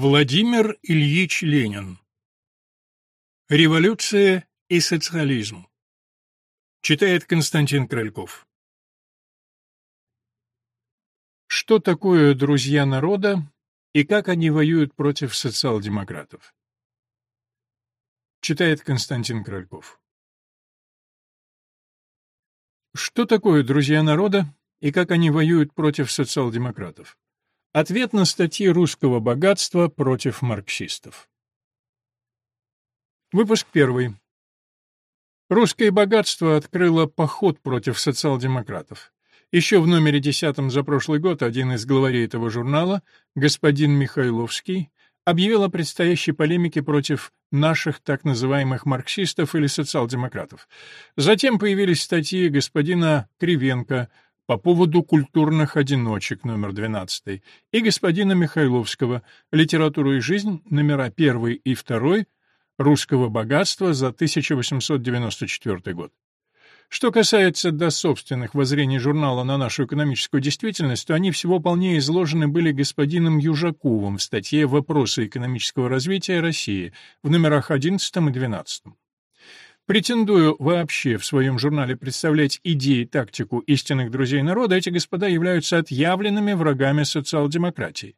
Владимир Ильич Ленин. Революция и социализм. Читает Константин Крыльков. Что такое друзья народа и как они воюют против социал-демократов? Читает Константин Крыльков. Что такое друзья народа и как они воюют против социал-демократов? Ответ на статьи русского богатства против марксистов. Выпуск первый. Русское богатство открыло поход против социал-демократов. Еще в номере десятом за прошлый год один из главарей этого журнала, господин Михайловский, объявил о предстоящей полемике против наших так называемых марксистов или социал-демократов. Затем появились статьи господина Кривенко – по поводу культурных одиночек номер 12 и господина Михайловского «Литература и жизнь» номера 1 и 2 «Русского богатства» за 1894 год. Что касается до собственных воззрений журнала на нашу экономическую действительность, то они всего полнее изложены были господином Южаковым в статье «Вопросы экономического развития России» в номерах 11 и 12. Претендую вообще в своем журнале представлять идеи тактику истинных друзей народа, эти господа являются отъявленными врагами социал-демократии.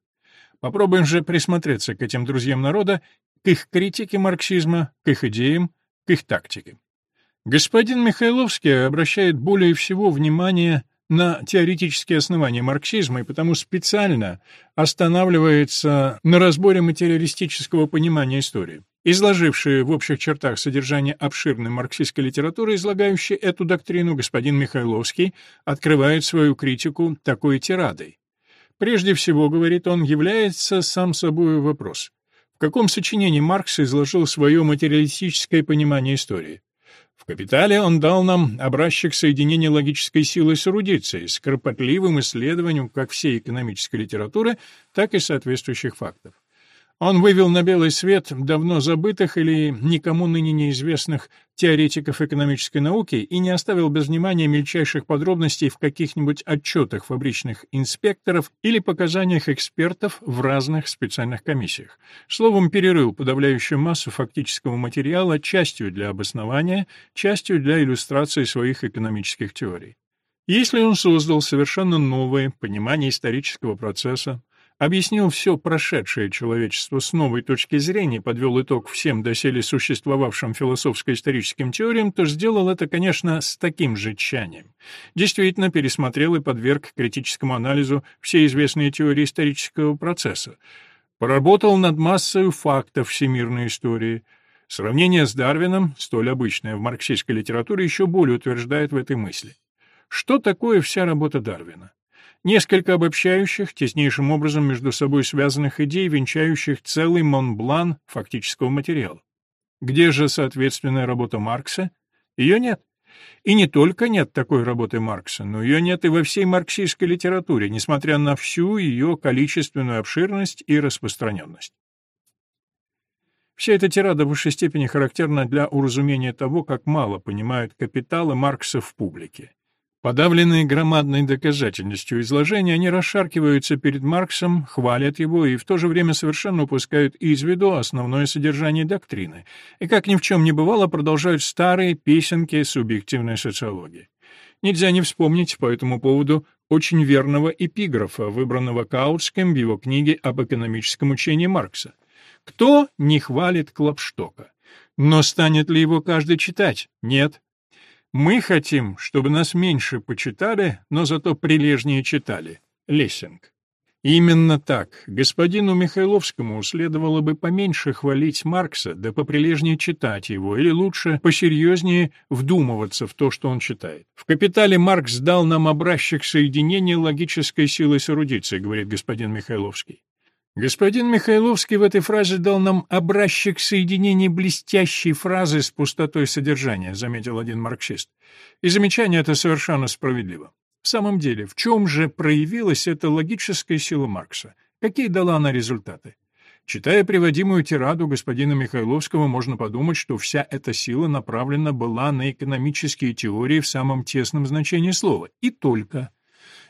Попробуем же присмотреться к этим друзьям народа, к их критике марксизма, к их идеям, к их тактике. Господин Михайловский обращает более всего внимание на теоретические основания марксизма и потому специально останавливается на разборе материалистического понимания истории. Изложивший в общих чертах содержание обширной марксистской литературы, излагающей эту доктрину, господин Михайловский открывает свою критику такой тирадой. Прежде всего, говорит он, является сам собой вопрос. В каком сочинении Маркс изложил свое материалистическое понимание истории? В «Капитале» он дал нам образчик соединения логической силы с эрудицией, с кропотливым исследованием как всей экономической литературы, так и соответствующих фактов. Он вывел на белый свет давно забытых или никому ныне неизвестных теоретиков экономической науки и не оставил без внимания мельчайших подробностей в каких-нибудь отчетах фабричных инспекторов или показаниях экспертов в разных специальных комиссиях. Словом, перерыл подавляющую массу фактического материала частью для обоснования, частью для иллюстрации своих экономических теорий. Если он создал совершенно новое понимание исторического процесса, объяснил все прошедшее человечество с новой точки зрения, подвел итог всем доселе существовавшим философско-историческим теориям, то сделал это, конечно, с таким же тщанием. Действительно, пересмотрел и подверг критическому анализу все известные теории исторического процесса. Поработал над массой фактов всемирной истории. Сравнение с Дарвином, столь обычное в марксистской литературе, еще более утверждает в этой мысли. Что такое вся работа Дарвина? Несколько обобщающих, теснейшим образом между собой связанных идей, венчающих целый Монблан фактического материала. Где же соответственная работа Маркса? Ее нет. И не только нет такой работы Маркса, но ее нет и во всей марксистской литературе, несмотря на всю ее количественную обширность и распространенность. Вся эта тирада в высшей степени характерна для уразумения того, как мало понимают капиталы Маркса в публике. Подавленные громадной доказательностью изложения, они расшаркиваются перед Марксом, хвалят его и в то же время совершенно упускают из виду основное содержание доктрины, и, как ни в чем не бывало, продолжают старые песенки субъективной социологии. Нельзя не вспомнить по этому поводу очень верного эпиграфа, выбранного Каутским в его книге об экономическом учении Маркса. «Кто не хвалит Клопштока? Но станет ли его каждый читать? Нет. Мы хотим, чтобы нас меньше почитали, но зато прилежнее читали. Лессинг. Именно так. Господину Михайловскому следовало бы поменьше хвалить Маркса, да поприлежнее читать его, или лучше посерьезнее вдумываться в то, что он читает. В «Капитале» Маркс дал нам образчик соединения логической силы с эрудицией, говорит господин Михайловский. Господин Михайловский в этой фразе дал нам образчик соединения блестящей фразы с пустотой содержания, заметил один марксист. И замечание это совершенно справедливо. В самом деле, в чем же проявилась эта логическая сила Маркса? Какие дала она результаты? Читая приводимую тираду господина Михайловского, можно подумать, что вся эта сила направлена была на экономические теории в самом тесном значении слова. И только.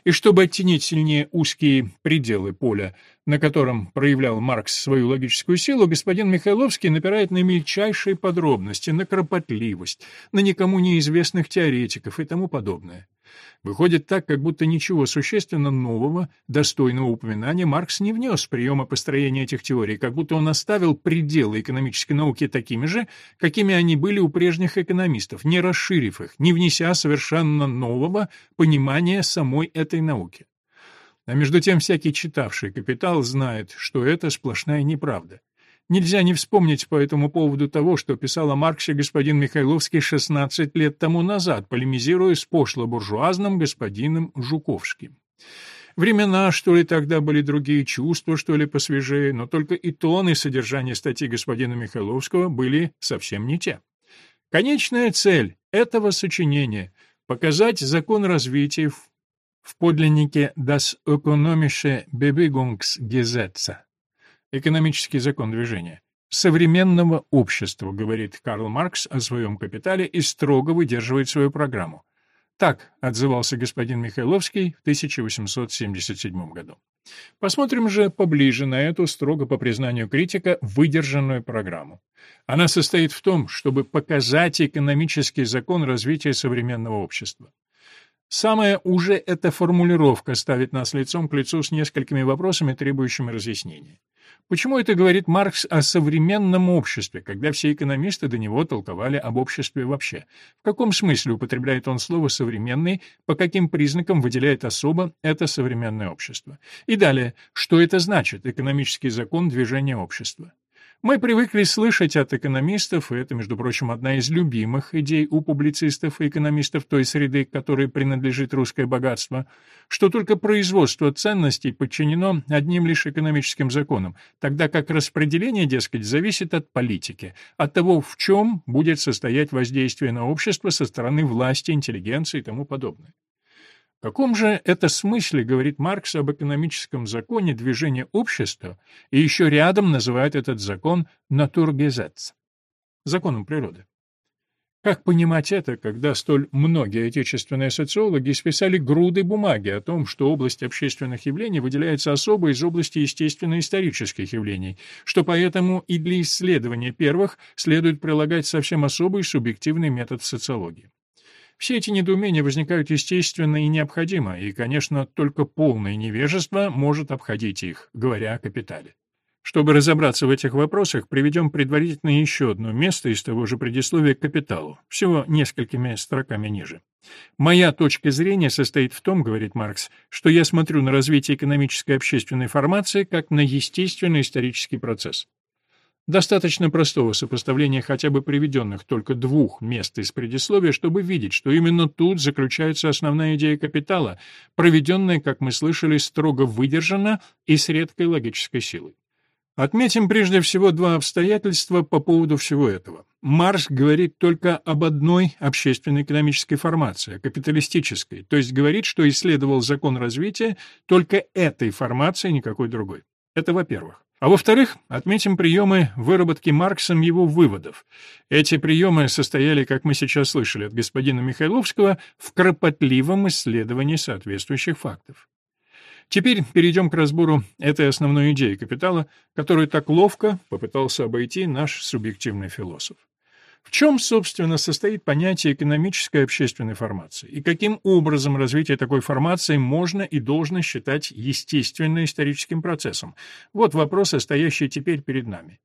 И чтобы оттенить сильнее узкие пределы поля, на котором проявлял Маркс свою логическую силу, господин Михайловский напирает на мельчайшие подробности, на кропотливость, на никому неизвестных теоретиков и тому подобное. Выходит так, как будто ничего существенно нового, достойного упоминания Маркс не внес в приемы построения этих теорий, как будто он оставил пределы экономической науки такими же, какими они были у прежних экономистов, не расширив их, не внеся совершенно нового понимания самой этой науки. А между тем всякий читавший «Капитал» знает, что это сплошная неправда. Нельзя не вспомнить по этому поводу того, что писал о Марксе господин Михайловский 16 лет тому назад, полемизируя с пошло-буржуазным господином Жуковским. Времена, что ли, тогда были другие, чувства, что ли, посвежее, но только и тон, и содержание статьи господина Михайловского были совсем не те. Конечная цель этого сочинения — показать закон развития в, в подлиннике «Das ökonomische Bewegungsgesetze» экономический закон движения, современного общества, говорит Карл Маркс о своем капитале и строго выдерживает свою программу. Так отзывался господин Михайловский в 1877 году. Посмотрим же поближе на эту, строго по признанию критика, выдержанную программу. Она состоит в том, чтобы показать экономический закон развития современного общества. Самая уже эта формулировка ставит нас лицом к лицу с несколькими вопросами, требующими разъяснения. Почему это говорит Маркс о современном обществе, когда все экономисты до него толковали об обществе вообще? В каком смысле употребляет он слово «современный», по каким признакам выделяет особо это современное общество? И далее, что это значит, экономический закон движения общества? Мы привыкли слышать от экономистов, и это, между прочим, одна из любимых идей у публицистов и экономистов той среды, которой принадлежит русское богатство, что только производство ценностей подчинено одним лишь экономическим законам, тогда как распределение, дескать, зависит от политики, от того, в чем будет состоять воздействие на общество со стороны власти, интеллигенции и тому подобное. В каком же это смысле говорит Маркс об экономическом законе движения общества и еще рядом называет этот закон «натургезец» — законом природы? Как понимать это, когда столь многие отечественные социологи списали груды бумаги о том, что область общественных явлений выделяется особо из области естественно-исторических явлений, что поэтому и для исследования первых следует прилагать совсем особый субъективный метод социологии? Все эти недоумения возникают естественно и необходимо, и, конечно, только полное невежество может обходить их, говоря о капитале. Чтобы разобраться в этих вопросах, приведем предварительно еще одно место из того же предисловия к капиталу, всего несколькими строками ниже. «Моя точка зрения состоит в том, — говорит Маркс, — что я смотрю на развитие экономической и общественной формации как на естественный исторический процесс. Достаточно простого сопоставления хотя бы приведенных только двух мест из предисловия, чтобы видеть, что именно тут заключается основная идея капитала, проведенная, как мы слышали, строго выдержанно и с редкой логической силой. Отметим прежде всего два обстоятельства по поводу всего этого. Марс говорит только об одной общественно-экономической формации, капиталистической, то есть говорит, что исследовал закон развития только этой формации, никакой другой. Это во-первых. А во-вторых, отметим приемы выработки Марксом его выводов. Эти приемы состояли, как мы сейчас слышали от господина Михайловского, в кропотливом исследовании соответствующих фактов. Теперь перейдем к разбору этой основной идеи капитала, которую так ловко попытался обойти наш субъективный философ. В чем, собственно, состоит понятие экономической общественной формации, и каким образом развитие такой формации можно и должно считать естественно-историческим процессом? Вот вопрос, стоящий теперь перед нами.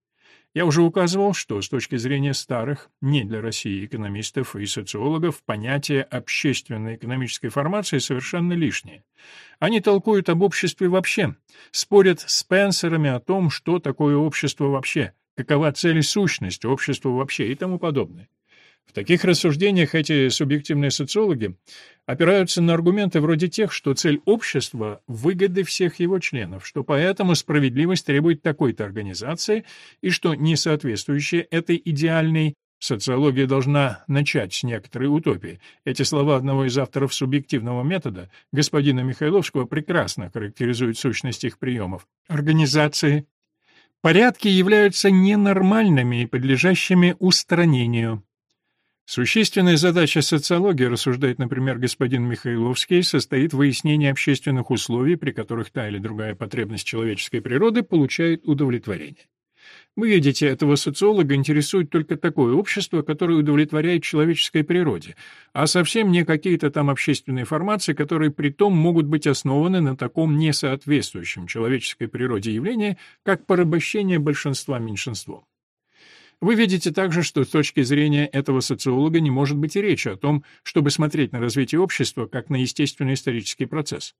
Я уже указывал, что с точки зрения старых, не для России экономистов и социологов, понятие общественной экономической формации совершенно лишнее. Они толкуют об обществе вообще, спорят с Спенсерами о том, что такое общество вообще – какова цель и сущность общества вообще и тому подобное. В таких рассуждениях эти субъективные социологи опираются на аргументы вроде тех, что цель общества – выгоды всех его членов, что поэтому справедливость требует такой-то организации, и что несоответствующая этой идеальной Социология должна начать с некоторой утопии. Эти слова одного из авторов субъективного метода, господина Михайловского, прекрасно характеризуют сущность их приемов. Организации, Порядки являются ненормальными и подлежащими устранению. Существенная задача социологии, рассуждает, например, господин Михайловский, состоит в выяснении общественных условий, при которых та или другая потребность человеческой природы получает удовлетворение. Вы видите, этого социолога интересует только такое общество, которое удовлетворяет человеческой природе, а совсем не какие-то там общественные формации, которые при том могут быть основаны на таком несоответствующем человеческой природе явлении, как порабощение большинства меньшинством. Вы видите также, что с точки зрения этого социолога не может быть и речи о том, чтобы смотреть на развитие общества как на естественный исторический процесс.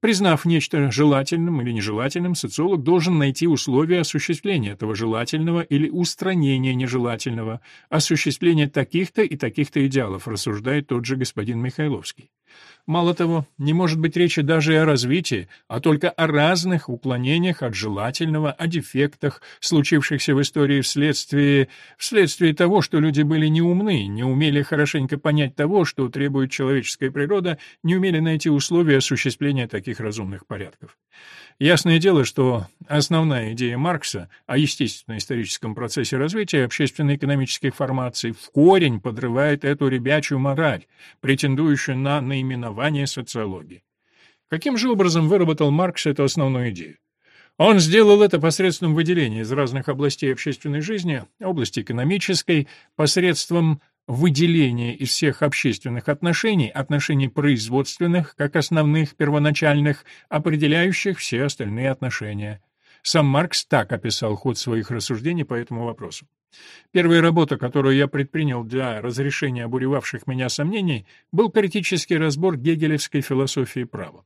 Признав нечто желательным или нежелательным, социолог должен найти условия осуществления этого желательного или устранения нежелательного, осуществления таких-то и таких-то идеалов, рассуждает тот же господин Михайловский. Мало того, не может быть речи даже о развитии, а только о разных уклонениях от желательного, о дефектах, случившихся в истории вследствие, вследствие того, что люди были неумны, не умели хорошенько понять того, что требует человеческая природа, не умели найти условия осуществления таких разумных порядков. Ясное дело, что основная идея Маркса о естественно-историческом процессе развития общественно-экономических формаций в корень подрывает эту ребячью мораль, претендующую на наименование социологии. Каким же образом выработал Маркс эту основную идею? Он сделал это посредством выделения из разных областей общественной жизни, области экономической, посредством выделение из всех общественных отношений, отношений производственных, как основных, первоначальных, определяющих все остальные отношения. Сам Маркс так описал ход своих рассуждений по этому вопросу. Первая работа, которую я предпринял для разрешения обуревавших меня сомнений, был критический разбор гегелевской философии права.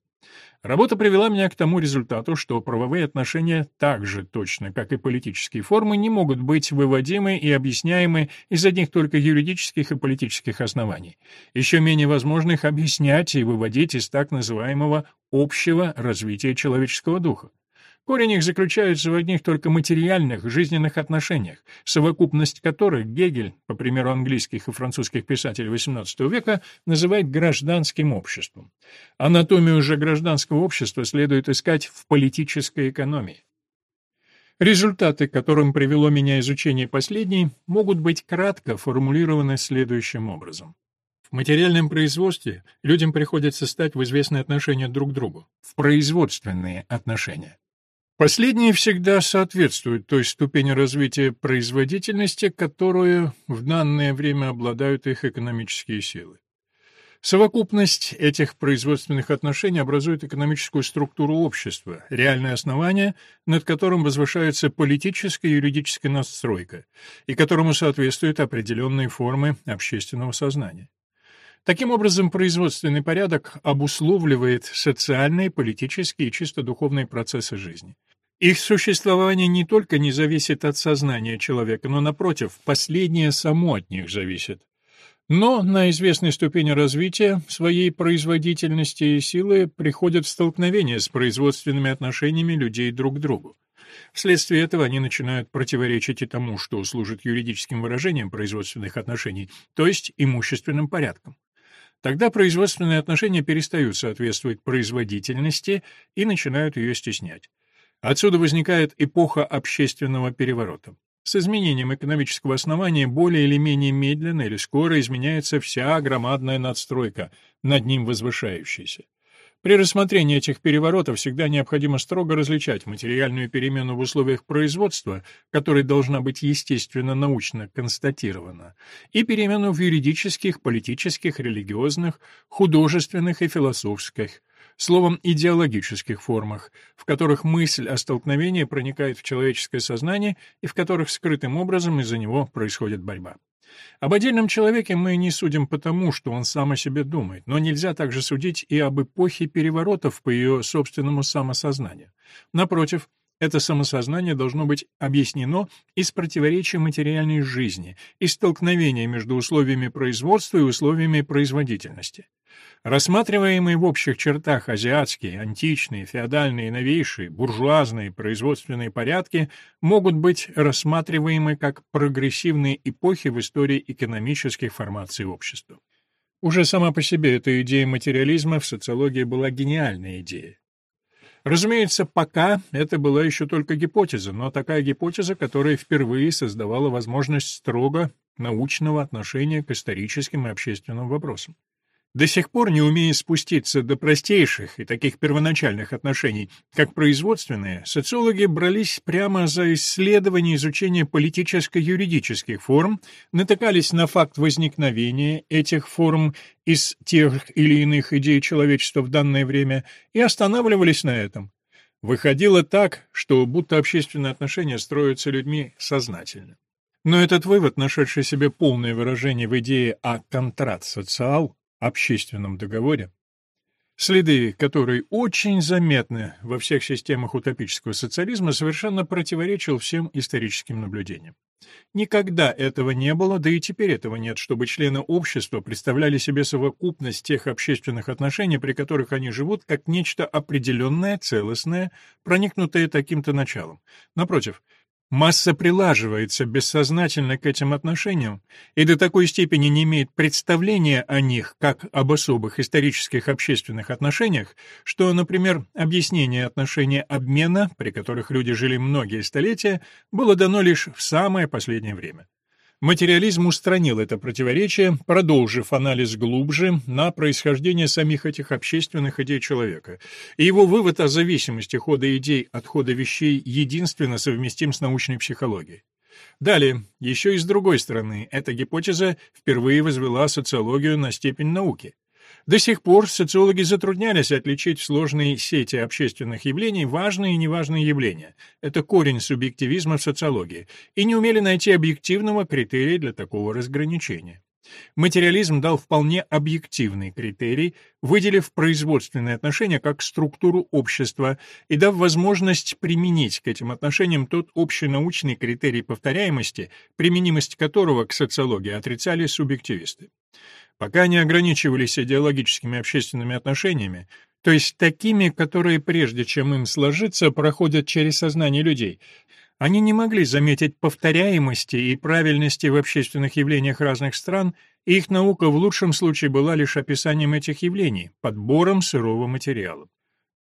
Работа привела меня к тому результату, что правовые отношения так же точно, как и политические формы, не могут быть выводимы и объясняемы из одних только юридических и политических оснований. Еще менее возможно их объяснять и выводить из так называемого общего развития человеческого духа. Корень их заключается в одних только материальных, жизненных отношениях, совокупность которых Гегель, по примеру английских и французских писателей XVIII века, называет гражданским обществом. Анатомию же гражданского общества следует искать в политической экономии. Результаты, к которым привело меня изучение последней, могут быть кратко формулированы следующим образом. В материальном производстве людям приходится стать в известные отношения друг к другу, в производственные отношения. Последние всегда соответствуют той ступени развития производительности, которую в данное время обладают их экономические силы. Совокупность этих производственных отношений образует экономическую структуру общества, реальное основание, над которым возвышается политическая и юридическая настройка, и которому соответствуют определенные формы общественного сознания. Таким образом, производственный порядок обусловливает социальные, политические и чисто духовные процессы жизни. Их существование не только не зависит от сознания человека, но, напротив, последнее само от них зависит. Но на известной ступени развития своей производительности и силы приходят в столкновение с производственными отношениями людей друг к другу. Вследствие этого они начинают противоречить и тому, что служит юридическим выражением производственных отношений, то есть имущественным порядкам. Тогда производственные отношения перестают соответствовать производительности и начинают ее стеснять. Отсюда возникает эпоха общественного переворота. С изменением экономического основания более или менее медленно или скоро изменяется вся громадная надстройка, над ним возвышающаяся. При рассмотрении этих переворотов всегда необходимо строго различать материальную перемену в условиях производства, которая должна быть естественно-научно констатирована, и перемену в юридических, политических, религиозных, художественных и философских, словом, идеологических формах, в которых мысль о столкновении проникает в человеческое сознание и в которых скрытым образом из-за него происходит борьба. Об отдельном человеке мы не судим потому, что он сам о себе думает, но нельзя также судить и об эпохе переворотов по ее собственному самосознанию. Напротив, это самосознание должно быть объяснено из противоречия материальной жизни, из столкновения между условиями производства и условиями производительности. Рассматриваемые в общих чертах азиатские, античные, феодальные, новейшие, буржуазные производственные порядки могут быть рассматриваемы как прогрессивные эпохи в истории экономических формаций общества. Уже сама по себе эта идея материализма в социологии была гениальной идеей. Разумеется, пока это была еще только гипотеза, но такая гипотеза, которая впервые создавала возможность строго научного отношения к историческим и общественным вопросам. До сих пор, не умея спуститься до простейших и таких первоначальных отношений, как производственные, социологи брались прямо за исследование изучения политическо-юридических форм, натыкались на факт возникновения этих форм из тех или иных идей человечества в данное время и останавливались на этом. Выходило так, что будто общественные отношения строятся людьми сознательно. Но этот вывод, нашедший себе полное выражение в идее о контрат-социал, общественном договоре, следы которой очень заметны во всех системах утопического социализма, совершенно противоречил всем историческим наблюдениям. Никогда этого не было, да и теперь этого нет, чтобы члены общества представляли себе совокупность тех общественных отношений, при которых они живут, как нечто определенное, целостное, проникнутое таким-то началом. Напротив, Масса прилаживается бессознательно к этим отношениям и до такой степени не имеет представления о них, как об особых исторических общественных отношениях, что, например, объяснение отношения обмена, при которых люди жили многие столетия, было дано лишь в самое последнее время. Материализм устранил это противоречие, продолжив анализ глубже на происхождение самих этих общественных идей человека. И его вывод о зависимости хода идей от хода вещей единственно совместим с научной психологией. Далее, еще и с другой стороны, эта гипотеза впервые возвела социологию на степень науки. До сих пор социологи затруднялись отличить в сложной сети общественных явлений важные и неважные явления. Это корень субъективизма в социологии. И не умели найти объективного критерия для такого разграничения. Материализм дал вполне объективный критерий, выделив производственные отношения как структуру общества и дав возможность применить к этим отношениям тот общенаучный критерий повторяемости, применимость которого к социологии отрицали субъективисты. Пока они ограничивались идеологическими общественными отношениями, то есть такими, которые прежде чем им сложиться, проходят через сознание людей, они не могли заметить повторяемости и правильности в общественных явлениях разных стран, и их наука в лучшем случае была лишь описанием этих явлений, подбором сырого материала.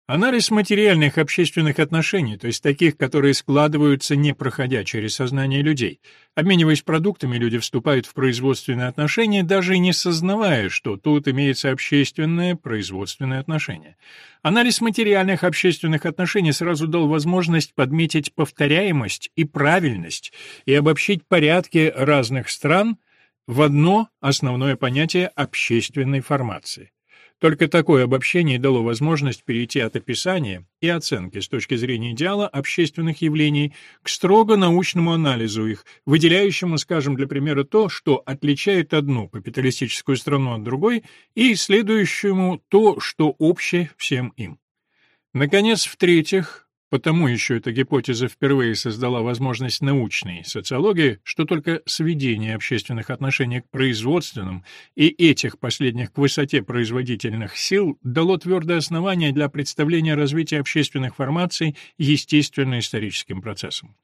Анализ материальных общественных отношений, то есть таких, которые складываются, не проходя через сознание людей. Обмениваясь продуктами, люди вступают в производственные отношения, даже не сознавая, что тут имеется общественное производственное отношение. Анализ материальных общественных отношений сразу дал возможность подметить повторяемость и правильность и обобщить порядки разных стран в одно основное понятие общественной формации. Только такое обобщение дало возможность перейти от описания и оценки с точки зрения идеала общественных явлений к строго научному анализу их, выделяющему, скажем, для примера то, что отличает одну капиталистическую страну от другой, и следующему то, что общее всем им. Наконец, в-третьих, Потому еще эта гипотеза впервые создала возможность научной социологии, что только сведение общественных отношений к производственным и этих последних к высоте производительных сил дало твердое основание для представления развития общественных формаций естественно-историческим процессом.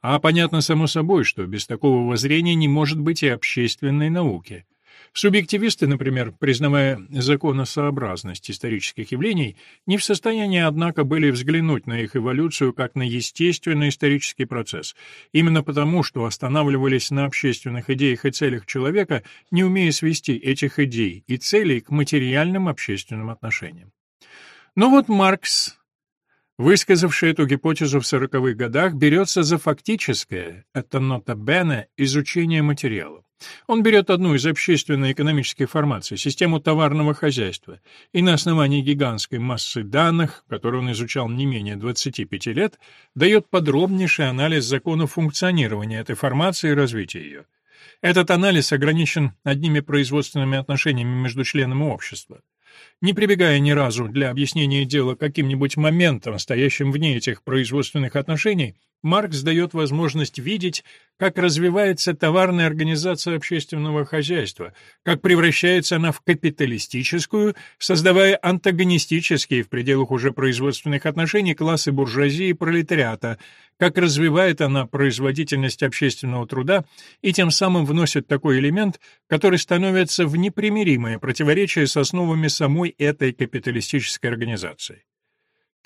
А понятно само собой, что без такого воззрения не может быть и общественной науки. Субъективисты, например, признавая законосообразность исторических явлений, не в состоянии, однако, были взглянуть на их эволюцию как на естественный исторический процесс, именно потому, что останавливались на общественных идеях и целях человека, не умея свести этих идей и целей к материальным общественным отношениям. Но вот Маркс высказавший эту гипотезу в сороковых годах, берется за фактическое, это нота бене, изучение материалов. Он берет одну из общественно-экономических формаций, систему товарного хозяйства, и на основании гигантской массы данных, которую он изучал не менее 25 лет, дает подробнейший анализ законов функционирования этой формации и развития ее. Этот анализ ограничен одними производственными отношениями между членами общества. Не прибегая ни разу для объяснения дела каким-нибудь моментом, стоящим вне этих производственных отношений, Маркс дает возможность видеть, как развивается товарная организация общественного хозяйства, как превращается она в капиталистическую, создавая антагонистические в пределах уже производственных отношений классы буржуазии и пролетариата, как развивает она производительность общественного труда и тем самым вносит такой элемент, который становится в непримиримое противоречие с основами самой этой капиталистической организации.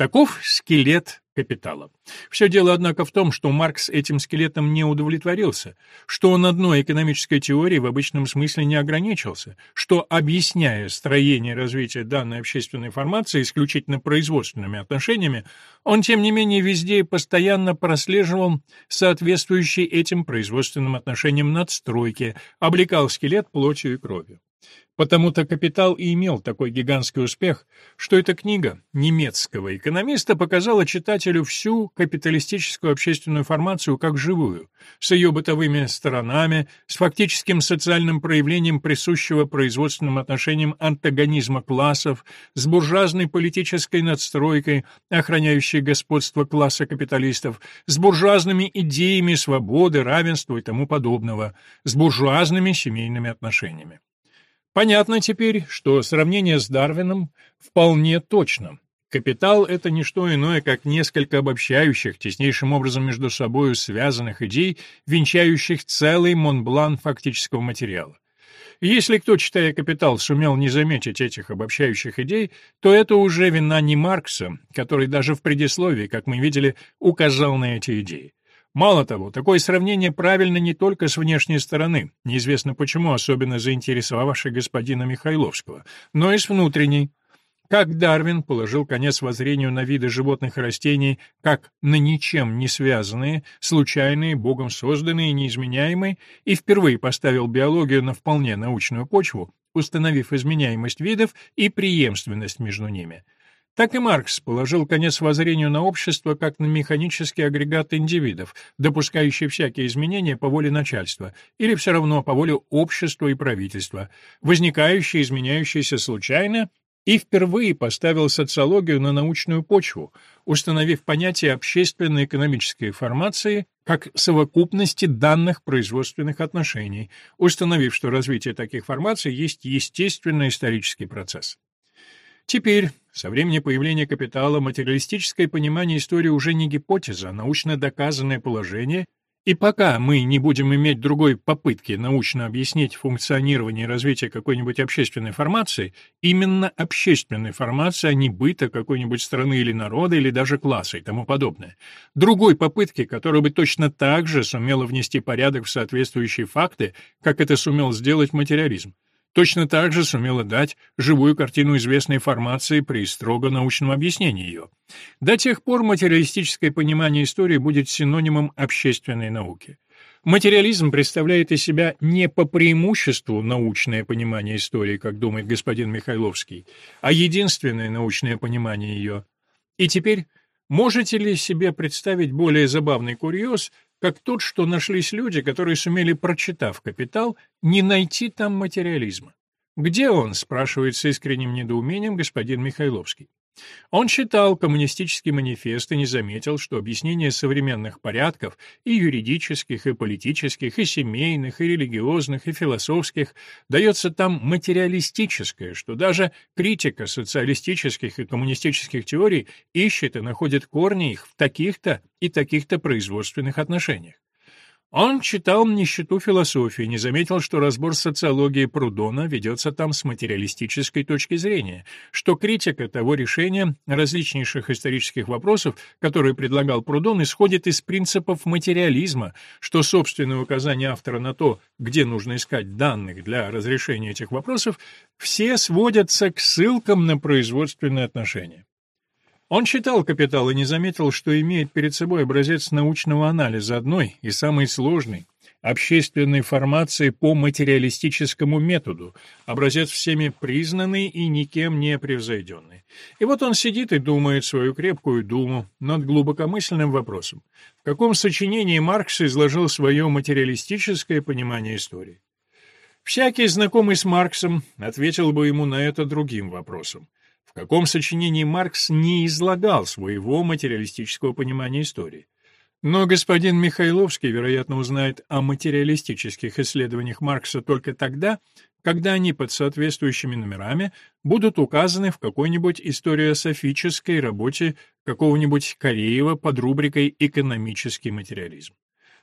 Таков скелет капитала. Все дело, однако, в том, что Маркс этим скелетом не удовлетворился, что он одной экономической теорией в обычном смысле не ограничился, что, объясняя строение развития данной общественной формации исключительно производственными отношениями, он, тем не менее, везде и постоянно прослеживал соответствующие этим производственным отношениям надстройки, облекал скелет плотью и кровью. Потому-то «Капитал» и имел такой гигантский успех, что эта книга немецкого экономиста показала читателю всю капиталистическую общественную формацию как живую, с ее бытовыми сторонами, с фактическим социальным проявлением присущего производственным отношениям антагонизма классов, с буржуазной политической надстройкой, охраняющей господство класса капиталистов, с буржуазными идеями свободы, равенства и тому подобного, с буржуазными семейными отношениями. Понятно теперь, что сравнение с Дарвином вполне точно. Капитал — это не что иное, как несколько обобщающих, теснейшим образом между собой связанных идей, венчающих целый монблан фактического материала. если кто, читая «Капитал», сумел не заметить этих обобщающих идей, то это уже вина не Маркса, который даже в предисловии, как мы видели, указал на эти идеи. Мало того, такое сравнение правильно не только с внешней стороны, неизвестно почему, особенно заинтересовавшей господина Михайловского, но и с внутренней. Как Дарвин положил конец воззрению на виды животных и растений, как на ничем не связанные, случайные, Богом созданные неизменяемые, и впервые поставил биологию на вполне научную почву, установив изменяемость видов и преемственность между ними – так и Маркс положил конец воззрению на общество как на механический агрегат индивидов, допускающий всякие изменения по воле начальства, или все равно по воле общества и правительства, возникающие и изменяющиеся случайно, и впервые поставил социологию на научную почву, установив понятие общественной экономической формации как совокупности данных производственных отношений, установив, что развитие таких формаций есть естественный исторический процесс. Теперь, со времени появления капитала, материалистическое понимание истории уже не гипотеза, а научно доказанное положение, и пока мы не будем иметь другой попытки научно объяснить функционирование и развитие какой-нибудь общественной формации, именно общественной формации, а не быта какой-нибудь страны или народа, или даже класса и тому подобное. Другой попытки, которая бы точно так же сумела внести порядок в соответствующие факты, как это сумел сделать материализм точно так же сумела дать живую картину известной формации при строго научном объяснении ее. До тех пор материалистическое понимание истории будет синонимом общественной науки. Материализм представляет из себя не по преимуществу научное понимание истории, как думает господин Михайловский, а единственное научное понимание ее. И теперь можете ли себе представить более забавный курьез, как тот, что нашлись люди, которые сумели, прочитав «Капитал», не найти там материализма. «Где он?» — спрашивает с искренним недоумением господин Михайловский. Он читал коммунистический манифест и не заметил, что объяснение современных порядков и юридических, и политических, и семейных, и религиозных, и философских дается там материалистическое, что даже критика социалистических и коммунистических теорий ищет и находит корни их в таких-то и таких-то производственных отношениях. Он читал нищету философии, не заметил, что разбор социологии Прудона ведется там с материалистической точки зрения, что критика того решения различнейших исторических вопросов, которые предлагал Прудон, исходит из принципов материализма, что собственное указание автора на то, где нужно искать данных для разрешения этих вопросов, все сводятся к ссылкам на производственные отношения. Он читал «Капитал» и не заметил, что имеет перед собой образец научного анализа одной и самой сложной общественной формации по материалистическому методу, образец всеми признанный и никем не превзойденный. И вот он сидит и думает свою крепкую думу над глубокомысленным вопросом. В каком сочинении Маркс изложил свое материалистическое понимание истории? Всякий, знакомый с Марксом, ответил бы ему на это другим вопросом в каком сочинении Маркс не излагал своего материалистического понимания истории. Но господин Михайловский, вероятно, узнает о материалистических исследованиях Маркса только тогда, когда они под соответствующими номерами будут указаны в какой-нибудь историософической работе какого-нибудь Кореева под рубрикой «Экономический материализм».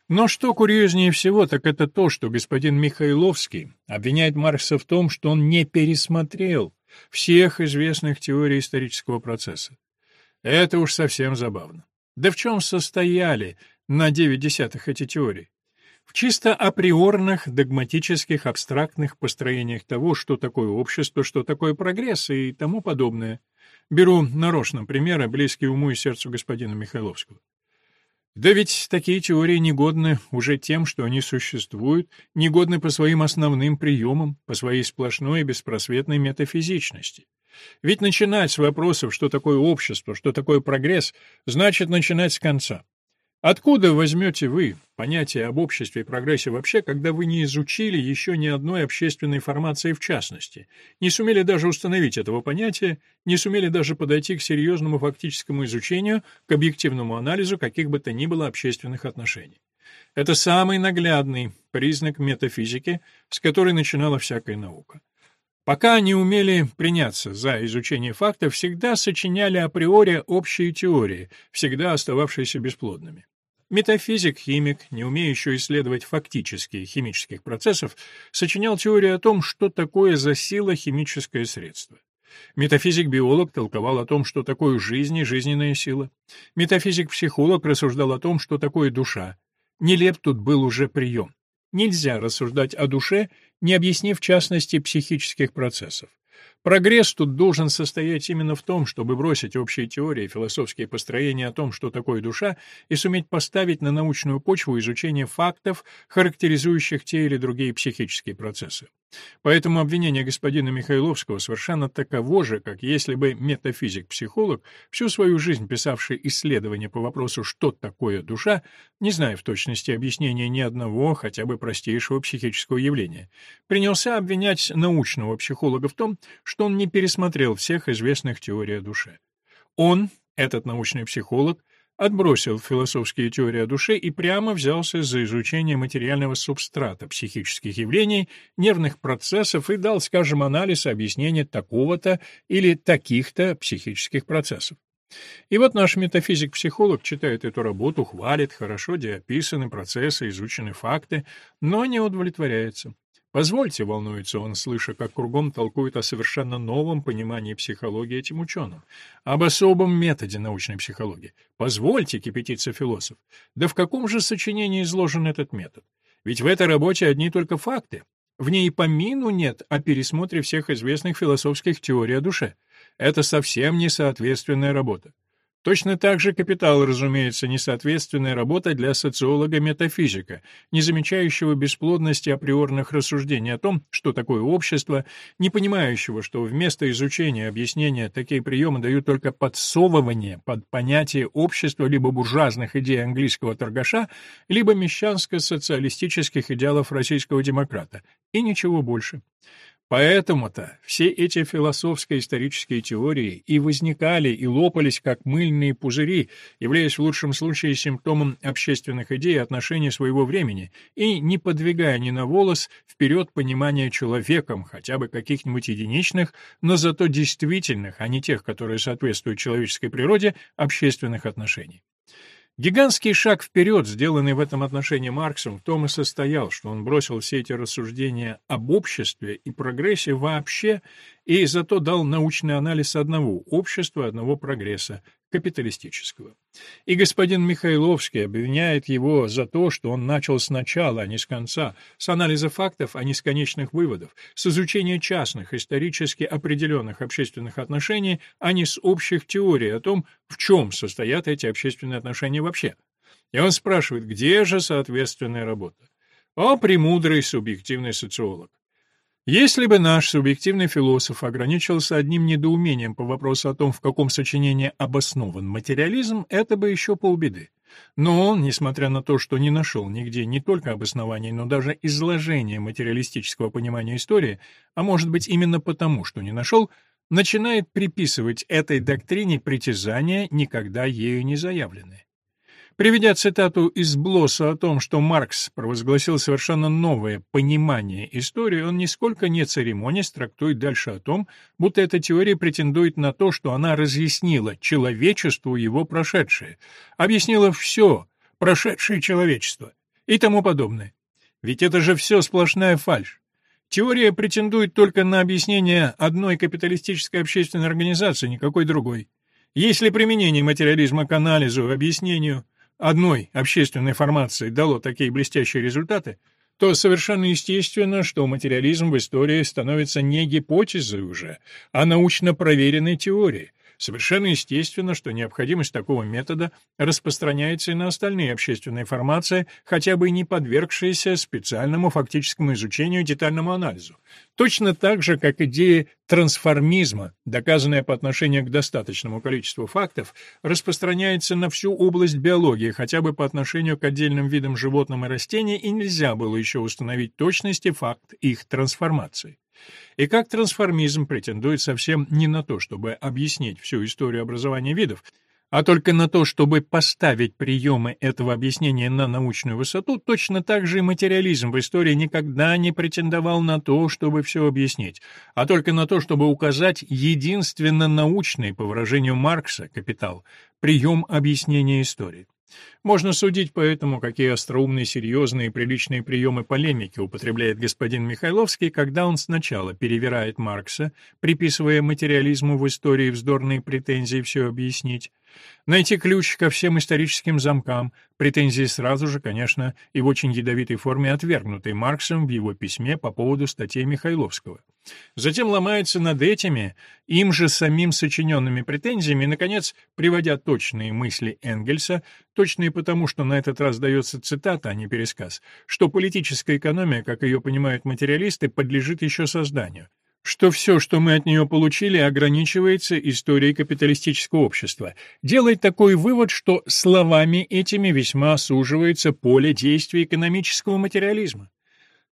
Но что курьезнее всего, так это то, что господин Михайловский обвиняет Маркса в том, что он не пересмотрел всех известных теорий исторического процесса. Это уж совсем забавно. Да в чем состояли на девять десятых эти теории? В чисто априорных, догматических, абстрактных построениях того, что такое общество, что такое прогресс и тому подобное. Беру нарочно примеры, близкие уму и сердцу господина Михайловского. Да ведь такие теории негодны уже тем, что они существуют, негодны по своим основным приемам, по своей сплошной и беспросветной метафизичности. Ведь начинать с вопросов, что такое общество, что такое прогресс, значит начинать с конца. Откуда возьмете вы понятие об обществе и прогрессе вообще, когда вы не изучили еще ни одной общественной формации в частности, не сумели даже установить этого понятия, не сумели даже подойти к серьезному фактическому изучению, к объективному анализу каких бы то ни было общественных отношений? Это самый наглядный признак метафизики, с которой начинала всякая наука. Пока они умели приняться за изучение фактов, всегда сочиняли априори общие теории, всегда остававшиеся бесплодными. Метафизик-химик, не умеющий исследовать фактические химических процессов, сочинял теорию о том, что такое за сила химическое средство. Метафизик-биолог толковал о том, что такое жизнь и жизненная сила. Метафизик-психолог рассуждал о том, что такое душа. Нелеп тут был уже прием. Нельзя рассуждать о душе, не объяснив в частности психических процессов. Прогресс тут должен состоять именно в том, чтобы бросить общие теории, философские построения о том, что такое душа, и суметь поставить на научную почву изучение фактов, характеризующих те или другие психические процессы. Поэтому обвинение господина Михайловского совершенно таково же, как если бы метафизик-психолог, всю свою жизнь писавший исследования по вопросу «что такое душа», не зная в точности объяснения ни одного, хотя бы простейшего психического явления, принялся обвинять научного психолога в том, что он не пересмотрел всех известных теорий о душе. Он, этот научный психолог, отбросил философские теории о душе и прямо взялся за изучение материального субстрата психических явлений, нервных процессов и дал, скажем, анализ объяснения такого-то или таких-то психических процессов. И вот наш метафизик-психолог читает эту работу, хвалит, хорошо где описаны процессы, изучены факты, но не удовлетворяется. Позвольте, волнуется он, слыша, как кругом толкуют о совершенно новом понимании психологии этим ученым, об особом методе научной психологии. Позвольте, кипятиться философ. Да в каком же сочинении изложен этот метод? Ведь в этой работе одни только факты. В ней помину нет о пересмотре всех известных философских теорий о душе. Это совсем несоответственная работа. Точно так же капитал, разумеется, несоответственная работа для социолога-метафизика, не замечающего бесплодности априорных рассуждений о том, что такое общество, не понимающего, что вместо изучения объяснения такие приемы дают только подсовывание под понятие общества либо буржуазных идей английского торгаша, либо мещанско-социалистических идеалов российского демократа, и ничего больше. Поэтому-то все эти философско-исторические теории и возникали, и лопались, как мыльные пузыри, являясь в лучшем случае симптомом общественных идей и отношений своего времени, и не подвигая ни на волос вперед понимания человеком, хотя бы каких-нибудь единичных, но зато действительных, а не тех, которые соответствуют человеческой природе, общественных отношений. Гигантский шаг вперед, сделанный в этом отношении Марксом, в том и состоял, что он бросил все эти рассуждения об обществе и прогрессе вообще и зато дал научный анализ одного общества, одного прогресса, капиталистического. И господин Михайловский обвиняет его за то, что он начал сначала, а не с конца, с анализа фактов, а не с конечных выводов, с изучения частных, исторически определенных общественных отношений, а не с общих теорий о том, в чем состоят эти общественные отношения вообще. И он спрашивает, где же соответственная работа? О, премудрый субъективный социолог! Если бы наш субъективный философ ограничился одним недоумением по вопросу о том, в каком сочинении обоснован материализм, это бы еще полбеды. Но он, несмотря на то, что не нашел нигде не только обоснований, но даже изложения материалистического понимания истории, а может быть именно потому, что не нашел, начинает приписывать этой доктрине притязания, никогда ею не заявленные. Приведя цитату из Блосса о том, что Маркс провозгласил совершенно новое понимание истории, он нисколько не церемонясь трактует дальше о том, будто эта теория претендует на то, что она разъяснила человечеству его прошедшее, объяснила все, прошедшее человечество и тому подобное. Ведь это же все сплошная фальшь. Теория претендует только на объяснение одной капиталистической общественной организации, никакой другой. Если применение материализма к анализу объяснению одной общественной формации дало такие блестящие результаты, то совершенно естественно, что материализм в истории становится не гипотезой уже, а научно проверенной теорией, Совершенно естественно, что необходимость такого метода распространяется и на остальные общественные формации, хотя бы и не подвергшиеся специальному фактическому изучению детальному анализу. Точно так же, как идея трансформизма, доказанная по отношению к достаточному количеству фактов, распространяется на всю область биологии, хотя бы по отношению к отдельным видам животным и растений, и нельзя было еще установить точности факт их трансформации. И как трансформизм претендует совсем не на то, чтобы объяснить всю историю образования видов, а только на то, чтобы поставить приемы этого объяснения на научную высоту, точно так же и материализм в истории никогда не претендовал на то, чтобы все объяснить, а только на то, чтобы указать единственно научный, по выражению Маркса, капитал, прием объяснения истории. Можно судить по этому, какие остроумные, серьезные и приличные приемы полемики употребляет господин Михайловский, когда он сначала перевирает Маркса, приписывая материализму в истории вздорные претензии все объяснить, Найти ключ ко всем историческим замкам, претензии сразу же, конечно, и в очень ядовитой форме отвергнутой Марксом в его письме по поводу статей Михайловского. Затем ломается над этими, им же самим сочиненными претензиями, и, наконец, приводя точные мысли Энгельса, точные потому, что на этот раз дается цитата, а не пересказ, что политическая экономия, как ее понимают материалисты, подлежит еще созданию что все, что мы от нее получили, ограничивается историей капиталистического общества, делает такой вывод, что словами этими весьма суживается поле действия экономического материализма.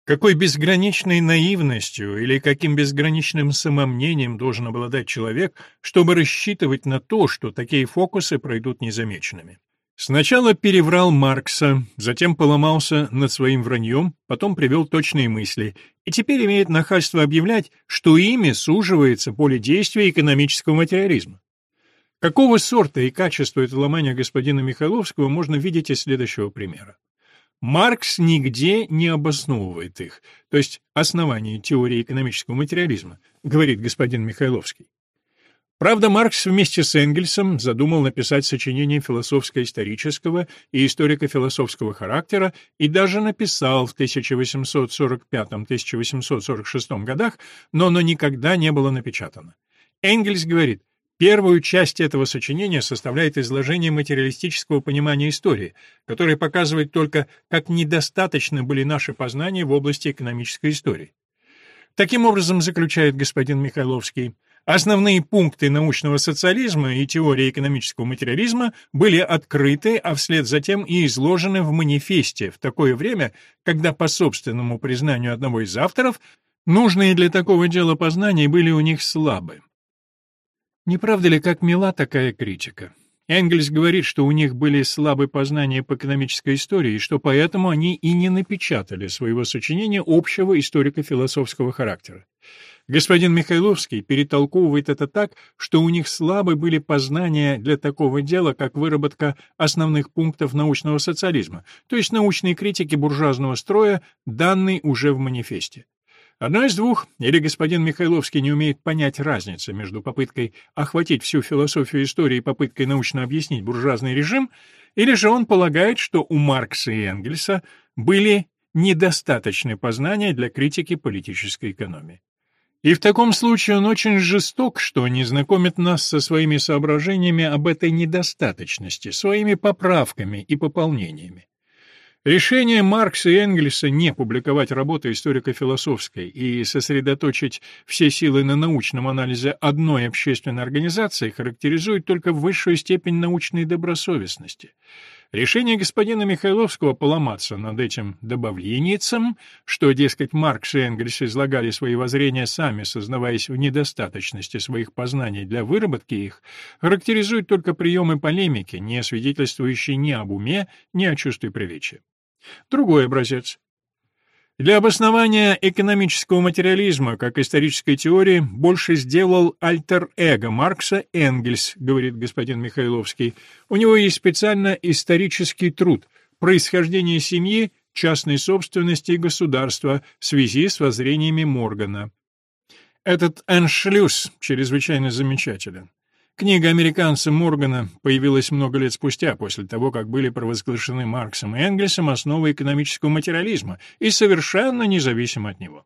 Какой безграничной наивностью или каким безграничным самомнением должен обладать человек, чтобы рассчитывать на то, что такие фокусы пройдут незамеченными? Сначала переврал Маркса, затем поломался над своим враньем, потом привел точные мысли, и теперь имеет нахальство объявлять, что ими суживается поле действия экономического материализма. Какого сорта и качества это ломание господина Михайловского можно видеть из следующего примера. Маркс нигде не обосновывает их, то есть основание теории экономического материализма, говорит господин Михайловский. Правда, Маркс вместе с Энгельсом задумал написать сочинение философско-исторического и историко-философского характера и даже написал в 1845-1846 годах, но оно никогда не было напечатано. Энгельс говорит, Первую часть этого сочинения составляет изложение материалистического понимания истории, которое показывает только, как недостаточны были наши познания в области экономической истории. Таким образом, заключает господин Михайловский, Основные пункты научного социализма и теории экономического материализма были открыты, а вслед за тем и изложены в манифесте в такое время, когда, по собственному признанию одного из авторов, нужные для такого дела познания были у них слабы. Не правда ли, как мила такая критика? Энгельс говорит, что у них были слабые познания по экономической истории, и что поэтому они и не напечатали своего сочинения общего историко-философского характера. Господин Михайловский перетолковывает это так, что у них слабы были познания для такого дела, как выработка основных пунктов научного социализма, то есть научной критики буржуазного строя, данной уже в манифесте. Одно из двух, или господин Михайловский не умеет понять разницы между попыткой охватить всю философию истории и попыткой научно объяснить буржуазный режим, или же он полагает, что у Маркса и Энгельса были недостаточные познания для критики политической экономии. И в таком случае он очень жесток, что не знакомит нас со своими соображениями об этой недостаточности, своими поправками и пополнениями. Решение Маркса и Энгельса не публиковать работы историко-философской и сосредоточить все силы на научном анализе одной общественной организации характеризует только высшую степень научной добросовестности — Решение господина Михайловского поломаться над этим добавленицем, что, дескать, Маркс и Энгельс излагали свои воззрения сами, сознаваясь в недостаточности своих познаний для выработки их, характеризует только приемы полемики, не свидетельствующие ни об уме, ни о чувстве приличия. Другой образец. Для обоснования экономического материализма как исторической теории больше сделал альтер-эго Маркса Энгельс, говорит господин Михайловский. У него есть специально исторический труд «Происхождение семьи, частной собственности и государства в связи с воззрениями Моргана». Этот «Эншлюз» чрезвычайно замечателен. Книга американца Моргана появилась много лет спустя, после того, как были провозглашены Марксом и Энгельсом основы экономического материализма, и совершенно независимо от него.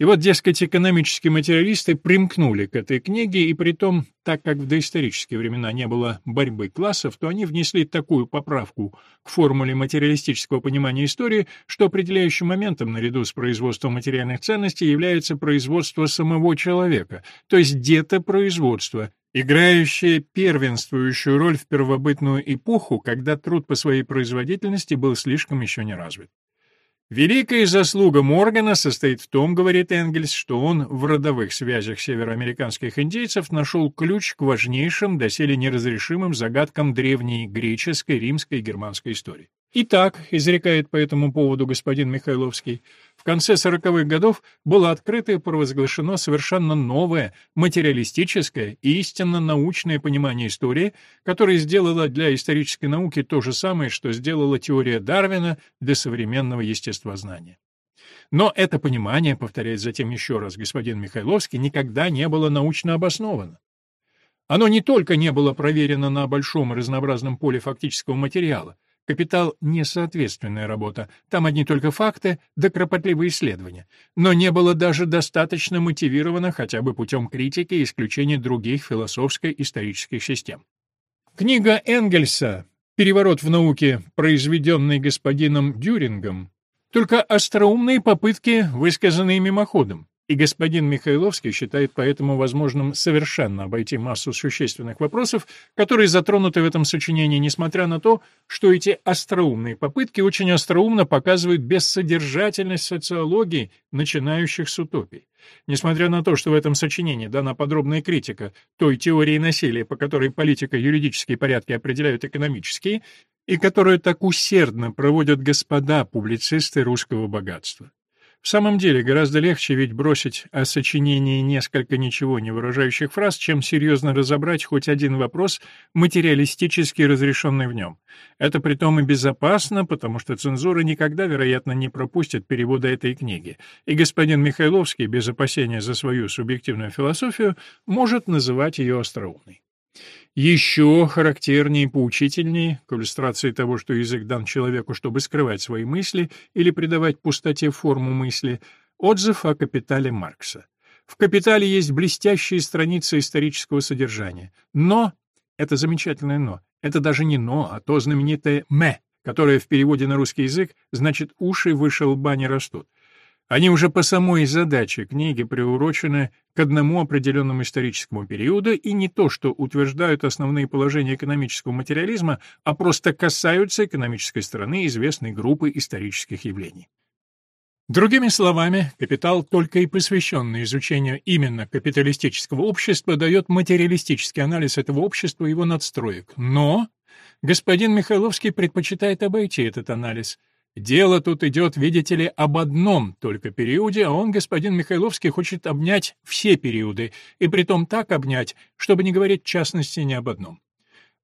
И вот, дескать, экономические материалисты примкнули к этой книге, и при том, так как в доисторические времена не было борьбы классов, то они внесли такую поправку к формуле материалистического понимания истории, что определяющим моментом наряду с производством материальных ценностей является производство самого человека, то есть детопроизводство, играющее первенствующую роль в первобытную эпоху, когда труд по своей производительности был слишком еще не развит. Великая заслуга Моргана состоит в том, говорит Энгельс, что он в родовых связях североамериканских индейцев нашел ключ к важнейшим, доселе неразрешимым загадкам древней греческой, римской и германской истории. Итак, изрекает по этому поводу господин Михайловский, в конце сороковых годов было открыто и провозглашено совершенно новое, материалистическое и истинно научное понимание истории, которое сделало для исторической науки то же самое, что сделала теория Дарвина для современного естествознания. Но это понимание, повторяет затем еще раз господин Михайловский, никогда не было научно обосновано. Оно не только не было проверено на большом и разнообразном поле фактического материала, Капитал — несоответственная работа, там одни только факты да кропотливые исследования. Но не было даже достаточно мотивировано хотя бы путем критики и исключения других философско-исторических систем. Книга Энгельса «Переворот в науке», произведенный господином Дюрингом, только остроумные попытки, высказанные мимоходом. И господин Михайловский считает поэтому возможным совершенно обойти массу существенных вопросов, которые затронуты в этом сочинении, несмотря на то, что эти остроумные попытки очень остроумно показывают бессодержательность социологии, начинающих с утопий. Несмотря на то, что в этом сочинении дана подробная критика той теории насилия, по которой политико-юридические порядки определяют экономические, и которую так усердно проводят господа публицисты русского богатства. В самом деле, гораздо легче ведь бросить о сочинении несколько ничего не выражающих фраз, чем серьезно разобрать хоть один вопрос, материалистически разрешенный в нем. Это притом и безопасно, потому что цензура никогда, вероятно, не пропустит перевода этой книги, и господин Михайловский, без опасения за свою субъективную философию, может называть ее остроумной. Еще характернее и поучительнее, к иллюстрации того, что язык дан человеку, чтобы скрывать свои мысли или придавать пустоте форму мысли, отзыв о капитале Маркса. В «Капитале» есть блестящие страницы исторического содержания. Но, это замечательное «но», это даже не «но», а то знаменитое «ме», которое в переводе на русский язык значит «уши выше лба не растут». Они уже по самой задаче книги приурочены к одному определенному историческому периоду и не то, что утверждают основные положения экономического материализма, а просто касаются экономической стороны известной группы исторических явлений. Другими словами, капитал, только и посвященный изучению именно капиталистического общества, дает материалистический анализ этого общества и его надстроек. Но господин Михайловский предпочитает обойти этот анализ – Дело тут идет, видите ли, об одном только периоде, а он, господин Михайловский, хочет обнять все периоды, и притом так обнять, чтобы не говорить в частности ни об одном.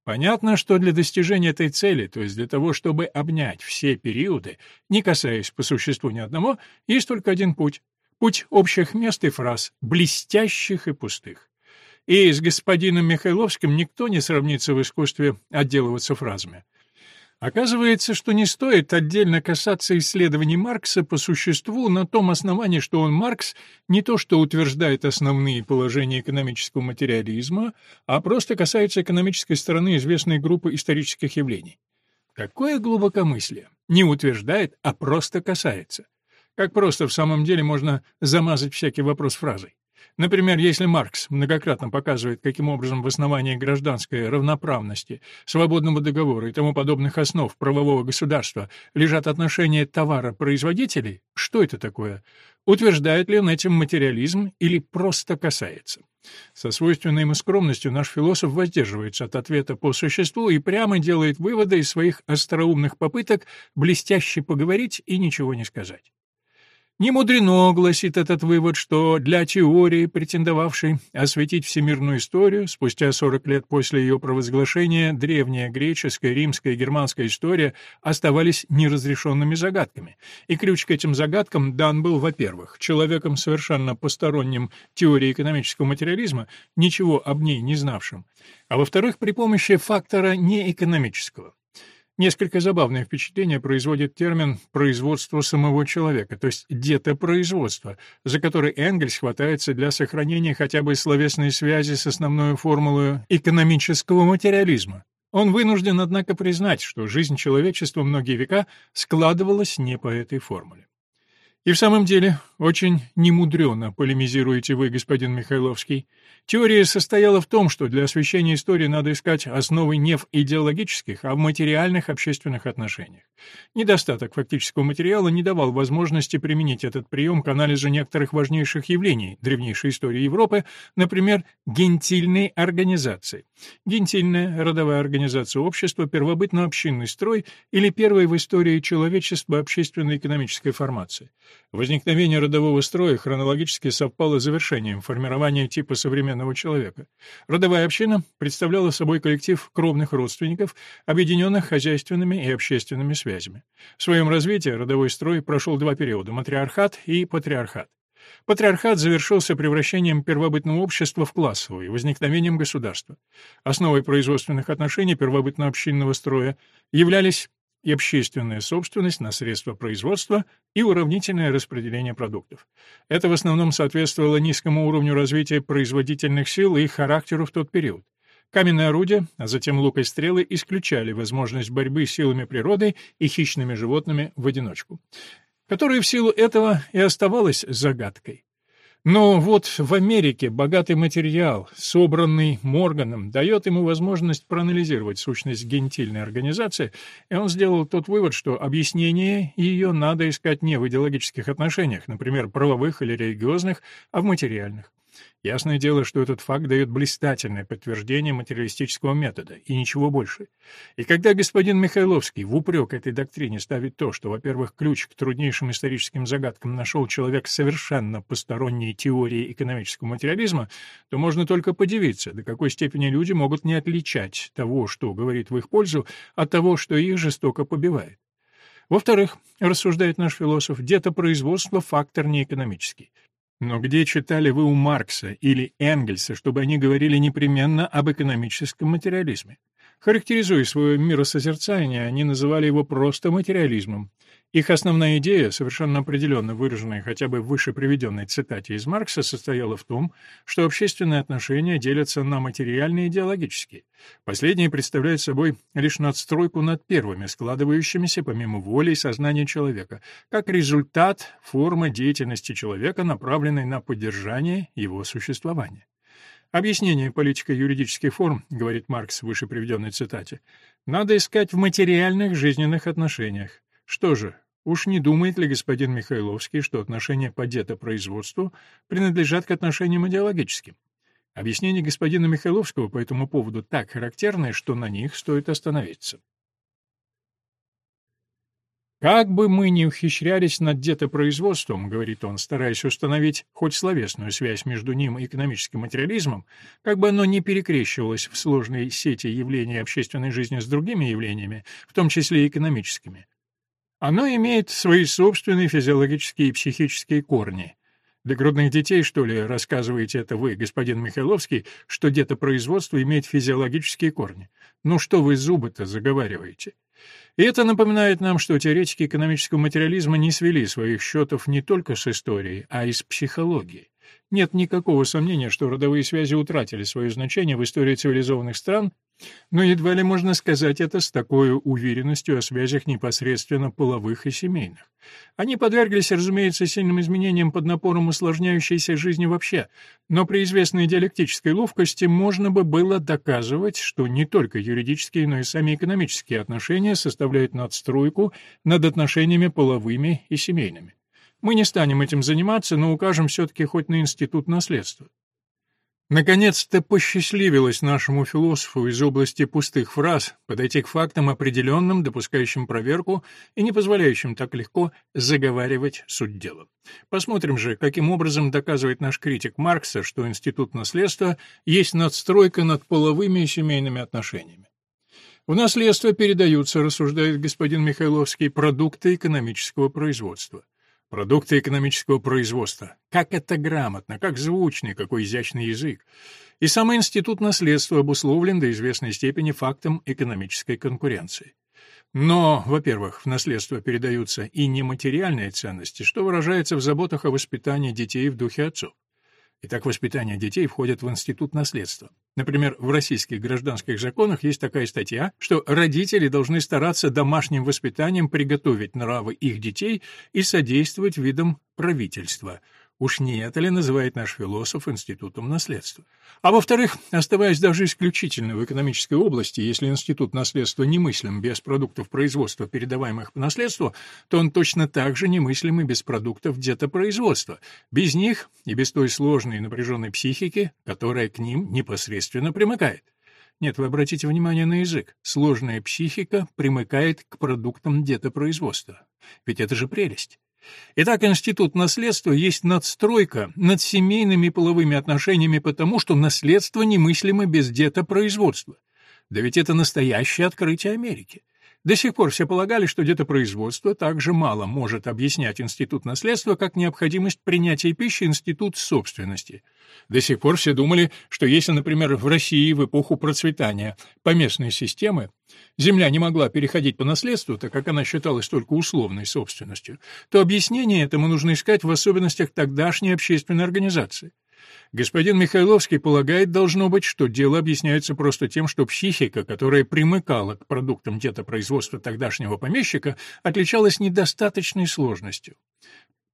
Понятно, что для достижения этой цели, то есть для того, чтобы обнять все периоды, не касаясь по существу ни одного, есть только один путь. Путь общих мест и фраз, блестящих и пустых. И с господином Михайловским никто не сравнится в искусстве отделываться фразами. Оказывается, что не стоит отдельно касаться исследований Маркса по существу на том основании, что он, Маркс, не то что утверждает основные положения экономического материализма, а просто касается экономической стороны известной группы исторических явлений. Какое глубокомыслие! Не утверждает, а просто касается. Как просто в самом деле можно замазать всякий вопрос фразой. Например, если Маркс многократно показывает, каким образом в основании гражданской равноправности, свободного договора и тому подобных основ правового государства лежат отношения товара-производителей, что это такое? Утверждает ли он этим материализм или просто касается? Со свойственной ему скромностью наш философ воздерживается от ответа по существу и прямо делает выводы из своих остроумных попыток блестяще поговорить и ничего не сказать. Не мудрено, гласит этот вывод, что для теории, претендовавшей осветить всемирную историю, спустя 40 лет после ее провозглашения, древняя греческая, римская и германская история оставались неразрешенными загадками. И ключ к этим загадкам дан был, во-первых, человеком совершенно посторонним теории экономического материализма, ничего об ней не знавшим, а во-вторых, при помощи фактора неэкономического. Несколько забавное впечатление производит термин «производство самого человека», то есть детопроизводство, за который Энгельс хватается для сохранения хотя бы словесной связи с основной формулой экономического материализма. Он вынужден, однако, признать, что жизнь человечества многие века складывалась не по этой формуле. И в самом деле, очень немудрено полемизируете вы, господин Михайловский. Теория состояла в том, что для освещения истории надо искать основы не в идеологических, а в материальных общественных отношениях. Недостаток фактического материала не давал возможности применить этот прием к анализу некоторых важнейших явлений древнейшей истории Европы, например, гентильной организации. Гентильная родовая организация общества, первобытно-общинный строй или первая в истории человечества общественно-экономическая формация. Возникновение родового строя хронологически совпало с завершением формирования типа современного человека. Родовая община представляла собой коллектив кровных родственников, объединенных хозяйственными и общественными связями. В своем развитии родовой строй прошел два периода – матриархат и патриархат. Патриархат завершился превращением первобытного общества в классовое, возникновением государства. Основой производственных отношений первобытно-общинного строя являлись и общественная собственность на средства производства и уравнительное распределение продуктов. Это в основном соответствовало низкому уровню развития производительных сил и их характеру в тот период. Каменные орудия, а затем лук и стрелы исключали возможность борьбы с силами природы и хищными животными в одиночку, которая в силу этого и оставалась загадкой. Но вот в Америке богатый материал, собранный Морганом, дает ему возможность проанализировать сущность гентильной организации, и он сделал тот вывод, что объяснение ее надо искать не в идеологических отношениях, например, правовых или религиозных, а в материальных. Ясное дело, что этот факт дает блистательное подтверждение материалистического метода, и ничего больше. И когда господин Михайловский в упрек этой доктрине ставит то, что, во-первых, ключ к труднейшим историческим загадкам нашел человек совершенно посторонней теории экономического материализма, то можно только подивиться, до какой степени люди могут не отличать того, что говорит в их пользу, от того, что их жестоко побивает. Во-вторых, рассуждает наш философ, детопроизводство – фактор неэкономический. Но где читали вы у Маркса или Энгельса, чтобы они говорили непременно об экономическом материализме? Характеризуя свое миросозерцание, они называли его просто материализмом. Их основная идея, совершенно определенно выраженная хотя бы в выше приведенной цитате из Маркса, состояла в том, что общественные отношения делятся на материальные и идеологические. Последние представляют собой лишь надстройку над первыми, складывающимися помимо воли и сознания человека, как результат формы деятельности человека, направленной на поддержание его существования. Объяснение политико-юридических форм, говорит Маркс в выше приведенной цитате, надо искать в материальных жизненных отношениях. Что же, уж не думает ли господин Михайловский, что отношения по детопроизводству принадлежат к отношениям идеологическим? Объяснение господина Михайловского по этому поводу так характерное, что на них стоит остановиться. «Как бы мы ни ухищрялись над детопроизводством, — говорит он, стараясь установить хоть словесную связь между ним и экономическим материализмом, как бы оно ни перекрещивалось в сложной сети явлений общественной жизни с другими явлениями, в том числе и экономическими, оно имеет свои собственные физиологические и психические корни. Для грудных детей, что ли, рассказываете это вы, господин Михайловский, что детопроизводство имеет физиологические корни? Ну что вы зубы-то заговариваете? И это напоминает нам, что теоретики экономического материализма не свели своих счетов не только с историей, а и с психологией. Нет никакого сомнения, что родовые связи утратили свое значение в истории цивилизованных стран, но едва ли можно сказать это с такой уверенностью о связях непосредственно половых и семейных. Они подверглись, разумеется, сильным изменениям под напором усложняющейся жизни вообще, но при известной диалектической ловкости можно бы было доказывать, что не только юридические, но и сами экономические отношения составляют надстройку над отношениями половыми и семейными. Мы не станем этим заниматься, но укажем все-таки хоть на институт наследства. Наконец-то посчастливилось нашему философу из области пустых фраз подойти к фактам определенным, допускающим проверку и не позволяющим так легко заговаривать суть дела. Посмотрим же, каким образом доказывает наш критик Маркса, что институт наследства есть надстройка над половыми и семейными отношениями. В наследство передаются, рассуждает господин Михайловский, продукты экономического производства. Продукты экономического производства. Как это грамотно, как звучный, какой изящный язык. И сам институт наследства обусловлен до известной степени фактом экономической конкуренции. Но, во-первых, в наследство передаются и нематериальные ценности, что выражается в заботах о воспитании детей в духе отцов. Итак, воспитание детей входит в институт наследства. Например, в российских гражданских законах есть такая статья, что родители должны стараться домашним воспитанием приготовить нравы их детей и содействовать видам правительства – Уж не это ли называет наш философ институтом наследства? А во-вторых, оставаясь даже исключительно в экономической области, если институт наследства немыслим без продуктов производства, передаваемых по наследству, то он точно так же немыслим и без продуктов детопроизводства. Без них и без той сложной и напряженной психики, которая к ним непосредственно примыкает. Нет, вы обратите внимание на язык. Сложная психика примыкает к продуктам детопроизводства. Ведь это же прелесть. Итак, институт наследства есть надстройка над семейными половыми отношениями потому, что наследство немыслимо без детопроизводства. Да ведь это настоящее открытие Америки. До сих пор все полагали, что детопроизводство так же мало может объяснять институт наследства, как необходимость принятия пищи институт собственности. До сих пор все думали, что если, например, в России в эпоху процветания поместной системы земля не могла переходить по наследству, так как она считалась только условной собственностью, то объяснение этому нужно искать в особенностях тогдашней общественной организации. Господин Михайловский полагает, должно быть, что дело объясняется просто тем, что психика, которая примыкала к продуктам детопроизводства тогдашнего помещика, отличалась недостаточной сложностью.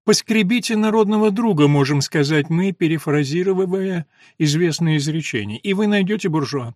«Поскребите народного друга», можем сказать мы, перефразировывая известное изречение, и вы найдете буржуа.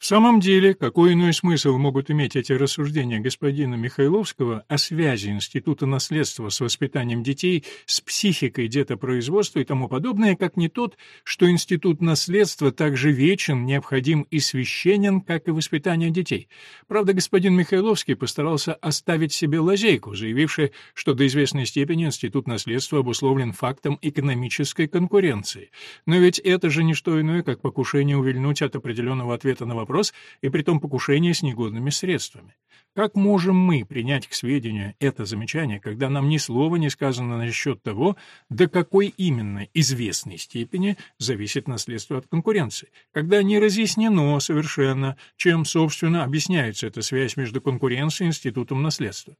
В самом деле, какой иной смысл могут иметь эти рассуждения господина Михайловского о связи Института наследства с воспитанием детей, с психикой детопроизводства и тому подобное, как не тот, что Институт наследства также вечен, необходим и священен, как и воспитание детей? Правда, господин Михайловский постарался оставить себе лазейку, заявивший, что до известной степени Институт наследства обусловлен фактом экономической конкуренции. Но ведь это же не что иное, как покушение увильнуть от определенного ответа на вопрос, вопрос, и притом покушение с негодными средствами. Как можем мы принять к сведению это замечание, когда нам ни слова не сказано насчет того, до какой именно известной степени зависит наследство от конкуренции, когда не разъяснено совершенно, чем, собственно, объясняется эта связь между конкуренцией и институтом наследства?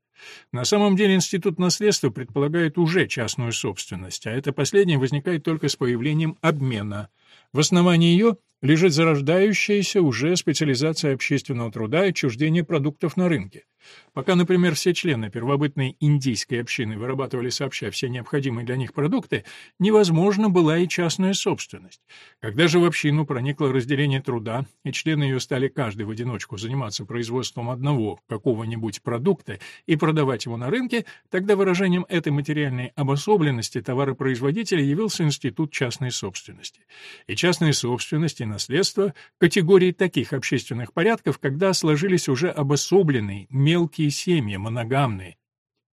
На самом деле институт наследства предполагает уже частную собственность, а это последнее возникает только с появлением обмена. В основании ее лежит зарождающаяся уже специализация общественного труда и отчуждение продуктов на рынке. Пока, например, все члены первобытной индийской общины вырабатывали сообща все необходимые для них продукты, невозможна была и частная собственность. Когда же в общину проникло разделение труда, и члены ее стали каждый в одиночку заниматься производством одного какого-нибудь продукта и продавать его на рынке, тогда выражением этой материальной обособленности товаропроизводителя явился институт частной собственности. И частная собственность и наследство — категории таких общественных порядков, когда сложились уже обособленные, мелкие семьи, моногамные,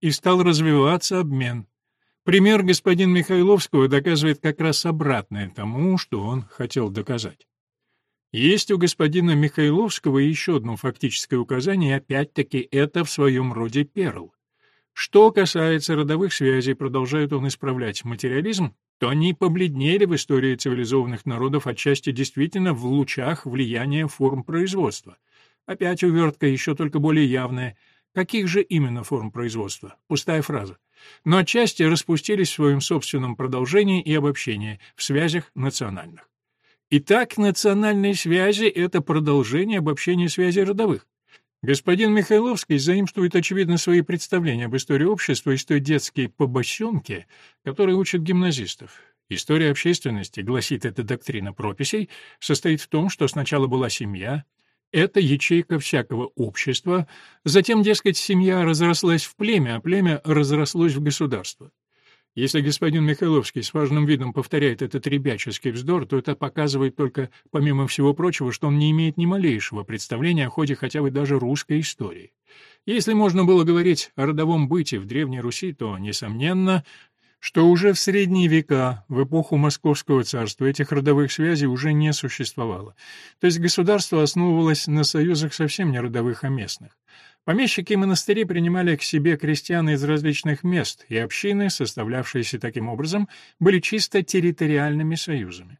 и стал развиваться обмен. Пример господин Михайловского доказывает как раз обратное тому, что он хотел доказать. Есть у господина Михайловского еще одно фактическое указание, опять-таки это в своем роде перл. Что касается родовых связей, продолжает он исправлять материализм, то они побледнели в истории цивилизованных народов отчасти действительно в лучах влияния форм производства. Опять увертка, еще только более явная. Каких же именно форм производства? Пустая фраза. Но отчасти распустились в своем собственном продолжении и обобщении, в связях национальных. Итак, национальные связи — это продолжение обобщения связей родовых. Господин Михайловский заимствует, очевидно, свои представления об истории общества из той детской побощенки, которые учат гимназистов. История общественности, гласит эта доктрина прописей, состоит в том, что сначала была семья, это ячейка всякого общества, затем, дескать, семья разрослась в племя, а племя разрослось в государство. Если господин Михайловский с важным видом повторяет этот ребяческий вздор, то это показывает только, помимо всего прочего, что он не имеет ни малейшего представления о ходе хотя бы даже русской истории. Если можно было говорить о родовом быте в Древней Руси, то, несомненно, что уже в средние века, в эпоху Московского царства, этих родовых связей уже не существовало. То есть государство основывалось на союзах совсем не родовых, а местных. Помещики и монастыри принимали к себе крестьян из различных мест, и общины, составлявшиеся таким образом, были чисто территориальными союзами.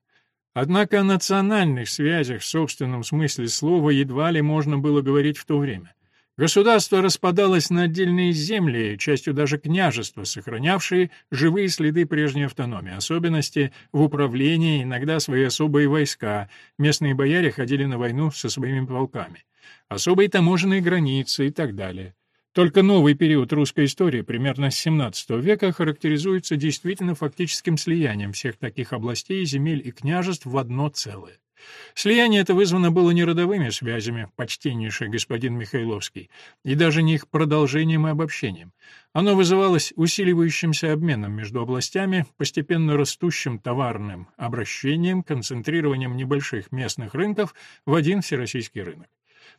Однако о национальных связях в собственном смысле слова едва ли можно было говорить в то время. Государство распадалось на отдельные земли, частью даже княжества, сохранявшие живые следы прежней автономии, особенности в управлении, иногда свои особые войска, местные бояре ходили на войну со своими полками особые таможенные границы и так далее. Только новый период русской истории, примерно с XVII века, характеризуется действительно фактическим слиянием всех таких областей, земель и княжеств в одно целое. Слияние это вызвано было не родовыми связями, почтеннейший господин Михайловский, и даже не их продолжением и обобщением. Оно вызывалось усиливающимся обменом между областями, постепенно растущим товарным обращением, концентрированием небольших местных рынков в один всероссийский рынок.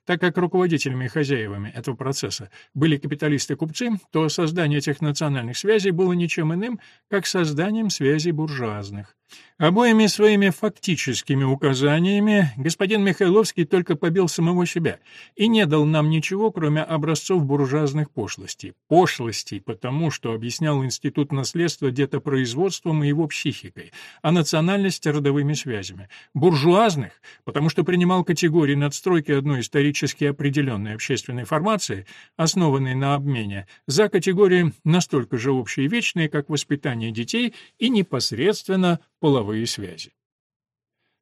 Так как руководителями и хозяевами этого процесса были капиталисты-купцы, то создание этих национальных связей было ничем иным, как созданием связей буржуазных. Обоими своими фактическими указаниями господин Михайловский только побил самого себя и не дал нам ничего, кроме образцов буржуазных пошлостей. Пошлостей, потому что объяснял институт наследства детопроизводством и его психикой, а национальность родовыми связями. Буржуазных, потому что принимал категории надстройки одной исторически определенной общественной формации, основанной на обмене, за категории настолько же общие и вечные, как воспитание детей и непосредственно половые связи.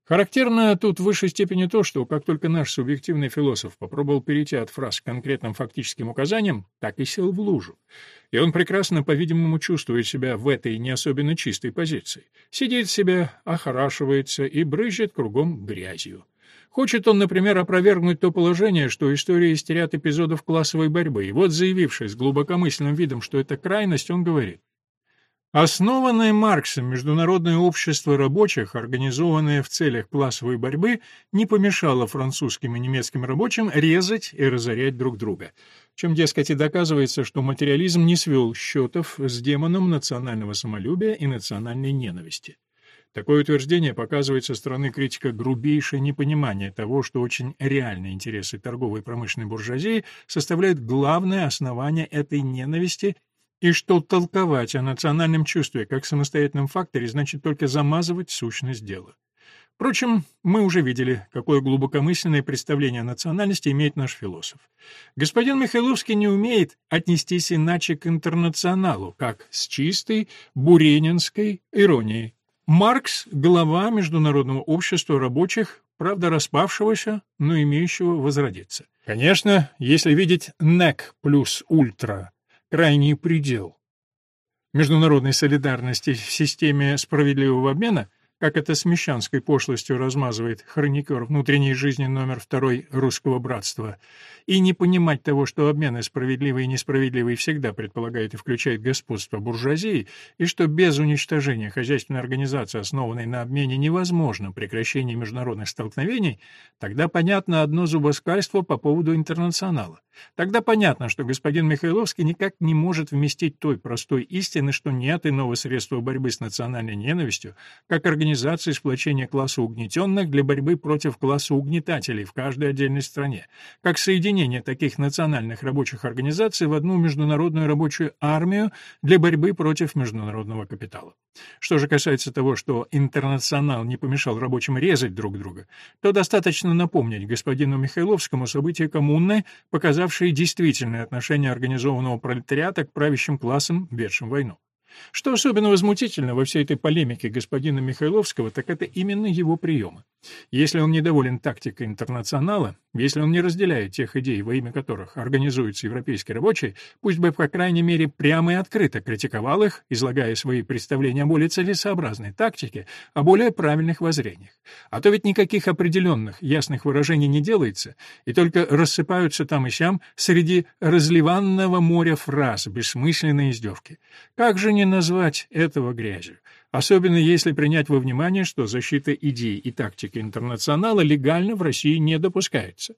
Характерно тут в высшей степени то, что как только наш субъективный философ попробовал перейти от фраз к конкретным фактическим указаниям, так и сел в лужу. И он прекрасно, по-видимому, чувствует себя в этой не особенно чистой позиции. Сидит себе, охорашивается и брызжет кругом грязью. Хочет он, например, опровергнуть то положение, что история истерят эпизодов классовой борьбы, и вот, заявившись глубокомысленным видом, что это крайность, он говорит, Основанное Марксом Международное общество рабочих, организованное в целях классовой борьбы, не помешало французским и немецким рабочим резать и разорять друг друга. Чем, дескать, и доказывается, что материализм не свел счетов с демоном национального самолюбия и национальной ненависти. Такое утверждение показывает со стороны критика грубейшее непонимание того, что очень реальные интересы торговой и промышленной буржуазии составляют главное основание этой ненависти и что толковать о национальном чувстве как самостоятельном факторе значит только замазывать сущность дела. Впрочем, мы уже видели, какое глубокомысленное представление о национальности имеет наш философ. Господин Михайловский не умеет отнестись иначе к интернационалу, как с чистой буренинской иронией. Маркс — глава Международного общества рабочих, правда распавшегося, но имеющего возродиться. Конечно, если видеть НЭК плюс ультра крайний предел. Международной солидарности в системе справедливого обмена как это с мещанской пошлостью размазывает хроникер внутренней жизни номер второй русского братства, и не понимать того, что обмены справедливый и несправедливый всегда предполагает и включает господство буржуазии, и что без уничтожения хозяйственной организации, основанной на обмене, невозможно прекращение международных столкновений, тогда понятно одно зубоскальство по поводу интернационала. Тогда понятно, что господин Михайловский никак не может вместить той простой истины, что нет иного средства борьбы с национальной ненавистью, как организации сплочения класса угнетенных для борьбы против класса угнетателей в каждой отдельной стране, как соединение таких национальных рабочих организаций в одну международную рабочую армию для борьбы против международного капитала. Что же касается того, что интернационал не помешал рабочим резать друг друга, то достаточно напомнить господину Михайловскому события коммуны, показавшие действительное отношение организованного пролетариата к правящим классам, ведшим войну. Что особенно возмутительно во всей этой полемике господина Михайловского, так это именно его приемы. Если он недоволен тактикой интернационала, если он не разделяет тех идей, во имя которых организуются европейские рабочие, пусть бы, по крайней мере, прямо и открыто критиковал их, излагая свои представления о более целесообразной тактике, о более правильных воззрениях. А то ведь никаких определенных, ясных выражений не делается, и только рассыпаются там и сям среди разливанного моря фраз, бессмысленные издевки. Как же не назвать этого грязью? Особенно если принять во внимание, что защита идей и тактики интернационала легально в России не допускается.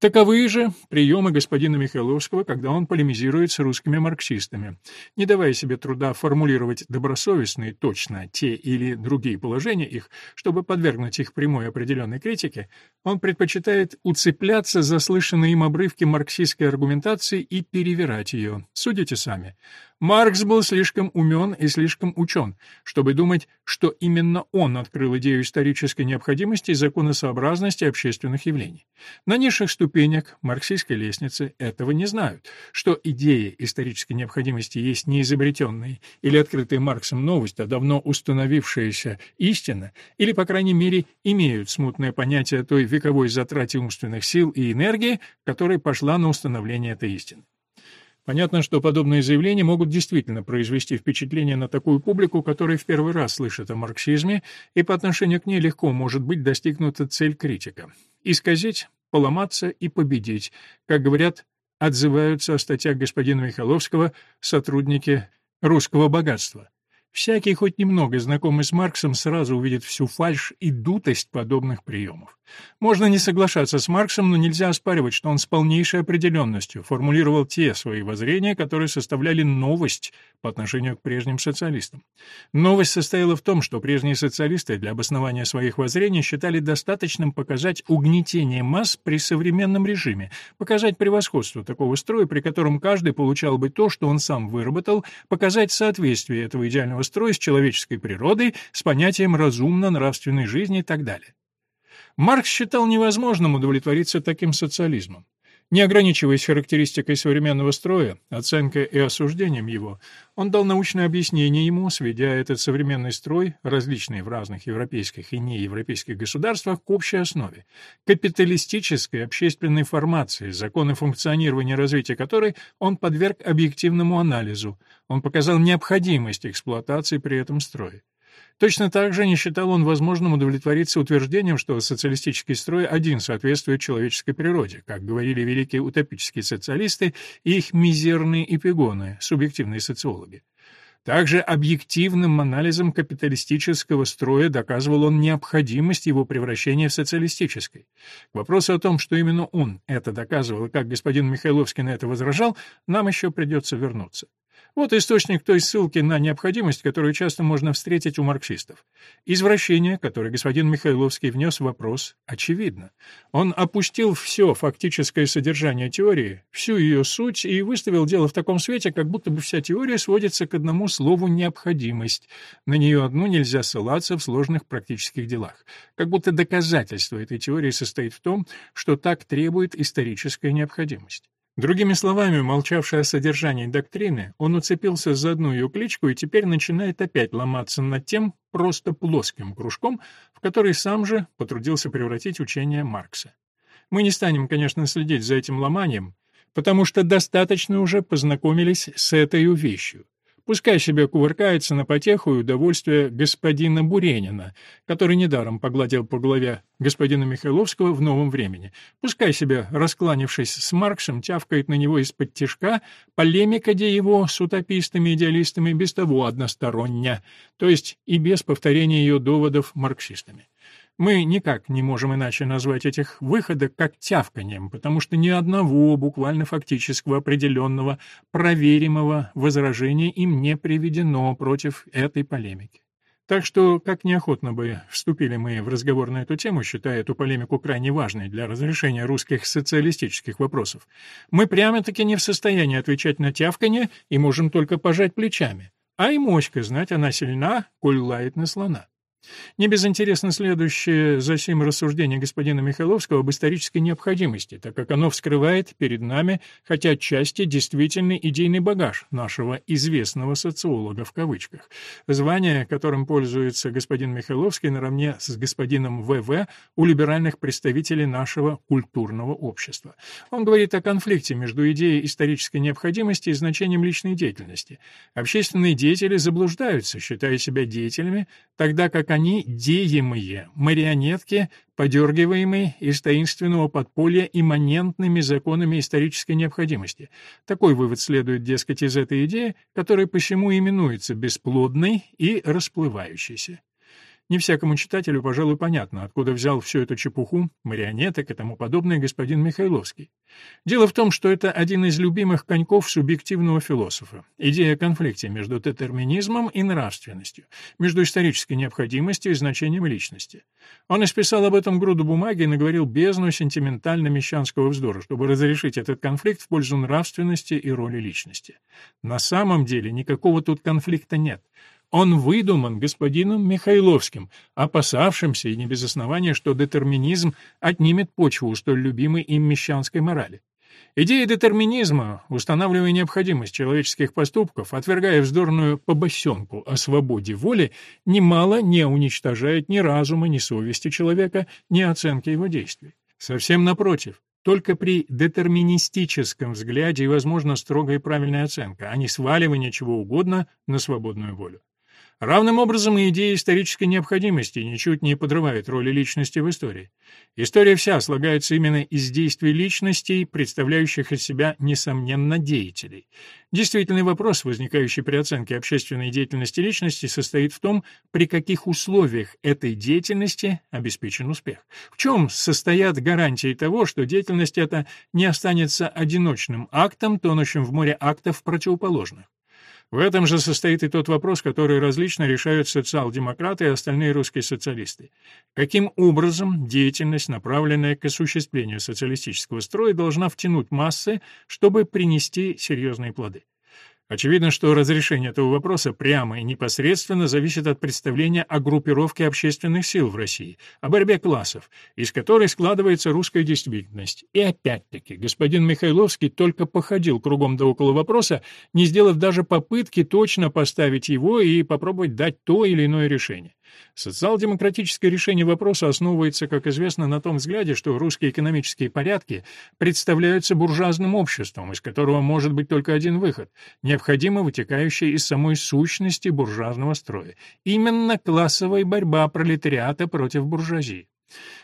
Таковы же приемы господина Михайловского, когда он полемизирует с русскими марксистами. Не давая себе труда формулировать добросовестно и точно те или другие положения их, чтобы подвергнуть их прямой определенной критике, он предпочитает уцепляться за слышанные им обрывки марксистской аргументации и перевирать ее. Судите сами. Маркс был слишком умен и слишком учен, чтобы думать, что именно он открыл идею исторической необходимости и законосообразности общественных явлений. На низших ступенях марксистской лестницы этого не знают, что идея исторической необходимости есть не изобретенная или открытая Марксом новость, а давно установившаяся истина, или, по крайней мере, имеют смутное понятие о той вековой затрате умственных сил и энергии, которая пошла на установление этой истины. Понятно, что подобные заявления могут действительно произвести впечатление на такую публику, которая в первый раз слышит о марксизме, и по отношению к ней легко может быть достигнута цель критика — исказить, поломаться и победить, как говорят, отзываются о статьях господина Михайловского сотрудники «Русского богатства». Всякий, хоть немного знакомый с Марксом, сразу увидит всю фальшь и дутость подобных приемов. Можно не соглашаться с Марксом, но нельзя оспаривать, что он с полнейшей определенностью формулировал те свои воззрения, которые составляли новость по отношению к прежним социалистам. Новость состояла в том, что прежние социалисты для обоснования своих воззрений считали достаточным показать угнетение масс при современном режиме, показать превосходство такого строя, при котором каждый получал бы то, что он сам выработал, показать соответствие этого идеального строя с человеческой природой, с понятием разумно-нравственной жизни и так далее. Маркс считал невозможным удовлетвориться таким социализмом. Не ограничиваясь характеристикой современного строя, оценкой и осуждением его, он дал научное объяснение ему, сведя этот современный строй, различный в разных европейских и неевропейских государствах, к общей основе – капиталистической общественной формации, законы функционирования и развития которой он подверг объективному анализу, он показал необходимость эксплуатации при этом строя. Точно так же не считал он возможным удовлетвориться утверждением, что социалистический строй один соответствует человеческой природе, как говорили великие утопические социалисты и их мизерные эпигоны, субъективные социологи. Также объективным анализом капиталистического строя доказывал он необходимость его превращения в социалистический. К вопросу о том, что именно он это доказывал и как господин Михайловский на это возражал, нам еще придется вернуться. Вот источник той ссылки на необходимость, которую часто можно встретить у марксистов. Извращение, которое господин Михайловский внес в вопрос, очевидно. Он опустил все фактическое содержание теории, всю ее суть и выставил дело в таком свете, как будто бы вся теория сводится к одному слову «необходимость». На нее одну нельзя ссылаться в сложных практических делах. Как будто доказательство этой теории состоит в том, что так требует историческая необходимость. Другими словами, молчавший о содержании доктрины, он уцепился за одну ее кличку и теперь начинает опять ломаться над тем просто плоским кружком, в который сам же потрудился превратить учение Маркса. Мы не станем, конечно, следить за этим ломанием, потому что достаточно уже познакомились с этой вещью. Пускай себе кувыркается на потеху и удовольствие господина Буренина, который недаром погладил по голове господина Михайловского в новом времени. Пускай себе, раскланившись с Марксом, тявкает на него из-под тишка, полемика де его с утопистами-идеалистами без того односторонняя, то есть и без повторения ее доводов марксистами. Мы никак не можем иначе назвать этих выходок как тявканием, потому что ни одного буквально фактического определенного проверимого возражения им не приведено против этой полемики. Так что, как неохотно бы вступили мы в разговор на эту тему, считая эту полемику крайне важной для разрешения русских социалистических вопросов, мы прямо-таки не в состоянии отвечать на тявканье и можем только пожать плечами. А и моська знать она сильна, коль лает на слона. Не безинтересно следующее за сим рассуждение господина Михайловского об исторической необходимости, так как оно вскрывает перед нами, хотя отчасти действительный идейный багаж нашего «известного социолога» в кавычках. Звание, которым пользуется господин Михайловский наравне с господином В.В. у либеральных представителей нашего культурного общества. Он говорит о конфликте между идеей исторической необходимости и значением личной деятельности. Общественные деятели заблуждаются, считая себя деятелями, тогда как они деемые, марионетки, подергиваемые из таинственного подполья имманентными законами исторической необходимости. Такой вывод следует, дескать, из этой идеи, которая посему именуется бесплодной и расплывающейся. Не всякому читателю, пожалуй, понятно, откуда взял всю эту чепуху, марионеток и тому подобное господин Михайловский. Дело в том, что это один из любимых коньков субъективного философа. Идея конфликта между детерминизмом и нравственностью, между исторической необходимостью и значением личности. Он исписал об этом груду бумаги и наговорил бездну сентиментально-мещанского вздора, чтобы разрешить этот конфликт в пользу нравственности и роли личности. На самом деле никакого тут конфликта нет. Он выдуман господином Михайловским, опасавшимся, и не без основания, что детерминизм отнимет почву у столь любимой им мещанской морали. Идея детерминизма, устанавливая необходимость человеческих поступков, отвергая вздорную побосенку о свободе воли, немало не уничтожает ни разума, ни совести человека, ни оценки его действий. Совсем напротив, только при детерминистическом взгляде и возможна строгая и правильная оценка, а не сваливание чего угодно на свободную волю. Равным образом и идея исторической необходимости ничуть не подрывает роли личности в истории. История вся слагается именно из действий личностей, представляющих из себя, несомненно, деятелей. Действительный вопрос, возникающий при оценке общественной деятельности личности, состоит в том, при каких условиях этой деятельности обеспечен успех. В чем состоят гарантии того, что деятельность эта не останется одиночным актом, тонущим в море актов противоположных. В этом же состоит и тот вопрос, который различно решают социал-демократы и остальные русские социалисты. Каким образом деятельность, направленная к осуществлению социалистического строя, должна втянуть массы, чтобы принести серьезные плоды? Очевидно, что разрешение этого вопроса прямо и непосредственно зависит от представления о группировке общественных сил в России, о борьбе классов, из которой складывается русская действительность. И опять-таки, господин Михайловский только походил кругом да около вопроса, не сделав даже попытки точно поставить его и попробовать дать то или иное решение. Социал-демократическое решение вопроса основывается, как известно, на том взгляде, что русские экономические порядки представляются буржуазным обществом, из которого может быть только один выход, необходимо вытекающий из самой сущности буржуазного строя. Именно классовая борьба пролетариата против буржуазии.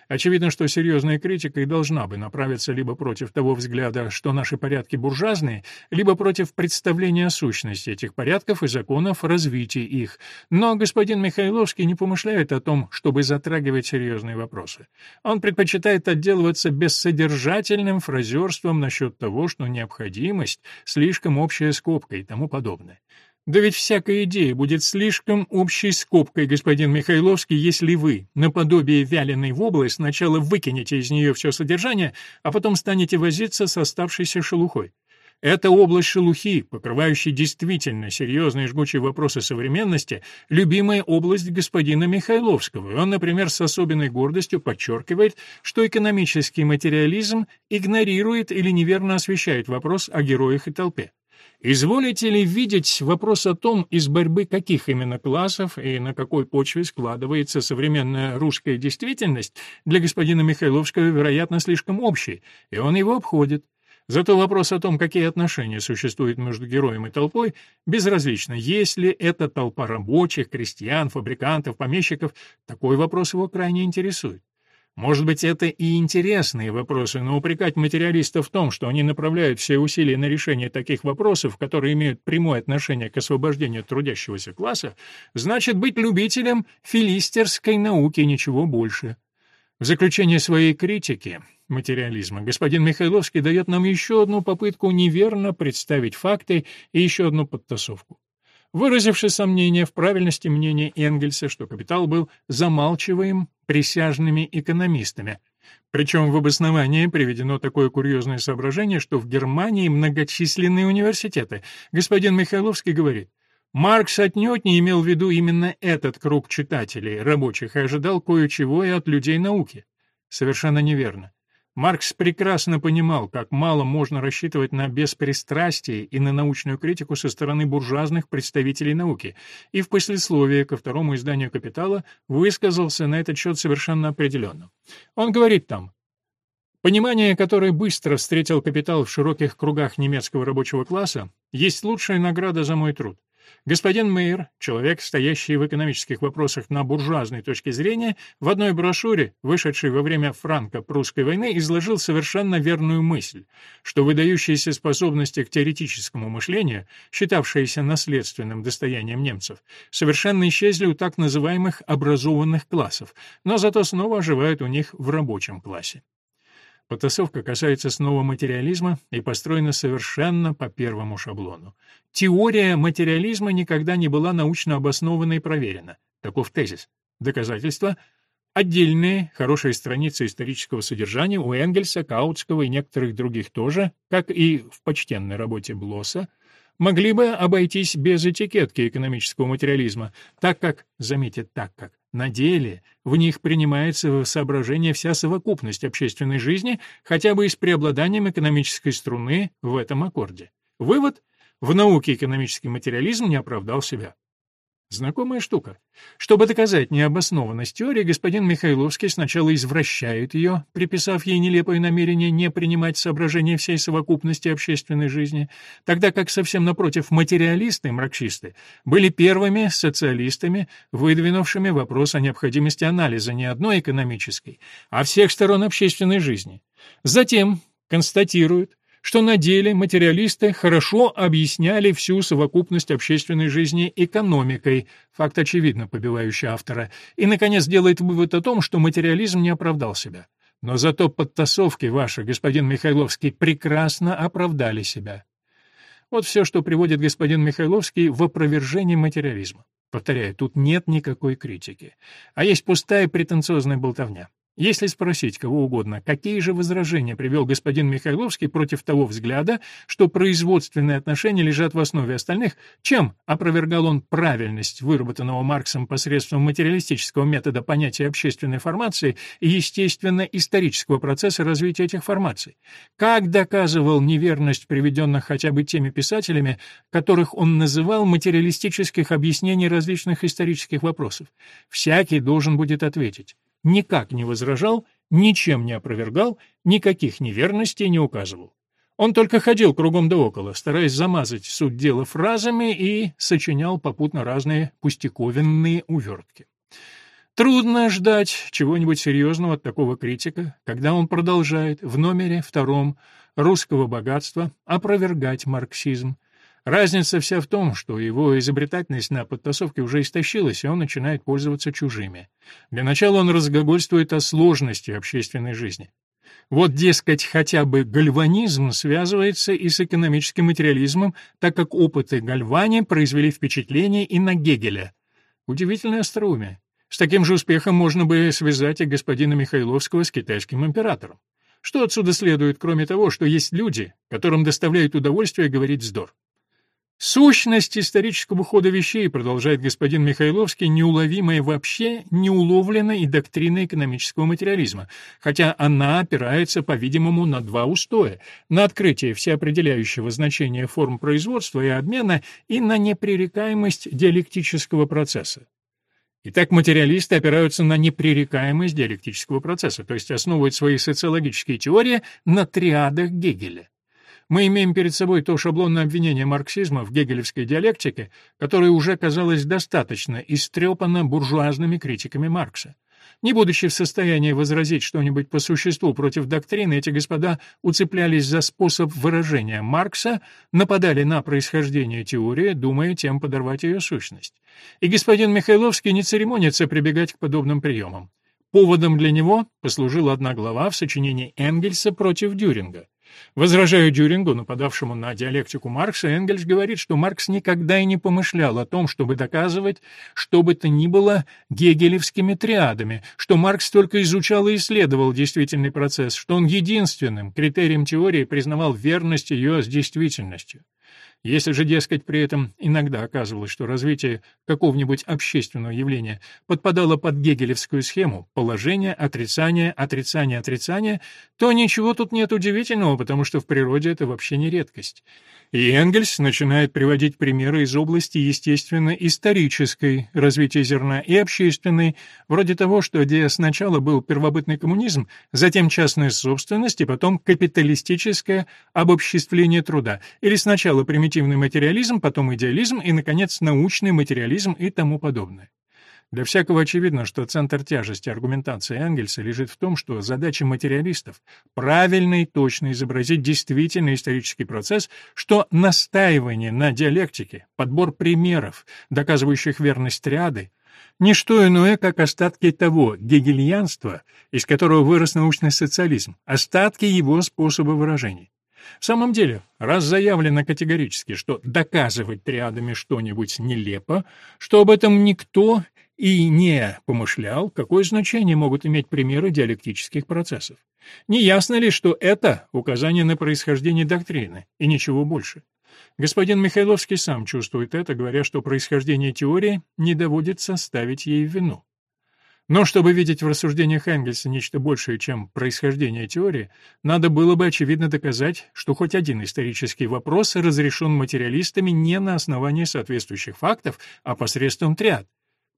Очевидно, что серьезная критика и должна бы направиться либо против того взгляда, что наши порядки буржуазные, либо против представления о сущности этих порядков и законов развития их. Но господин Михайловский не помышляет о том, чтобы затрагивать серьезные вопросы. Он предпочитает отделываться бессодержательным фразерством насчет того, что необходимость — слишком общая скобка и тому подобное. Да ведь всякая идея будет слишком общей скобкой, господин Михайловский, если вы, наподобие вяленой воблы, сначала выкинете из нее все содержание, а потом станете возиться с оставшейся шелухой. Эта область шелухи, покрывающая действительно серьезные жгучие вопросы современности, любимая область господина Михайловского, он, например, с особенной гордостью подчеркивает, что экономический материализм игнорирует или неверно освещает вопрос о героях и толпе. Изволите ли видеть вопрос о том, из борьбы каких именно классов и на какой почве складывается современная русская действительность, для господина Михайловского, вероятно, слишком общий, и он его обходит. Зато вопрос о том, какие отношения существуют между героем и толпой, безразлично, есть ли это толпа рабочих, крестьян, фабрикантов, помещиков, такой вопрос его крайне интересует. Может быть, это и интересные вопросы, но упрекать материалистов в том, что они направляют все усилия на решение таких вопросов, которые имеют прямое отношение к освобождению трудящегося класса, значит быть любителем филистерской науки, ничего больше. В заключение своей критики материализма господин Михайловский дает нам еще одну попытку неверно представить факты и еще одну подтасовку выразивший сомнение в правильности мнения Энгельса, что капитал был замалчиваем присяжными экономистами. Причем в обосновании приведено такое курьезное соображение, что в Германии многочисленные университеты. Господин Михайловский говорит, Маркс отнюдь не имел в виду именно этот круг читателей, рабочих, и ожидал кое-чего и от людей науки. Совершенно неверно. Маркс прекрасно понимал, как мало можно рассчитывать на беспристрастие и на научную критику со стороны буржуазных представителей науки, и в послесловии ко второму изданию «Капитала» высказался на этот счет совершенно определенно. Он говорит там, Понимание, которое быстро встретил капитал в широких кругах немецкого рабочего класса, есть лучшая награда за мой труд. Господин Мейер, человек, стоящий в экономических вопросах на буржуазной точке зрения, в одной брошюре, вышедшей во время франко-прусской войны, изложил совершенно верную мысль, что выдающиеся способности к теоретическому мышлению, считавшиеся наследственным достоянием немцев, совершенно исчезли у так называемых образованных классов, но зато снова оживают у них в рабочем классе. Потасовка касается снова материализма и построена совершенно по первому шаблону. Теория материализма никогда не была научно обоснована и проверена. Таков тезис. Доказательства — отдельные, хорошие страницы исторического содержания у Энгельса, Каутского и некоторых других тоже, как и в почтенной работе Блосса, могли бы обойтись без этикетки экономического материализма, так как, заметьте, так как, на деле в них принимается в соображение вся совокупность общественной жизни, хотя бы и с преобладанием экономической струны в этом аккорде. Вывод – в науке экономический материализм не оправдал себя. Знакомая штука. Чтобы доказать необоснованность теории, господин Михайловский сначала извращает ее, приписав ей нелепое намерение не принимать соображения всей совокупности общественной жизни, тогда как совсем напротив материалисты и марксисты были первыми социалистами, выдвинувшими вопрос о необходимости анализа не одной экономической, а всех сторон общественной жизни. Затем констатируют, что на деле материалисты хорошо объясняли всю совокупность общественной жизни экономикой, факт очевидно побивающий автора, и, наконец, делает вывод о том, что материализм не оправдал себя. Но зато подтасовки ваши, господин Михайловский, прекрасно оправдали себя. Вот все, что приводит господин Михайловский в опровержение материализма. Повторяю, тут нет никакой критики, а есть пустая претенциозная болтовня. Если спросить кого угодно, какие же возражения привел господин Михайловский против того взгляда, что производственные отношения лежат в основе остальных, чем опровергал он правильность выработанного Марксом посредством материалистического метода понятия общественной формации и естественно-исторического процесса развития этих формаций? Как доказывал неверность приведенных хотя бы теми писателями, которых он называл материалистических объяснений различных исторических вопросов? Всякий должен будет ответить никак не возражал, ничем не опровергал, никаких неверностей не указывал. Он только ходил кругом да около, стараясь замазать суть дела фразами и сочинял попутно разные пустяковинные увертки. Трудно ждать чего-нибудь серьезного от такого критика, когда он продолжает в номере втором «Русского богатства» опровергать марксизм, Разница вся в том, что его изобретательность на подтасовке уже истощилась, и он начинает пользоваться чужими. Для начала он разгогольствует о сложности общественной жизни. Вот, дескать, хотя бы гальванизм связывается и с экономическим материализмом, так как опыты Гальвани произвели впечатление и на Гегеля. Удивительное остроумие. С таким же успехом можно бы связать и господина Михайловского с китайским императором. Что отсюда следует, кроме того, что есть люди, которым доставляет удовольствие говорить вздор? Сущность исторического хода вещей, продолжает господин Михайловский, неуловимая вообще не уловлена и доктрина экономического материализма, хотя она опирается, по-видимому, на два устоя – на открытие всеопределяющего значения форм производства и обмена и на непререкаемость диалектического процесса. Итак, материалисты опираются на непререкаемость диалектического процесса, то есть основывают свои социологические теории на триадах Гегеля. Мы имеем перед собой то шаблонное обвинение марксизма в гегелевской диалектике, которое уже казалось достаточно истрепано буржуазными критиками Маркса. Не будучи в состоянии возразить что-нибудь по существу против доктрины, эти господа уцеплялись за способ выражения Маркса, нападали на происхождение теории, думая тем подорвать ее сущность. И господин Михайловский не церемонится прибегать к подобным приемам. Поводом для него послужила одна глава в сочинении Энгельса против Дюринга. Возражаю Дюрингу, нападавшему на диалектику Маркса, Энгельс говорит, что Маркс никогда и не помышлял о том, чтобы доказывать, что бы то ни было гегелевскими триадами, что Маркс только изучал и исследовал действительный процесс, что он единственным критерием теории признавал верность ее с действительностью. Если же, дескать, при этом иногда оказывалось, что развитие какого-нибудь общественного явления подпадало под гегелевскую схему положение, отрицание, отрицание, отрицание, то ничего тут нет удивительного, потому что в природе это вообще не редкость. И Энгельс начинает приводить примеры из области естественно-исторической развития зерна и общественной, вроде того, что где сначала был первобытный коммунизм, затем частная собственность и потом капиталистическое обобществление труда, или сначала примитивный материализм, потом идеализм и, наконец, научный материализм и тому подобное. Для всякого очевидно, что центр тяжести аргументации Энгельса лежит в том, что задача материалистов — правильно и точно изобразить действительный исторический процесс, что настаивание на диалектике, подбор примеров, доказывающих верность триады, не что иное, как остатки того гегельянства, из которого вырос научный социализм, остатки его способа выражения. В самом деле, раз заявлено категорически, что доказывать триадами что-нибудь нелепо, что об этом никто и не помышлял, какое значение могут иметь примеры диалектических процессов. Не ясно ли, что это указание на происхождение доктрины, и ничего больше? Господин Михайловский сам чувствует это, говоря, что происхождение теории не доводится ставить ей вину. Но чтобы видеть в рассуждениях Энгельса нечто большее, чем происхождение теории, надо было бы очевидно доказать, что хоть один исторический вопрос разрешен материалистами не на основании соответствующих фактов, а посредством триад.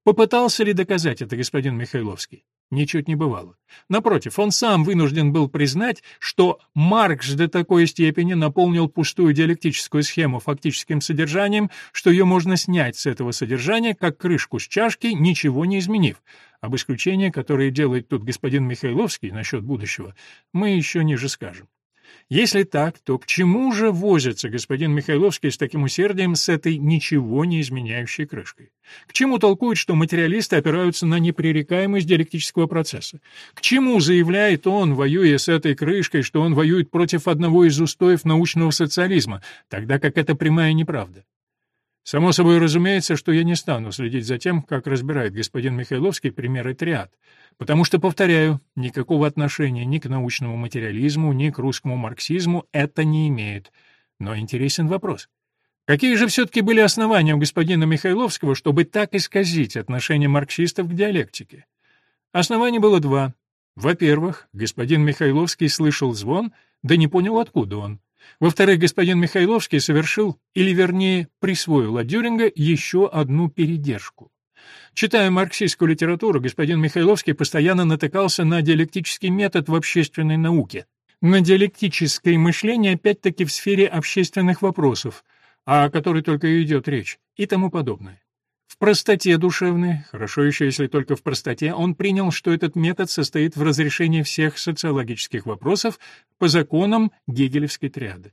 Попытался ли доказать это господин Михайловский? Ничуть не бывало. Напротив, он сам вынужден был признать, что Маркс до такой степени наполнил пустую диалектическую схему фактическим содержанием, что ее можно снять с этого содержания, как крышку с чашки, ничего не изменив. Об исключении, которое делает тут господин Михайловский насчет будущего, мы еще ниже скажем. Если так, то к чему же возится господин Михайловский с таким усердием с этой ничего не изменяющей крышкой? К чему толкует, что материалисты опираются на непререкаемость диалектического процесса? К чему заявляет он, воюя с этой крышкой, что он воюет против одного из устоев научного социализма, тогда как это прямая неправда? Само собой разумеется, что я не стану следить за тем, как разбирает господин Михайловский примеры триад, потому что, повторяю, никакого отношения ни к научному материализму, ни к русскому марксизму это не имеет. Но интересен вопрос. Какие же все-таки были основания у господина Михайловского, чтобы так исказить отношение марксистов к диалектике? Оснований было два. Во-первых, господин Михайловский слышал звон, да не понял, откуда он. Во-вторых, господин Михайловский совершил, или вернее присвоил от Дюринга еще одну передержку. Читая марксистскую литературу, господин Михайловский постоянно натыкался на диалектический метод в общественной науке, на диалектическое мышление опять-таки в сфере общественных вопросов, о которой только и идет речь, и тому подобное. В простоте душевной, хорошо еще если только в простоте, он принял, что этот метод состоит в разрешении всех социологических вопросов по законам гегелевской триады.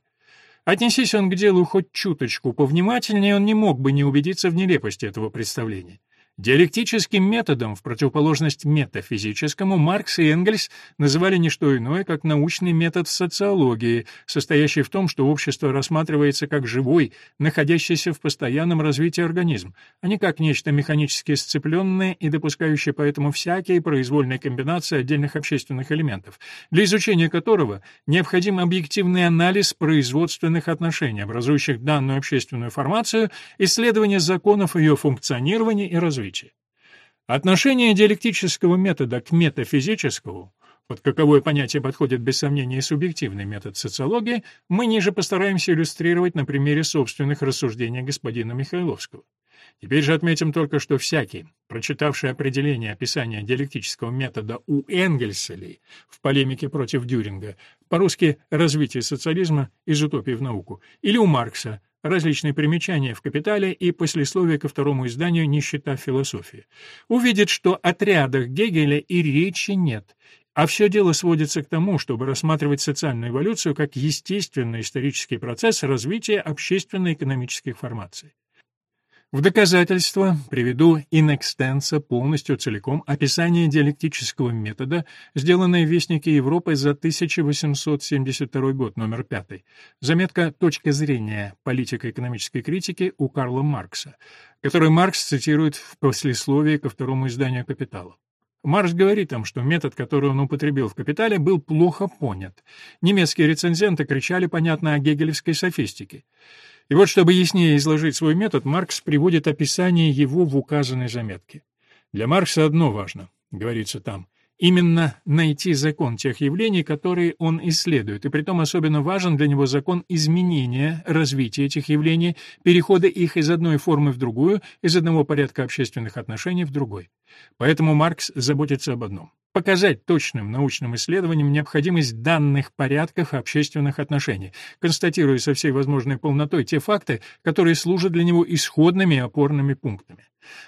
Отнесись он к делу хоть чуточку повнимательнее, он не мог бы не убедиться в нелепости этого представления. Диалектическим методом, в противоположность метафизическому, Маркс и Энгельс называли не что иное, как научный метод социологии, состоящий в том, что общество рассматривается как живой, находящийся в постоянном развитии организм, а не как нечто механически сцепленное и допускающее поэтому всякие произвольные комбинации отдельных общественных элементов, для изучения которого необходим объективный анализ производственных отношений, образующих данную общественную формацию, исследование законов ее функционирования и развития развития. Отношение диалектического метода к метафизическому, под каковое понятие подходит без сомнения субъективный метод социологии, мы ниже постараемся иллюстрировать на примере собственных рассуждений господина Михайловского. Теперь же отметим только, что всякий, прочитавший определение описания диалектического метода у Энгельса ли в полемике против Дюринга, по-русски «развитие социализма из утопии в науку», или у Маркса различные примечания в «Капитале» и послесловие ко второму изданию «Нищета философии», увидит, что о отрядах Гегеля и речи нет, а все дело сводится к тому, чтобы рассматривать социальную эволюцию как естественный исторический процесс развития общественно-экономических формаций. В доказательство приведу in extenso полностью целиком описание диалектического метода, сделанное в Вестнике Европы за 1872 год, номер 5. Заметка «Точка зрения политико-экономической критики» у Карла Маркса, который Маркс цитирует в послесловии ко второму изданию «Капитала». Маркс говорит там, что метод, который он употребил в «Капитале», был плохо понят. Немецкие рецензенты кричали, понятно, о гегелевской софистике. И вот, чтобы яснее изложить свой метод, Маркс приводит описание его в указанной заметке. Для Маркса одно важно, говорится там, именно найти закон тех явлений, которые он исследует, и притом особенно важен для него закон изменения, развития этих явлений, перехода их из одной формы в другую, из одного порядка общественных отношений в другой. Поэтому Маркс заботится об одном показать точным научным исследованиям необходимость данных порядков общественных отношений, констатируя со всей возможной полнотой те факты, которые служат для него исходными и опорными пунктами.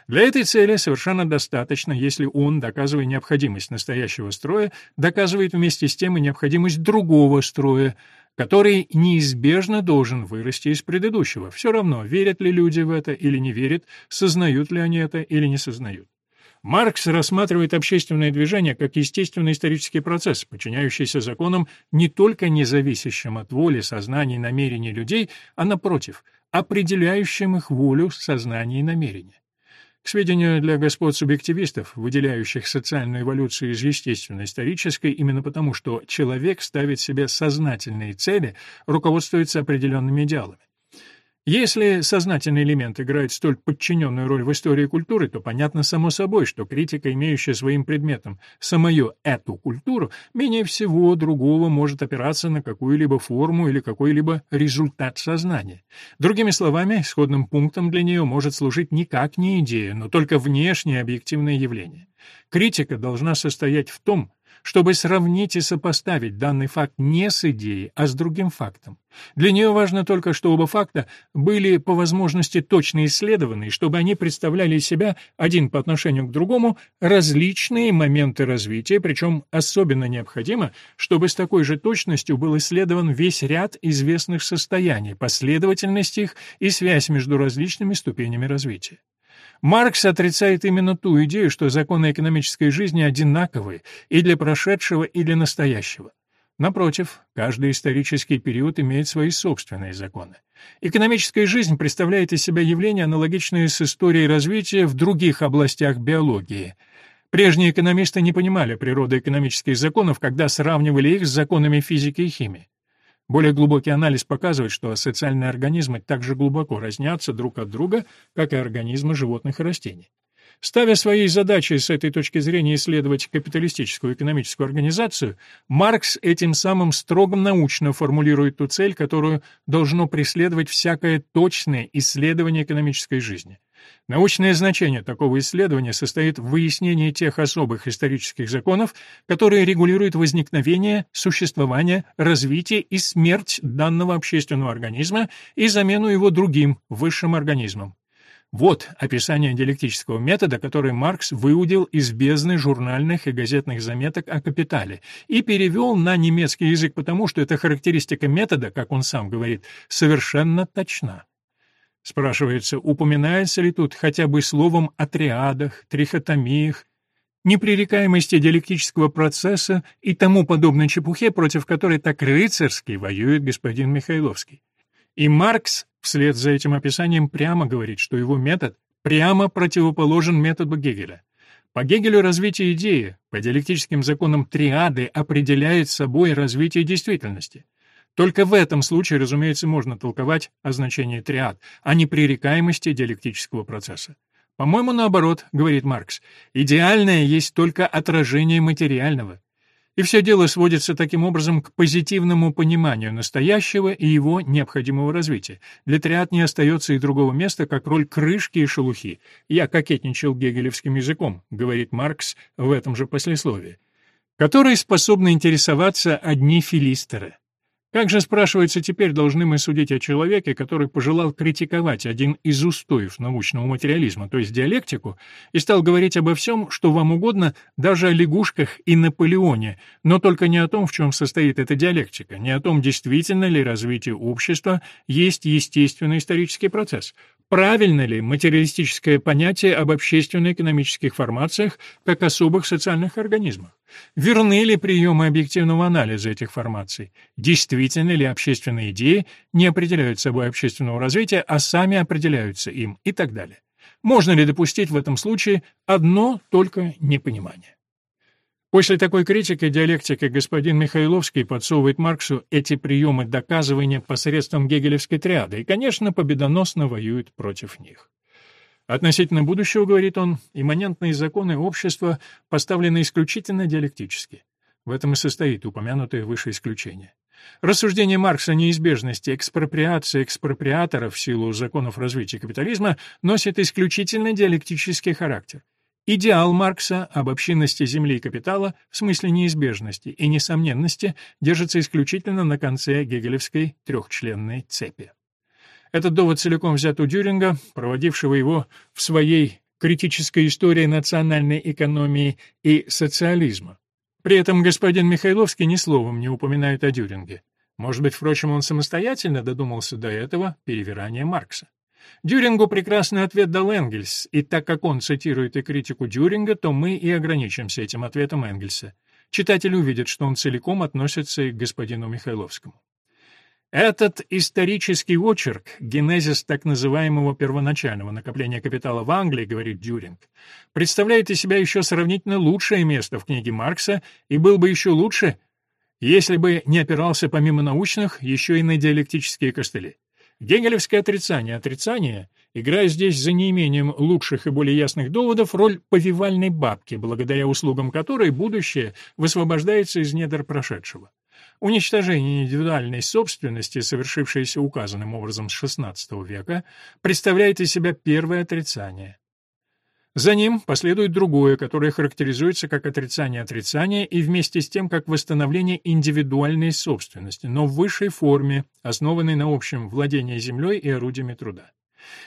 Для этой цели совершенно достаточно, если он, доказывая необходимость настоящего строя, доказывает вместе с тем и необходимость другого строя, который неизбежно должен вырасти из предыдущего. Все равно, верят ли люди в это или не верят, сознают ли они это или не сознают. Маркс рассматривает общественное движение как естественный исторический процесс, подчиняющийся законам не только независящим от воли, сознания и намерений людей, а, напротив, определяющим их волю, сознание и намерения. К сведению для господ субъективистов, выделяющих социальную эволюцию из естественно-исторической именно потому, что человек ставит себе сознательные цели, руководствуется определенными идеалами. Если сознательный элемент играет столь подчиненную роль в истории культуры, то понятно само собой, что критика, имеющая своим предметом самую эту культуру, менее всего другого может опираться на какую-либо форму или какой-либо результат сознания. Другими словами, исходным пунктом для нее может служить никак не идея, но только внешнее объективное явление. Критика должна состоять в том, чтобы сравнить и сопоставить данный факт не с идеей, а с другим фактом. Для нее важно только, что оба факта были по возможности точно исследованы, чтобы они представляли из себя один по отношению к другому различные моменты развития, причем особенно необходимо, чтобы с такой же точностью был исследован весь ряд известных состояний, последовательность их и связь между различными ступенями развития. Маркс отрицает именно ту идею, что законы экономической жизни одинаковы и для прошедшего, и для настоящего. Напротив, каждый исторический период имеет свои собственные законы. Экономическая жизнь представляет из себя явление, аналогичное с историей развития в других областях биологии. Прежние экономисты не понимали природы экономических законов, когда сравнивали их с законами физики и химии. Более глубокий анализ показывает, что социальные организмы также глубоко разнятся друг от друга, как и организмы животных и растений. Ставя своей задачей с этой точки зрения исследовать капиталистическую экономическую организацию, Маркс этим самым строго научно формулирует ту цель, которую должно преследовать всякое точное исследование экономической жизни. Научное значение такого исследования состоит в выяснении тех особых исторических законов, которые регулируют возникновение, существование, развитие и смерть данного общественного организма и замену его другим, высшим организмом. Вот описание диалектического метода, который Маркс выудил из бездны журнальных и газетных заметок о капитале и перевел на немецкий язык потому, что эта характеристика метода, как он сам говорит, совершенно точна. Спрашивается, упоминается ли тут хотя бы словом о триадах, трихотомиях, непререкаемости диалектического процесса и тому подобной чепухе, против которой так рыцарски воюет господин Михайловский. И Маркс вслед за этим описанием прямо говорит, что его метод прямо противоположен методу Гегеля. По Гегелю развитие идеи, по диалектическим законам триады определяет собой развитие действительности. Только в этом случае, разумеется, можно толковать о значении триад, а не пререкаемости диалектического процесса. По-моему, наоборот, говорит Маркс, идеальное есть только отражение материального. И все дело сводится таким образом к позитивному пониманию настоящего и его необходимого развития. Для триад не остается и другого места, как роль крышки и шелухи. Я кокетничал гегелевским языком, говорит Маркс в этом же послесловии, которые способны интересоваться одни филистеры. Как же, спрашивается, теперь должны мы судить о человеке, который пожелал критиковать один из устоев научного материализма, то есть диалектику, и стал говорить обо всем, что вам угодно, даже о лягушках и Наполеоне, но только не о том, в чем состоит эта диалектика, не о том, действительно ли развитие общества есть естественный исторический процесс, правильно ли материалистическое понятие об общественно-экономических формациях как особых социальных организмах. Верны ли приемы объективного анализа этих формаций? Действительно ли общественные идеи не определяют собой общественного развития, а сами определяются им и так далее? Можно ли допустить в этом случае одно только непонимание? После такой критики диалектики господин Михайловский подсовывает Марксу эти приемы доказывания посредством гегелевской триады и, конечно, победоносно воюет против них. Относительно будущего, говорит он, имманентные законы общества поставлены исключительно диалектически. В этом и состоит упомянутое выше исключение. Рассуждение Маркса о неизбежности экспроприации экспроприаторов в силу законов развития капитализма носит исключительно диалектический характер. Идеал Маркса об общинности земли и капитала в смысле неизбежности и несомненности держится исключительно на конце гегелевской трехчленной цепи. Этот довод целиком взят у Дюринга, проводившего его в своей критической истории национальной экономии и социализма. При этом господин Михайловский ни словом не упоминает о Дюринге. Может быть, впрочем, он самостоятельно додумался до этого перевирания Маркса. Дюрингу прекрасный ответ дал Энгельс, и так как он цитирует и критику Дюринга, то мы и ограничимся этим ответом Энгельса. Читатель увидит, что он целиком относится и к господину Михайловскому. Этот исторический очерк, генезис так называемого первоначального накопления капитала в Англии, говорит Дюринг, представляет из себя еще сравнительно лучшее место в книге Маркса и был бы еще лучше, если бы не опирался помимо научных еще и на диалектические костыли. Гегелевское отрицание отрицания, играя здесь за неимением лучших и более ясных доводов, роль повивальной бабки, благодаря услугам которой будущее высвобождается из недр прошедшего. Уничтожение индивидуальной собственности, совершившееся указанным образом с XVI века, представляет из себя первое отрицание. За ним последует другое, которое характеризуется как отрицание отрицания и вместе с тем как восстановление индивидуальной собственности, но в высшей форме, основанной на общем владении землей и орудиями труда.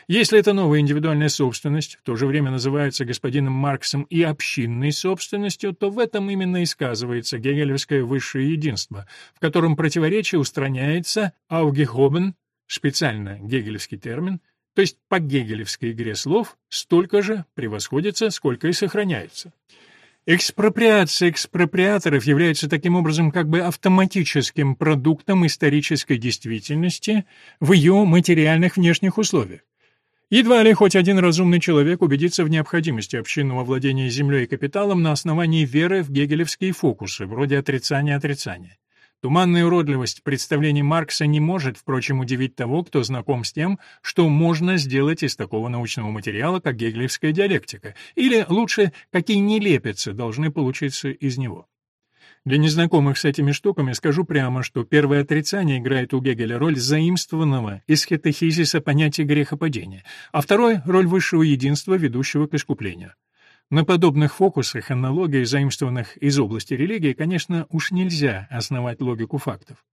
Если эта новая индивидуальная собственность в то же время называется господином Марксом и общинной собственностью, то в этом именно и сказывается гегелевское высшее единство, в котором противоречие устраняется «aufgehoben» специально гегелевский термин, то есть по гегелевской игре слов столько же превосходится, сколько и сохраняется. Экспроприация экспроприаторов является таким образом как бы автоматическим продуктом исторической действительности в ее материальных внешних условиях. Едва ли хоть один разумный человек убедится в необходимости общинного владения землей и капиталом на основании веры в гегелевские фокусы, вроде отрицания отрицания. Туманная уродливость представлений Маркса не может, впрочем, удивить того, кто знаком с тем, что можно сделать из такого научного материала, как гегелевская диалектика, или, лучше, какие нелепицы должны получиться из него. Для незнакомых с этими штуками скажу прямо, что первое отрицание играет у Гегеля роль заимствованного из хетехизиса понятия грехопадения, а второе — роль высшего единства, ведущего к искуплению. На подобных фокусах, аналогий, заимствованных из области религии, конечно, уж нельзя основать логику фактов.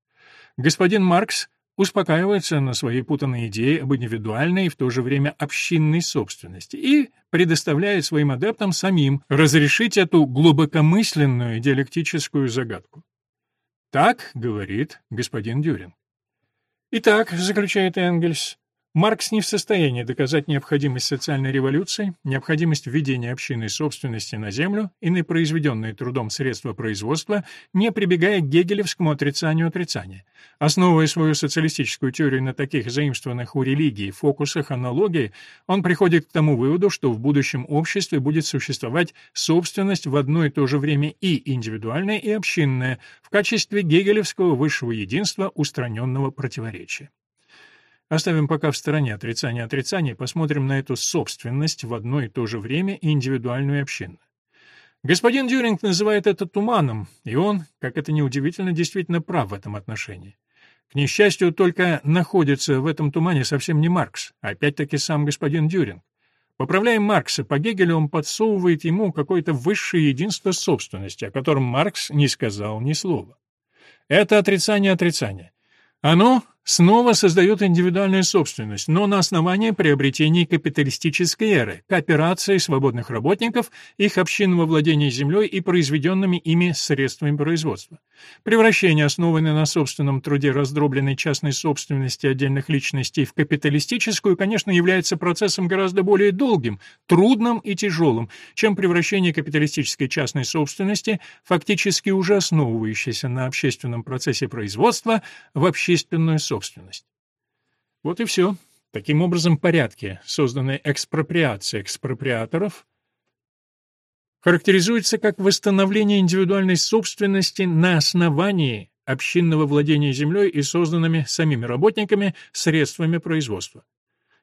Господин Маркс успокаивается на своей путанной идее об индивидуальной и в то же время общинной собственности и предоставляет своим адептам самим разрешить эту глубокомысленную диалектическую загадку. Так говорит господин Дюрин. Итак, заключает Энгельс, Маркс не в состоянии доказать необходимость социальной революции, необходимость введения общинной собственности на землю и на произведенные трудом средства производства, не прибегая к гегелевскому отрицанию отрицания. Основывая свою социалистическую теорию на таких заимствованных у религии фокусах аналогии, он приходит к тому выводу, что в будущем обществе будет существовать собственность в одно и то же время и индивидуальная, и общинная, в качестве гегелевского высшего единства устраненного противоречия. Оставим пока в стороне отрицание отрицания посмотрим на эту собственность в одно и то же время и индивидуальную и общинную. Господин Дюринг называет это туманом, и он, как это неудивительно, действительно прав в этом отношении. К несчастью, только находится в этом тумане совсем не Маркс, а опять-таки сам господин Дюринг. Поправляя Маркса, по Гегелю он подсовывает ему какое-то высшее единство собственности, о котором Маркс не сказал ни слова. Это отрицание отрицания. Оно снова создает индивидуальную собственность, но на основании приобретения капиталистической эры, кооперации свободных работников, их общинного владения землей и произведенными ими средствами производства. Превращение, основанное на собственном труде раздробленной частной собственности отдельных личностей в капиталистическую, конечно, является процессом гораздо более долгим, трудным и тяжелым, чем превращение капиталистической частной собственности, фактически уже основывающейся на общественном процессе производства, в общественную собственность собственность. Вот и все. Таким образом, порядки, созданные экспроприацией экспроприаторов, характеризуется как восстановление индивидуальной собственности на основании общинного владения землей и созданными самими работниками средствами производства.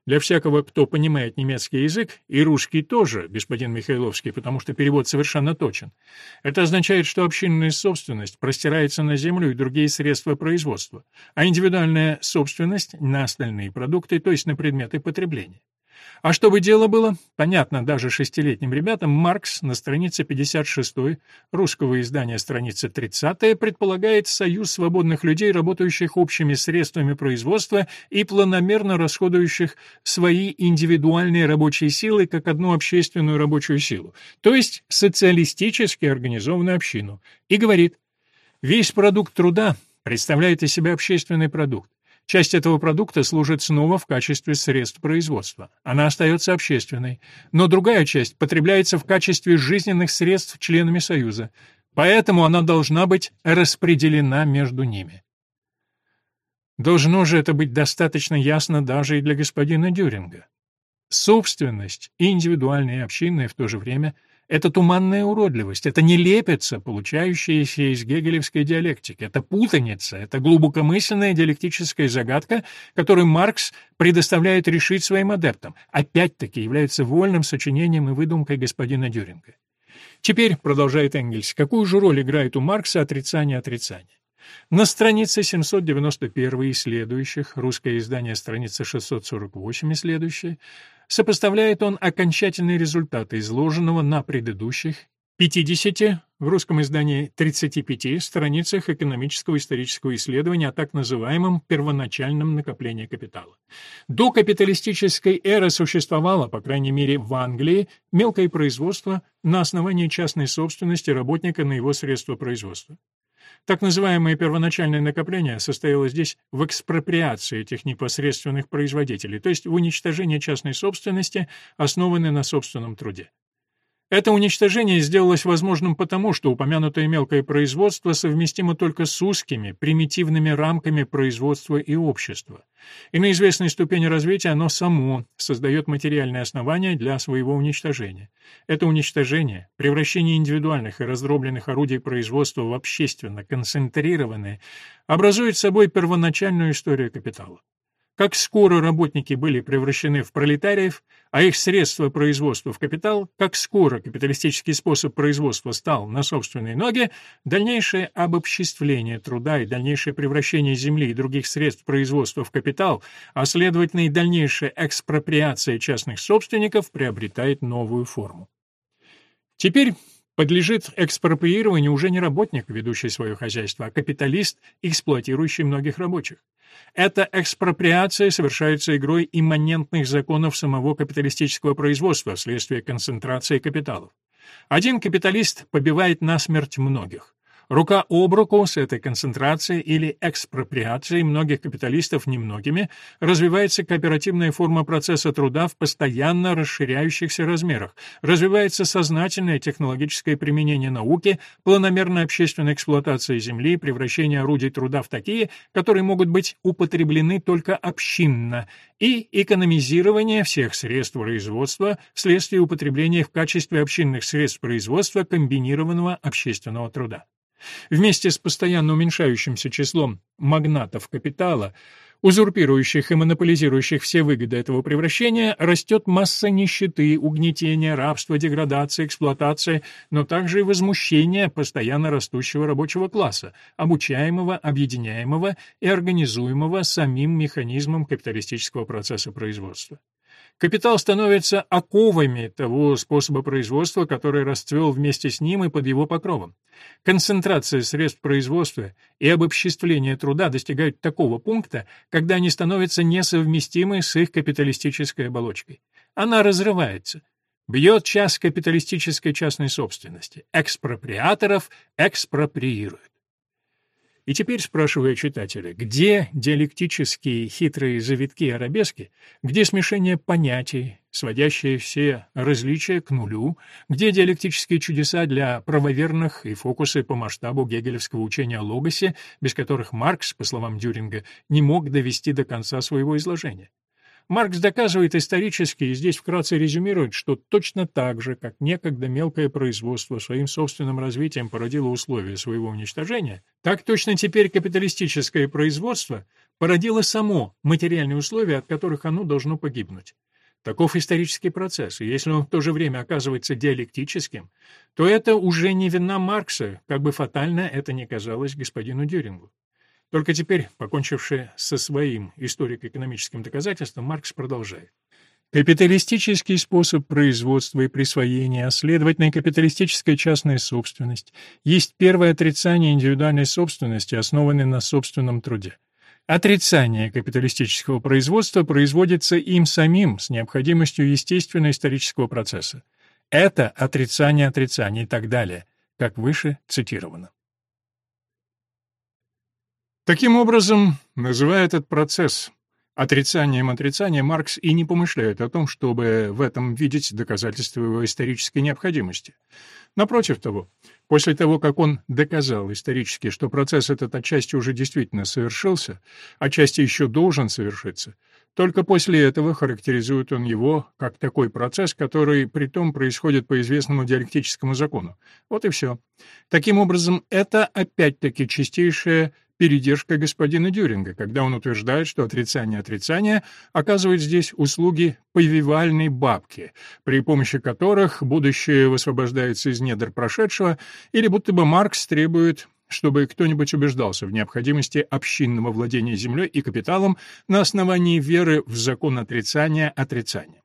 Для всякого, кто понимает немецкий язык, и русский тоже, господин Михайловский, потому что перевод совершенно точен, это означает, что общинная собственность простирается на землю и другие средства производства, а индивидуальная собственность — на остальные продукты, то есть на предметы потребления. А чтобы дело было, понятно даже шестилетним ребятам, Маркс на странице 56 русского издания страница 30 предполагает союз свободных людей, работающих общими средствами производства и планомерно расходующих свои индивидуальные рабочие силы как одну общественную рабочую силу, то есть социалистически организованную общину, и говорит, весь продукт труда представляет из себя общественный продукт. Часть этого продукта служит снова в качестве средств производства. Она остается общественной. Но другая часть потребляется в качестве жизненных средств членами Союза. Поэтому она должна быть распределена между ними. Должно же это быть достаточно ясно даже и для господина Дюринга. Собственность, индивидуальная и общинная в то же время – это туманная уродливость, это нелепица, получающаяся из гегелевской диалектики, это путаница, это глубокомысленная диалектическая загадка, которую Маркс предоставляет решить своим адептам, опять-таки является вольным сочинением и выдумкой господина Дюринга. Теперь, продолжает Энгельс, какую же роль играет у Маркса отрицание отрицания? На странице 791 и следующих, русское издание страница 648 и следующее, сопоставляет он окончательные результаты изложенного на предыдущих 50, в русском издании 35 страницах экономического исторического исследования о так называемом первоначальном накоплении капитала. До капиталистической эры существовало, по крайней мере в Англии, мелкое производство на основании частной собственности работника на его средства производства. Так называемое первоначальное накопление состояло здесь в экспроприации этих непосредственных производителей, то есть в уничтожении частной собственности, основанной на собственном труде. Это уничтожение сделалось возможным потому, что упомянутое мелкое производство совместимо только с узкими, примитивными рамками производства и общества. И на известной ступени развития оно само создает материальные основания для своего уничтожения. Это уничтожение, превращение индивидуальных и раздробленных орудий производства в общественно концентрированные, образует собой первоначальную историю капитала. Как скоро работники были превращены в пролетариев, а их средства производства в капитал, как скоро капиталистический способ производства стал на собственные ноги, дальнейшее обобществление труда и дальнейшее превращение земли и других средств производства в капитал, а следовательно и дальнейшая экспроприация частных собственников приобретает новую форму. Теперь подлежит экспроприированию уже не работник, ведущий свое хозяйство, а капиталист, эксплуатирующий многих рабочих. Эта экспроприация совершается игрой имманентных законов самого капиталистического производства вследствие концентрации капиталов. Один капиталист побивает насмерть многих. Рука об руку с этой концентрацией или экспроприацией многих капиталистов немногими развивается кооперативная форма процесса труда в постоянно расширяющихся размерах, развивается сознательное технологическое применение науки, планомерная общественная эксплуатация земли, превращение орудий труда в такие, которые могут быть употреблены только общинно, и экономизирование всех средств производства вследствие употребления в качестве общинных средств производства комбинированного общественного труда. Вместе с постоянно уменьшающимся числом магнатов капитала, узурпирующих и монополизирующих все выгоды этого превращения, растет масса нищеты, угнетения, рабства, деградации, эксплуатации, но также и возмущения постоянно растущего рабочего класса, обучаемого, объединяемого и организуемого самим механизмом капиталистического процесса производства. Капитал становится оковами того способа производства, который расцвел вместе с ним и под его покровом. Концентрация средств производства и обобществление труда достигают такого пункта, когда они становятся несовместимы с их капиталистической оболочкой. Она разрывается. Бьет час капиталистической частной собственности. Экспроприаторов экспроприируют. И теперь спрашиваю читателя, где диалектические хитрые завитки арабески, где смешение понятий, сводящие все различия к нулю, где диалектические чудеса для правоверных и фокусы по масштабу гегелевского учения о логосе, без которых Маркс, по словам Дюринга, не мог довести до конца своего изложения. Маркс доказывает исторически и здесь вкратце резюмирует, что точно так же, как некогда мелкое производство своим собственным развитием породило условия своего уничтожения, так точно теперь капиталистическое производство породило само материальные условия, от которых оно должно погибнуть. Таков исторический процесс, и если он в то же время оказывается диалектическим, то это уже не вина Маркса, как бы фатально это ни казалось господину Дюрингу. Только теперь, покончивший со своим историко-экономическим доказательством, Маркс продолжает. Капиталистический способ производства и присвоения, а следовательно, капиталистическая частная собственность, есть первое отрицание индивидуальной собственности, основанной на собственном труде. Отрицание капиталистического производства производится им самим с необходимостью естественного исторического процесса. Это отрицание отрицания и так далее, как выше цитировано. Таким образом, называя этот процесс отрицанием отрицания, Маркс и не помышляет о том, чтобы в этом видеть доказательство его исторической необходимости. Напротив того, После того, как он доказал исторически, что процесс этот отчасти уже действительно совершился, отчасти еще должен совершиться, только после этого характеризует он его как такой процесс, который при том происходит по известному диалектическому закону. Вот и все. Таким образом, это опять-таки чистейшая передержка господина Дюринга, когда он утверждает, что отрицание отрицания оказывает здесь услуги повивальной бабки, при помощи которых будущее высвобождается из недр прошедшего, или будто бы Маркс требует чтобы кто-нибудь убеждался в необходимости общинного владения землей и капиталом на основании веры в закон отрицания отрицания.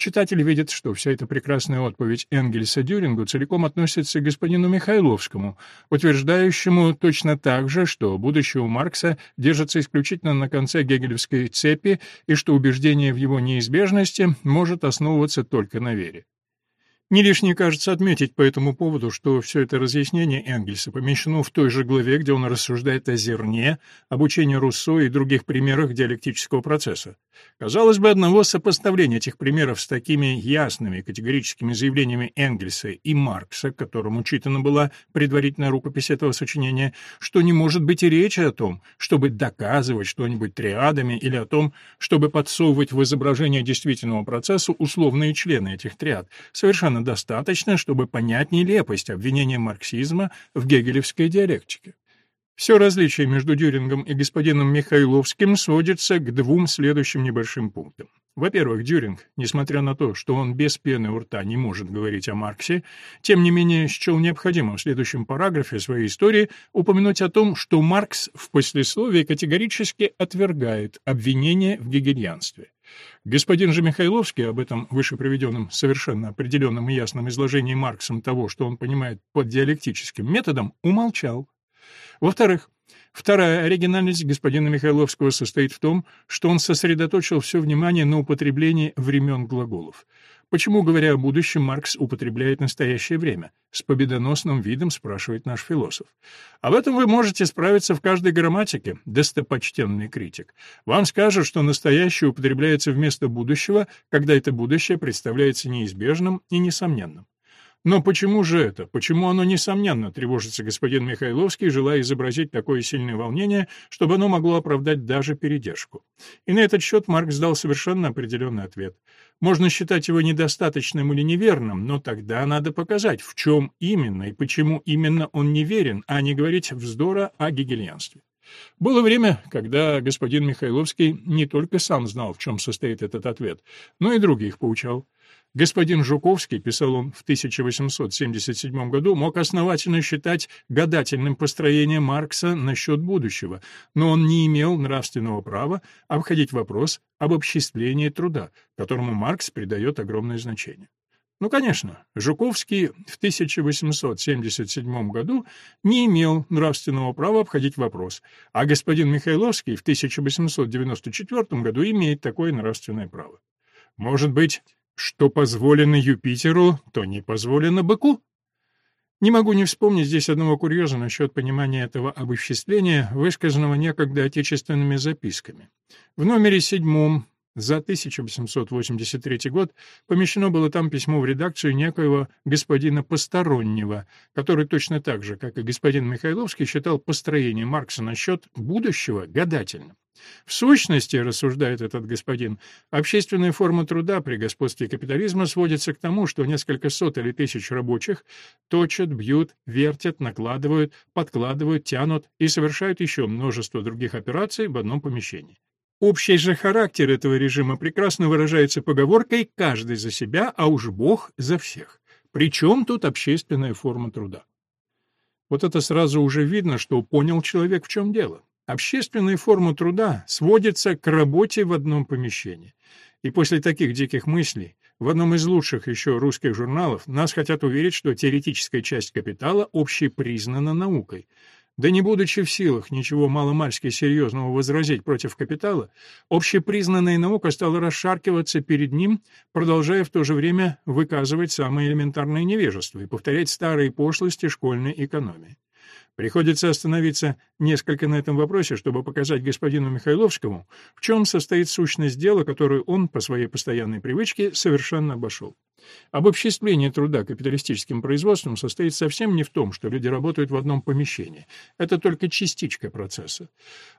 Читатель видит, что вся эта прекрасная отповедь Энгельса Дюрингу целиком относится к господину Михайловскому, утверждающему точно так же, что будущее у Маркса держится исключительно на конце гегелевской цепи и что убеждение в его неизбежности может основываться только на вере. Не лишнее кажется отметить по этому поводу, что все это разъяснение Энгельса помещено в той же главе, где он рассуждает о зерне, обучении Руссо и других примерах диалектического процесса. Казалось бы, одного сопоставления этих примеров с такими ясными категорическими заявлениями Энгельса и Маркса, которому читана была предварительная рукопись этого сочинения, что не может быть и речи о том, чтобы доказывать что-нибудь триадами или о том, чтобы подсовывать в изображение действительного процесса условные члены этих триад, совершенно совершенно достаточно, чтобы понять нелепость обвинения марксизма в гегелевской диалектике. Все различие между Дюрингом и господином Михайловским сводится к двум следующим небольшим пунктам. Во-первых, Дюринг, несмотря на то, что он без пены у рта не может говорить о Марксе, тем не менее счел необходимым в следующем параграфе своей истории упомянуть о том, что Маркс в послесловии категорически отвергает обвинение в гегельянстве. Господин же Михайловский об этом выше приведенном совершенно определенном и ясном изложении Марксом того, что он понимает под диалектическим методом, умолчал. Во-вторых, Вторая оригинальность господина Михайловского состоит в том, что он сосредоточил все внимание на употреблении времен глаголов. Почему, говоря о будущем, Маркс употребляет настоящее время? С победоносным видом спрашивает наш философ. Об этом вы можете справиться в каждой грамматике, достопочтенный критик. Вам скажут, что настоящее употребляется вместо будущего, когда это будущее представляется неизбежным и несомненным. Но почему же это? Почему оно, несомненно, тревожится господин Михайловский, желая изобразить такое сильное волнение, чтобы оно могло оправдать даже передержку? И на этот счет Маркс дал совершенно определенный ответ. Можно считать его недостаточным или неверным, но тогда надо показать, в чем именно и почему именно он неверен, а не говорить вздора о гегельянстве. Было время, когда господин Михайловский не только сам знал, в чем состоит этот ответ, но и других поучал. Господин Жуковский, писал он в 1877 году, мог основательно считать гадательным построение Маркса насчет будущего, но он не имел нравственного права обходить вопрос об обществлении труда, которому Маркс придает огромное значение. Ну, конечно, Жуковский в 1877 году не имел нравственного права обходить вопрос, а господин Михайловский в 1894 году имеет такое нравственное право. Может быть, что позволено Юпитеру, то не позволено быку. Не могу не вспомнить здесь одного курьеза насчет понимания этого обобществления, высказанного некогда отечественными записками. В номере седьмом за 1883 год помещено было там письмо в редакцию некоего господина Постороннего, который точно так же, как и господин Михайловский, считал построение Маркса насчет будущего гадательным. В сущности, рассуждает этот господин, общественная форма труда при господстве капитализма сводится к тому, что несколько сот или тысяч рабочих точат, бьют, вертят, накладывают, подкладывают, тянут и совершают еще множество других операций в одном помещении. Общий же характер этого режима прекрасно выражается поговоркой «каждый за себя, а уж Бог за всех». Причем тут общественная форма труда? Вот это сразу уже видно, что понял человек, в чем дело. Общественная форма труда сводится к работе в одном помещении. И после таких диких мыслей в одном из лучших еще русских журналов нас хотят уверить, что теоретическая часть капитала общепризнана наукой. Да не будучи в силах ничего маломальски серьезного возразить против капитала, общепризнанная наука стала расшаркиваться перед ним, продолжая в то же время выказывать самое элементарное невежество и повторять старые пошлости школьной экономии. Приходится остановиться несколько на этом вопросе, чтобы показать господину Михайловскому, в чем состоит сущность дела, которую он, по своей постоянной привычке, совершенно обошел. Обобществление труда капиталистическим производством состоит совсем не в том, что люди работают в одном помещении. Это только частичка процесса.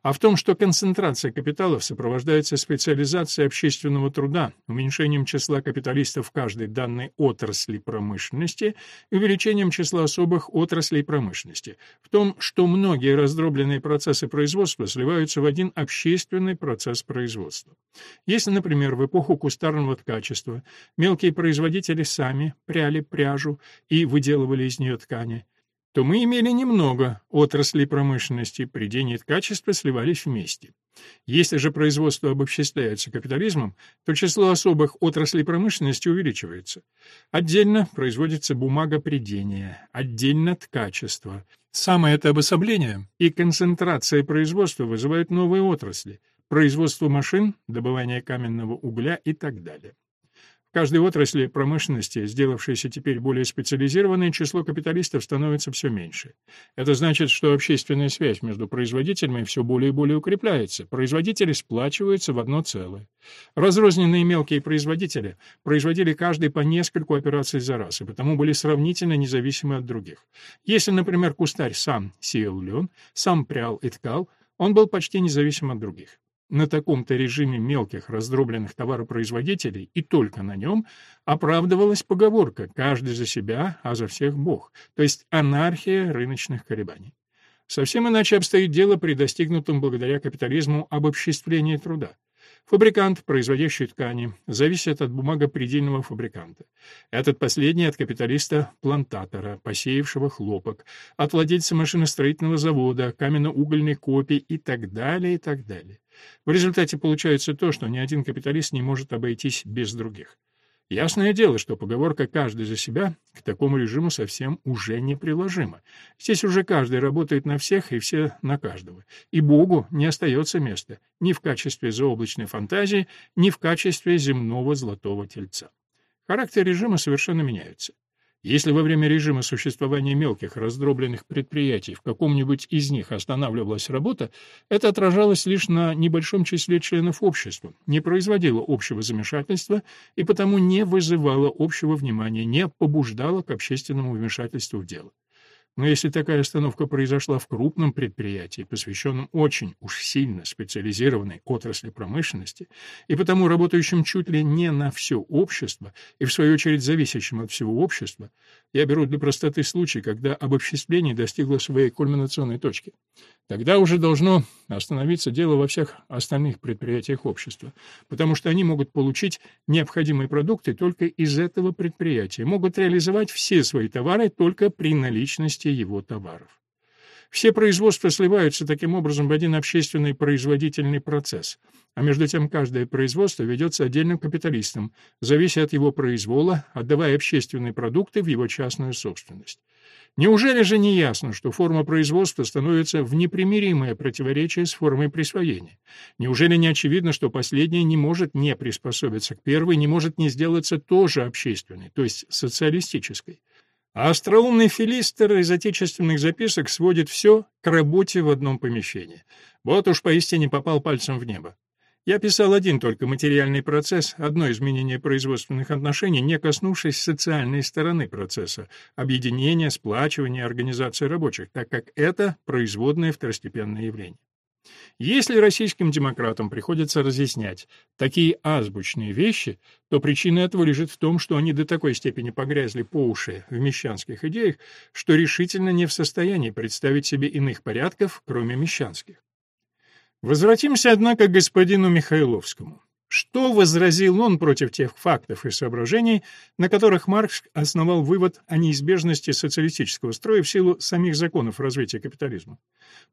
А в том, что концентрация капиталов сопровождается специализацией общественного труда, уменьшением числа капиталистов в каждой данной отрасли промышленности и увеличением числа особых отраслей промышленности, в том, что многие раздробленные процессы производства сливаются в один общественный процесс производства. Если, например, в эпоху кустарного ткачества мелкие производители сами пряли пряжу и выделывали из нее ткани, то мы имели немного отраслей промышленности, придения ткачества сливались вместе. Если же производство обобществляется капитализмом, то число особых отраслей промышленности увеличивается. Отдельно производится бумага придения, отдельно ткачество. Самое это обособление и концентрация производства вызывают новые отрасли – производство машин, добывание каменного угля и так далее. В каждой отрасли промышленности, сделавшейся теперь более специализированной, число капиталистов становится все меньше. Это значит, что общественная связь между производителями все более и более укрепляется, производители сплачиваются в одно целое. Разрозненные мелкие производители производили каждый по нескольку операций за раз, и потому были сравнительно независимы от других. Если, например, кустарь сам сеял лен, сам прял и ткал, он был почти независим от других. На таком-то режиме мелких раздробленных товаропроизводителей и только на нем оправдывалась поговорка «каждый за себя, а за всех Бог», то есть анархия рыночных колебаний. Совсем иначе обстоит дело при достигнутом благодаря капитализму обобществлении труда. Фабрикант, производящий ткани, зависит от бумагопредельного фабриканта. Этот последний от капиталиста-плантатора, посеявшего хлопок, от владельца машиностроительного завода, каменно-угольной копии и так далее, и так далее. В результате получается то, что ни один капиталист не может обойтись без других. Ясное дело, что поговорка «каждый за себя» к такому режиму совсем уже не приложима. Здесь уже каждый работает на всех и все на каждого. И Богу не остается места ни в качестве заоблачной фантазии, ни в качестве земного золотого тельца. Характер режима совершенно меняется. Если во время режима существования мелких раздробленных предприятий в каком-нибудь из них останавливалась работа, это отражалось лишь на небольшом числе членов общества, не производило общего замешательства и потому не вызывало общего внимания, не побуждало к общественному вмешательству в дело. Но если такая остановка произошла в крупном предприятии, посвященном очень уж сильно специализированной отрасли промышленности, и потому работающем чуть ли не на все общество, и в свою очередь зависящим от всего общества, я беру для простоты случай, когда обобществление достигло своей кульминационной точки. Тогда уже должно остановиться дело во всех остальных предприятиях общества, потому что они могут получить необходимые продукты только из этого предприятия, могут реализовать все свои товары только при наличности его товаров. Все производства сливаются таким образом в один общественный производительный процесс, а между тем каждое производство ведется отдельным капиталистом, завися от его произвола, отдавая общественные продукты в его частную собственность. Неужели же не ясно, что форма производства становится в непримиримое противоречие с формой присвоения? Неужели не очевидно, что последняя не может не приспособиться к первой, не может не сделаться тоже общественной, то есть социалистической? А остроумный филистер из отечественных записок сводит все к работе в одном помещении. Вот уж поистине попал пальцем в небо. Я писал один только материальный процесс, одно изменение производственных отношений, не коснувшись социальной стороны процесса, объединения, сплачивания, организации рабочих, так как это производное второстепенное явление. Если российским демократам приходится разъяснять такие азбучные вещи, то причина этого лежит в том, что они до такой степени погрязли по уши в мещанских идеях, что решительно не в состоянии представить себе иных порядков, кроме мещанских. Возвратимся, однако, к господину Михайловскому. Что возразил он против тех фактов и соображений, на которых Маркс основал вывод о неизбежности социалистического строя в силу самих законов развития капитализма?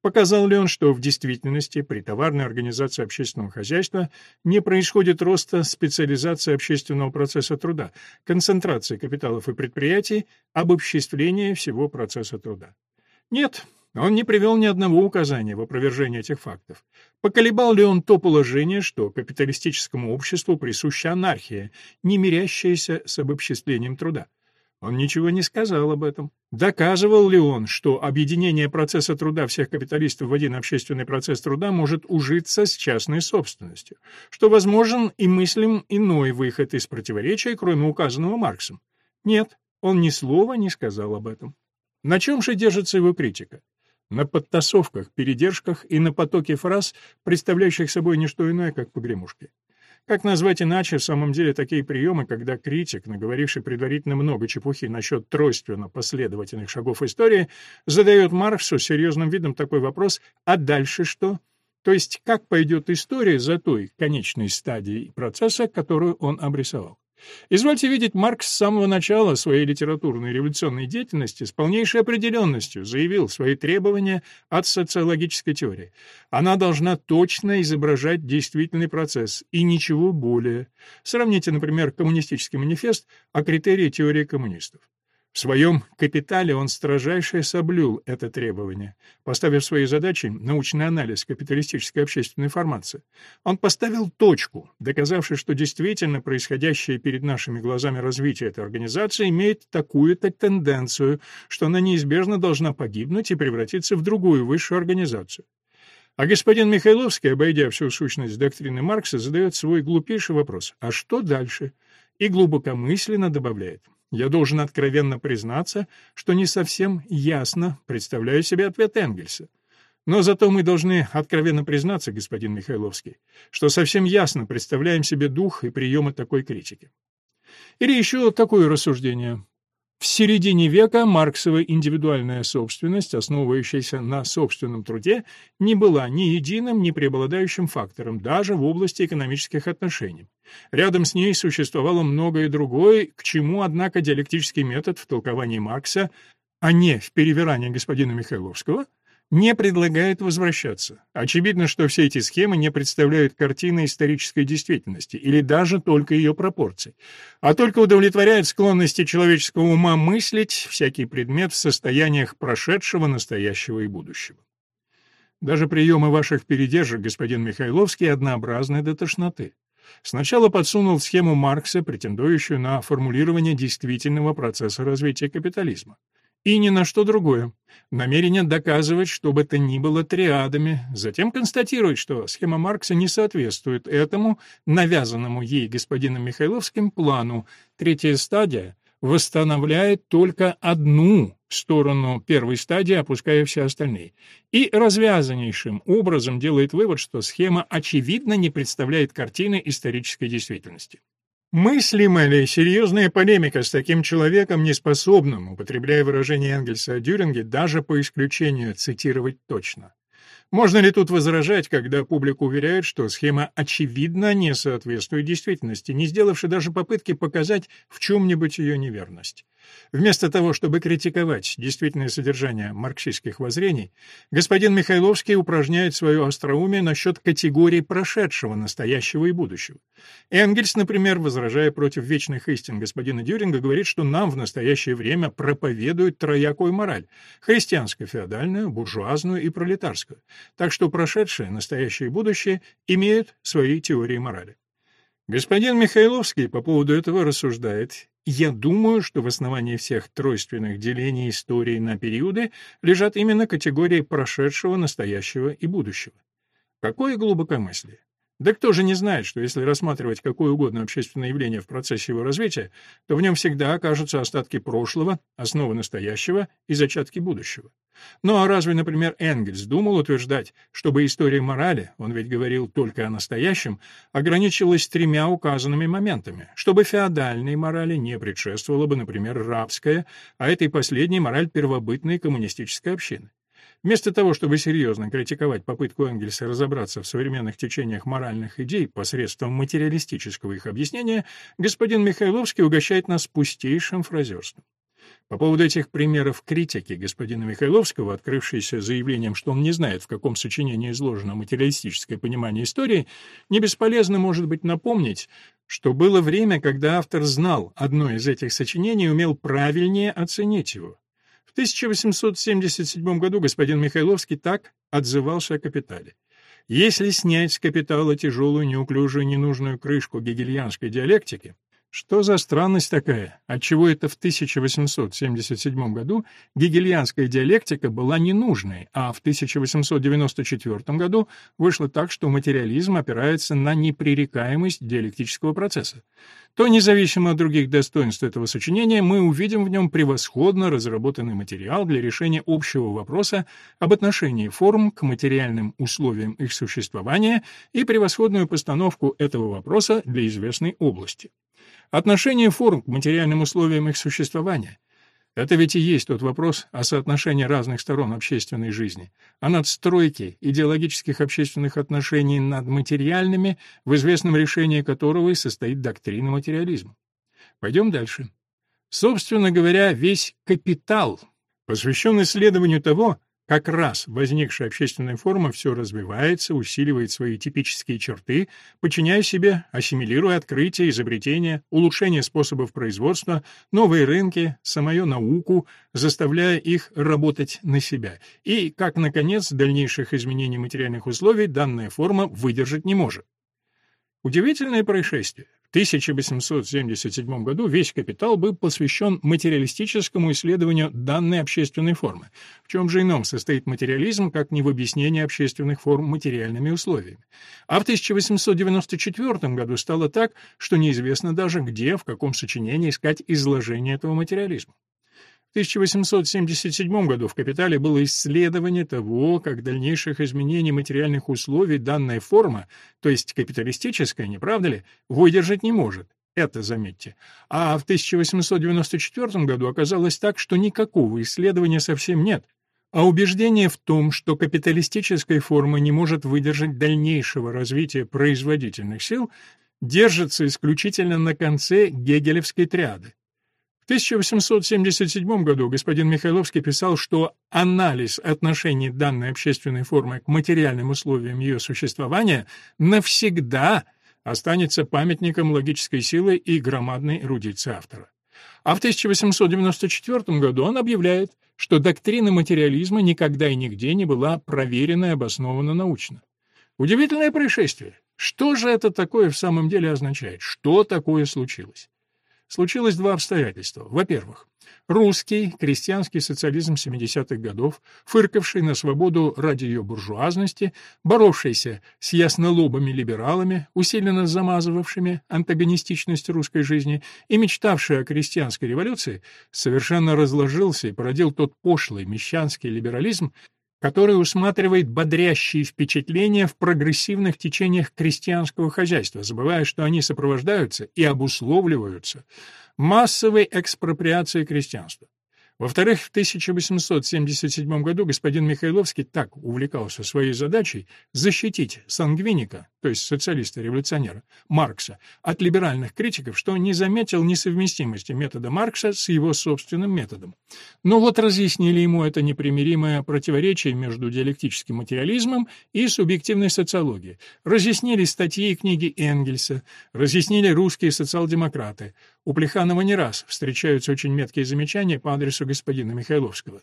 Показал ли он, что в действительности при товарной организации общественного хозяйства не происходит роста специализации общественного процесса труда, концентрации капиталов и предприятий, обобществления всего процесса труда? Нет, он не привел ни одного указания в опровержение этих фактов. Поколебал ли он то положение, что капиталистическому обществу присуща анархия, не мирящаяся с обобществлением труда? Он ничего не сказал об этом. Доказывал ли он, что объединение процесса труда всех капиталистов в один общественный процесс труда может ужиться с частной собственностью, что возможен и мыслим иной выход из противоречия, кроме указанного Марксом? Нет, он ни слова не сказал об этом. На чем же держится его критика? На подтасовках, передержках и на потоке фраз, представляющих собой не что иное, как погремушки. Как назвать иначе в самом деле такие приемы, когда критик, наговоривший предварительно много чепухи насчет тройственно-последовательных шагов истории, задает Марксу серьезным видом такой вопрос «А дальше что?» То есть, как пойдет история за той конечной стадией процесса, которую он обрисовал. Извольте видеть, Маркс с самого начала своей литературной революционной деятельности с полнейшей определенностью заявил свои требования от социологической теории. Она должна точно изображать действительный процесс и ничего более. Сравните, например, коммунистический манифест о критерии теории коммунистов. В своем «Капитале» он строжайше соблюл это требование, поставив своей задачей научный анализ капиталистической общественной формации. Он поставил точку, доказавший, что действительно происходящее перед нашими глазами развитие этой организации имеет такую-то тенденцию, что она неизбежно должна погибнуть и превратиться в другую высшую организацию. А господин Михайловский, обойдя всю сущность доктрины Маркса, задает свой глупейший вопрос «А что дальше?» и глубокомысленно добавляет – я должен откровенно признаться, что не совсем ясно представляю себе ответ Энгельса. Но зато мы должны откровенно признаться, господин Михайловский, что совсем ясно представляем себе дух и приемы такой критики. Или еще такое рассуждение. В середине века марксовая индивидуальная собственность, основывающаяся на собственном труде, не была ни единым, ни преобладающим фактором, даже в области экономических отношений. Рядом с ней существовало многое другое, к чему, однако, диалектический метод в толковании Маркса, а не в перевирании господина Михайловского, не предлагает возвращаться. Очевидно, что все эти схемы не представляют картины исторической действительности или даже только ее пропорций, а только удовлетворяют склонности человеческого ума мыслить всякий предмет в состояниях прошедшего, настоящего и будущего. Даже приемы ваших передержек, господин Михайловский, однообразны до тошноты. Сначала подсунул схему Маркса, претендующую на формулирование действительного процесса развития капитализма и ни на что другое. Намерение доказывать, что бы то ни было триадами, затем констатировать, что схема Маркса не соответствует этому, навязанному ей господином Михайловским плану. Третья стадия восстанавливает только одну сторону первой стадии, опуская все остальные. И развязаннейшим образом делает вывод, что схема очевидно не представляет картины исторической действительности. Мыслима ли серьезная полемика с таким человеком, неспособным, употребляя выражение Энгельса о Дюринге, даже по исключению цитировать точно? Можно ли тут возражать, когда публика уверяет, что схема очевидно не соответствует действительности, не сделавши даже попытки показать в чем-нибудь ее неверность? Вместо того, чтобы критиковать действительное содержание марксистских воззрений, господин Михайловский упражняет свое остроумие насчет категорий прошедшего, настоящего и будущего. Энгельс, например, возражая против вечных истин господина Дюринга, говорит, что нам в настоящее время проповедуют троякую мораль – христианско-феодальную, буржуазную и пролетарскую. Так что прошедшее, настоящее и будущее имеют свои теории морали. Господин Михайловский по поводу этого рассуждает я думаю, что в основании всех тройственных делений истории на периоды лежат именно категории прошедшего, настоящего и будущего. Какое глубокомыслие! Да кто же не знает, что если рассматривать какое угодно общественное явление в процессе его развития, то в нем всегда окажутся остатки прошлого, основы настоящего и зачатки будущего. Ну а разве, например, Энгельс думал утверждать, чтобы история морали, он ведь говорил только о настоящем, ограничилась тремя указанными моментами, чтобы феодальной морали не предшествовала бы, например, рабская, а этой последней мораль первобытной коммунистической общины? Вместо того, чтобы серьезно критиковать попытку Энгельса разобраться в современных течениях моральных идей посредством материалистического их объяснения, господин Михайловский угощает нас пустейшим фразерством. По поводу этих примеров критики господина Михайловского, открывшейся заявлением, что он не знает, в каком сочинении изложено материалистическое понимание истории, не бесполезно, может быть, напомнить, что было время, когда автор знал одно из этих сочинений и умел правильнее оценить его. В 1877 году господин Михайловский так отзывался о капитале. Если снять с капитала тяжелую, неуклюжую, ненужную крышку гегельянской диалектики, что за странность такая? Отчего это в 1877 году гегельянская диалектика была ненужной, а в 1894 году вышло так, что материализм опирается на непререкаемость диалектического процесса? То, независимо от других достоинств этого сочинения, мы увидим в нем превосходно разработанный материал для решения общего вопроса об отношении форм к материальным условиям их существования и превосходную постановку этого вопроса для известной области. Отношение форм к материальным условиям их существования — это ведь и есть тот вопрос о соотношении разных сторон общественной жизни, о надстройке идеологических общественных отношений над материальными, в известном решении которого и состоит доктрина материализма. Пойдем дальше. Собственно говоря, весь капитал посвящен исследованию того, как раз возникшая общественная форма все развивается, усиливает свои типические черты, подчиняя себе, ассимилируя открытия, изобретения, улучшение способов производства, новые рынки, самую науку, заставляя их работать на себя. И, как, наконец, дальнейших изменений материальных условий данная форма выдержать не может. Удивительное происшествие. В 1877 году весь капитал был посвящен материалистическому исследованию данной общественной формы. В чем же ином состоит материализм, как не в объяснении общественных форм материальными условиями? А в 1894 году стало так, что неизвестно даже где, в каком сочинении искать изложение этого материализма. В 1877 году в «Капитале» было исследование того, как дальнейших изменений материальных условий данная форма, то есть капиталистическая, не правда ли, выдержать не может. Это заметьте. А в 1894 году оказалось так, что никакого исследования совсем нет. А убеждение в том, что капиталистическая форма не может выдержать дальнейшего развития производительных сил, держится исключительно на конце гегелевской триады. 1877 году господин Михайловский писал, что анализ отношений данной общественной формы к материальным условиям ее существования навсегда останется памятником логической силы и громадной эрудиции автора. А в 1894 году он объявляет, что доктрина материализма никогда и нигде не была проверена и обоснована научно. Удивительное происшествие. Что же это такое в самом деле означает? Что такое случилось? Случилось два обстоятельства. Во-первых, русский крестьянский социализм 70-х годов, фыркавший на свободу ради ее буржуазности, боровшийся с яснолобыми либералами, усиленно замазывавшими антагонистичность русской жизни и мечтавший о крестьянской революции, совершенно разложился и породил тот пошлый мещанский либерализм, который усматривает бодрящие впечатления в прогрессивных течениях крестьянского хозяйства, забывая, что они сопровождаются и обусловливаются массовой экспроприацией крестьянства. Во-вторых, в 1877 году господин Михайловский так увлекался своей задачей защитить сангвиника, то есть социалиста-революционера, Маркса, от либеральных критиков, что не заметил несовместимости метода Маркса с его собственным методом. Но вот разъяснили ему это непримиримое противоречие между диалектическим материализмом и субъективной социологией, разъяснили статьи и книги Энгельса, разъяснили русские социал-демократы, у Плеханова не раз встречаются очень меткие замечания по адресу господина Михайловского.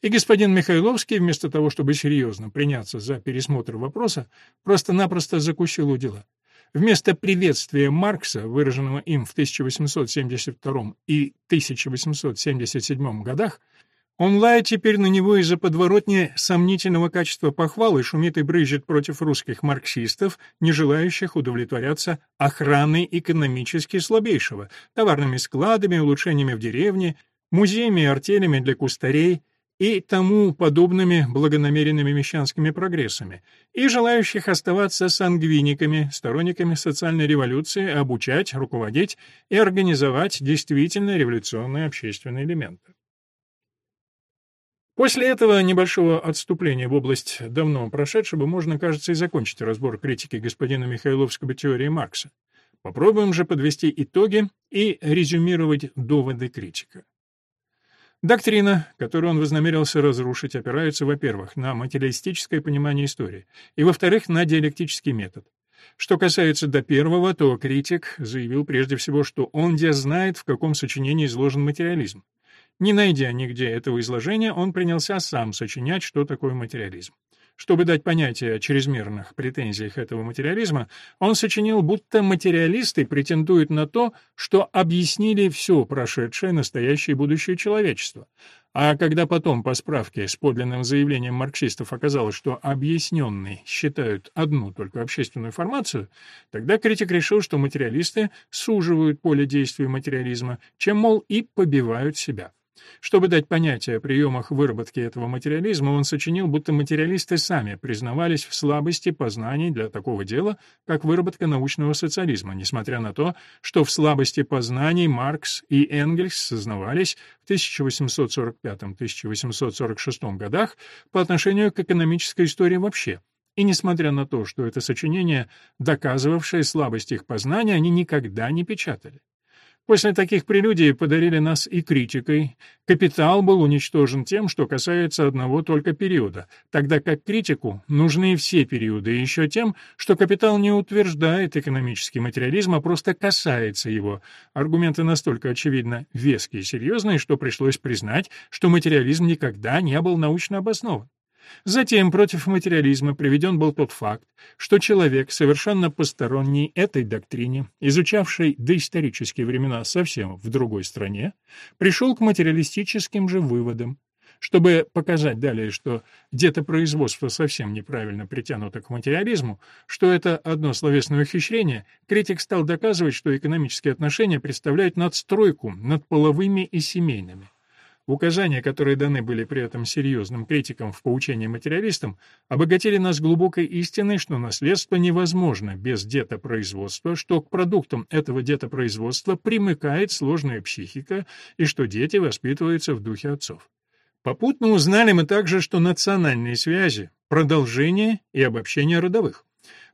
И господин Михайловский, вместо того, чтобы серьезно приняться за пересмотр вопроса, просто-напросто закусил у дела. Вместо приветствия Маркса, выраженного им в 1872 и 1877 годах, Он лает теперь на него из-за подворотни сомнительного качества похвалы, шумит и брызжет против русских марксистов, не желающих удовлетворяться охраной экономически слабейшего, товарными складами, улучшениями в деревне, музеями и артелями для кустарей и тому подобными благонамеренными мещанскими прогрессами, и желающих оставаться сангвиниками, сторонниками социальной революции, обучать, руководить и организовать действительно революционные общественные элементы. После этого небольшого отступления в область давно прошедшего можно, кажется, и закончить разбор критики господина Михайловского теории Маркса. Попробуем же подвести итоги и резюмировать доводы критика. Доктрина, которую он вознамерился разрушить, опирается, во-первых, на материалистическое понимание истории, и, во-вторых, на диалектический метод. Что касается до первого, то критик заявил прежде всего, что он где знает, в каком сочинении изложен материализм. Не найдя нигде этого изложения, он принялся сам сочинять, что такое материализм. Чтобы дать понятие о чрезмерных претензиях этого материализма, он сочинил, будто материалисты претендуют на то, что объяснили все прошедшее, настоящее и будущее человечества. А когда потом, по справке с подлинным заявлением марксистов, оказалось, что объясненные считают одну только общественную формацию, тогда критик решил, что материалисты суживают поле действия материализма, чем, мол, и побивают себя. Чтобы дать понятие о приемах выработки этого материализма, он сочинил, будто материалисты сами признавались в слабости познаний для такого дела, как выработка научного социализма, несмотря на то, что в слабости познаний Маркс и Энгельс сознавались в 1845-1846 годах по отношению к экономической истории вообще. И несмотря на то, что это сочинение, доказывавшее слабость их познания, они никогда не печатали. После таких прелюдий подарили нас и критикой. Капитал был уничтожен тем, что касается одного только периода, тогда как критику нужны все периоды, еще тем, что капитал не утверждает экономический материализм, а просто касается его. Аргументы настолько очевидно веские и серьезные, что пришлось признать, что материализм никогда не был научно обоснован. Затем против материализма приведен был тот факт, что человек, совершенно посторонний этой доктрине, изучавший доисторические времена совсем в другой стране, пришел к материалистическим же выводам. Чтобы показать далее, что где-то производство совсем неправильно притянуто к материализму, что это одно словесное ухищрение, критик стал доказывать, что экономические отношения представляют надстройку над половыми и семейными. Указания, которые даны были при этом серьезным критикам в поучении материалистам, обогатили нас глубокой истиной, что наследство невозможно без детопроизводства, что к продуктам этого детопроизводства примыкает сложная психика и что дети воспитываются в духе отцов. Попутно узнали мы также, что национальные связи — продолжение и обобщение родовых.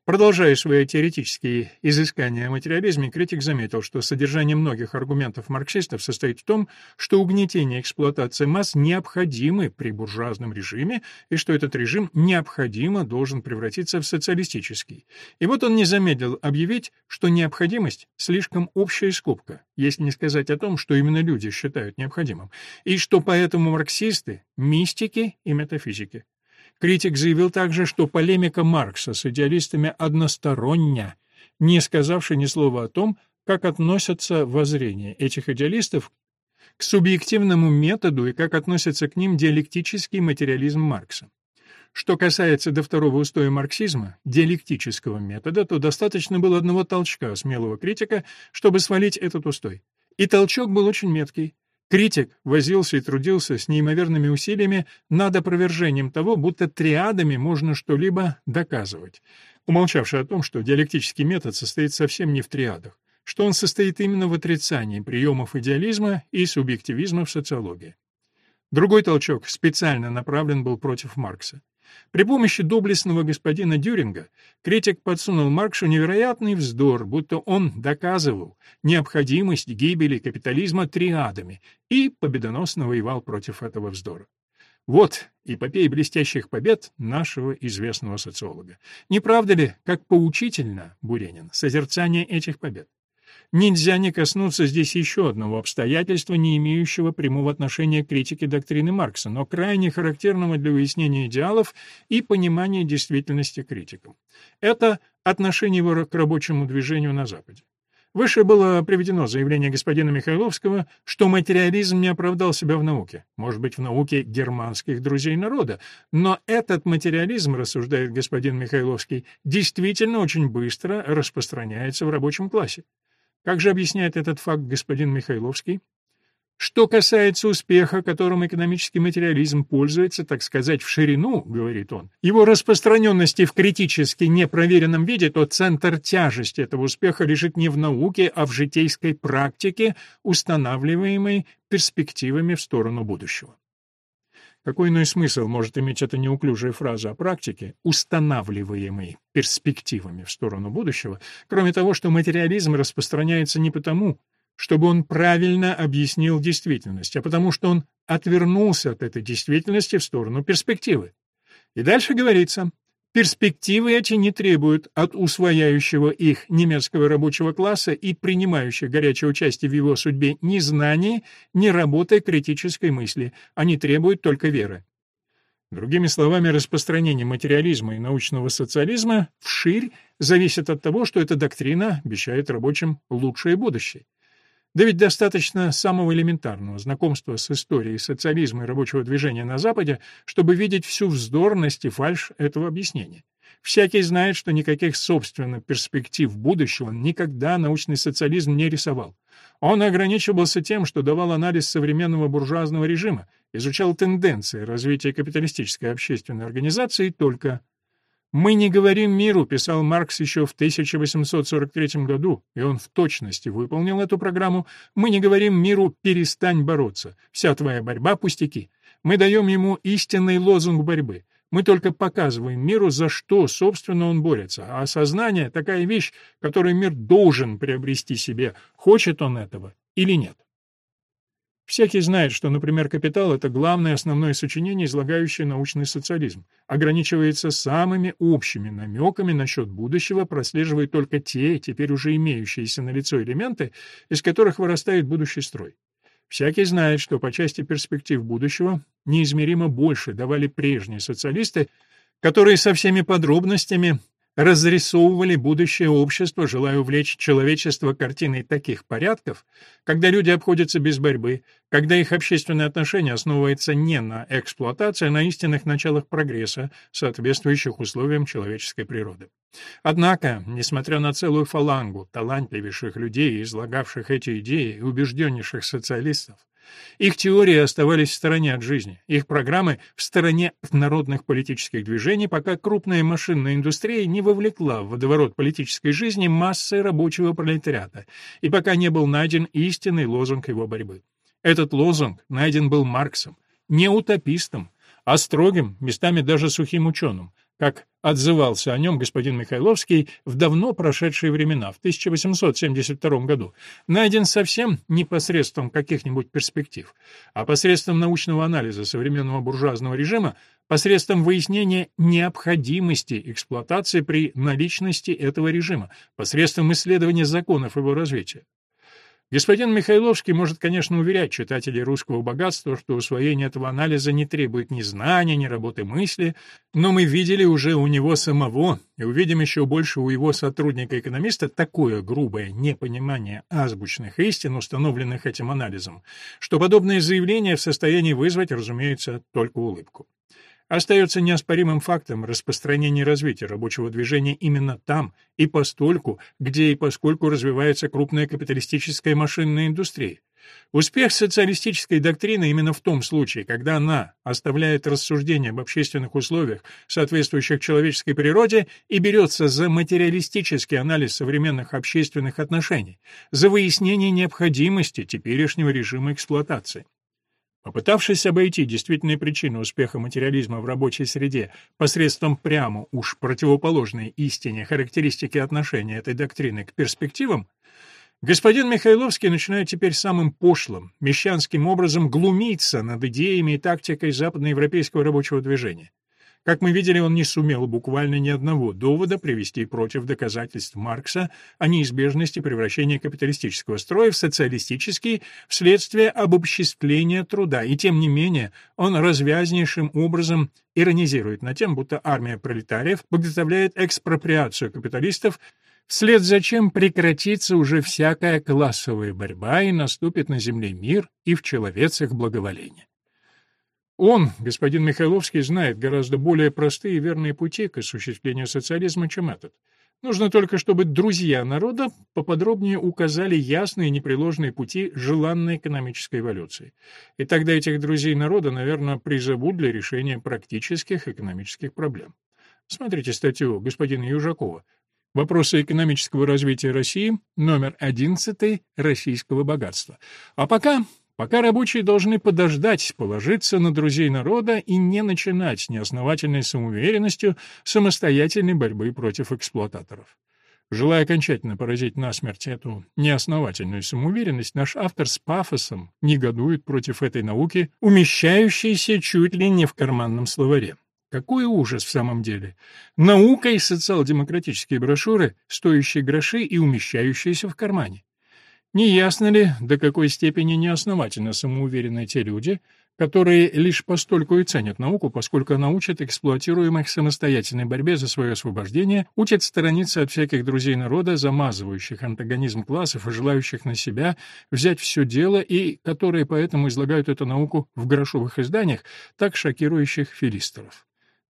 Продолжая свои теоретические изыскания о материализме, критик заметил, что содержание многих аргументов марксистов состоит в том, что угнетение и эксплуатация масс необходимы при буржуазном режиме и что этот режим необходимо должен превратиться в социалистический. И вот он не замедлил объявить, что необходимость — слишком общая скобка, если не сказать о том, что именно люди считают необходимым, и что поэтому марксисты — мистики и метафизики. Критик заявил также, что полемика Маркса с идеалистами односторонняя, не сказавши ни слова о том, как относятся воззрения этих идеалистов к субъективному методу и как относится к ним диалектический материализм Маркса. Что касается до второго устоя марксизма, диалектического метода, то достаточно было одного толчка смелого критика, чтобы свалить этот устой. И толчок был очень меткий. Критик возился и трудился с неимоверными усилиями над опровержением того, будто триадами можно что-либо доказывать, умолчавший о том, что диалектический метод состоит совсем не в триадах, что он состоит именно в отрицании приемов идеализма и субъективизма в социологии. Другой толчок специально направлен был против Маркса. При помощи доблестного господина Дюринга критик подсунул Марксу невероятный вздор, будто он доказывал необходимость гибели капитализма триадами и победоносно воевал против этого вздора. Вот эпопея блестящих побед нашего известного социолога. Не правда ли, как поучительно, Буренин, созерцание этих побед? Нельзя не коснуться здесь еще одного обстоятельства, не имеющего прямого отношения к критике доктрины Маркса, но крайне характерного для выяснения идеалов и понимания действительности критикам. Это отношение его к рабочему движению на Западе. Выше было приведено заявление господина Михайловского, что материализм не оправдал себя в науке, может быть, в науке германских друзей народа, но этот материализм, рассуждает господин Михайловский, действительно очень быстро распространяется в рабочем классе. Как же объясняет этот факт господин Михайловский? Что касается успеха, которым экономический материализм пользуется, так сказать, в ширину, говорит он, его распространенности в критически непроверенном виде, то центр тяжести этого успеха лежит не в науке, а в житейской практике, устанавливаемой перспективами в сторону будущего. Какой иной смысл может иметь эта неуклюжая фраза о практике, устанавливаемой перспективами в сторону будущего, кроме того, что материализм распространяется не потому, чтобы он правильно объяснил действительность, а потому что он отвернулся от этой действительности в сторону перспективы. И дальше говорится, перспективы эти не требуют от усвояющего их немецкого рабочего класса и принимающих горячее участие в его судьбе ни знания, ни работы критической мысли, они требуют только веры. Другими словами, распространение материализма и научного социализма вширь зависит от того, что эта доктрина обещает рабочим лучшее будущее. Да ведь достаточно самого элементарного знакомства с историей социализма и рабочего движения на Западе, чтобы видеть всю вздорность и фальшь этого объяснения. Всякий знает, что никаких собственно перспектив будущего никогда научный социализм не рисовал. Он ограничивался тем, что давал анализ современного буржуазного режима, изучал тенденции развития капиталистической общественной организации только «Мы не говорим миру», — писал Маркс еще в 1843 году, и он в точности выполнил эту программу. «Мы не говорим миру «перестань бороться», вся твоя борьба — пустяки. Мы даем ему истинный лозунг борьбы. Мы только показываем миру, за что, собственно, он борется. А сознание — такая вещь, которую мир должен приобрести себе, хочет он этого или нет. Всякий знает, что, например, «Капитал» — это главное основное сочинение, излагающее научный социализм. Ограничивается самыми общими намеками насчет будущего, прослеживает только те, теперь уже имеющиеся на лицо элементы, из которых вырастает будущий строй. Всякий знает, что по части перспектив будущего неизмеримо больше давали прежние социалисты, которые со всеми подробностями разрисовывали будущее общество, желая увлечь человечество картиной таких порядков, когда люди обходятся без борьбы, когда их общественные отношения основываются не на эксплуатации, а на истинных началах прогресса, соответствующих условиям человеческой природы. Однако, несмотря на целую фалангу талантливейших людей, излагавших эти идеи и убежденнейших социалистов, их теории оставались в стороне от жизни, их программы в стороне от народных политических движений, пока крупная машинная индустрия не вовлекла в водоворот политической жизни массы рабочего пролетариата, и пока не был найден истинный лозунг его борьбы. Этот лозунг найден был Марксом, не утопистом, а строгим, местами даже сухим ученым, как отзывался о нем господин Михайловский в давно прошедшие времена, в 1872 году, найден совсем не посредством каких-нибудь перспектив, а посредством научного анализа современного буржуазного режима, посредством выяснения необходимости эксплуатации при наличности этого режима, посредством исследования законов его развития. Господин Михайловский может, конечно, уверять читателей русского богатства, что усвоение этого анализа не требует ни знания, ни работы мысли, но мы видели уже у него самого, и увидим еще больше у его сотрудника-экономиста, такое грубое непонимание азбучных истин, установленных этим анализом, что подобное заявление в состоянии вызвать, разумеется, только улыбку. Остается неоспоримым фактом распространения и развития рабочего движения именно там и постольку, где и поскольку развивается крупная капиталистическая машинная индустрия. Успех социалистической доктрины именно в том случае, когда она оставляет рассуждения об общественных условиях, соответствующих человеческой природе, и берется за материалистический анализ современных общественных отношений, за выяснение необходимости теперешнего режима эксплуатации. Попытавшись обойти действительные причины успеха материализма в рабочей среде посредством прямо уж противоположной истине характеристики отношения этой доктрины к перспективам, господин Михайловский начинает теперь самым пошлым, мещанским образом глумиться над идеями и тактикой западноевропейского рабочего движения. Как мы видели, он не сумел буквально ни одного довода привести против доказательств Маркса о неизбежности превращения капиталистического строя в социалистический вследствие обобществления труда, и тем не менее он развязнейшим образом иронизирует над тем, будто армия пролетариев подготовляет экспроприацию капиталистов вслед за чем прекратится уже всякая классовая борьба и наступит на земле мир и в человецах благоволение. Он, господин Михайловский, знает гораздо более простые и верные пути к осуществлению социализма, чем этот. Нужно только, чтобы друзья народа поподробнее указали ясные и непреложные пути желанной экономической эволюции. И тогда этих друзей народа, наверное, призовут для решения практических экономических проблем. Смотрите статью господина Южакова «Вопросы экономического развития России», номер 11 «Российского богатства». А пока Пока рабочие должны подождать, положиться на друзей народа и не начинать с неосновательной самоуверенностью самостоятельной борьбы против эксплуататоров. Желая окончательно поразить насмерть эту неосновательную самоуверенность, наш автор с пафосом негодует против этой науки, умещающейся чуть ли не в карманном словаре. Какой ужас в самом деле! Наука и социал-демократические брошюры, стоящие гроши и умещающиеся в кармане. Не ясно ли, до какой степени неосновательно самоуверены те люди, которые лишь постольку и ценят науку, поскольку она учит эксплуатируемых самостоятельной борьбе за свое освобождение, учит сторониться от всяких друзей народа, замазывающих антагонизм классов и желающих на себя взять все дело, и которые поэтому излагают эту науку в грошовых изданиях, так шокирующих филистеров.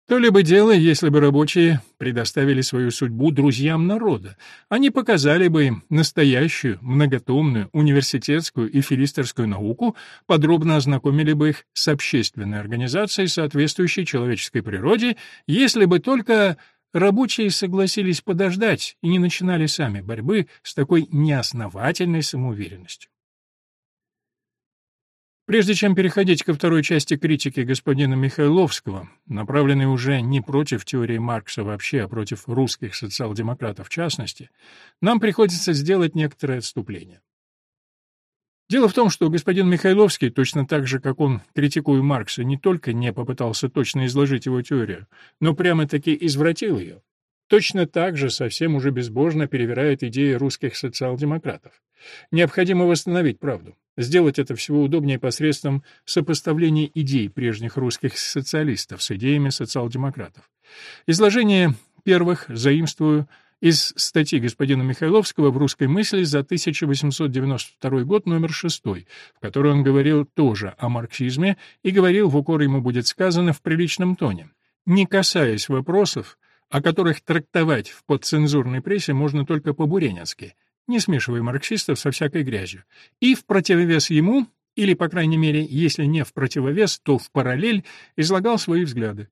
То ли бы дело, если бы рабочие предоставили свою судьбу друзьям народа. Они показали бы им настоящую, многотомную, университетскую и филистерскую науку, подробно ознакомили бы их с общественной организацией, соответствующей человеческой природе, если бы только рабочие согласились подождать и не начинали сами борьбы с такой неосновательной самоуверенностью. Прежде чем переходить ко второй части критики господина Михайловского, направленной уже не против теории Маркса вообще, а против русских социал-демократов в частности, нам приходится сделать некоторое отступление. Дело в том, что господин Михайловский, точно так же, как он, критикуя Маркса, не только не попытался точно изложить его теорию, но прямо-таки извратил ее, точно так же совсем уже безбожно перевирает идеи русских социал-демократов. Необходимо восстановить правду. Сделать это всего удобнее посредством сопоставления идей прежних русских социалистов с идеями социал-демократов. Изложение первых заимствую из статьи господина Михайловского в «Русской мысли» за 1892 год, номер 6, в которой он говорил тоже о марксизме и говорил, в укор ему будет сказано, в приличном тоне, не касаясь вопросов, о которых трактовать в подцензурной прессе можно только по-буренецки, не смешивая марксистов со всякой грязью. И в противовес ему, или, по крайней мере, если не в противовес, то в параллель, излагал свои взгляды.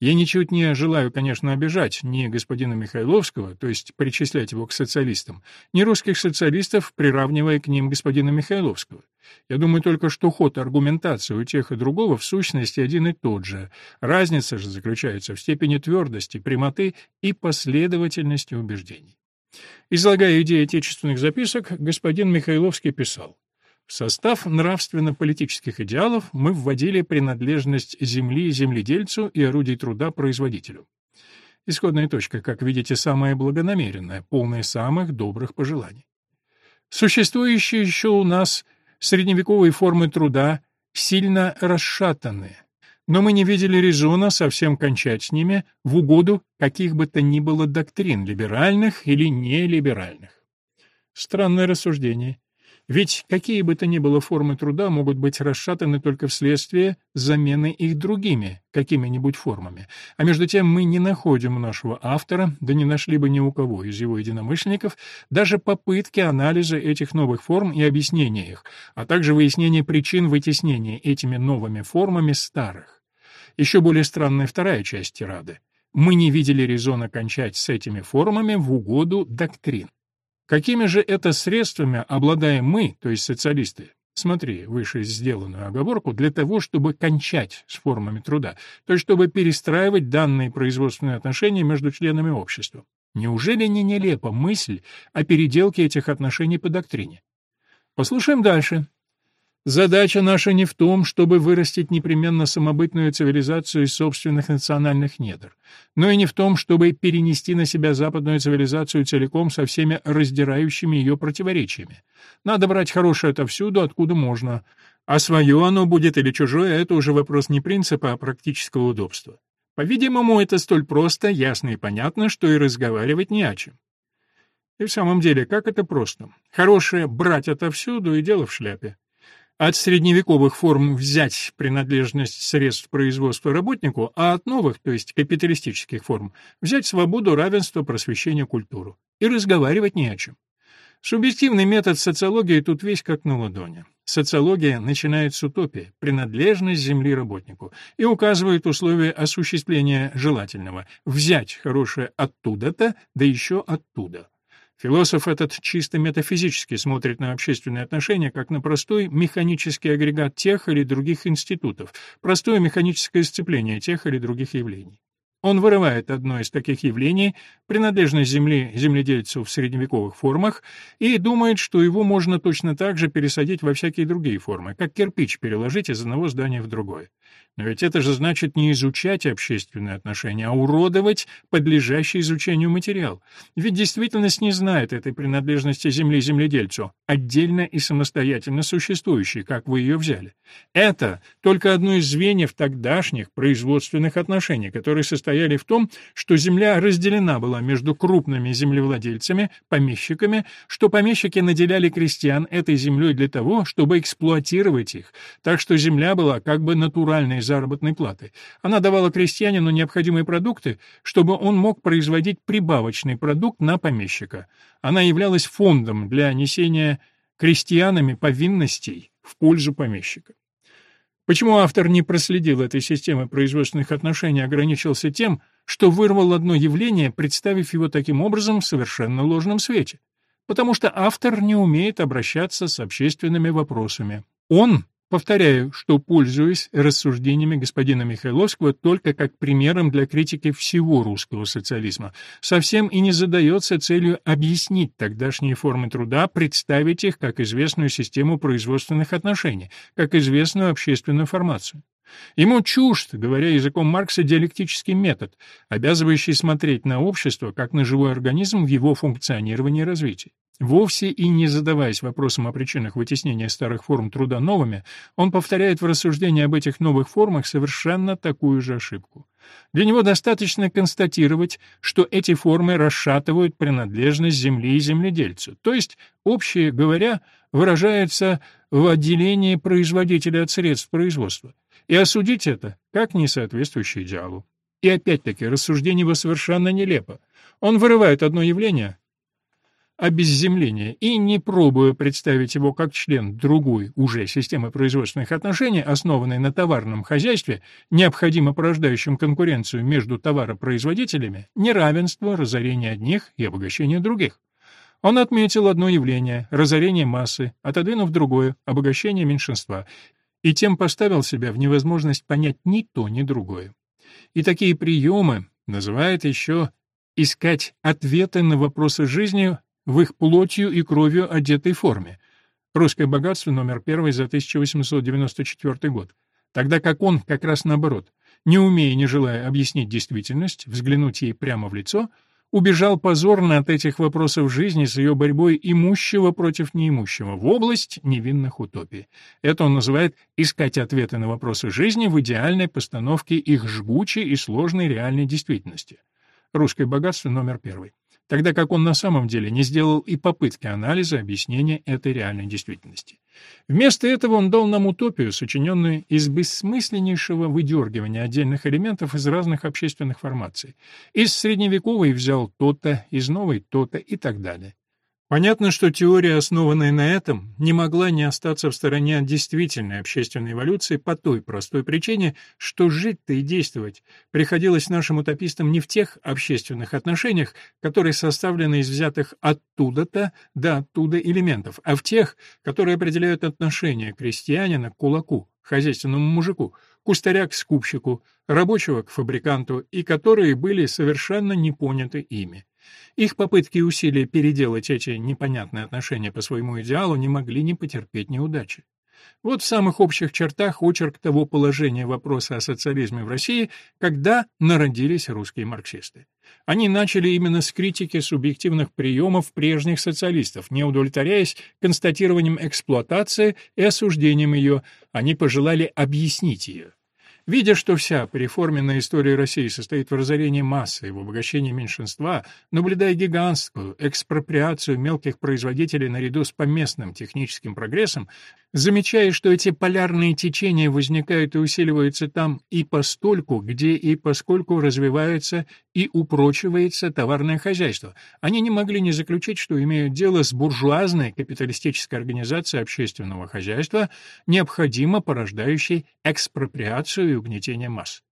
Я ничуть не желаю, конечно, обижать ни господина Михайловского, то есть причислять его к социалистам, ни русских социалистов, приравнивая к ним господина Михайловского. Я думаю только, что ход аргументации у тех и другого в сущности один и тот же. Разница же заключается в степени твердости, прямоты и последовательности убеждений. Излагая идеи отечественных записок, господин Михайловский писал, в состав нравственно-политических идеалов мы вводили принадлежность земли земледельцу и орудий труда производителю. Исходная точка, как видите, самая благонамеренная, полная самых добрых пожеланий. Существующие еще у нас средневековые формы труда сильно расшатанные, но мы не видели резона совсем кончать с ними в угоду каких бы то ни было доктрин, либеральных или нелиберальных. Странное рассуждение. Ведь какие бы то ни было формы труда могут быть расшатаны только вследствие замены их другими, какими-нибудь формами. А между тем мы не находим у нашего автора, да не нашли бы ни у кого из его единомышленников, даже попытки анализа этих новых форм и объяснения их, а также выяснения причин вытеснения этими новыми формами старых. Еще более странная вторая часть тирады. Мы не видели резона кончать с этими формами в угоду доктрин. Какими же это средствами обладаем мы, то есть социалисты? Смотри, выше сделанную оговорку, для того, чтобы кончать с формами труда, то есть чтобы перестраивать данные производственные отношения между членами общества. Неужели не нелепа мысль о переделке этих отношений по доктрине? Послушаем дальше. Задача наша не в том, чтобы вырастить непременно самобытную цивилизацию из собственных национальных недр, но и не в том, чтобы перенести на себя западную цивилизацию целиком со всеми раздирающими ее противоречиями. Надо брать хорошее отовсюду, откуда можно, а свое оно будет или чужое — это уже вопрос не принципа, а практического удобства. По-видимому, это столь просто, ясно и понятно, что и разговаривать не о чем. И в самом деле, как это просто. Хорошее брать отовсюду и дело в шляпе. От средневековых форм взять принадлежность средств производства работнику, а от новых, то есть капиталистических форм, взять свободу, равенство, просвещение, культуру. И разговаривать не о чем. Субъективный метод социологии тут весь как на ладони. Социология начинает с утопии, принадлежность земли работнику, и указывает условия осуществления желательного – взять хорошее оттуда-то, да еще оттуда. Философ этот чисто метафизически смотрит на общественные отношения как на простой механический агрегат тех или других институтов, простое механическое сцепление тех или других явлений. Он вырывает одно из таких явлений, принадлежность земли земледельцу в средневековых формах, и думает, что его можно точно так же пересадить во всякие другие формы, как кирпич переложить из одного здания в другое. Но ведь это же значит не изучать общественные отношения, а уродовать подлежащий изучению материал. Ведь действительность не знает этой принадлежности земли земледельцу, отдельно и самостоятельно существующей, как вы ее взяли. Это только одно из звеньев тогдашних производственных отношений, которые состояли в том, что земля разделена была между крупными землевладельцами, помещиками, что помещики наделяли крестьян этой землей для того, чтобы эксплуатировать их, так что земля была как бы натуральной заработной платы. Она давала крестьянину необходимые продукты, чтобы он мог производить прибавочный продукт на помещика. Она являлась фондом для несения крестьянами повинностей в пользу помещика. Почему автор не проследил этой системы производственных отношений, ограничился тем, что вырвал одно явление, представив его таким образом в совершенно ложном свете? Потому что автор не умеет обращаться с общественными вопросами. Он Повторяю, что пользуюсь рассуждениями господина Михайловского только как примером для критики всего русского социализма, совсем и не задается целью объяснить тогдашние формы труда, представить их как известную систему производственных отношений, как известную общественную формацию. Ему чужд, говоря языком Маркса, диалектический метод, обязывающий смотреть на общество как на живой организм в его функционировании и развитии. Вовсе и не задаваясь вопросом о причинах вытеснения старых форм труда новыми, он повторяет в рассуждении об этих новых формах совершенно такую же ошибку. Для него достаточно констатировать, что эти формы расшатывают принадлежность земли и земледельцу, то есть, общее говоря, выражается в отделении производителя от средств производства, и осудить это как несоответствующее идеалу. И опять-таки рассуждение его совершенно нелепо. Он вырывает одно явление, обезземления и, не пробуя представить его как член другой уже системы производственных отношений, основанной на товарном хозяйстве, необходимо порождающем конкуренцию между товаропроизводителями, неравенство, разорение одних и обогащение других. Он отметил одно явление – разорение массы, отодвинув другое – обогащение меньшинства, и тем поставил себя в невозможность понять ни то, ни другое. И такие приемы называют еще искать ответы на вопросы жизни в их плотью и кровью одетой форме. Русское богатство номер первый за 1894 год. Тогда как он, как раз наоборот, не умея, не желая объяснить действительность, взглянуть ей прямо в лицо, убежал позорно от этих вопросов жизни с ее борьбой имущего против неимущего в область невинных утопий. Это он называет «искать ответы на вопросы жизни в идеальной постановке их жгучей и сложной реальной действительности». Русское богатство номер первый тогда как он на самом деле не сделал и попытки анализа объяснения этой реальной действительности. Вместо этого он дал нам утопию, сочиненную из бессмысленнейшего выдергивания отдельных элементов из разных общественных формаций. Из средневековой взял то-то, из новой то-то и так далее. Понятно, что теория, основанная на этом, не могла не остаться в стороне от действительной общественной эволюции по той простой причине, что жить-то и действовать приходилось нашим утопистам не в тех общественных отношениях, которые составлены из взятых оттуда-то до оттуда элементов, а в тех, которые определяют отношение крестьянина к кулаку, хозяйственному мужику, кустаря к скупщику, рабочего к фабриканту, и которые были совершенно не поняты ими. Их попытки и усилия переделать эти непонятные отношения по своему идеалу не могли не потерпеть неудачи. Вот в самых общих чертах очерк того положения вопроса о социализме в России, когда народились русские марксисты. Они начали именно с критики субъективных приемов прежних социалистов, не удовлетворяясь констатированием эксплуатации и осуждением ее, они пожелали объяснить ее. Видя, что вся переформенная история России состоит в разорении массы и в обогащении меньшинства, наблюдая гигантскую экспроприацию мелких производителей наряду с поместным техническим прогрессом, замечая, что эти полярные течения возникают и усиливаются там и постольку, где и поскольку развивается и упрочивается товарное хозяйство, они не могли не заключить, что имеют дело с буржуазной капиталистической организацией общественного хозяйства, необходимо порождающей экспроприацию и угнетение масс.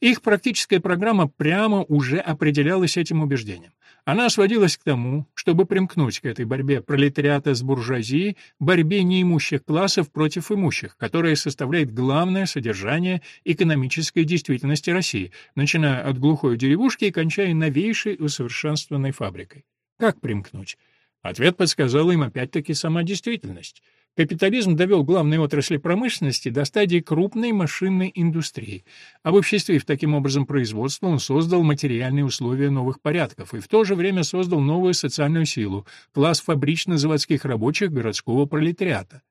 Их практическая программа прямо уже определялась этим убеждением. Она сводилась к тому, чтобы примкнуть к этой борьбе пролетариата с буржуазией, борьбе неимущих классов против имущих, которая составляет главное содержание экономической действительности России, начиная от глухой деревушки и кончая новейшей усовершенствованной фабрикой. Как примкнуть? Ответ подсказала им опять-таки сама действительность. Капитализм довел главные отрасли промышленности до стадии крупной машинной индустрии. Обобществив таким образом производство, он создал материальные условия новых порядков и в то же время создал новую социальную силу – класс фабрично-заводских рабочих городского пролетариата.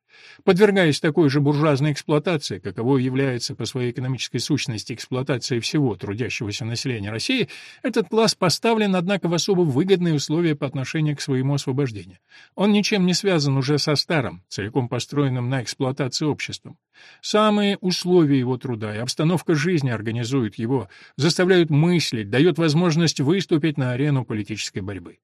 Подвергаясь такой же буржуазной эксплуатации, каковой является по своей экономической сущности эксплуатация всего трудящегося населения России, этот класс поставлен, однако, в особо выгодные условия по отношению к своему освобождению. Он ничем не связан уже со старым, целиком построенным на эксплуатации обществом. Самые условия его труда и обстановка жизни организуют его, заставляют мыслить, дают возможность выступить на арену политической борьбы.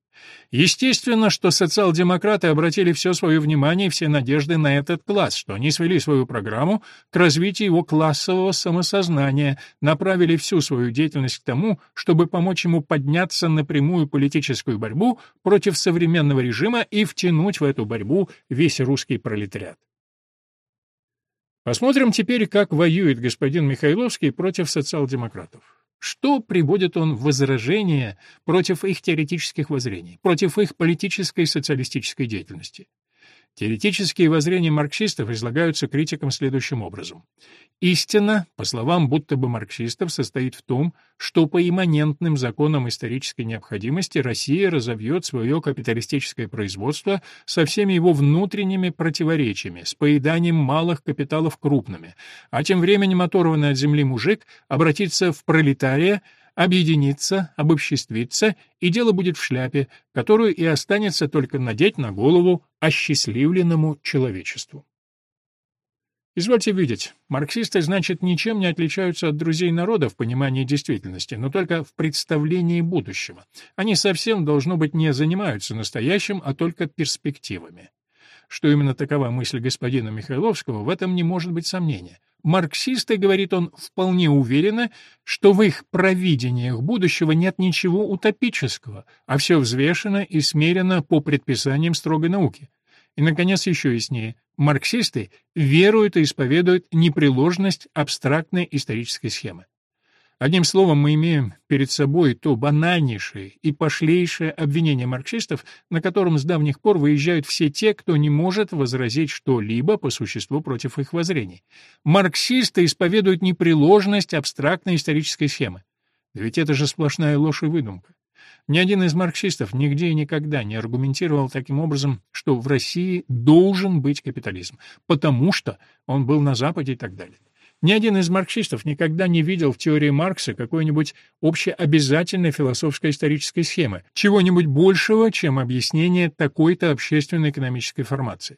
Естественно, что социал-демократы обратили все свое внимание и все надежды на этот класс, что они свели свою программу к развитию его классового самосознания, направили всю свою деятельность к тому, чтобы помочь ему подняться на прямую политическую борьбу против современного режима и втянуть в эту борьбу весь русский пролетариат. Посмотрим теперь, как воюет господин Михайловский против социал-демократов. Что приводит он в возражение против их теоретических воззрений, против их политической и социалистической деятельности? Теоретические воззрения марксистов излагаются критикам следующим образом. Истина, по словам будто бы марксистов, состоит в том, что по имманентным законам исторической необходимости Россия разовьет свое капиталистическое производство со всеми его внутренними противоречиями, с поеданием малых капиталов крупными, а тем временем оторванный от земли мужик обратится в пролетария, объединиться, обобществиться, и дело будет в шляпе, которую и останется только надеть на голову осчастливленному человечеству. Извольте видеть, марксисты, значит, ничем не отличаются от друзей народа в понимании действительности, но только в представлении будущего. Они совсем, должно быть, не занимаются настоящим, а только перспективами. Что именно такова мысль господина Михайловского, в этом не может быть сомнения. Марксисты, говорит он, вполне уверены, что в их провидениях будущего нет ничего утопического, а все взвешено и смерено по предписаниям строгой науки. И, наконец, еще яснее, марксисты веруют и исповедуют непреложность абстрактной исторической схемы. Одним словом, мы имеем перед собой то банальнейшее и пошлейшее обвинение марксистов, на котором с давних пор выезжают все те, кто не может возразить что-либо по существу против их воззрений. Марксисты исповедуют непреложность абстрактной исторической схемы. Да ведь это же сплошная ложь и выдумка. Ни один из марксистов нигде и никогда не аргументировал таким образом, что в России должен быть капитализм, потому что он был на Западе и так далее. Ни один из марксистов никогда не видел в теории Маркса какой-нибудь общеобязательной философско-исторической схемы, чего-нибудь большего, чем объяснение такой-то общественно-экономической формации.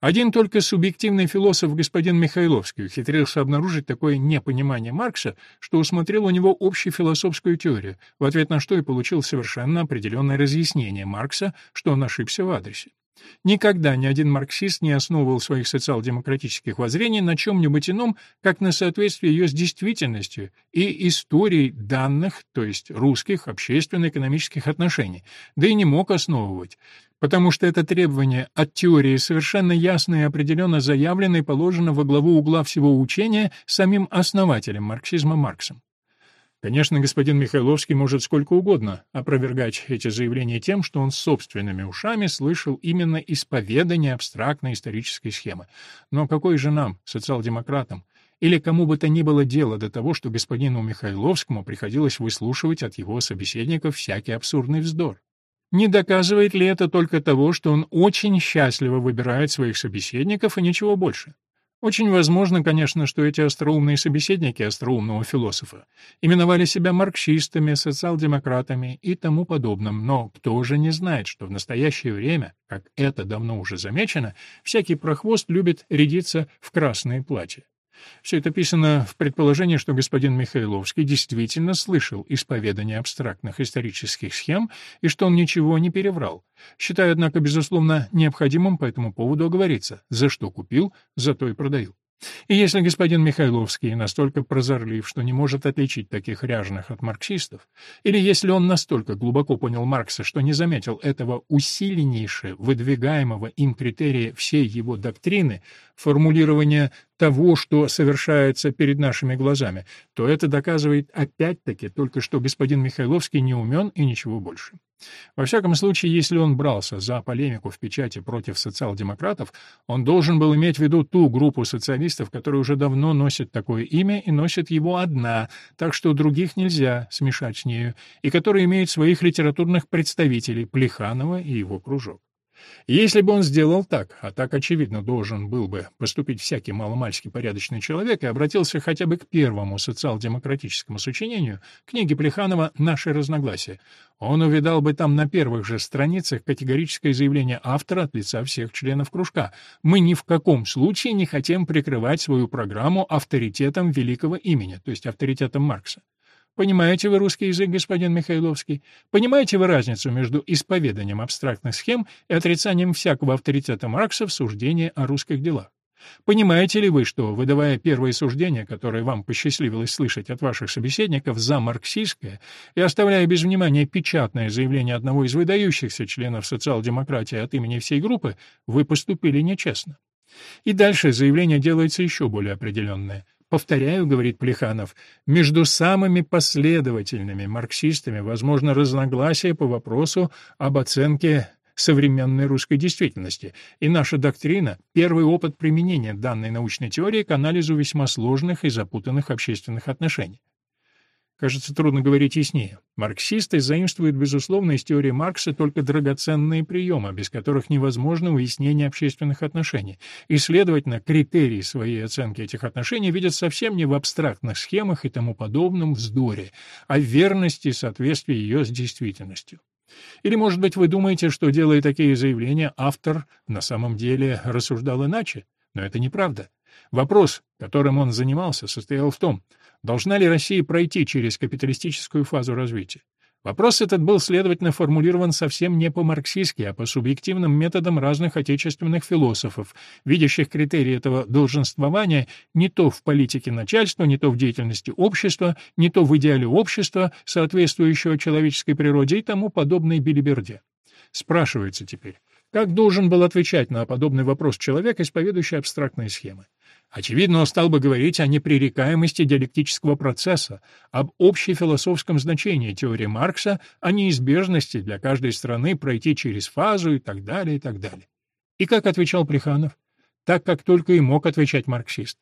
Один только субъективный философ господин Михайловский ухитрился обнаружить такое непонимание Маркса, что усмотрел у него общефилософскую теорию, в ответ на что и получил совершенно определенное разъяснение Маркса, что он ошибся в адресе. Никогда ни один марксист не основывал своих социал-демократических воззрений на чем-нибудь ином, как на соответствии ее с действительностью и историей данных, то есть русских общественно-экономических отношений, да и не мог основывать, потому что это требование от теории совершенно ясно и определенно заявлено и положено во главу угла всего учения самим основателем марксизма Марксом. Конечно, господин Михайловский может сколько угодно опровергать эти заявления тем, что он собственными ушами слышал именно исповедание абстрактной исторической схемы. Но какой же нам, социал-демократам, или кому бы то ни было дело до того, что господину Михайловскому приходилось выслушивать от его собеседников всякий абсурдный вздор? Не доказывает ли это только того, что он очень счастливо выбирает своих собеседников и ничего больше? Очень возможно, конечно, что эти остроумные собеседники остроумного философа именовали себя марксистами, социал-демократами и тому подобным, но кто же не знает, что в настоящее время, как это давно уже замечено, всякий прохвост любит рядиться в красные платья. Все это писано в предположении, что господин Михайловский действительно слышал исповедание абстрактных исторических схем и что он ничего не переврал. Считаю, однако, безусловно, необходимым по этому поводу оговориться. За что купил, за то и продаю. И если господин Михайловский настолько прозорлив, что не может отличить таких ряженых от марксистов, или если он настолько глубоко понял Маркса, что не заметил этого усиленнейше выдвигаемого им критерия всей его доктрины, формулирования того, что совершается перед нашими глазами, то это доказывает опять-таки только, что господин Михайловский не умен и ничего больше. Во всяком случае, если он брался за полемику в печати против социал-демократов, он должен был иметь в виду ту группу социалистов, которая уже давно носит такое имя и носит его одна, так что других нельзя смешать с нею, и которая имеет своих литературных представителей Плеханова и его кружок. Если бы он сделал так, а так, очевидно, должен был бы поступить всякий маломальски порядочный человек и обратился хотя бы к первому социал-демократическому сочинению, книге Плеханова «Наши разногласия», он увидал бы там на первых же страницах категорическое заявление автора от лица всех членов кружка. «Мы ни в каком случае не хотим прикрывать свою программу авторитетом великого имени», то есть авторитетом Маркса. Понимаете вы русский язык, господин Михайловский? Понимаете вы разницу между исповеданием абстрактных схем и отрицанием всякого авторитета Маркса в суждении о русских делах? Понимаете ли вы, что, выдавая первые суждения, которые вам посчастливилось слышать от ваших собеседников за марксистское, и оставляя без внимания печатное заявление одного из выдающихся членов социал-демократии от имени всей группы, вы поступили нечестно? И дальше заявление делается еще более определенное – Повторяю, говорит Плеханов, между самыми последовательными марксистами возможно разногласие по вопросу об оценке современной русской действительности, и наша доктрина — первый опыт применения данной научной теории к анализу весьма сложных и запутанных общественных отношений. Кажется, трудно говорить яснее. Марксисты заимствуют, безусловно, из теории Маркса только драгоценные приемы, без которых невозможно уяснение общественных отношений, и, следовательно, критерии своей оценки этих отношений видят совсем не в абстрактных схемах и тому подобном вздоре, а в верности и соответствии ее с действительностью. Или, может быть, вы думаете, что, делая такие заявления, автор на самом деле рассуждал иначе? Но это неправда. Вопрос, которым он занимался, состоял в том, Должна ли Россия пройти через капиталистическую фазу развития? Вопрос этот был, следовательно, формулирован совсем не по-марксистски, а по субъективным методам разных отечественных философов, видящих критерии этого долженствования не то в политике начальства, не то в деятельности общества, не то в идеале общества, соответствующего человеческой природе и тому подобной билиберде. Спрашивается теперь, как должен был отвечать на подобный вопрос человек, исповедующий абстрактные схемы? Очевидно, он стал бы говорить о непререкаемости диалектического процесса, об общефилософском значении теории Маркса, о неизбежности для каждой страны пройти через фазу и так далее, и так далее. И как отвечал Плеханов? Так, как только и мог отвечать марксист.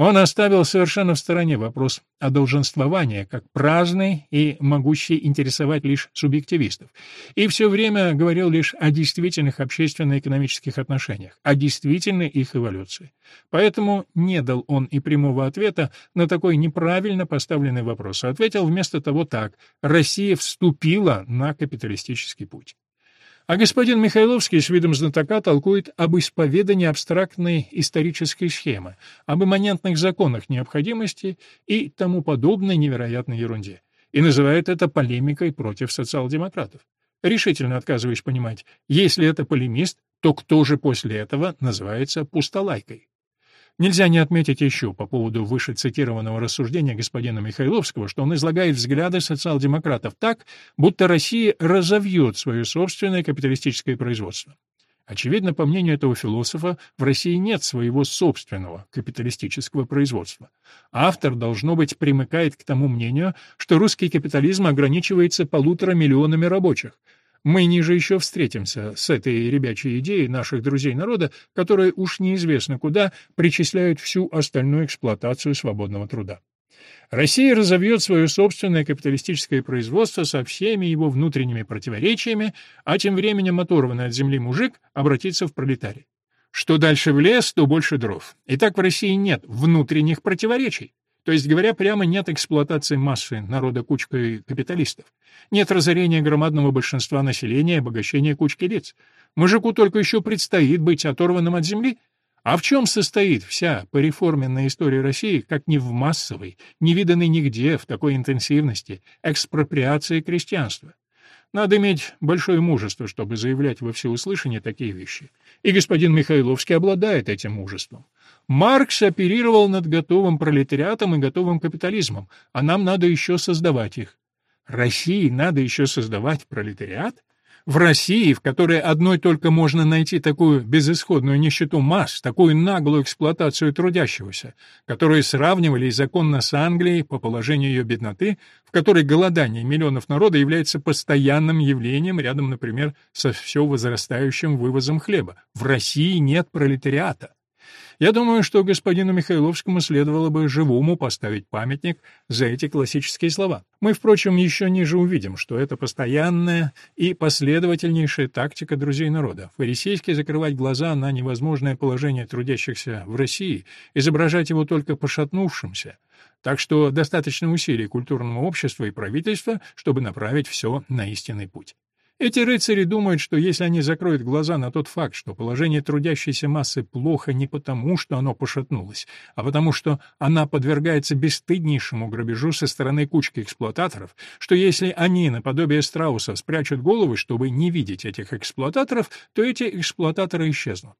Он оставил совершенно в стороне вопрос о долженствовании, как праздный и могущий интересовать лишь субъективистов, и все время говорил лишь о действительных общественно-экономических отношениях, о действительной их эволюции. Поэтому не дал он и прямого ответа на такой неправильно поставленный вопрос, а ответил вместо того так «Россия вступила на капиталистический путь». А господин Михайловский с видом знатока толкует об исповедании абстрактной исторической схемы, об имманентных законах необходимости и тому подобной невероятной ерунде, и называет это полемикой против социал-демократов. Решительно отказываюсь понимать, если это полемист, то кто же после этого называется пустолайкой? Нельзя не отметить еще по поводу выше цитированного рассуждения господина Михайловского, что он излагает взгляды социал-демократов так, будто Россия разовьет свое собственное капиталистическое производство. Очевидно, по мнению этого философа, в России нет своего собственного капиталистического производства. Автор, должно быть, примыкает к тому мнению, что русский капитализм ограничивается полутора миллионами рабочих, мы ниже еще встретимся с этой ребячей идеей наших друзей народа, которые уж неизвестно куда причисляют всю остальную эксплуатацию свободного труда. Россия разовьет свое собственное капиталистическое производство со всеми его внутренними противоречиями, а тем временем оторванный от земли мужик обратится в пролетарий. Что дальше в лес, то больше дров. И так в России нет внутренних противоречий. То есть, говоря прямо, нет эксплуатации массы народа кучкой капиталистов. Нет разорения громадного большинства населения и обогащения кучки лиц. Мужику только еще предстоит быть оторванным от земли. А в чем состоит вся пореформенная история России, как не в массовой, не виданной нигде в такой интенсивности, экспроприации крестьянства? Надо иметь большое мужество, чтобы заявлять во всеуслышание такие вещи. И господин Михайловский обладает этим мужеством. Маркс оперировал над готовым пролетариатом и готовым капитализмом, а нам надо еще создавать их. России надо еще создавать пролетариат? В России, в которой одной только можно найти такую безысходную нищету масс, такую наглую эксплуатацию трудящегося, которые сравнивали законно с Англией по положению ее бедноты, в которой голодание миллионов народа является постоянным явлением рядом, например, со все возрастающим вывозом хлеба. В России нет пролетариата. Я думаю, что господину Михайловскому следовало бы живому поставить памятник за эти классические слова. Мы, впрочем, еще ниже увидим, что это постоянная и последовательнейшая тактика друзей народа. Фарисейски закрывать глаза на невозможное положение трудящихся в России, изображать его только пошатнувшимся. Так что достаточно усилий культурного общества и правительства, чтобы направить все на истинный путь. Эти рыцари думают, что если они закроют глаза на тот факт, что положение трудящейся массы плохо не потому, что оно пошатнулось, а потому что она подвергается бесстыднейшему грабежу со стороны кучки эксплуататоров, что если они, наподобие страуса, спрячут головы, чтобы не видеть этих эксплуататоров, то эти эксплуататоры исчезнут.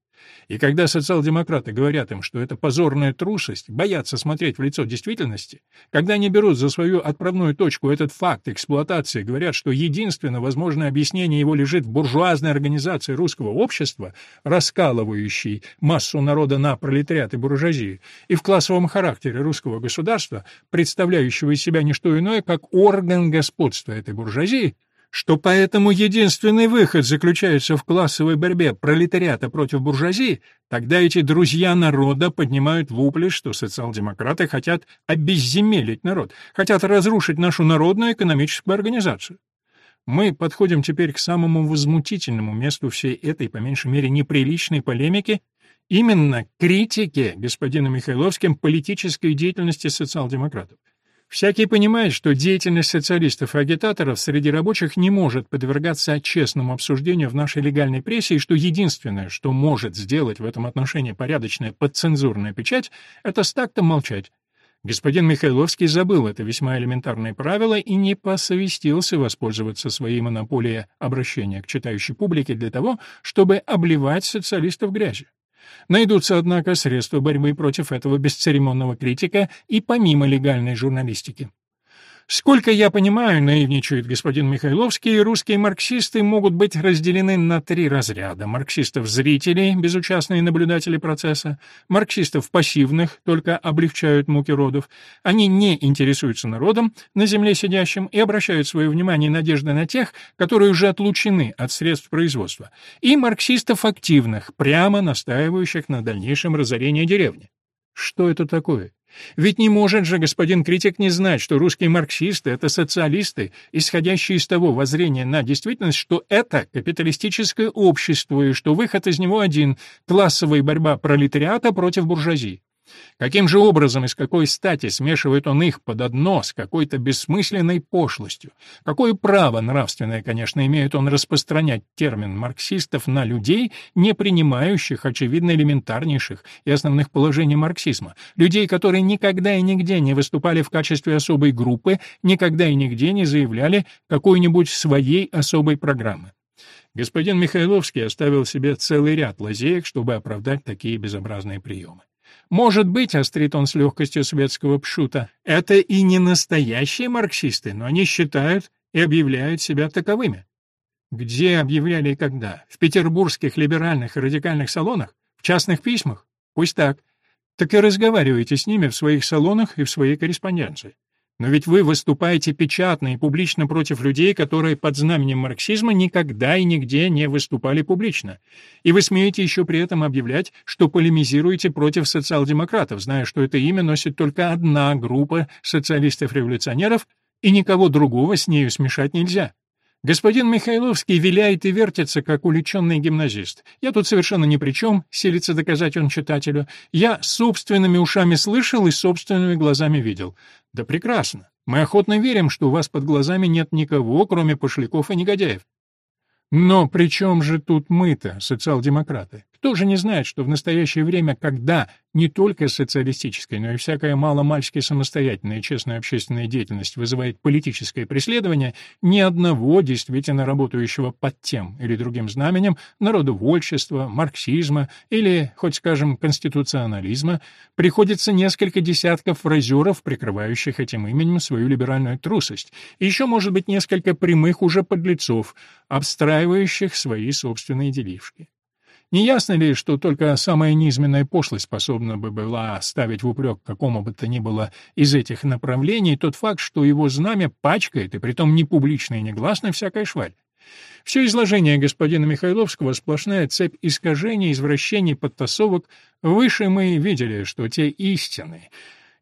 И когда социал-демократы говорят им, что это позорная трусость, боятся смотреть в лицо действительности, когда они берут за свою отправную точку этот факт эксплуатации, говорят, что единственное возможное объяснение его лежит в буржуазной организации русского общества, раскалывающей массу народа на пролетариат и буржуазию, и в классовом характере русского государства, представляющего из себя не что иное, как орган господства этой буржуазии, что поэтому единственный выход заключается в классовой борьбе пролетариата против буржуазии, тогда эти друзья народа поднимают вопли, что социал-демократы хотят обезземелить народ, хотят разрушить нашу народную экономическую организацию. Мы подходим теперь к самому возмутительному месту всей этой, по меньшей мере, неприличной полемики, именно критике господина Михайловским политической деятельности социал-демократов. Всякий понимает, что деятельность социалистов и агитаторов среди рабочих не может подвергаться честному обсуждению в нашей легальной прессе, и что единственное, что может сделать в этом отношении порядочная подцензурная печать, это с тактом молчать. Господин Михайловский забыл это весьма элементарное правило и не посовестился воспользоваться своей монополией обращения к читающей публике для того, чтобы обливать социалистов грязью. Найдутся, однако, средства борьбы против этого бесцеремонного критика и помимо легальной журналистики. Сколько я понимаю, наивничает господин Михайловский, русские марксисты могут быть разделены на три разряда. Марксистов-зрителей, безучастные наблюдатели процесса, марксистов пассивных, только облегчают муки родов. Они не интересуются народом, на земле сидящим, и обращают свое внимание и надежды на тех, которые уже отлучены от средств производства. И марксистов активных, прямо настаивающих на дальнейшем разорении деревни. Что это такое? Ведь не может же господин критик не знать, что русские марксисты — это социалисты, исходящие из того воззрения на действительность, что это капиталистическое общество и что выход из него один — классовая борьба пролетариата против буржуазии. Каким же образом и с какой стати смешивает он их под одно с какой-то бессмысленной пошлостью? Какое право нравственное, конечно, имеет он распространять термин марксистов на людей, не принимающих, очевидно, элементарнейших и основных положений марксизма, людей, которые никогда и нигде не выступали в качестве особой группы, никогда и нигде не заявляли какой-нибудь своей особой программы? Господин Михайловский оставил себе целый ряд лазеек, чтобы оправдать такие безобразные приемы. Может быть, острит он с легкостью светского пшута, это и не настоящие марксисты, но они считают и объявляют себя таковыми. Где объявляли и когда? В петербургских либеральных и радикальных салонах? В частных письмах? Пусть так. Так и разговаривайте с ними в своих салонах и в своей корреспонденции. Но ведь вы выступаете печатно и публично против людей, которые под знаменем марксизма никогда и нигде не выступали публично. И вы смеете еще при этом объявлять, что полемизируете против социал-демократов, зная, что это имя носит только одна группа социалистов-революционеров, и никого другого с нею смешать нельзя. Господин Михайловский виляет и вертится, как уличенный гимназист. Я тут совершенно ни при чем, силится доказать он читателю. Я собственными ушами слышал и собственными глазами видел. Да прекрасно. Мы охотно верим, что у вас под глазами нет никого, кроме пошляков и негодяев. Но при чем же тут мы-то, социал-демократы? Кто же не знает, что в настоящее время, когда не только социалистическая, но и всякая маломальски самостоятельная честная общественная деятельность вызывает политическое преследование, ни одного действительно работающего под тем или другим знаменем народовольчества, марксизма или, хоть скажем, конституционализма, приходится несколько десятков фразеров, прикрывающих этим именем свою либеральную трусость, и еще, может быть, несколько прямых уже подлецов, обстраивающих свои собственные делишки. Не ясно ли, что только самая низменная пошлость способна бы была ставить в упрек какому бы то ни было из этих направлений тот факт, что его знамя пачкает, и притом не публично и негласно, всякая шваль? Все изложение господина Михайловского — сплошная цепь искажений, извращений, подтасовок. Выше мы видели, что те истины,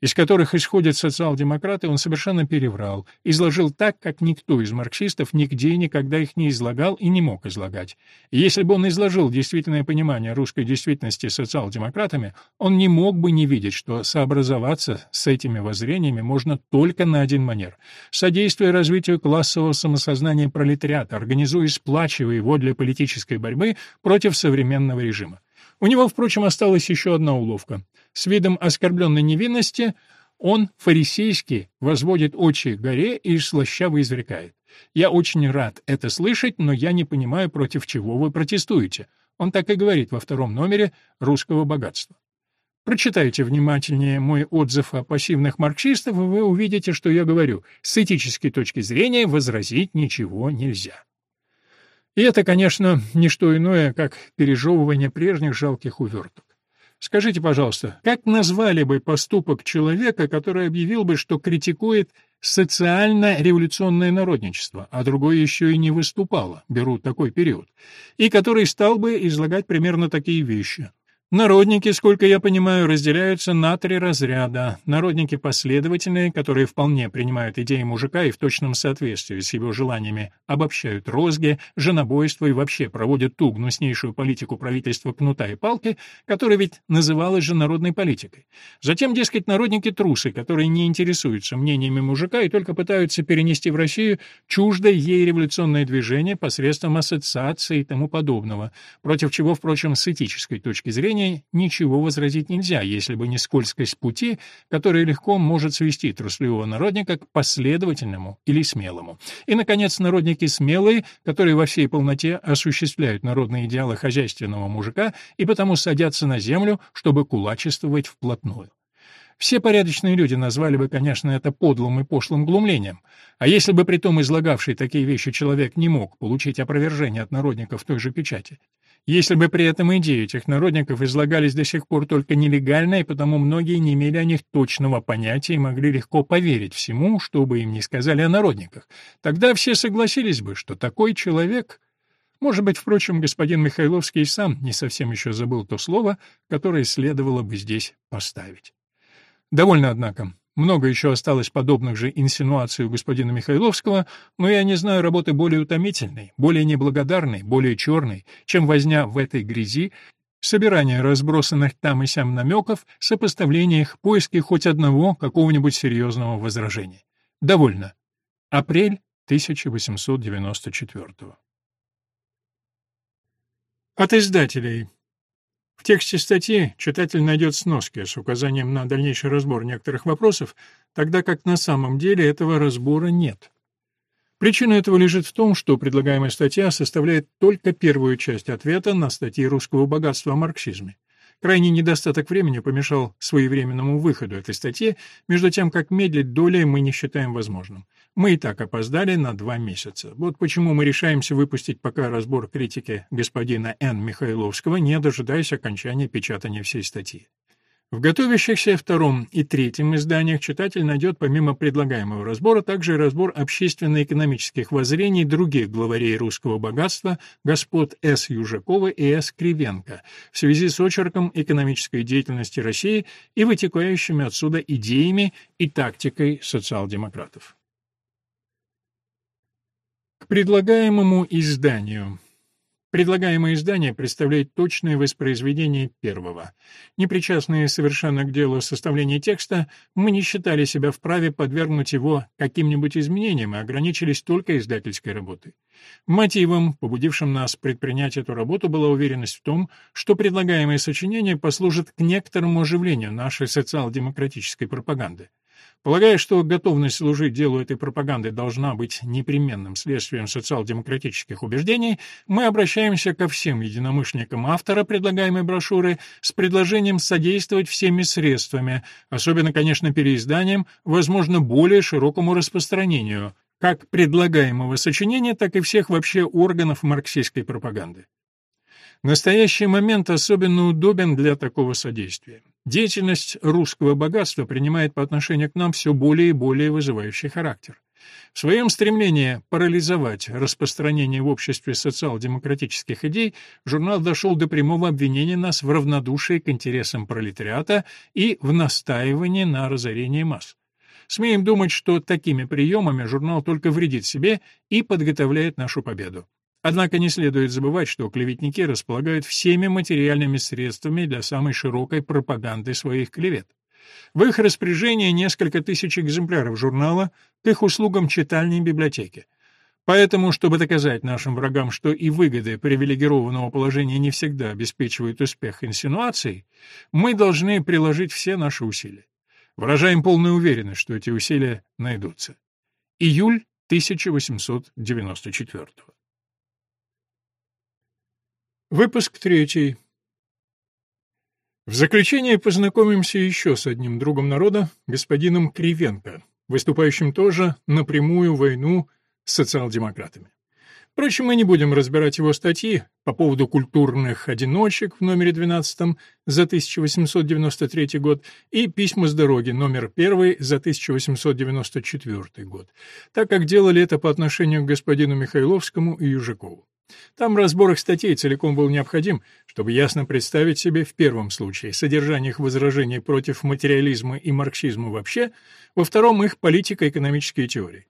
из которых исходят социал-демократы, он совершенно переврал, изложил так, как никто из марксистов нигде и никогда их не излагал и не мог излагать. И если бы он изложил действительное понимание русской действительности социал-демократами, он не мог бы не видеть, что сообразоваться с этими воззрениями можно только на один манер — содействуя развитию классового самосознания пролетариата, организуя и сплачивая его для политической борьбы против современного режима. У него, впрочем, осталась еще одна уловка. С видом оскорбленной невинности он фарисейски возводит очи к горе и слащаво изрекает. «Я очень рад это слышать, но я не понимаю, против чего вы протестуете». Он так и говорит во втором номере «Русского богатства». Прочитайте внимательнее мой отзыв о пассивных марксистах, и вы увидите, что я говорю. С этической точки зрения возразить ничего нельзя. И это, конечно, не что иное, как пережевывание прежних жалких уверток. Скажите, пожалуйста, как назвали бы поступок человека, который объявил бы, что критикует социально-революционное народничество, а другое еще и не выступало, беру такой период, и который стал бы излагать примерно такие вещи. Народники, сколько я понимаю, разделяются на три разряда. Народники последовательные, которые вполне принимают идеи мужика и в точном соответствии с его желаниями обобщают розги, женобойство и вообще проводят ту гнуснейшую политику правительства кнута и палки, которая ведь называлась же народной политикой. Затем, дескать, народники-трусы, которые не интересуются мнениями мужика и только пытаются перенести в Россию чуждое ей революционное движение посредством ассоциации и тому подобного, против чего, впрочем, с этической точки зрения зрения ничего возразить нельзя, если бы не скользкость пути, которая легко может свести трусливого народника к последовательному или смелому. И, наконец, народники смелые, которые во всей полноте осуществляют народные идеалы хозяйственного мужика и потому садятся на землю, чтобы кулачествовать вплотную. Все порядочные люди назвали бы, конечно, это подлым и пошлым глумлением. А если бы притом излагавший такие вещи человек не мог получить опровержение от народников той же печати? Если бы при этом идеи этих народников излагались до сих пор только нелегально, и потому многие не имели о них точного понятия и могли легко поверить всему, что бы им ни сказали о народниках, тогда все согласились бы, что такой человек... Может быть, впрочем, господин Михайловский сам не совсем еще забыл то слово, которое следовало бы здесь поставить. Довольно, однако. Много еще осталось подобных же инсинуаций у господина Михайловского, но я не знаю работы более утомительной, более неблагодарной, более черной, чем возня в этой грязи, собирание разбросанных там и сям намеков, сопоставление их, поиски хоть одного какого-нибудь серьезного возражения. Довольно. Апрель 1894 От издателей. В тексте статьи читатель найдет сноски с указанием на дальнейший разбор некоторых вопросов, тогда как на самом деле этого разбора нет. Причина этого лежит в том, что предлагаемая статья составляет только первую часть ответа на статьи русского богатства о марксизме. Крайний недостаток времени помешал своевременному выходу этой статьи, между тем как медлить долей мы не считаем возможным. Мы и так опоздали на два месяца. Вот почему мы решаемся выпустить пока разбор критики господина Н. Михайловского, не дожидаясь окончания печатания всей статьи. В готовящихся втором и третьем изданиях читатель найдет помимо предлагаемого разбора также разбор общественно-экономических воззрений других главарей русского богатства, господ С. Южакова и С. Кривенко, в связи с очерком экономической деятельности России и вытекающими отсюда идеями и тактикой социал-демократов. Предлагаемому изданию. Предлагаемое издание представляет точное воспроизведение первого. Непричастные совершенно к делу составления текста, мы не считали себя вправе подвергнуть его каким-нибудь изменениям и ограничились только издательской работой. Мотивом, побудившим нас предпринять эту работу, была уверенность в том, что предлагаемое сочинение послужит к некоторому оживлению нашей социал-демократической пропаганды. Полагая, что готовность служить делу этой пропаганды должна быть непременным следствием социал-демократических убеждений, мы обращаемся ко всем единомышленникам автора предлагаемой брошюры с предложением содействовать всеми средствами, особенно, конечно, переизданием, возможно, более широкому распространению, как предлагаемого сочинения, так и всех вообще органов марксистской пропаганды. Настоящий момент особенно удобен для такого содействия. Деятельность русского богатства принимает по отношению к нам все более и более вызывающий характер. В своем стремлении парализовать распространение в обществе социал-демократических идей журнал дошел до прямого обвинения нас в равнодушии к интересам пролетариата и в настаивании на разорении масс. Смеем думать, что такими приемами журнал только вредит себе и подготовляет нашу победу. Однако не следует забывать, что клеветники располагают всеми материальными средствами для самой широкой пропаганды своих клевет. В их распоряжении несколько тысяч экземпляров журнала, к их услугам читальной библиотеки. Поэтому, чтобы доказать нашим врагам, что и выгоды привилегированного положения не всегда обеспечивают успех инсинуаций, мы должны приложить все наши усилия. Выражаем полную уверенность, что эти усилия найдутся. Июль 1894 Выпуск третий. В заключение познакомимся еще с одним другом народа, господином Кривенко, выступающим тоже напрямую войну с социал-демократами. Впрочем, мы не будем разбирать его статьи по поводу культурных одиночек в номере 12 за 1893 год и письма с дороги номер 1 за 1894 год, так как делали это по отношению к господину Михайловскому и Южакову. Там разбор их статей целиком был необходим, чтобы ясно представить себе в первом случае содержание их возражений против материализма и марксизма вообще, во втором их политико-экономические теории.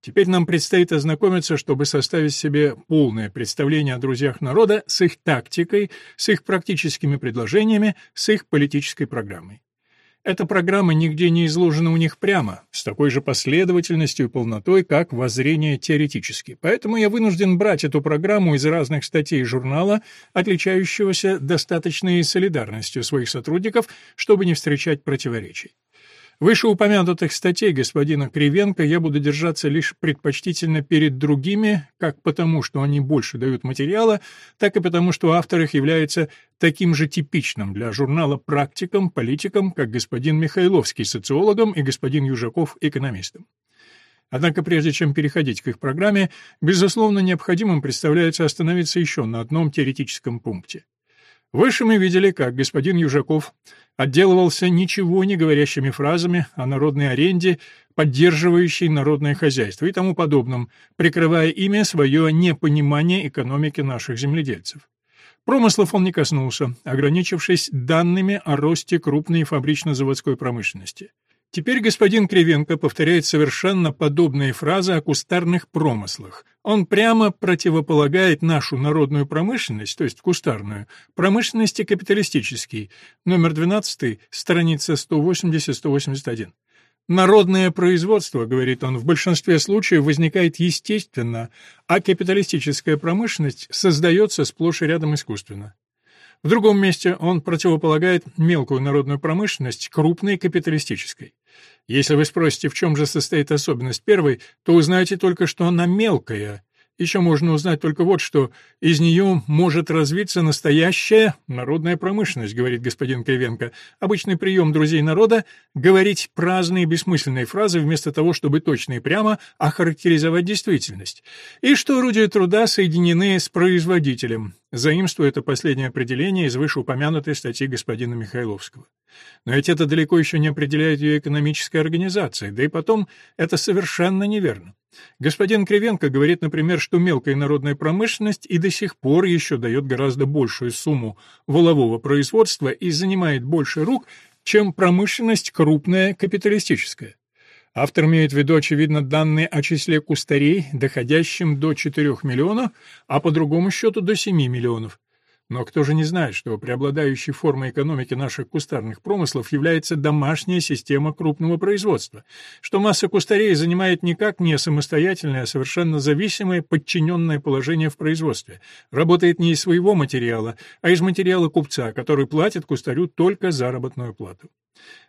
Теперь нам предстоит ознакомиться, чтобы составить себе полное представление о друзьях народа с их тактикой, с их практическими предложениями, с их политической программой. Эта программа нигде не изложена у них прямо, с такой же последовательностью и полнотой, как воззрение теоретически. Поэтому я вынужден брать эту программу из разных статей журнала, отличающегося достаточной солидарностью своих сотрудников, чтобы не встречать противоречий. Вышеупомянутых статей господина Кривенко я буду держаться лишь предпочтительно перед другими, как потому, что они больше дают материала, так и потому, что автор их является таким же типичным для журнала практиком, политиком, как господин Михайловский социологом и господин Южаков экономистом. Однако прежде чем переходить к их программе, безусловно необходимым представляется остановиться еще на одном теоретическом пункте. Выше мы видели, как господин Южаков отделывался ничего не говорящими фразами о народной аренде, поддерживающей народное хозяйство и тому подобном, прикрывая ими свое непонимание экономики наших земледельцев. Промыслов он не коснулся, ограничившись данными о росте крупной фабрично-заводской промышленности. Теперь господин Кривенко повторяет совершенно подобные фразы о кустарных промыслах. Он прямо противополагает нашу народную промышленность, то есть кустарную, промышленности капиталистической. Номер 12, страница 180-181. Народное производство, говорит он, в большинстве случаев возникает естественно, а капиталистическая промышленность создается сплошь и рядом искусственно. В другом месте он противополагает мелкую народную промышленность крупной капиталистической. Если вы спросите, в чем же состоит особенность первой, то узнаете только, что она мелкая, еще можно узнать только вот что. Из нее может развиться настоящая народная промышленность, говорит господин Кривенко. Обычный прием друзей народа — говорить праздные бессмысленные фразы вместо того, чтобы точно и прямо охарактеризовать действительность. И что орудия труда соединены с производителем. Заимствую это последнее определение из вышеупомянутой статьи господина Михайловского. Но ведь это далеко еще не определяет ее экономическая организация, да и потом это совершенно неверно. Господин Кривенко говорит, например, что мелкая народная промышленность и до сих пор еще дает гораздо большую сумму волового производства и занимает больше рук, чем промышленность крупная капиталистическая. Автор имеет в виду, очевидно, данные о числе кустарей, доходящим до 4 миллионов, а по другому счету до 7 миллионов. Но кто же не знает, что преобладающей формой экономики наших кустарных промыслов является домашняя система крупного производства, что масса кустарей занимает никак не самостоятельное, а совершенно зависимое подчиненное положение в производстве, работает не из своего материала, а из материала купца, который платит кустарю только заработную плату.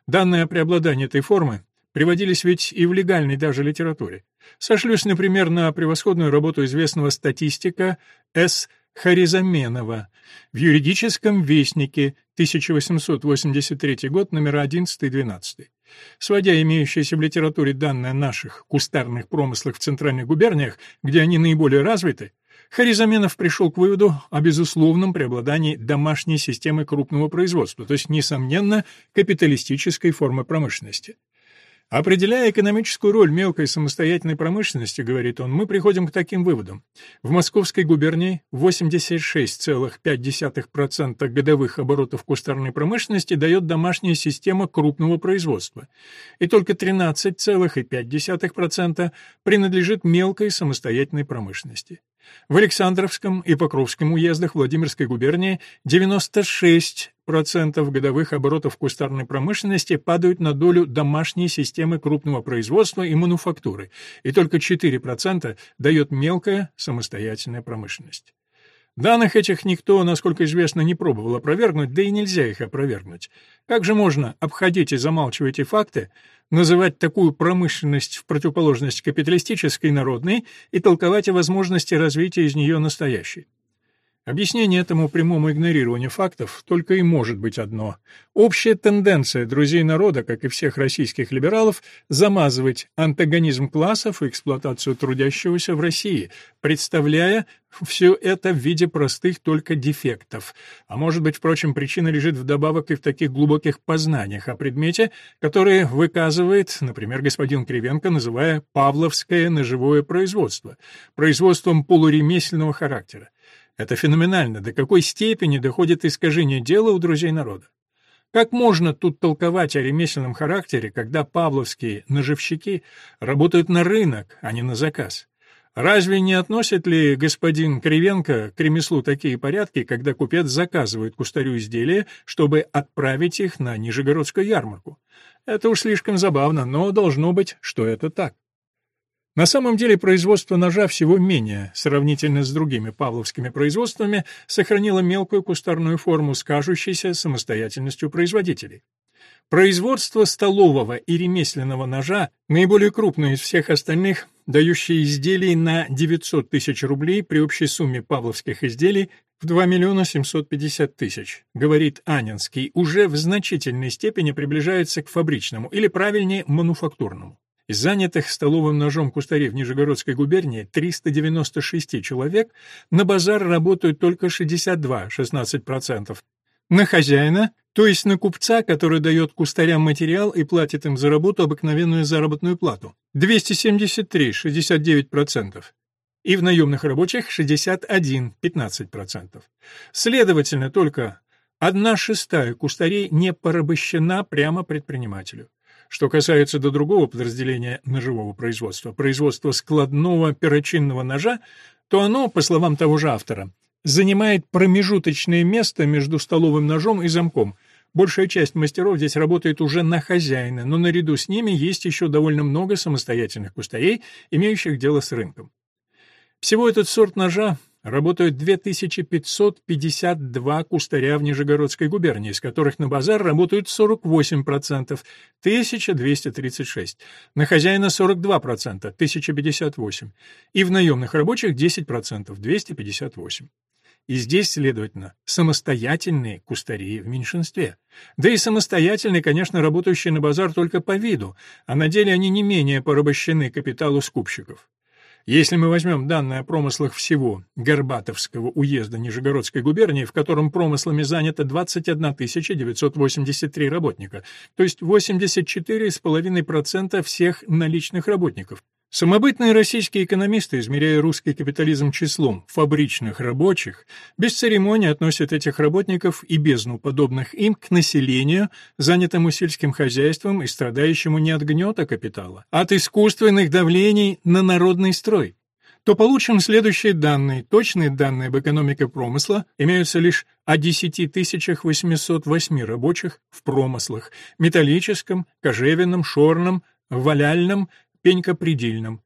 Данное преобладание этой формы приводились ведь и в легальной даже литературе. Сошлюсь, например, на превосходную работу известного статистика С. Харизаменова в юридическом вестнике 1883 год, номера 11 и 12. Сводя имеющиеся в литературе данные о наших кустарных промыслах в центральных губерниях, где они наиболее развиты, Харизаменов пришел к выводу о безусловном преобладании домашней системы крупного производства, то есть, несомненно, капиталистической формы промышленности. Определяя экономическую роль мелкой самостоятельной промышленности, говорит он, мы приходим к таким выводам. В Московской губернии 86,5% годовых оборотов кустарной промышленности дает домашняя система крупного производства, и только 13,5% принадлежит мелкой самостоятельной промышленности. В Александровском и Покровском уездах Владимирской губернии 96 процентов годовых оборотов кустарной промышленности падают на долю домашней системы крупного производства и мануфактуры, и только 4% дает мелкая самостоятельная промышленность. Данных этих никто, насколько известно, не пробовал опровергнуть, да и нельзя их опровергнуть. Как же можно обходить и замалчивать эти факты, называть такую промышленность в противоположность капиталистической народной и толковать о возможности развития из нее настоящей? Объяснение этому прямому игнорированию фактов только и может быть одно. Общая тенденция друзей народа, как и всех российских либералов, замазывать антагонизм классов и эксплуатацию трудящегося в России, представляя все это в виде простых только дефектов. А может быть, впрочем, причина лежит вдобавок и в таких глубоких познаниях о предмете, которые выказывает, например, господин Кривенко, называя «павловское ножевое производство», производством полуремесленного характера. Это феноменально, до какой степени доходит искажение дела у друзей народа. Как можно тут толковать о ремесленном характере, когда павловские ножевщики работают на рынок, а не на заказ? Разве не относит ли господин Кривенко к ремеслу такие порядки, когда купец заказывает кустарю изделия, чтобы отправить их на Нижегородскую ярмарку? Это уж слишком забавно, но должно быть, что это так. На самом деле производство ножа всего менее, сравнительно с другими павловскими производствами, сохранило мелкую кустарную форму с кажущейся самостоятельностью производителей. Производство столового и ремесленного ножа, наиболее крупное из всех остальных, дающее изделий на 900 тысяч рублей при общей сумме павловских изделий в 2 миллиона 750 тысяч, говорит Анинский, уже в значительной степени приближается к фабричному, или правильнее, мануфактурному. Из занятых столовым ножом кустарей в Нижегородской губернии 396 человек, на базар работают только 62, 16%. На хозяина, то есть на купца, который дает кустарям материал и платит им за работу обыкновенную заработную плату, 273, 69%. И в наемных рабочих 61, 15%. Следовательно, только одна шестая кустарей не порабощена прямо предпринимателю. Что касается до другого подразделения ножевого производства, производства складного перочинного ножа, то оно, по словам того же автора, занимает промежуточное место между столовым ножом и замком. Большая часть мастеров здесь работает уже на хозяина, но наряду с ними есть еще довольно много самостоятельных кустарей, имеющих дело с рынком. Всего этот сорт ножа работают 2552 кустаря в Нижегородской губернии, из которых на базар работают 48%, 1236, на хозяина 42%, 1058, и в наемных рабочих 10%, 258. И здесь, следовательно, самостоятельные кустари в меньшинстве. Да и самостоятельные, конечно, работающие на базар только по виду, а на деле они не менее порабощены капиталу скупщиков. Если мы возьмем данные о промыслах всего Горбатовского уезда Нижегородской губернии, в котором промыслами занято 21 983 работника, то есть 84,5% всех наличных работников, Самобытные российские экономисты, измеряя русский капитализм числом фабричных рабочих, без церемонии относят этих работников и бездну подобных им к населению, занятому сельским хозяйством и страдающему не от гнета капитала, а от искусственных давлений на народный строй то получим следующие данные. Точные данные об экономике промысла имеются лишь о 10 808 рабочих в промыслах – металлическом, кожевенном, шорном, валяльном, пенькопредельном.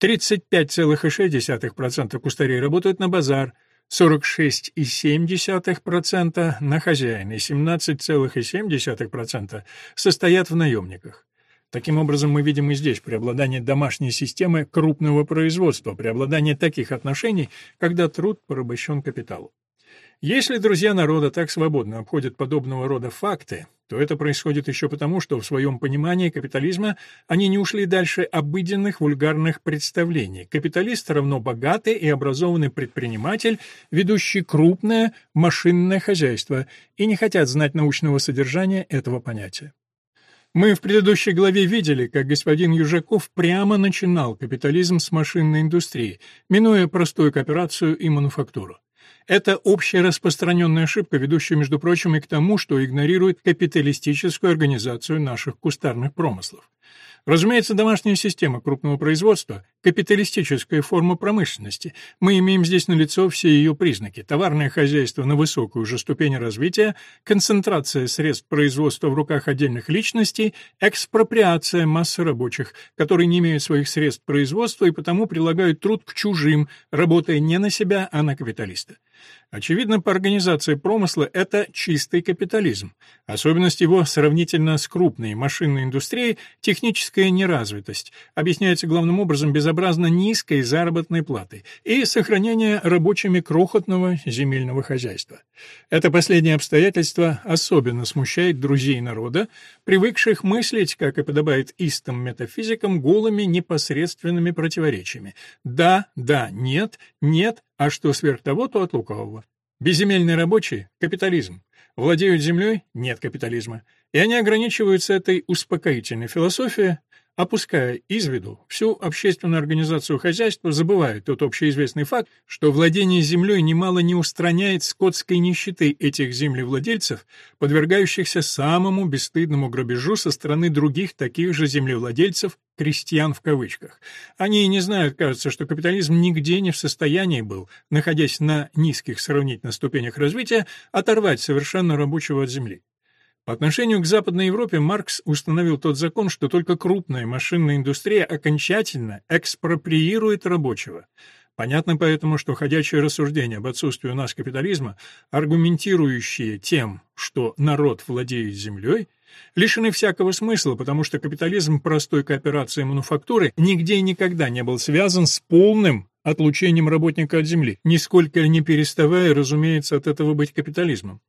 35,6% кустарей работают на базар, 46,7% на хозяина и 17,7% состоят в наемниках. Таким образом, мы видим и здесь преобладание домашней системы крупного производства, преобладание таких отношений, когда труд порабощен капиталу. Если друзья народа так свободно обходят подобного рода факты, то это происходит еще потому, что в своем понимании капитализма они не ушли дальше обыденных вульгарных представлений. Капиталист равно богатый и образованный предприниматель, ведущий крупное машинное хозяйство, и не хотят знать научного содержания этого понятия. Мы в предыдущей главе видели, как господин Южаков прямо начинал капитализм с машинной индустрии, минуя простую кооперацию и мануфактуру. Это общая распространенная ошибка, ведущая, между прочим, и к тому, что игнорирует капиталистическую организацию наших кустарных промыслов. Разумеется, домашняя система крупного производства – капиталистическая форма промышленности. Мы имеем здесь налицо все ее признаки. Товарное хозяйство на высокую же ступень развития, концентрация средств производства в руках отдельных личностей, экспроприация массы рабочих, которые не имеют своих средств производства и потому прилагают труд к чужим, работая не на себя, а на капиталиста. Очевидно, по организации промысла это чистый капитализм. Особенность его сравнительно с крупной машинной индустрией – техническая неразвитость, объясняется главным образом безобразно низкой заработной платой и сохранение рабочими крохотного земельного хозяйства. Это последнее обстоятельство особенно смущает друзей народа, привыкших мыслить, как и подобает истым метафизикам, голыми непосредственными противоречиями. Да, да, нет, нет, а что сверх того, то от лукавого. Безземельные рабочие — капитализм. Владеют землей — нет капитализма. И они ограничиваются этой успокоительной философией, Опуская из виду всю общественную организацию хозяйства, забывают тот общеизвестный факт, что владение землей немало не устраняет скотской нищеты этих землевладельцев, подвергающихся самому бесстыдному грабежу со стороны других таких же землевладельцев, крестьян в кавычках. Они и не знают, кажется, что капитализм нигде не в состоянии был, находясь на низких сравнительно ступенях развития, оторвать совершенно рабочего от земли. По отношению к Западной Европе Маркс установил тот закон, что только крупная машинная индустрия окончательно экспроприирует рабочего. Понятно поэтому, что ходячее рассуждение об отсутствии у нас капитализма, аргументирующие тем, что народ владеет землей, лишены всякого смысла, потому что капитализм простой кооперации мануфактуры нигде и никогда не был связан с полным отлучением работника от земли, нисколько не переставая, разумеется, от этого быть капитализмом.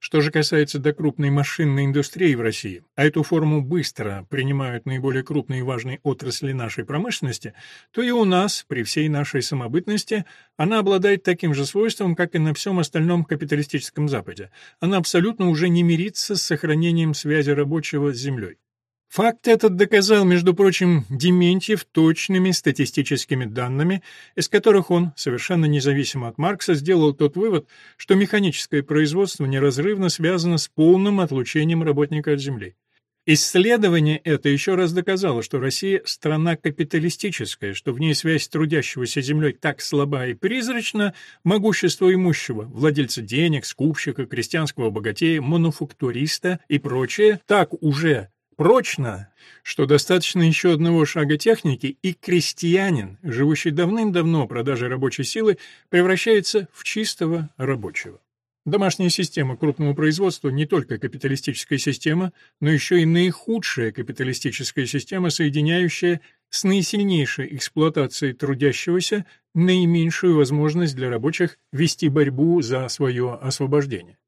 Что же касается до крупной машинной индустрии в России, а эту форму быстро принимают наиболее крупные и важные отрасли нашей промышленности, то и у нас, при всей нашей самобытности, она обладает таким же свойством, как и на всем остальном капиталистическом Западе. Она абсолютно уже не мирится с сохранением связи рабочего с землей. Факт этот доказал, между прочим, Дементьев точными статистическими данными, из которых он, совершенно независимо от Маркса, сделал тот вывод, что механическое производство неразрывно связано с полным отлучением работника от земли. Исследование это еще раз доказало, что Россия – страна капиталистическая, что в ней связь трудящегося землей так слаба и призрачна, могущество имущего, владельца денег, скупщика, крестьянского богатея, мануфактуриста и прочее, так уже прочно, что достаточно еще одного шага техники, и крестьянин, живущий давным-давно продажей рабочей силы, превращается в чистого рабочего. Домашняя система крупного производства не только капиталистическая система, но еще и наихудшая капиталистическая система, соединяющая с наисильнейшей эксплуатацией трудящегося наименьшую возможность для рабочих вести борьбу за свое освобождение.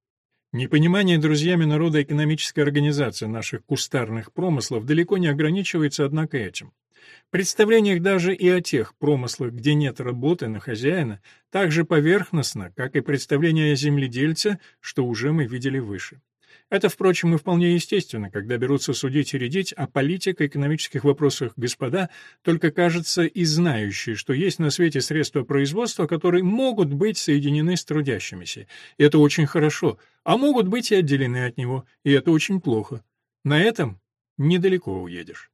Непонимание друзьями народа экономической организации наших кустарных промыслов далеко не ограничивается, однако, этим. Представление даже и о тех промыслах, где нет работы на хозяина, так же поверхностно, как и представление о земледельце, что уже мы видели выше. Это, впрочем, и вполне естественно, когда берутся судить и рядить о политико-экономических вопросах господа, только кажется и знающие, что есть на свете средства производства, которые могут быть соединены с трудящимися. И это очень хорошо, а могут быть и отделены от него, и это очень плохо. На этом недалеко уедешь.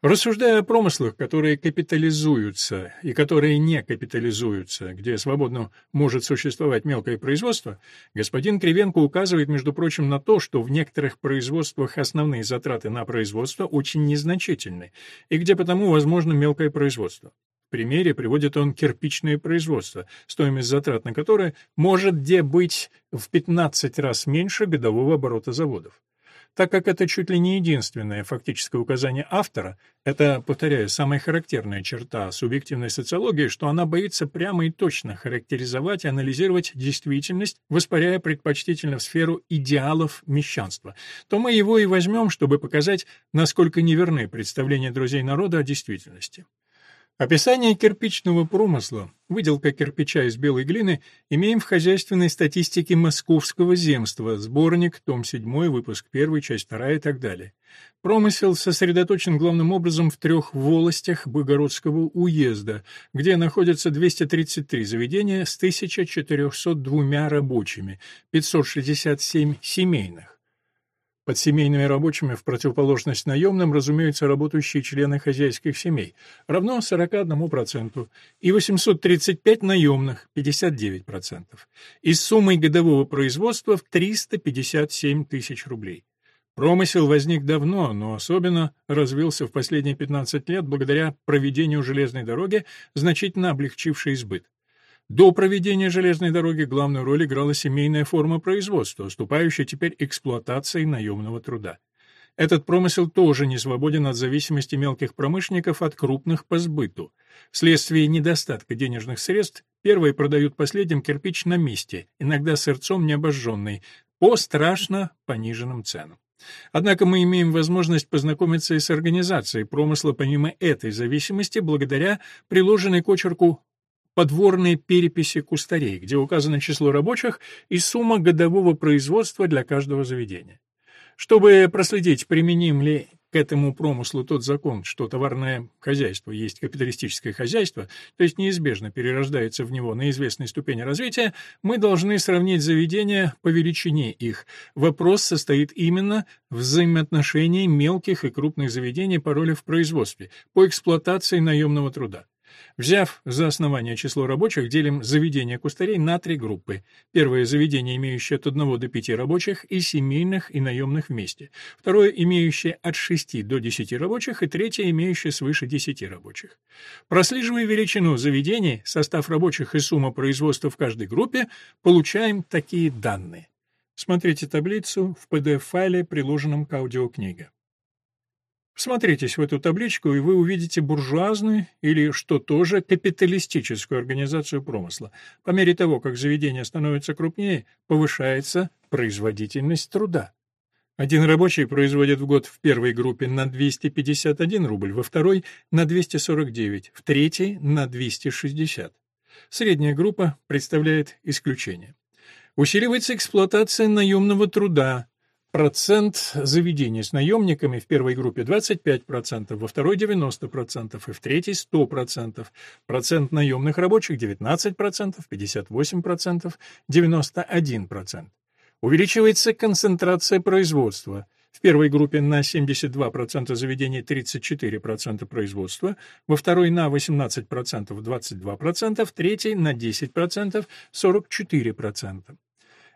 Рассуждая о промыслах, которые капитализуются и которые не капитализуются, где свободно может существовать мелкое производство, господин Кривенко указывает, между прочим, на то, что в некоторых производствах основные затраты на производство очень незначительны, и где потому возможно мелкое производство. В примере приводит он кирпичное производство, стоимость затрат на которое может где быть в 15 раз меньше годового оборота заводов. Так как это чуть ли не единственное фактическое указание автора, это, повторяю, самая характерная черта субъективной социологии, что она боится прямо и точно характеризовать и анализировать действительность, воспаряя предпочтительно в сферу идеалов мещанства, то мы его и возьмем, чтобы показать, насколько неверны представления друзей народа о действительности. Описание кирпичного промысла, выделка кирпича из белой глины, имеем в хозяйственной статистике Московского земства, сборник, том 7, выпуск 1, часть 2 и так далее. Промысел сосредоточен главным образом в трех волостях Богородского уезда, где находятся 233 заведения с 1402 рабочими, 567 семейных. Под семейными рабочими, в противоположность наемным, разумеются работающие члены хозяйских семей, равно 41%, и 835 наемных, 59%, и с суммой годового производства в 357 тысяч рублей. Промысел возник давно, но особенно развился в последние 15 лет благодаря проведению железной дороги, значительно облегчившей сбыт. До проведения железной дороги главную роль играла семейная форма производства, уступающая теперь эксплуатации наемного труда. Этот промысел тоже не свободен от зависимости мелких промышленников от крупных по сбыту. Вследствие недостатка денежных средств первые продают последним кирпич на месте, иногда сырцом необожженный, по страшно пониженным ценам. Однако мы имеем возможность познакомиться и с организацией промысла помимо этой зависимости благодаря приложенной к очерку подворные переписи кустарей, где указано число рабочих и сумма годового производства для каждого заведения. Чтобы проследить, применим ли к этому промыслу тот закон, что товарное хозяйство есть капиталистическое хозяйство, то есть неизбежно перерождается в него на известной ступени развития, мы должны сравнить заведения по величине их. Вопрос состоит именно в взаимоотношении мелких и крупных заведений по роли в производстве, по эксплуатации наемного труда. Взяв за основание число рабочих, делим заведения кустарей на три группы. Первое – заведение, имеющее от 1 до 5 рабочих и семейных и наемных вместе. Второе – имеющее от 6 до 10 рабочих. И третье – имеющее свыше 10 рабочих. Прослеживая величину заведений, состав рабочих и сумма производства в каждой группе, получаем такие данные. Смотрите таблицу в PDF-файле, приложенном к аудиокниге. Смотритесь в эту табличку, и вы увидите буржуазную или, что тоже, капиталистическую организацию промысла. По мере того, как заведение становится крупнее, повышается производительность труда. Один рабочий производит в год в первой группе на 251 рубль, во второй — на 249, в третьей — на 260. Средняя группа представляет исключение. Усиливается эксплуатация наемного труда, Процент заведений с наемниками в первой группе 25%, во второй 90% и в третьей 100%. Процент наемных рабочих 19%, 58%, 91%. Увеличивается концентрация производства. В первой группе на 72% заведений 34% производства, во второй на 18% 22%, в третьей на 10% 44%.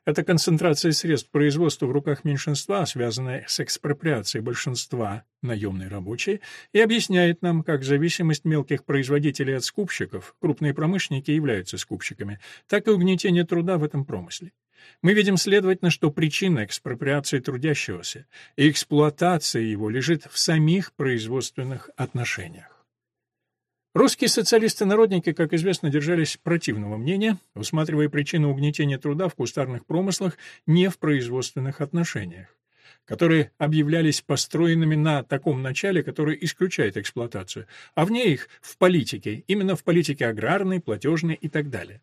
Эта концентрация средств производства в руках меньшинства, связанная с экспроприацией большинства наемной рабочей, и объясняет нам, как зависимость мелких производителей от скупщиков, крупные промышленники являются скупщиками, так и угнетение труда в этом промысле. Мы видим, следовательно, что причина экспроприации трудящегося и эксплуатации его лежит в самих производственных отношениях. Русские социалисты-народники, как известно, держались противного мнения, усматривая причину угнетения труда в кустарных промыслах не в производственных отношениях, которые объявлялись построенными на таком начале, которое исключает эксплуатацию, а вне их в политике, именно в политике аграрной, платежной и так далее.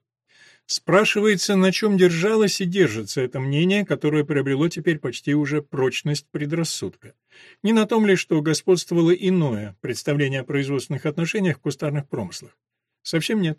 Спрашивается, на чем держалось и держится это мнение, которое приобрело теперь почти уже прочность предрассудка. Не на том ли, что господствовало иное представление о производственных отношениях в кустарных промыслах? Совсем нет.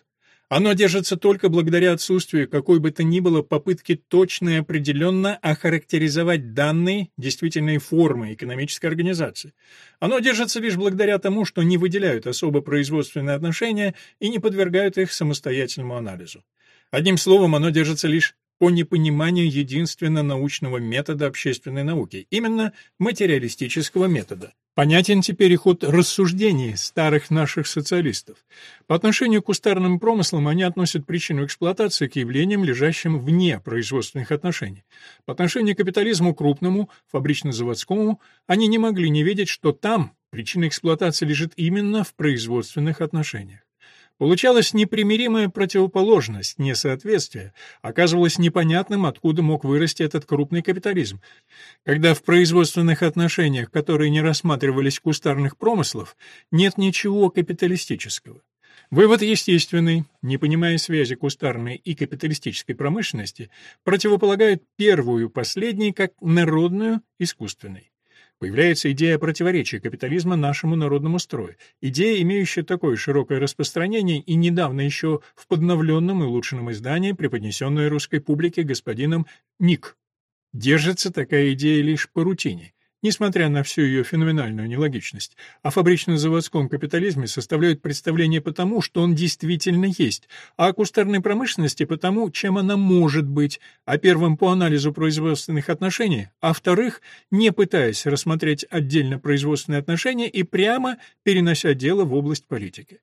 Оно держится только благодаря отсутствию какой бы то ни было попытки точно и определенно охарактеризовать данные действительные формы экономической организации. Оно держится лишь благодаря тому, что не выделяют особо производственные отношения и не подвергают их самостоятельному анализу. Одним словом, оно держится лишь по непониманию единственно научного метода общественной науки, именно материалистического метода. Понятен теперь и ход рассуждений старых наших социалистов. По отношению к кустарным промыслам они относят причину эксплуатации к явлениям, лежащим вне производственных отношений. По отношению к капитализму крупному, фабрично-заводскому, они не могли не видеть, что там причина эксплуатации лежит именно в производственных отношениях. Получалась непримиримая противоположность, несоответствие. Оказывалось непонятным, откуда мог вырасти этот крупный капитализм. Когда в производственных отношениях, которые не рассматривались кустарных промыслов, нет ничего капиталистического. Вывод естественный, не понимая связи кустарной и капиталистической промышленности, противополагает первую последней как народную искусственной. Появляется идея противоречия капитализма нашему народному строю, идея, имеющая такое широкое распространение и недавно еще в подновленном и улучшенном издании, преподнесенное русской публике господином Ник. Держится такая идея лишь по рутине несмотря на всю ее феноменальную нелогичность, о фабрично-заводском капитализме составляют представление по тому, что он действительно есть, а о кустарной промышленности по тому, чем она может быть, а первым по анализу производственных отношений, а вторых, не пытаясь рассмотреть отдельно производственные отношения и прямо перенося дело в область политики.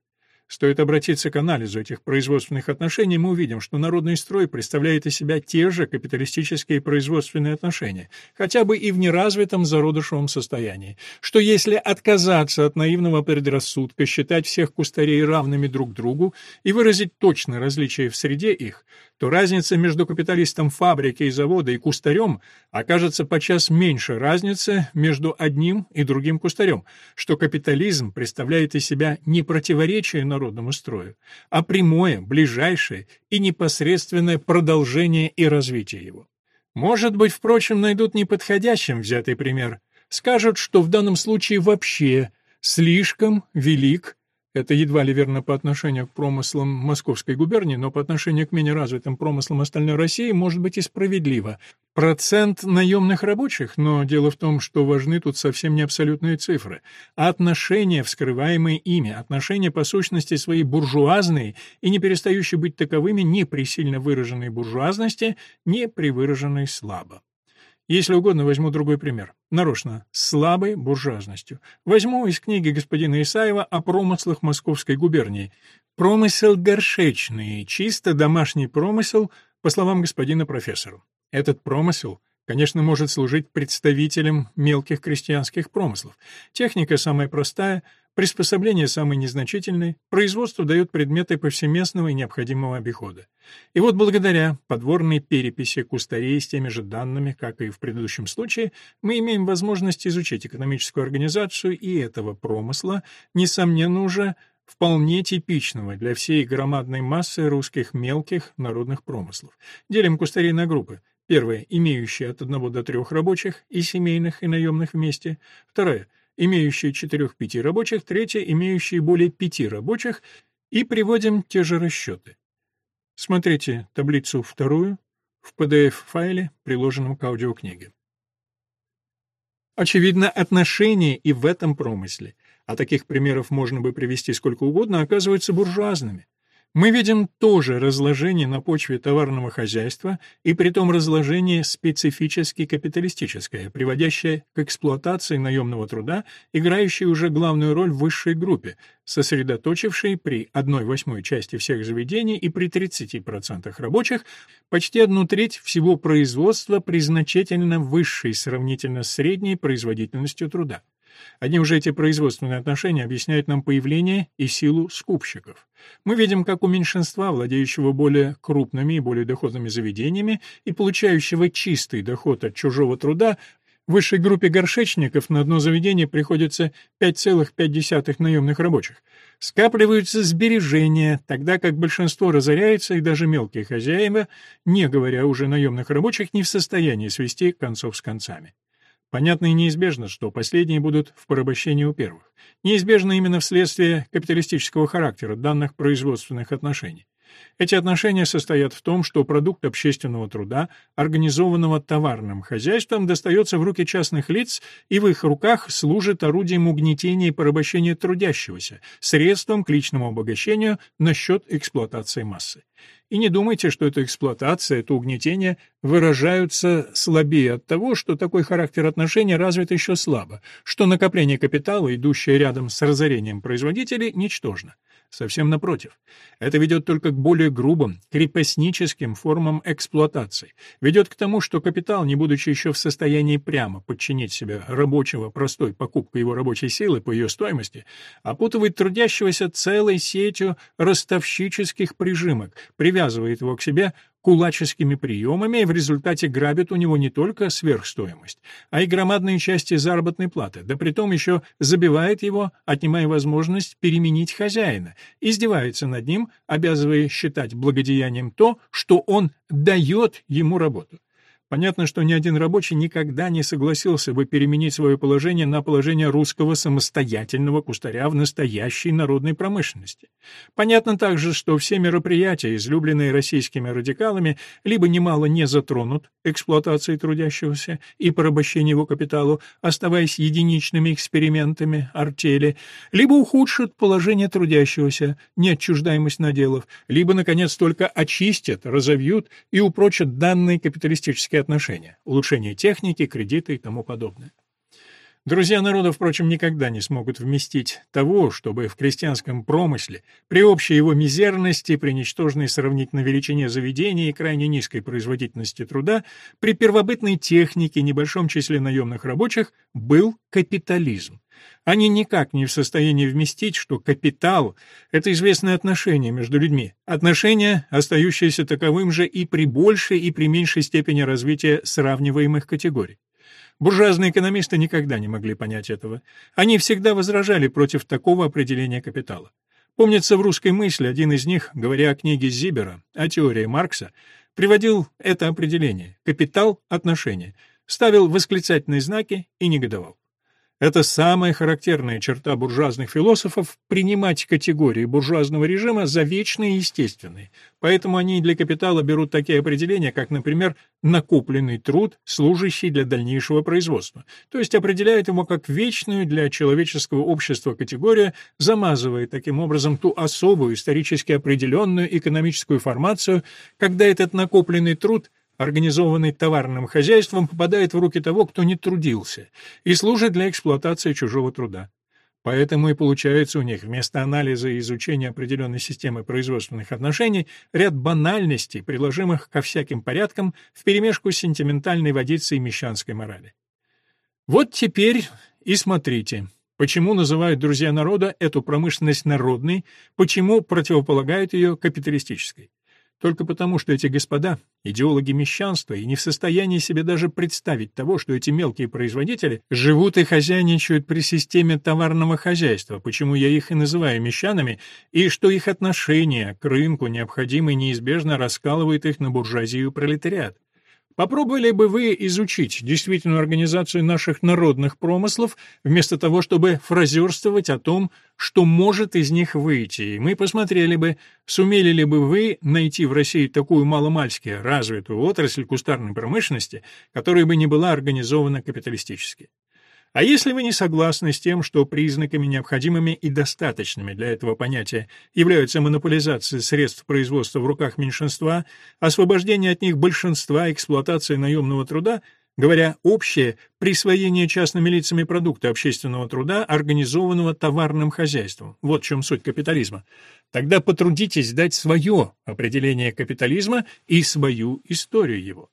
Стоит обратиться к анализу этих производственных отношений, мы увидим, что народный строй представляет из себя те же капиталистические производственные отношения, хотя бы и в неразвитом зародышевом состоянии, что если отказаться от наивного предрассудка, считать всех кустарей равными друг другу и выразить точно различия в среде их, то разница между капиталистом фабрики и завода и кустарем окажется подчас меньше разницы между одним и другим кустарем, что капитализм представляет из себя не противоречие народному строю, а прямое, ближайшее и непосредственное продолжение и развитие его. Может быть, впрочем, найдут неподходящим взятый пример. Скажут, что в данном случае вообще слишком велик это едва ли верно по отношению к промыслам Московской губернии, но по отношению к менее развитым промыслам остальной России может быть и справедливо. Процент наемных рабочих, но дело в том, что важны тут совсем не абсолютные цифры, а отношения, вскрываемые ими, отношения по сущности своей буржуазные и не перестающие быть таковыми ни при сильно выраженной буржуазности, ни при выраженной слабо. Если угодно, возьму другой пример. Нарочно, слабой буржуазностью. Возьму из книги господина Исаева о промыслах Московской губернии. Промысел горшечный, чисто домашний промысел, по словам господина профессора. Этот промысел конечно, может служить представителем мелких крестьянских промыслов. Техника самая простая, Приспособление самое незначительное, производство дает предметы повсеместного и необходимого обихода. И вот благодаря подворной переписи кустарей с теми же данными, как и в предыдущем случае, мы имеем возможность изучить экономическую организацию и этого промысла, несомненно уже вполне типичного для всей громадной массы русских мелких народных промыслов. Делим кустарей на группы. Первая – имеющие от одного до трех рабочих, и семейных, и наемных вместе. Вторая – имеющие 4-5 рабочих, третья, имеющие более 5 рабочих, и приводим те же расчеты. Смотрите таблицу вторую в PDF-файле, приложенном к аудиокниге. Очевидно, отношения и в этом промысле, а таких примеров можно бы привести сколько угодно, оказываются буржуазными. Мы видим тоже разложение на почве товарного хозяйства, и при том разложение специфически капиталистическое, приводящее к эксплуатации наемного труда, играющее уже главную роль в высшей группе, сосредоточившей при 1 восьмой части всех заведений и при 30% рабочих почти одну треть всего производства при значительно высшей сравнительно средней производительностью труда. Одни уже эти производственные отношения объясняют нам появление и силу скупщиков. Мы видим, как у меньшинства, владеющего более крупными и более доходными заведениями и получающего чистый доход от чужого труда, Высшей группе горшечников на одно заведение приходится 5,5 наемных рабочих. Скапливаются сбережения, тогда как большинство разоряется, и даже мелкие хозяева, не говоря уже наемных рабочих, не в состоянии свести концов с концами. Понятно и неизбежно, что последние будут в порабощении у первых. Неизбежно именно вследствие капиталистического характера данных производственных отношений. Эти отношения состоят в том, что продукт общественного труда, организованного товарным хозяйством, достается в руки частных лиц и в их руках служит орудием угнетения и порабощения трудящегося, средством к личному обогащению на счет эксплуатации массы. И не думайте, что эта эксплуатация, это угнетение выражаются слабее от того, что такой характер отношений развит еще слабо, что накопление капитала, идущее рядом с разорением производителей, ничтожно. Совсем напротив. Это ведет только к более грубым, крепостническим формам эксплуатации. Ведет к тому, что капитал, не будучи еще в состоянии прямо подчинить себя рабочего простой покупкой его рабочей силы по ее стоимости, опутывает трудящегося целой сетью ростовщических прижимок, привязывает его к себе кулаческими приемами и в результате грабит у него не только сверхстоимость, а и громадные части заработной платы, да притом еще забивает его, отнимая возможность переменить хозяина, издевается над ним, обязывая считать благодеянием то, что он дает ему работу. Понятно, что ни один рабочий никогда не согласился бы переменить свое положение на положение русского самостоятельного кустаря в настоящей народной промышленности. Понятно также, что все мероприятия, излюбленные российскими радикалами, либо немало не затронут эксплуатацией трудящегося и порабощением его капиталу, оставаясь единичными экспериментами артели, либо ухудшат положение трудящегося, неотчуждаемость наделов, либо, наконец, только очистят, разовьют и упрочат данные капиталистические экономические отношения, улучшение техники, кредиты и тому подобное. Друзья народа, впрочем, никогда не смогут вместить того, чтобы в крестьянском промысле, при общей его мизерности, при ничтожной сравнительно величине заведения и крайне низкой производительности труда, при первобытной технике, небольшом числе наемных рабочих, был капитализм. Они никак не в состоянии вместить, что капитал — это известное отношение между людьми, отношение, остающееся таковым же и при большей, и при меньшей степени развития сравниваемых категорий. Буржуазные экономисты никогда не могли понять этого. Они всегда возражали против такого определения капитала. Помнится, в русской мысли один из них, говоря о книге Зибера, о теории Маркса, приводил это определение «капитал – отношение», ставил восклицательные знаки и негодовал. Это самая характерная черта буржуазных философов — принимать категории буржуазного режима за вечные и естественные. Поэтому они для капитала берут такие определения, как, например, накопленный труд, служащий для дальнейшего производства. То есть определяют его как вечную для человеческого общества категорию, замазывая таким образом ту особую исторически определенную экономическую формацию, когда этот накопленный труд организованный товарным хозяйством, попадает в руки того, кто не трудился, и служит для эксплуатации чужого труда. Поэтому и получается у них вместо анализа и изучения определенной системы производственных отношений ряд банальностей, приложимых ко всяким порядкам вперемешку с сентиментальной водицей мещанской морали. Вот теперь и смотрите, почему называют друзья народа эту промышленность народной, почему противополагают ее капиталистической. Только потому, что эти господа — идеологи мещанства и не в состоянии себе даже представить того, что эти мелкие производители живут и хозяйничают при системе товарного хозяйства, почему я их и называю мещанами, и что их отношение к рынку необходимо и неизбежно раскалывает их на буржуазию и пролетариат. Попробовали бы вы изучить действительную организацию наших народных промыслов, вместо того, чтобы фразерствовать о том, что может из них выйти, и мы посмотрели бы, сумели ли бы вы найти в России такую маломальски развитую отрасль кустарной промышленности, которая бы не была организована капиталистически. А если вы не согласны с тем, что признаками необходимыми и достаточными для этого понятия являются монополизация средств производства в руках меньшинства, освобождение от них большинства, эксплуатация наемного труда, говоря общее, присвоение частными лицами продукта общественного труда, организованного товарным хозяйством. Вот в чем суть капитализма. Тогда потрудитесь дать свое определение капитализма и свою историю его.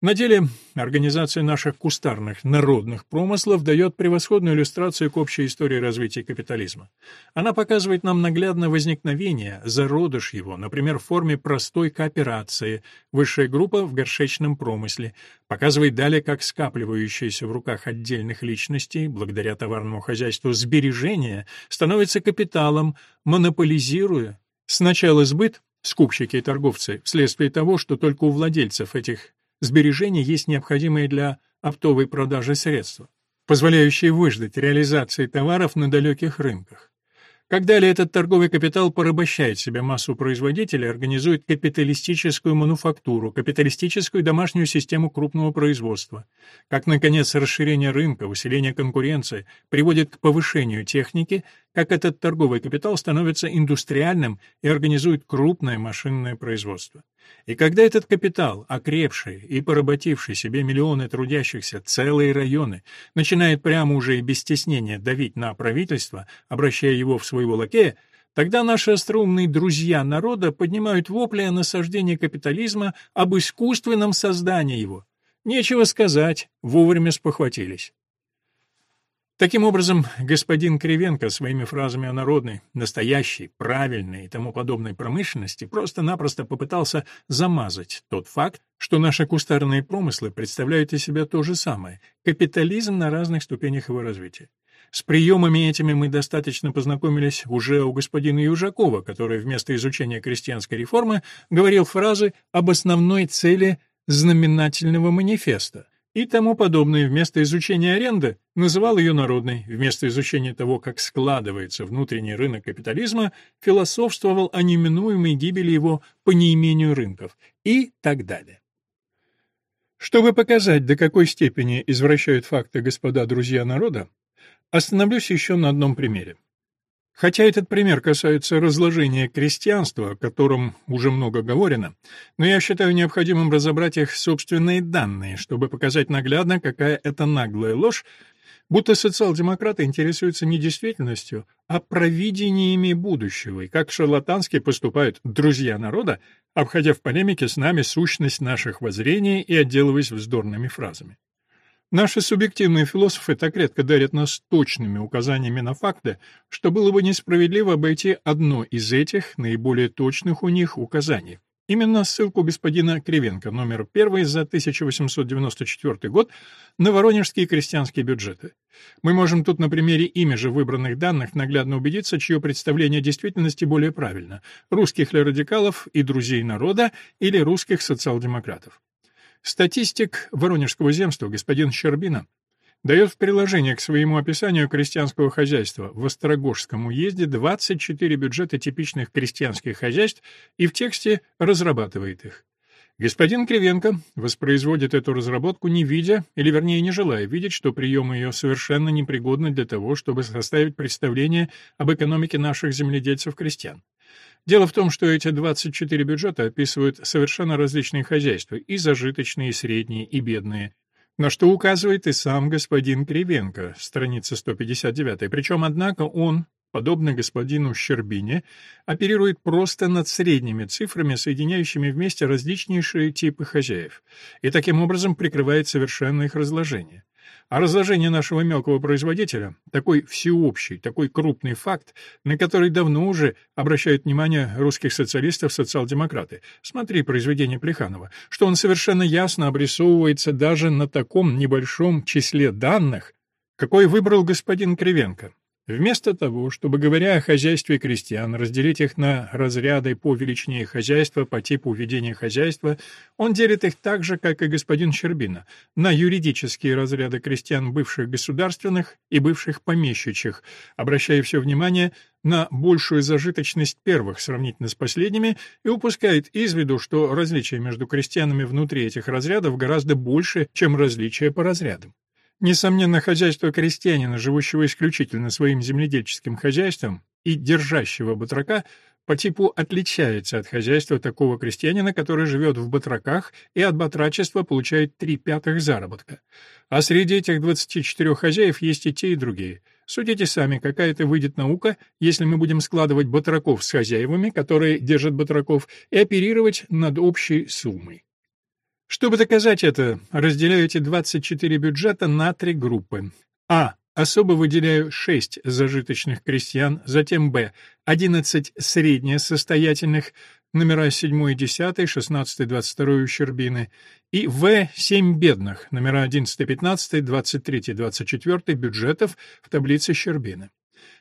На деле организация наших кустарных народных промыслов дает превосходную иллюстрацию к общей истории развития капитализма. Она показывает нам наглядно возникновение, зародыш его, например, в форме простой кооперации, высшая группа в горшечном промысле, показывает далее, как скапливающиеся в руках отдельных личностей, благодаря товарному хозяйству, сбережения становится капиталом, монополизируя сначала сбыт, скупщики и торговцы, вследствие того, что только у владельцев этих сбережения есть необходимые для оптовой продажи средства, позволяющие выждать реализации товаров на далеких рынках. Как далее этот торговый капитал порабощает себе массу производителей, организует капиталистическую мануфактуру, капиталистическую домашнюю систему крупного производства. Как, наконец, расширение рынка, усиление конкуренции приводит к повышению техники, как этот торговый капитал становится индустриальным и организует крупное машинное производство. И когда этот капитал, окрепший и поработивший себе миллионы трудящихся, целые районы, начинает прямо уже и без стеснения давить на правительство, обращая его в своего лакея, Тогда наши остроумные друзья народа поднимают вопли о насаждении капитализма, об искусственном создании его. Нечего сказать, вовремя спохватились. Таким образом, господин Кривенко своими фразами о народной, настоящей, правильной и тому подобной промышленности просто-напросто попытался замазать тот факт, что наши кустарные промыслы представляют из себя то же самое — капитализм на разных ступенях его развития. С приемами этими мы достаточно познакомились уже у господина Южакова, который вместо изучения крестьянской реформы говорил фразы об основной цели знаменательного манифеста — и тому подобное вместо изучения аренды называл ее народной, вместо изучения того, как складывается внутренний рынок капитализма, философствовал о неминуемой гибели его по неимению рынков и так далее. Чтобы показать, до какой степени извращают факты господа друзья народа, остановлюсь еще на одном примере. Хотя этот пример касается разложения крестьянства, о котором уже много говорено, но я считаю необходимым разобрать их собственные данные, чтобы показать наглядно, какая это наглая ложь, будто социал-демократы интересуются не действительностью, а провидениями будущего, и как шарлатански поступают друзья народа, обходя в полемике с нами сущность наших воззрений и отделываясь вздорными фразами. Наши субъективные философы так редко дарят нас точными указаниями на факты, что было бы несправедливо обойти одно из этих, наиболее точных у них, указаний. Именно ссылку господина Кривенко, номер первый за 1894 год, на воронежские крестьянские бюджеты. Мы можем тут на примере ими же выбранных данных наглядно убедиться, чье представление действительности более правильно – русских ли радикалов и друзей народа или русских социал-демократов. Статистик Воронежского земства господин Щербина дает в приложении к своему описанию крестьянского хозяйства в Острогожском уезде 24 бюджета типичных крестьянских хозяйств и в тексте разрабатывает их. Господин Кривенко воспроизводит эту разработку, не видя, или вернее не желая видеть, что приемы ее совершенно непригодны для того, чтобы составить представление об экономике наших земледельцев-крестьян. Дело в том, что эти 24 бюджета описывают совершенно различные хозяйства, и зажиточные, и средние, и бедные, на что указывает и сам господин Кривенко, страница 159, причем, однако, он, подобно господину Щербине, оперирует просто над средними цифрами, соединяющими вместе различнейшие типы хозяев, и таким образом прикрывает совершенно их разложение. А разложение нашего мелкого производителя — такой всеобщий, такой крупный факт, на который давно уже обращают внимание русских социалистов социал-демократы. Смотри произведение Плеханова, что он совершенно ясно обрисовывается даже на таком небольшом числе данных, какой выбрал господин Кривенко. Вместо того, чтобы, говоря о хозяйстве крестьян, разделить их на разряды по величине хозяйства, по типу ведения хозяйства, он делит их так же, как и господин Щербина, на юридические разряды крестьян бывших государственных и бывших помещичьих, обращая все внимание на большую зажиточность первых сравнительно с последними и упускает из виду, что различия между крестьянами внутри этих разрядов гораздо больше, чем различия по разрядам. Несомненно, хозяйство крестьянина, живущего исключительно своим земледельческим хозяйством и держащего батрака, по типу отличается от хозяйства такого крестьянина, который живет в батраках и от батрачества получает три пятых заработка. А среди этих 24 хозяев есть и те, и другие. Судите сами, какая это выйдет наука, если мы будем складывать батраков с хозяевами, которые держат батраков, и оперировать над общей суммой. Чтобы доказать это, разделяю эти 24 бюджета на три группы. А. Особо выделяю 6 зажиточных крестьян, затем Б. 11 среднесостоятельных, номера 7 и 10, 16 и 22 ущербины, и В. 7 бедных, номера 11 и 15, 23 и 24 бюджетов в таблице Щербины.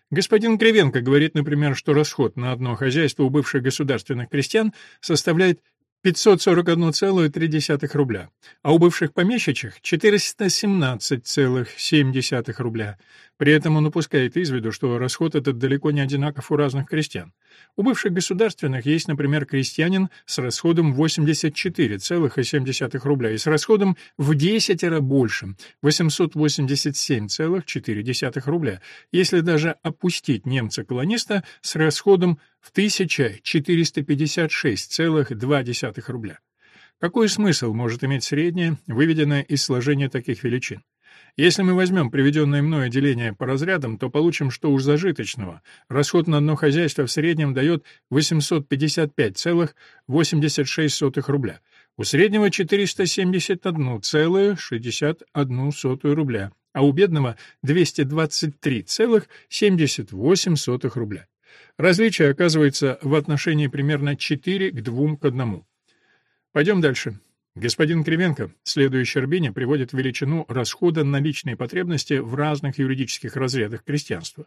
Господин Кривенко говорит, например, что расход на одно хозяйство у бывших государственных крестьян составляет 541,3 рубля, а у бывших помещичьих 417,7 рубля. При этом он упускает из виду, что расход этот далеко не одинаков у разных крестьян. У бывших государственных есть, например, крестьянин с расходом 84,7 рубля и с расходом в 10 раз больше 887,4 рубля, если даже опустить немца-колониста с расходом в 1456,2 рубля. Какой смысл может иметь среднее, выведенное из сложения таких величин? Если мы возьмем приведенное мною деление по разрядам, то получим, что уж зажиточного расход на одно хозяйство в среднем дает 855,86 рубля, у среднего 471,61 рубля, а у бедного 223,78 рубля. Различие оказывается в отношении примерно 4 к 2 к 1. Пойдем дальше. Господин Кривенко, следуя Щербине, приводит величину расхода на личные потребности в разных юридических разрядах крестьянства.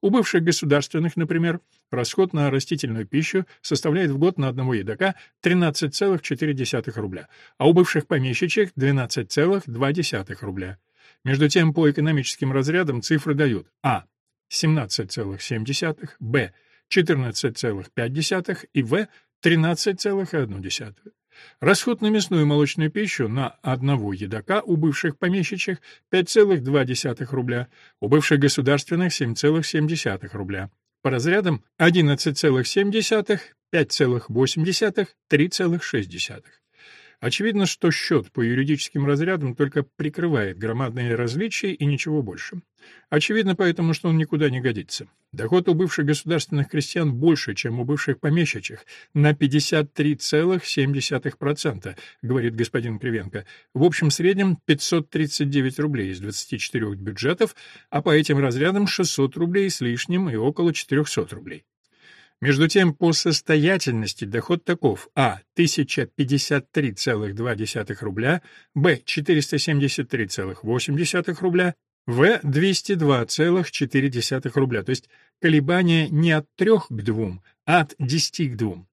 У бывших государственных, например, расход на растительную пищу составляет в год на одного едока 13,4 рубля, а у бывших помещичьих 12,2 рубля. Между тем, по экономическим разрядам цифры дают а. 17,7, б. 14,5 и в. 13,1. Расход на мясную и молочную пищу на одного едока у бывших помещичьих 5,2 рубля, у бывших государственных 7,7 рубля. По разрядам 11,7, 5,8, 3,6. Очевидно, что счет по юридическим разрядам только прикрывает громадные различия и ничего больше. Очевидно поэтому, что он никуда не годится. Доход у бывших государственных крестьян больше, чем у бывших помещичьих, на 53,7%, говорит господин Кривенко. В общем среднем 539 рублей из 24 бюджетов, а по этим разрядам 600 рублей с лишним и около 400 рублей. Между тем, по состоятельности доход таков а. 1053,2 рубля, б. 473,8 рубля, в. 202,4 рубля, то есть колебания не от 3 к 2, а от 10 к 2.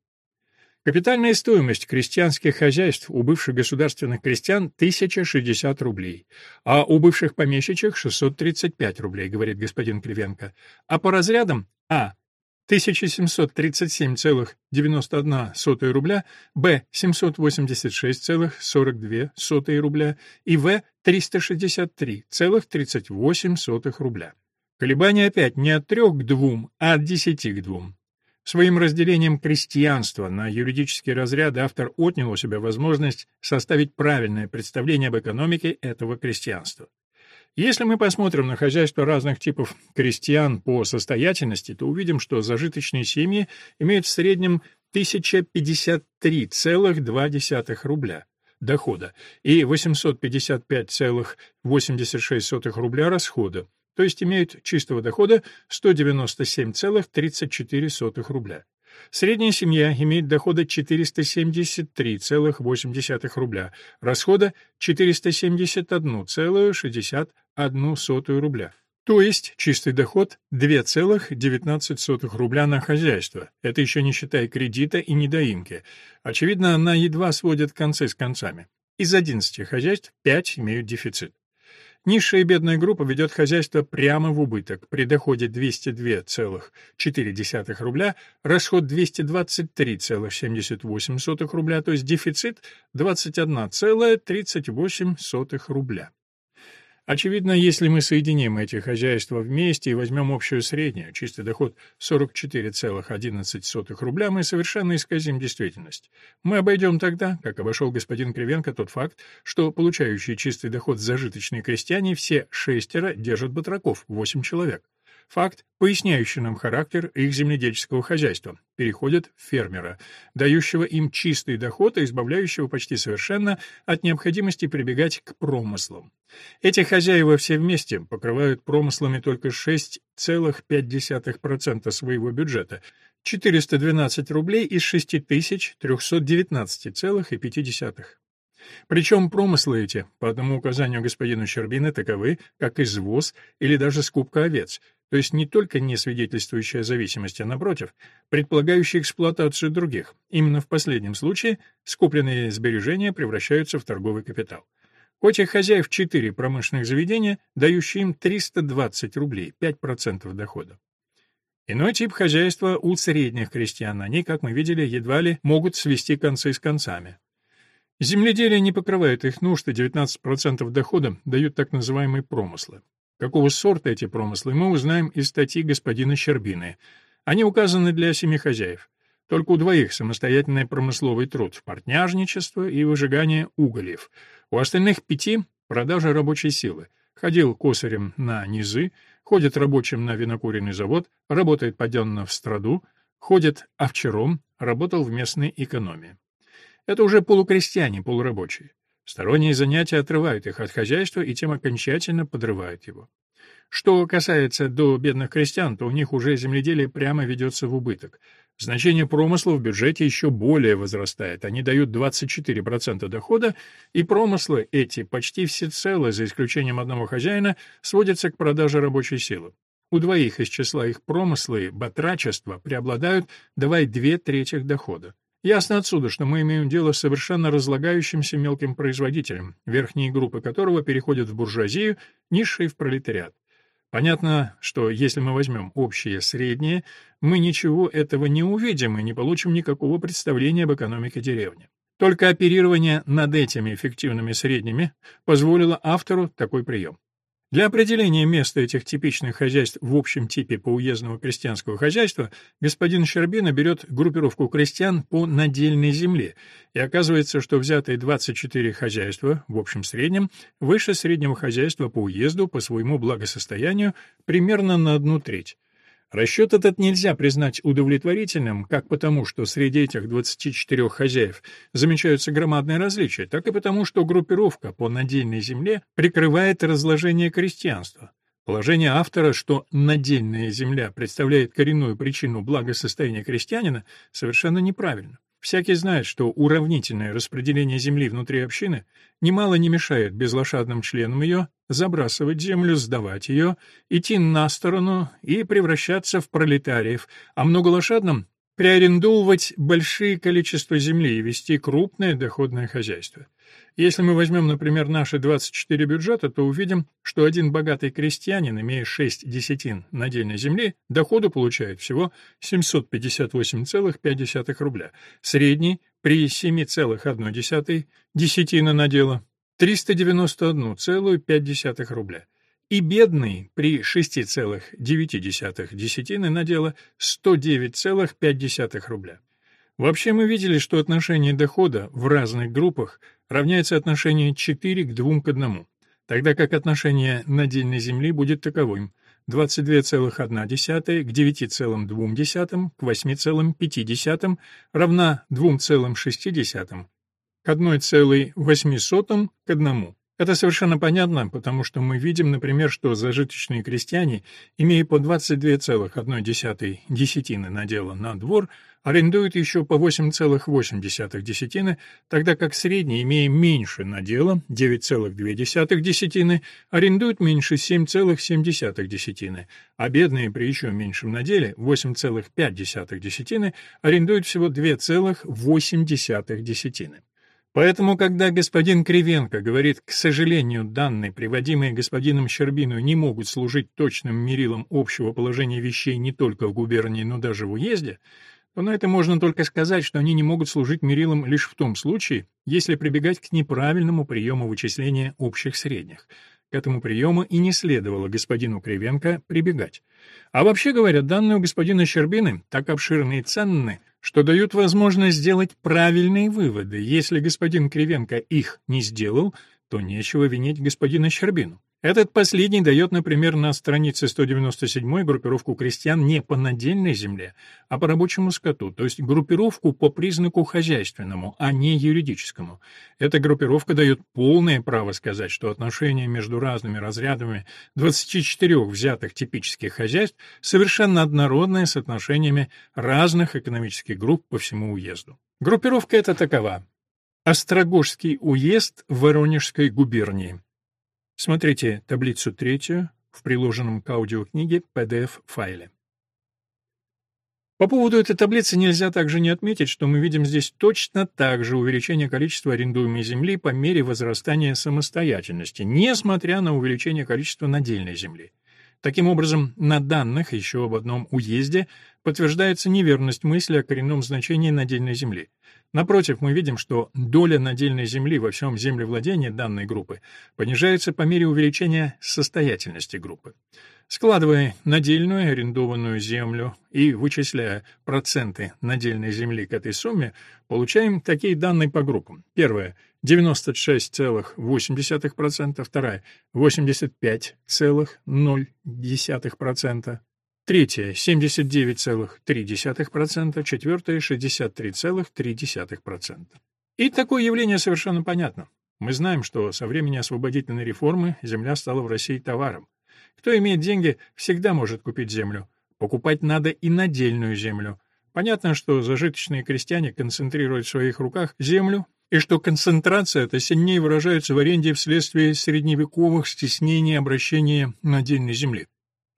Капитальная стоимость крестьянских хозяйств у бывших государственных крестьян 1060 рублей, а у бывших помещичьих 635 рублей, говорит господин Кривенко. А по разрядам А 1737,91 рубля, Б 786,42 рубля и В 363,38 рубля. Колебания опять не от 3 к 2, а от 10 к 2. Своим разделением крестьянства на юридические разряды автор отнял у себя возможность составить правильное представление об экономике этого крестьянства. Если мы посмотрим на хозяйство разных типов крестьян по состоятельности, то увидим, что зажиточные семьи имеют в среднем 1053,2 рубля дохода и 855,86 рубля расхода, то есть имеют чистого дохода 197,34 рубля. Средняя семья имеет дохода 473,8 рубля, расхода 471,61 рубля. То есть чистый доход 2,19 рубля на хозяйство. Это еще не считая кредита и недоимки. Очевидно, она едва сводит концы с концами. Из 11 хозяйств 5 имеют дефицит. Низшая бедная группа ведет хозяйство прямо в убыток. При доходе 202,4 рубля, расход 223,78 рубля, то есть дефицит 21,38 рубля. Очевидно, если мы соединим эти хозяйства вместе и возьмем общую среднюю, чистый доход 44,11 рубля, мы совершенно исказим действительность. Мы обойдем тогда, как обошел господин Кривенко, тот факт, что получающие чистый доход зажиточные крестьяне все шестеро держат батраков, 8 человек. Факт, поясняющий нам характер их земледельческого хозяйства, переходит в фермера, дающего им чистый доход и избавляющего почти совершенно от необходимости прибегать к промыслам. Эти хозяева все вместе покрывают промыслами только 6,5% своего бюджета, 412 рублей из 6319,5. Причем промыслы эти, по одному указанию господина Щербины, таковы, как извоз или даже скупка овец, то есть не только не свидетельствующая о зависимости, а напротив, предполагающая эксплуатацию других. Именно в последнем случае скупленные сбережения превращаются в торговый капитал. У этих хозяев четыре промышленных заведения, дающие им 320 рублей, 5% дохода. Иной тип хозяйства у средних крестьян, они, как мы видели, едва ли могут свести концы с концами. Земледелие не покрывает их нужд, и 19% дохода дают так называемые промыслы. Какого сорта эти промыслы, мы узнаем из статьи господина Щербины. Они указаны для семи хозяев. Только у двоих самостоятельный промысловый труд, портняжничество и выжигание угольев. У остальных пяти — продажа рабочей силы. Ходил косарем на низы, ходит рабочим на винокуренный завод, работает паденно в страду, ходит овчаром, работал в местной экономии. Это уже полукрестьяне, полурабочие. Сторонние занятия отрывают их от хозяйства и тем окончательно подрывают его. Что касается до бедных крестьян, то у них уже земледелие прямо ведется в убыток. Значение промысла в бюджете еще более возрастает. Они дают 24% дохода, и промыслы эти почти всецело, за исключением одного хозяина, сводятся к продаже рабочей силы. У двоих из числа их промыслы, батрачества, преобладают, давая две трети дохода. Ясно отсюда, что мы имеем дело с совершенно разлагающимся мелким производителем, верхние группы которого переходят в буржуазию, низшие в пролетариат. Понятно, что если мы возьмем общее среднее, мы ничего этого не увидим и не получим никакого представления об экономике деревни. Только оперирование над этими эффективными средними позволило автору такой прием. Для определения места этих типичных хозяйств в общем типе поуездного крестьянского хозяйства господин Щербина берет группировку крестьян по надельной земле, и оказывается, что взятые 24 хозяйства в общем среднем выше среднего хозяйства по уезду по своему благосостоянию примерно на одну треть. Расчет этот нельзя признать удовлетворительным как потому, что среди этих 24 хозяев замечаются громадные различия, так и потому, что группировка по надельной земле прикрывает разложение крестьянства. Положение автора, что надельная земля представляет коренную причину благосостояния крестьянина, совершенно неправильно. Всякий знает, что уравнительное распределение земли внутри общины немало не мешает безлошадным членам ее забрасывать землю, сдавать ее, идти на сторону и превращаться в пролетариев, а многолошадным приарендовывать большие количества земли и вести крупное доходное хозяйство. Если мы возьмем, например, наши 24 бюджета, то увидим, что один богатый крестьянин, имея 6 десятин надельной земли, доходу получает всего 758,5 рубля. Средний при 7,1 десятина надела 391,5 рубля и бедный при 6,9 десятины надела 109,5 рубля. Вообще мы видели, что отношение дохода в разных группах равняется отношению 4 к 2 к 1, тогда как отношение надельной земли будет таковым 22,1 к 9,2 к 8,5 равна 2,6 к 1,8 к 1. Это совершенно понятно, потому что мы видим, например, что зажиточные крестьяне, имея по 22,1 десятины надела на двор, арендуют еще по 8,8 десятины, тогда как средний, имея меньше надела, 9,2 десятины, арендуют меньше 7,7 десятины, а бедные при еще меньшем наделе, 8,5 десятины, арендуют всего 2,8 десятины. Поэтому, когда господин Кривенко говорит, к сожалению, данные, приводимые господином Щербиной, не могут служить точным мерилом общего положения вещей не только в губернии, но даже в уезде, то на это можно только сказать, что они не могут служить мерилом лишь в том случае, если прибегать к неправильному приему вычисления общих средних. К этому приему и не следовало господину Кривенко прибегать. А вообще говоря, данные у господина Щербины так обширны и ценны, что дают возможность сделать правильные выводы. Если господин Кривенко их не сделал, то нечего винить господина Щербину. Этот последний дает, например, на странице 197 группировку крестьян не по надельной земле, а по рабочему скоту, то есть группировку по признаку хозяйственному, а не юридическому. Эта группировка дает полное право сказать, что отношения между разными разрядами 24 взятых типических хозяйств совершенно однородные с отношениями разных экономических групп по всему уезду. Группировка эта такова. Острогожский уезд Воронежской губернии. Смотрите таблицу третью в приложенном к аудиокниге PDF-файле. По поводу этой таблицы нельзя также не отметить, что мы видим здесь точно так же увеличение количества арендуемой земли по мере возрастания самостоятельности, несмотря на увеличение количества надельной земли. Таким образом, на данных еще об одном уезде подтверждается неверность мысли о коренном значении надельной земли. Напротив, мы видим, что доля надельной земли во всем землевладении данной группы понижается по мере увеличения состоятельности группы. Складывая надельную арендованную землю и вычисляя проценты надельной земли к этой сумме, получаем такие данные по группам. Первое — 96,8%, вторая — 85,0%, третья — 79,3%, четвертая — 63,3%. И такое явление совершенно понятно. Мы знаем, что со времени освободительной реформы земля стала в России товаром. Кто имеет деньги, всегда может купить землю. Покупать надо и надельную землю. Понятно, что зажиточные крестьяне концентрируют в своих руках землю, и что концентрация эта сильнее выражается в аренде вследствие средневековых стеснений обращения надельной земли.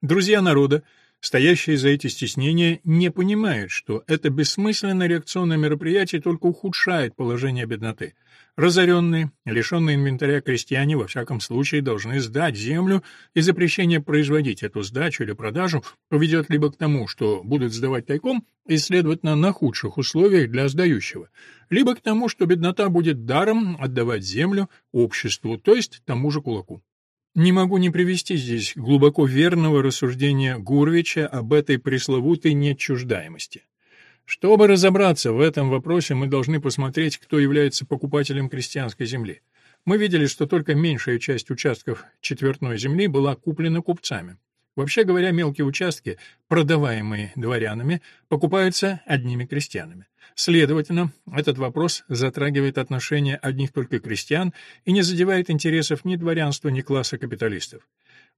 Друзья народа, стоящие за эти стеснения, не понимают, что это бессмысленное реакционное мероприятие только ухудшает положение бедноты. Разоренные, лишенные инвентаря крестьяне во всяком случае должны сдать землю, и запрещение производить эту сдачу или продажу поведет либо к тому, что будут сдавать тайком, и, следовательно, на худших условиях для сдающего, либо к тому, что беднота будет даром отдавать землю обществу, то есть тому же кулаку. Не могу не привести здесь глубоко верного рассуждения Гурвича об этой пресловутой неотчуждаемости. Чтобы разобраться в этом вопросе, мы должны посмотреть, кто является покупателем крестьянской земли. Мы видели, что только меньшая часть участков четвертной земли была куплена купцами. Вообще говоря, мелкие участки, продаваемые дворянами, покупаются одними крестьянами. Следовательно, этот вопрос затрагивает отношения одних только крестьян и не задевает интересов ни дворянства, ни класса капиталистов.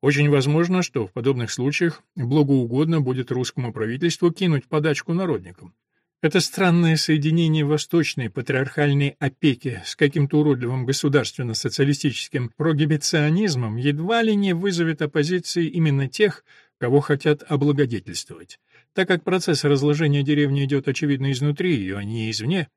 Очень возможно, что в подобных случаях благоугодно будет русскому правительству кинуть подачку народникам. Это странное соединение восточной патриархальной опеки с каким-то уродливым государственно-социалистическим прогибиционизмом едва ли не вызовет оппозиции именно тех, кого хотят облагодетельствовать. Так как процесс разложения деревни идет очевидно изнутри, а не извне,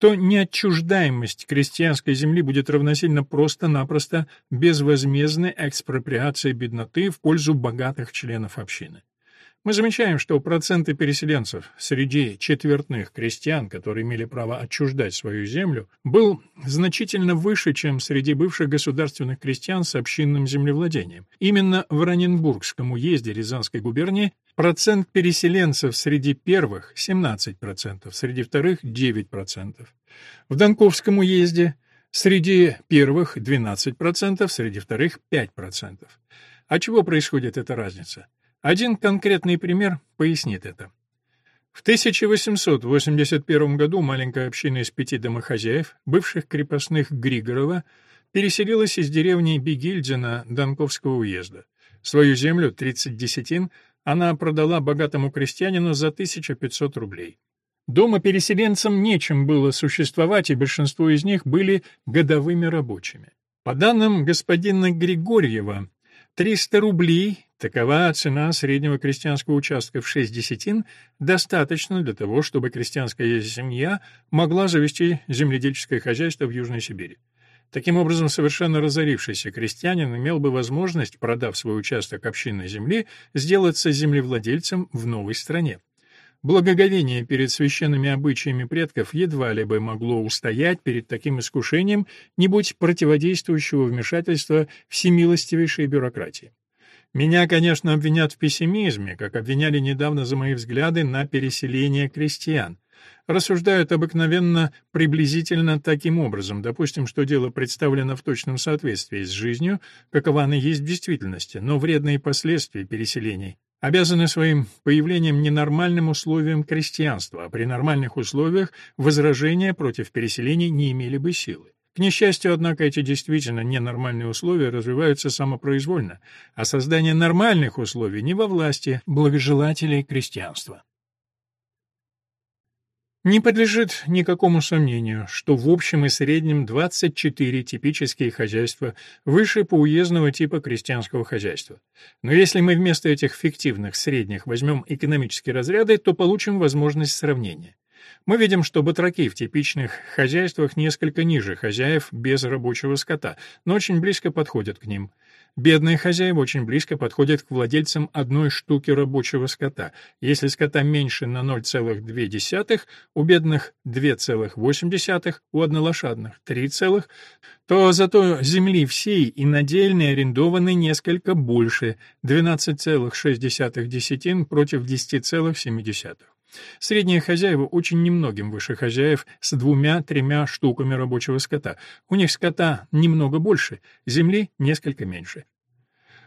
то неотчуждаемость крестьянской земли будет равносильно просто-напросто безвозмездной экспроприации бедноты в пользу богатых членов общины. Мы замечаем, что проценты переселенцев среди четвертных крестьян, которые имели право отчуждать свою землю, был значительно выше, чем среди бывших государственных крестьян с общинным землевладением. Именно в Раненбургском уезде Рязанской губернии процент переселенцев среди первых 17%, среди вторых 9%. В Донковском уезде среди первых 12%, среди вторых 5%. От чего происходит эта разница? Один конкретный пример пояснит это. В 1881 году маленькая община из пяти домохозяев, бывших крепостных Григорова, переселилась из деревни Бегильдина Донковского уезда. Свою землю, 30 десятин, она продала богатому крестьянину за 1500 рублей. Дома переселенцам нечем было существовать, и большинство из них были годовыми рабочими. По данным господина Григорьева, 300 рублей Такова цена среднего крестьянского участка в 6 десятин достаточно для того, чтобы крестьянская семья могла завести земледельческое хозяйство в Южной Сибири. Таким образом, совершенно разорившийся крестьянин имел бы возможность, продав свой участок общинной земли, сделаться землевладельцем в новой стране. Благоговение перед священными обычаями предков едва ли бы могло устоять перед таким искушением, не будь противодействующего вмешательства всемилостивейшей бюрократии. Меня, конечно, обвинят в пессимизме, как обвиняли недавно за мои взгляды на переселение крестьян. рассуждают обыкновенно приблизительно таким образом. Допустим, что дело представлено в точном соответствии с жизнью, какова она есть в действительности, но вредные последствия переселений обязаны своим появлением ненормальным условиям крестьянства, а при нормальных условиях возражения против переселений не имели бы силы. К несчастью, однако, эти действительно ненормальные условия развиваются самопроизвольно, а создание нормальных условий не во власти благожелателей крестьянства. Не подлежит никакому сомнению, что в общем и среднем 24 типические хозяйства выше по уездного типа крестьянского хозяйства. Но если мы вместо этих фиктивных средних возьмем экономические разряды, то получим возможность сравнения. Мы видим, что батраки в типичных хозяйствах несколько ниже хозяев без рабочего скота, но очень близко подходят к ним. Бедные хозяева очень близко подходят к владельцам одной штуки рабочего скота. Если скота меньше на 0,2, у бедных 2,8, у однолошадных 3, то зато земли всей и надельной арендованы несколько больше 12,6 десятин против 10,7. Средние хозяева очень немногим выше хозяев с двумя-тремя штуками рабочего скота. У них скота немного больше, земли несколько меньше.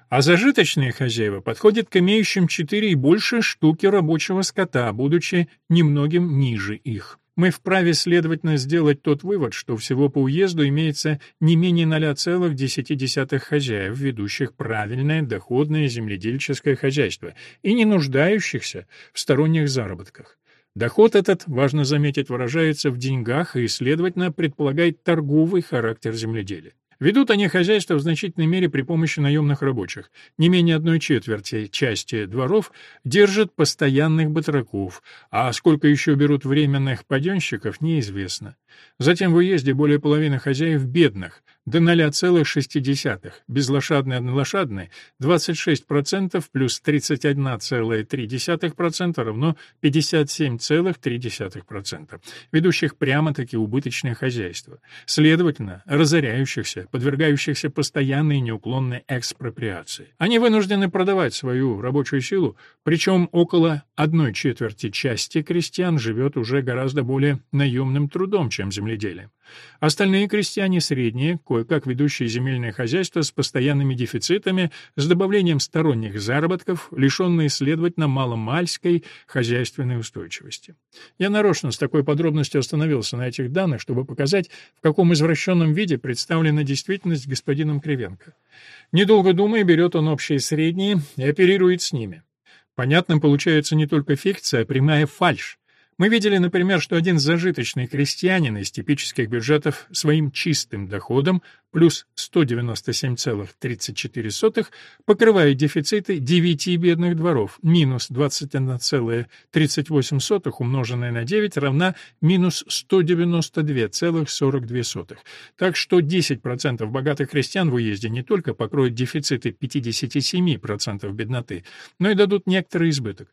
А зажиточные хозяева подходят к имеющим четыре и больше штуки рабочего скота, будучи немногим ниже их. Мы вправе, следовательно, сделать тот вывод, что всего по уезду имеется не менее 0,1 хозяев, ведущих правильное доходное земледельческое хозяйство и не нуждающихся в сторонних заработках. Доход этот, важно заметить, выражается в деньгах и, следовательно, предполагает торговый характер земледелия. Ведут они хозяйство в значительной мере при помощи наемных рабочих. Не менее одной четверти части дворов держат постоянных батраков, а сколько еще берут временных паденщиков, неизвестно. Затем в уезде более половины хозяев бедных, до 0,6, безлошадные однолошадные 26% плюс 31,3% равно 57,3%, ведущих прямо-таки убыточное хозяйство, следовательно, разоряющихся, подвергающихся постоянной и неуклонной экспроприации. Они вынуждены продавать свою рабочую силу, причем около одной четверти части крестьян живет уже гораздо более наемным трудом, чем земледелием. Остальные крестьяне средние, кое-как ведущие земельное хозяйство с постоянными дефицитами, с добавлением сторонних заработков, лишенные, следовательно, маломальской хозяйственной устойчивости. Я нарочно с такой подробностью остановился на этих данных, чтобы показать, в каком извращенном виде представлена действительность господином Кривенко. Недолго думая, берет он общие средние и оперирует с ними. Понятным получается не только фикция, а прямая фальшь. Мы видели, например, что один зажиточный крестьянин из типических бюджетов своим чистым доходом плюс 197,34 покрывает дефициты девяти бедных дворов, минус 21,38 умноженное на 9 равна минус 192,42. Так что 10% богатых крестьян в уезде не только покроют дефициты 57% бедноты, но и дадут некоторый избыток.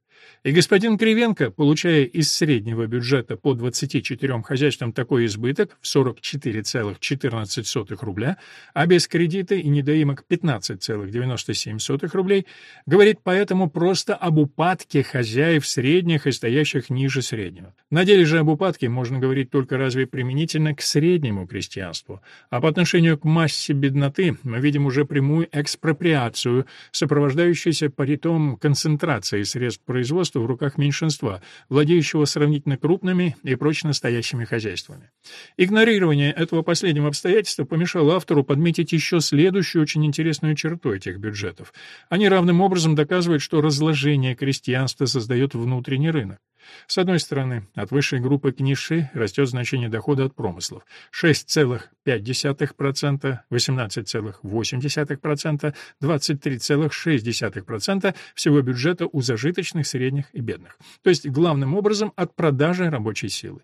И господин Кривенко, получая из среднего бюджета по 24 хозяйствам такой избыток в 44,14 рубля, а без кредита и недоимок 15,97 рублей, говорит поэтому просто об упадке хозяев средних и стоящих ниже среднего. На деле же об упадке можно говорить только разве применительно к среднему крестьянству, а по отношению к массе бедноты мы видим уже прямую экспроприацию, сопровождающуюся паритом концентрацией средств производства в руках меньшинства, владеющего сравнительно крупными и прочно стоящими хозяйствами. Игнорирование этого последнего обстоятельства помешало автору подметить еще следующую очень интересную черту этих бюджетов. Они равным образом доказывают, что разложение крестьянства создает внутренний рынок. С одной стороны, от высшей группы к низшей растет значение дохода от промыслов 6,5%, 18,8%, 23,6% всего бюджета у зажиточных, средних и бедных. То есть главным образом от продажи рабочей силы.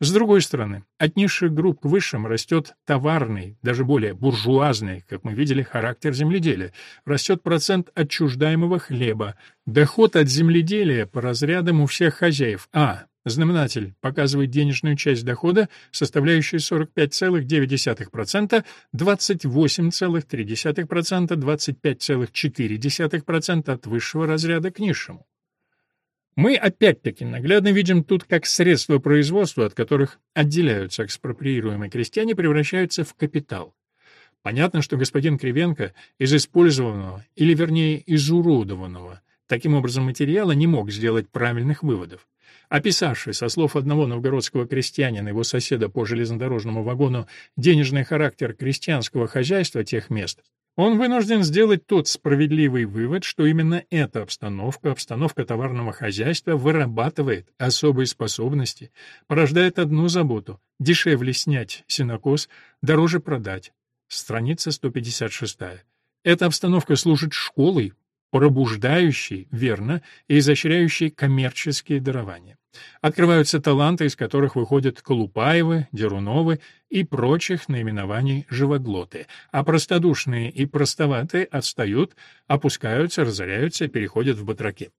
С другой стороны, от низших групп к высшим растет товарный, даже более буржуазный, как мы видели, характер земледелия, растет процент отчуждаемого хлеба, доход от земледелия по разрядам у всех хозяев, а Знаменатель показывает денежную часть дохода, составляющую 45,9%, 28,3%, 25,4% от высшего разряда к низшему. Мы опять-таки наглядно видим тут, как средства производства, от которых отделяются экспроприируемые крестьяне, превращаются в капитал. Понятно, что господин Кривенко из использованного, или вернее изуродованного, таким образом материала не мог сделать правильных выводов. Описавший со слов одного новгородского крестьянина его соседа по железнодорожному вагону денежный характер крестьянского хозяйства тех мест, он вынужден сделать тот справедливый вывод, что именно эта обстановка, обстановка товарного хозяйства, вырабатывает особые способности, порождает одну заботу — дешевле снять сенокос, дороже продать. Страница 156. Эта обстановка служит школой, пробуждающей, верно, и изощряющей коммерческие дарования. Открываются таланты, из которых выходят Колупаевы, Деруновы и прочих наименований живоглоты, а простодушные и простоватые отстают, опускаются, разоряются, переходят в батраки.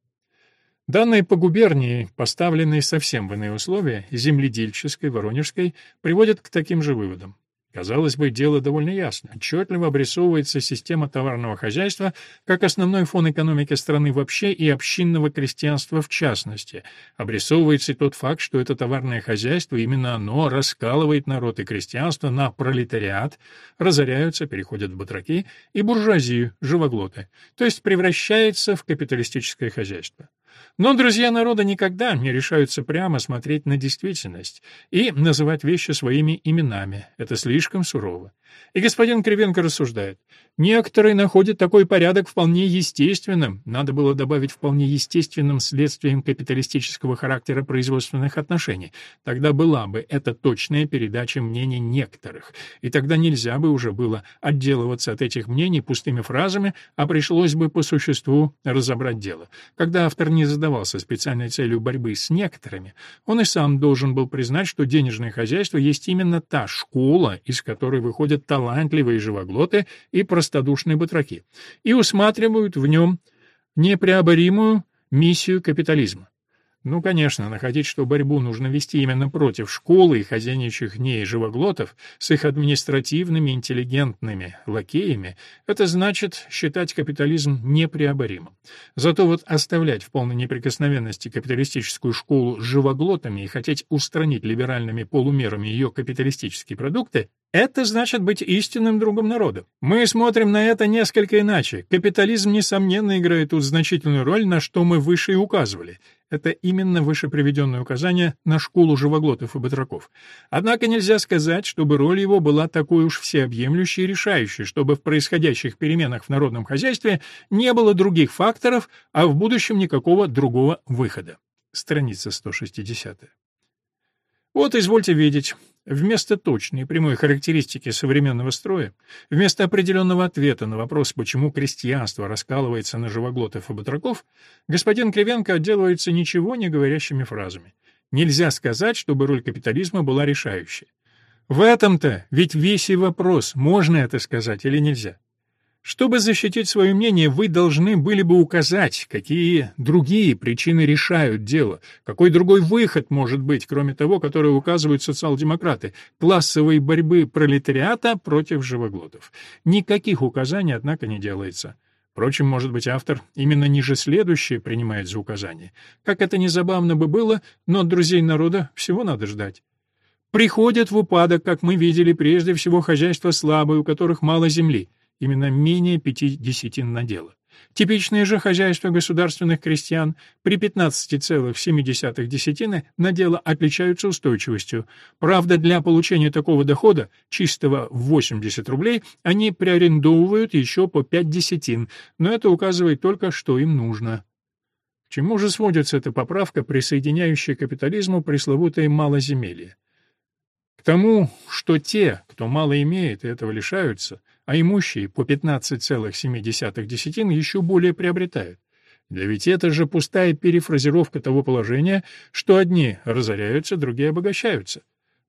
Данные по губернии, поставленные совсем в иные условия, земледельческой, воронежской, приводят к таким же выводам. Казалось бы, дело довольно ясно. Отчетливо обрисовывается система товарного хозяйства как основной фон экономики страны вообще и общинного крестьянства в частности. Обрисовывается и тот факт, что это товарное хозяйство, именно оно раскалывает народ и крестьянство на пролетариат, разоряются, переходят в батраки, и буржуазию, живоглоты, то есть превращается в капиталистическое хозяйство. Но друзья народа никогда не решаются прямо смотреть на действительность и называть вещи своими именами. Это слишком сурово. И господин Кривенко рассуждает. Некоторые находят такой порядок вполне естественным, надо было добавить вполне естественным следствием капиталистического характера производственных отношений. Тогда была бы это точная передача мнений некоторых. И тогда нельзя бы уже было отделываться от этих мнений пустыми фразами, а пришлось бы по существу разобрать дело. Когда автор не задавался специальной целью борьбы с некоторыми, он и сам должен был признать, что денежное хозяйство есть именно та школа, из которой выходят талантливые живоглоты и простодушные батраки, и усматривают в нем непреоборимую миссию капитализма. Ну, конечно, находить, что борьбу нужно вести именно против школы и хозяйничьих ней живоглотов с их административными, интеллигентными лакеями, это значит считать капитализм непреоборимым. Зато вот оставлять в полной неприкосновенности капиталистическую школу с живоглотами и хотеть устранить либеральными полумерами ее капиталистические продукты это значит быть истинным другом народа. Мы смотрим на это несколько иначе. Капитализм, несомненно, играет тут значительную роль, на что мы выше и указывали. Это именно выше приведенное указание на школу живоглотов и батраков. Однако нельзя сказать, чтобы роль его была такой уж всеобъемлющей и решающей, чтобы в происходящих переменах в народном хозяйстве не было других факторов, а в будущем никакого другого выхода. Страница 160. Вот, извольте видеть, Вместо точной и прямой характеристики современного строя, вместо определенного ответа на вопрос, почему крестьянство раскалывается на живоглотов и батраков, господин Кривенко отделывается ничего не говорящими фразами. Нельзя сказать, чтобы роль капитализма была решающей. В этом-то ведь весь и вопрос, можно это сказать или нельзя. Чтобы защитить свое мнение, вы должны были бы указать, какие другие причины решают дело, какой другой выход может быть, кроме того, который указывают социал-демократы, классовой борьбы пролетариата против живоглотов. Никаких указаний, однако, не делается. Впрочем, может быть, автор именно ниже следующее принимает за указание. Как это не забавно бы было, но от друзей народа всего надо ждать. Приходят в упадок, как мы видели, прежде всего хозяйства слабые, у которых мало земли именно менее пяти десятин надела. Типичное же хозяйство государственных крестьян при 15,7 десятины надела отличаются устойчивостью. Правда, для получения такого дохода, чистого в 80 рублей, они приарендовывают еще по 5 десятин, но это указывает только, что им нужно. К чему же сводится эта поправка, присоединяющая капитализму пресловутое малоземелье? К тому, что те, кто мало имеет и этого лишаются, а имущие по 15,7 десятин еще более приобретают. Да ведь это же пустая перефразировка того положения, что одни разоряются, другие обогащаются.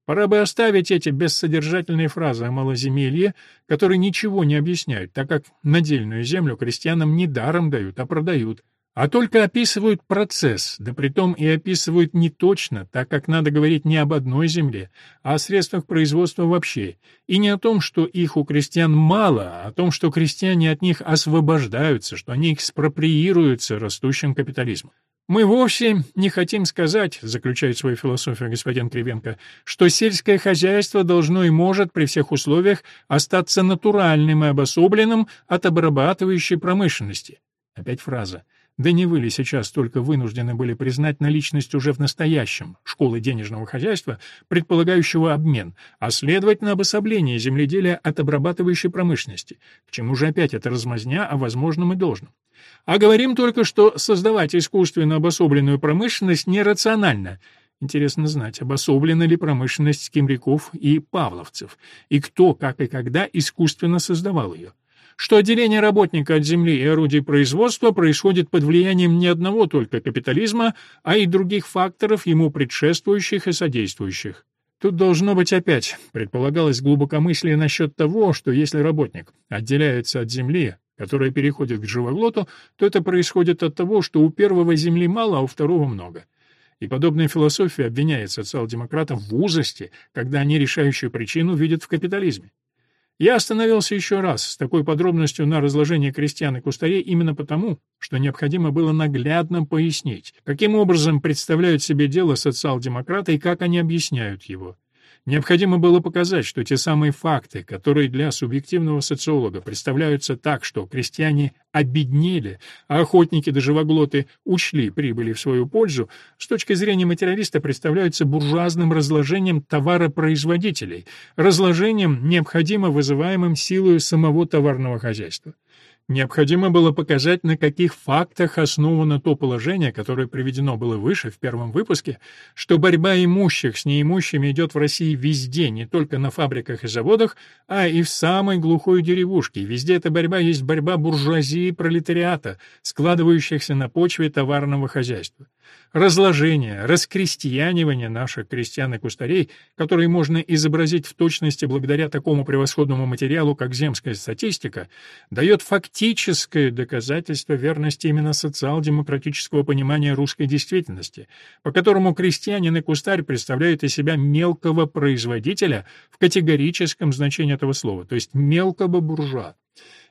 Пора бы оставить эти бессодержательные фразы о малоземелье, которые ничего не объясняют, так как надельную землю крестьянам не даром дают, а продают, а только описывают процесс, да притом и описывают не точно, так как надо говорить не об одной земле, а о средствах производства вообще, и не о том, что их у крестьян мало, а о том, что крестьяне от них освобождаются, что они экспроприируются растущим капитализмом. Мы вовсе не хотим сказать, заключает свою философию господин Кривенко, что сельское хозяйство должно и может при всех условиях остаться натуральным и обособленным от обрабатывающей промышленности. Опять фраза. Да не вы ли сейчас только вынуждены были признать наличность уже в настоящем школы денежного хозяйства, предполагающего обмен, а следовательно обособление земледелия от обрабатывающей промышленности, к чему же опять эта размазня о возможном и должном. А говорим только, что создавать искусственно обособленную промышленность нерационально. Интересно знать, обособлена ли промышленность кимряков и павловцев, и кто, как и когда искусственно создавал ее что отделение работника от земли и орудий производства происходит под влиянием не одного только капитализма, а и других факторов, ему предшествующих и содействующих. Тут должно быть опять, предполагалось глубокомыслие насчет того, что если работник отделяется от земли, которая переходит к живоглоту, то это происходит от того, что у первого земли мало, а у второго много. И подобная философия обвиняет социал-демократов в узости, когда они решающую причину видят в капитализме. Я остановился еще раз с такой подробностью на разложении крестьян и кустарей именно потому, что необходимо было наглядно пояснить, каким образом представляют себе дело социал-демократы и как они объясняют его. Необходимо было показать, что те самые факты, которые для субъективного социолога представляются так, что крестьяне обеднели, а охотники да живоглоты учли прибыли в свою пользу, с точки зрения материалиста представляются буржуазным разложением товаропроизводителей, разложением, необходимо вызываемым силой самого товарного хозяйства. Необходимо было показать, на каких фактах основано то положение, которое приведено было выше в первом выпуске, что борьба имущих с неимущими идет в России везде, не только на фабриках и заводах, а и в самой глухой деревушке. Везде эта борьба есть борьба буржуазии и пролетариата, складывающихся на почве товарного хозяйства. Разложение, раскрестьянивание наших крестьян и кустарей, которые можно изобразить в точности благодаря такому превосходному материалу, как земская статистика, дает фактическое доказательство верности именно социал-демократического понимания русской действительности, по которому крестьянин и кустарь представляют из себя мелкого производителя в категорическом значении этого слова, то есть мелкого буржуа.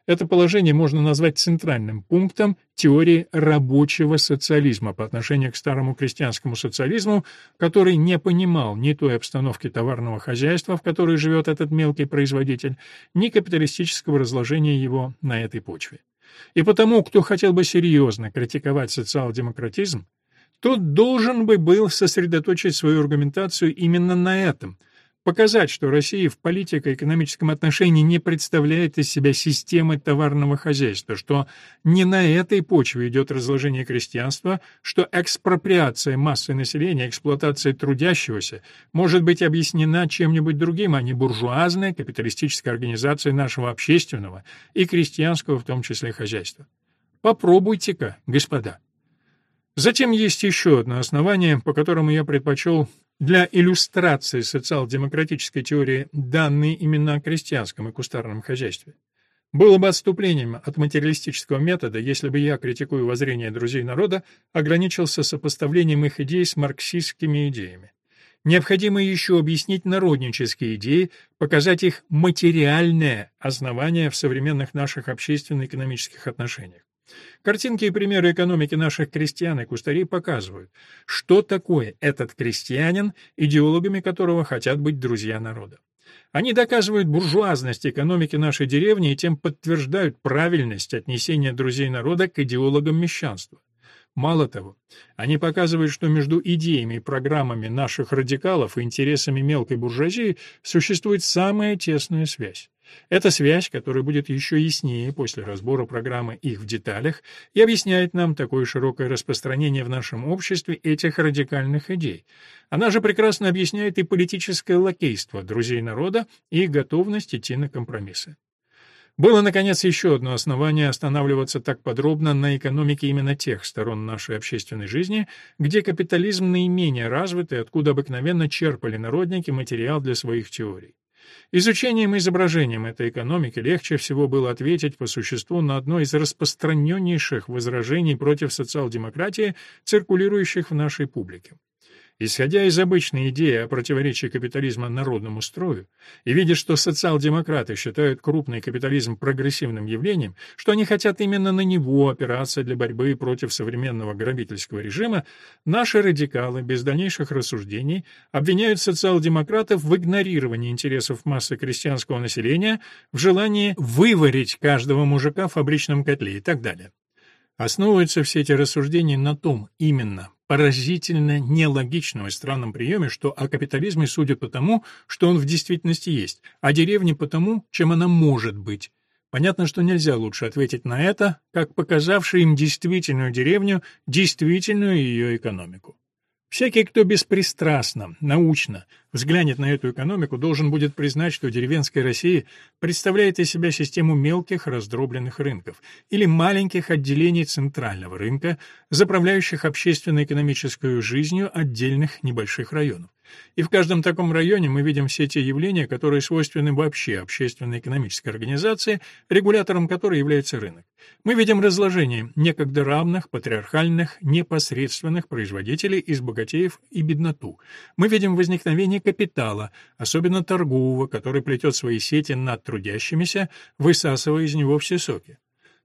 Это положение можно назвать центральным пунктом теории рабочего социализма по отношению к старому крестьянскому социализму, который не понимал ни той обстановки товарного хозяйства, в которой живет этот мелкий производитель, ни капиталистического разложения его на этой почве. И потому, кто хотел бы серьезно критиковать социал-демократизм, тот должен бы был сосредоточить свою аргументацию именно на этом – Показать, что Россия в политико-экономическом отношении не представляет из себя системы товарного хозяйства, что не на этой почве идет разложение крестьянства, что экспроприация массы населения, эксплуатация трудящегося может быть объяснена чем-нибудь другим, а не буржуазной капиталистической организацией нашего общественного и крестьянского в том числе хозяйства. Попробуйте-ка, господа. Затем есть еще одно основание, по которому я предпочел для иллюстрации социал-демократической теории данные именно о крестьянском и кустарном хозяйстве. Было бы отступлением от материалистического метода, если бы я, критикуя воззрения друзей народа, ограничился сопоставлением их идей с марксистскими идеями. Необходимо еще объяснить народнические идеи, показать их материальное основание в современных наших общественно-экономических отношениях. Картинки и примеры экономики наших крестьян и кустарей показывают, что такое этот крестьянин, идеологами которого хотят быть друзья народа. Они доказывают буржуазность экономики нашей деревни и тем подтверждают правильность отнесения друзей народа к идеологам мещанства. Мало того, они показывают, что между идеями и программами наших радикалов и интересами мелкой буржуазии существует самая тесная связь. Эта связь, которая будет еще яснее после разбора программы их в деталях, и объясняет нам такое широкое распространение в нашем обществе этих радикальных идей. Она же прекрасно объясняет и политическое лакейство друзей народа и готовность идти на компромиссы. Было, наконец, еще одно основание останавливаться так подробно на экономике именно тех сторон нашей общественной жизни, где капитализм наименее развит и откуда обыкновенно черпали народники материал для своих теорий. Изучением и изображением этой экономики легче всего было ответить по существу на одно из распространеннейших возражений против социал-демократии, циркулирующих в нашей публике. Исходя из обычной идеи о противоречии капитализма народному строю, и видя, что социал-демократы считают крупный капитализм прогрессивным явлением, что они хотят именно на него опираться для борьбы против современного грабительского режима, наши радикалы без дальнейших рассуждений обвиняют социал-демократов в игнорировании интересов массы крестьянского населения, в желании выварить каждого мужика в фабричном котле и так далее. Основываются все эти рассуждения на том именно, поразительно нелогичном и странном приеме, что о капитализме судят потому, что он в действительности есть, а деревне потому, чем она может быть. Понятно, что нельзя лучше ответить на это, как показавший им действительную деревню, действительную ее экономику. Всякий, кто беспристрастно, научно взглянет на эту экономику, должен будет признать, что деревенская Россия представляет из себя систему мелких раздробленных рынков или маленьких отделений центрального рынка, заправляющих общественно-экономической жизнью отдельных небольших районов. И в каждом таком районе мы видим все те явления, которые свойственны вообще общественно-экономической организации, регулятором которой является рынок. Мы видим разложение некогда равных, патриархальных, непосредственных производителей из богатеев и бедноту. Мы видим возникновение капитала, особенно торгового, который плетет свои сети над трудящимися, высасывая из него все соки.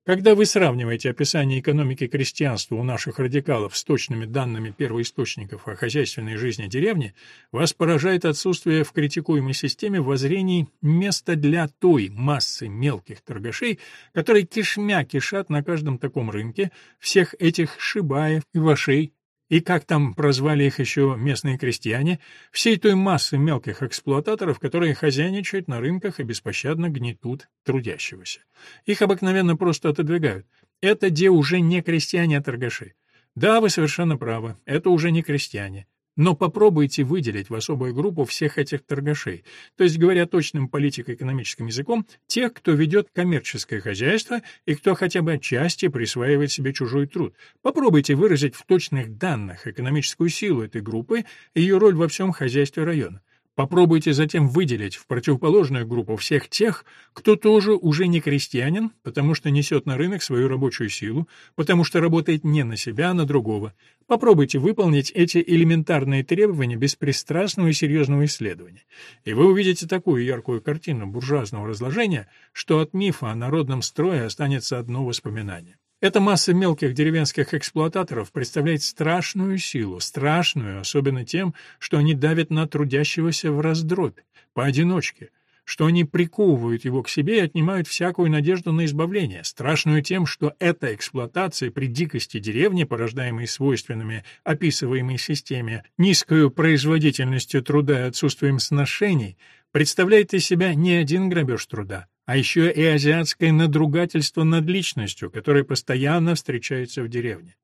Когда вы сравниваете описание экономики крестьянства у наших радикалов с точными данными первоисточников о хозяйственной жизни деревни, вас поражает отсутствие в критикуемой системе воззрений места для той массы мелких торгашей, которые кишмя кишат на каждом таком рынке, всех этих шибаев и вашей, и, как там прозвали их еще местные крестьяне, всей той массы мелких эксплуататоров, которые хозяйничают на рынках и беспощадно гнетут трудящегося. Их обыкновенно просто отодвигают. Это где уже не крестьяне, а торгаши. Да, вы совершенно правы, это уже не крестьяне. Но попробуйте выделить в особую группу всех этих торгашей, то есть, говоря точным политико-экономическим языком, тех, кто ведет коммерческое хозяйство и кто хотя бы отчасти присваивает себе чужой труд. Попробуйте выразить в точных данных экономическую силу этой группы и ее роль во всем хозяйстве района. Попробуйте затем выделить в противоположную группу всех тех, кто тоже уже не крестьянин, потому что несет на рынок свою рабочую силу, потому что работает не на себя, а на другого. Попробуйте выполнить эти элементарные требования беспристрастного и серьезного исследования. И вы увидите такую яркую картину буржуазного разложения, что от мифа о народном строе останется одно воспоминание. Эта масса мелких деревенских эксплуататоров представляет страшную силу, страшную, особенно тем, что они давят на трудящегося в раздробь, поодиночке, что они приковывают его к себе и отнимают всякую надежду на избавление, страшную тем, что эта эксплуатация при дикости деревни, порождаемой свойственными описываемой системе, низкою производительностью труда и отсутствием сношений, представляет из себя не один грабеж труда, а еще и азиатское надругательство над личностью, которое постоянно встречается в деревне.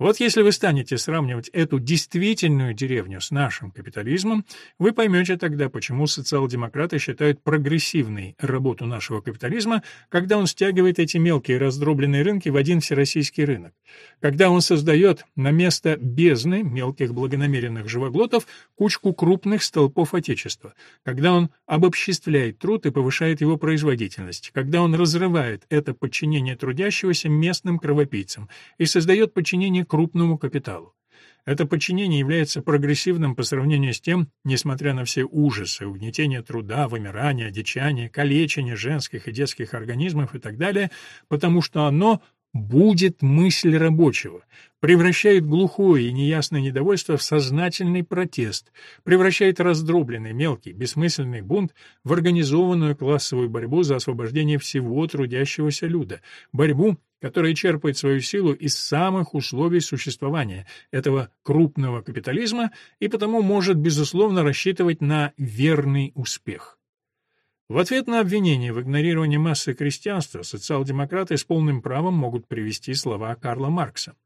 Вот если вы станете сравнивать эту действительную деревню с нашим капитализмом, вы поймете тогда, почему социал-демократы считают прогрессивной работу нашего капитализма, когда он стягивает эти мелкие раздробленные рынки в один всероссийский рынок, когда он создает на место бездны мелких благонамеренных живоглотов кучку крупных столпов Отечества, когда он обобществляет труд и повышает его производительность, когда он разрывает это подчинение трудящегося местным кровопийцам и создает подчинение крупному капиталу. Это подчинение является прогрессивным по сравнению с тем, несмотря на все ужасы, угнетение труда, вымирание, одичание, калечение женских и детских организмов и так далее, потому что оно будет мысль рабочего, превращает глухое и неясное недовольство в сознательный протест, превращает раздробленный, мелкий, бессмысленный бунт в организованную классовую борьбу за освобождение всего трудящегося люда, борьбу, которая черпает свою силу из самых условий существования этого крупного капитализма и потому может, безусловно, рассчитывать на верный успех. В ответ на обвинение в игнорировании массы крестьянства социал-демократы с полным правом могут привести слова Карла Маркса.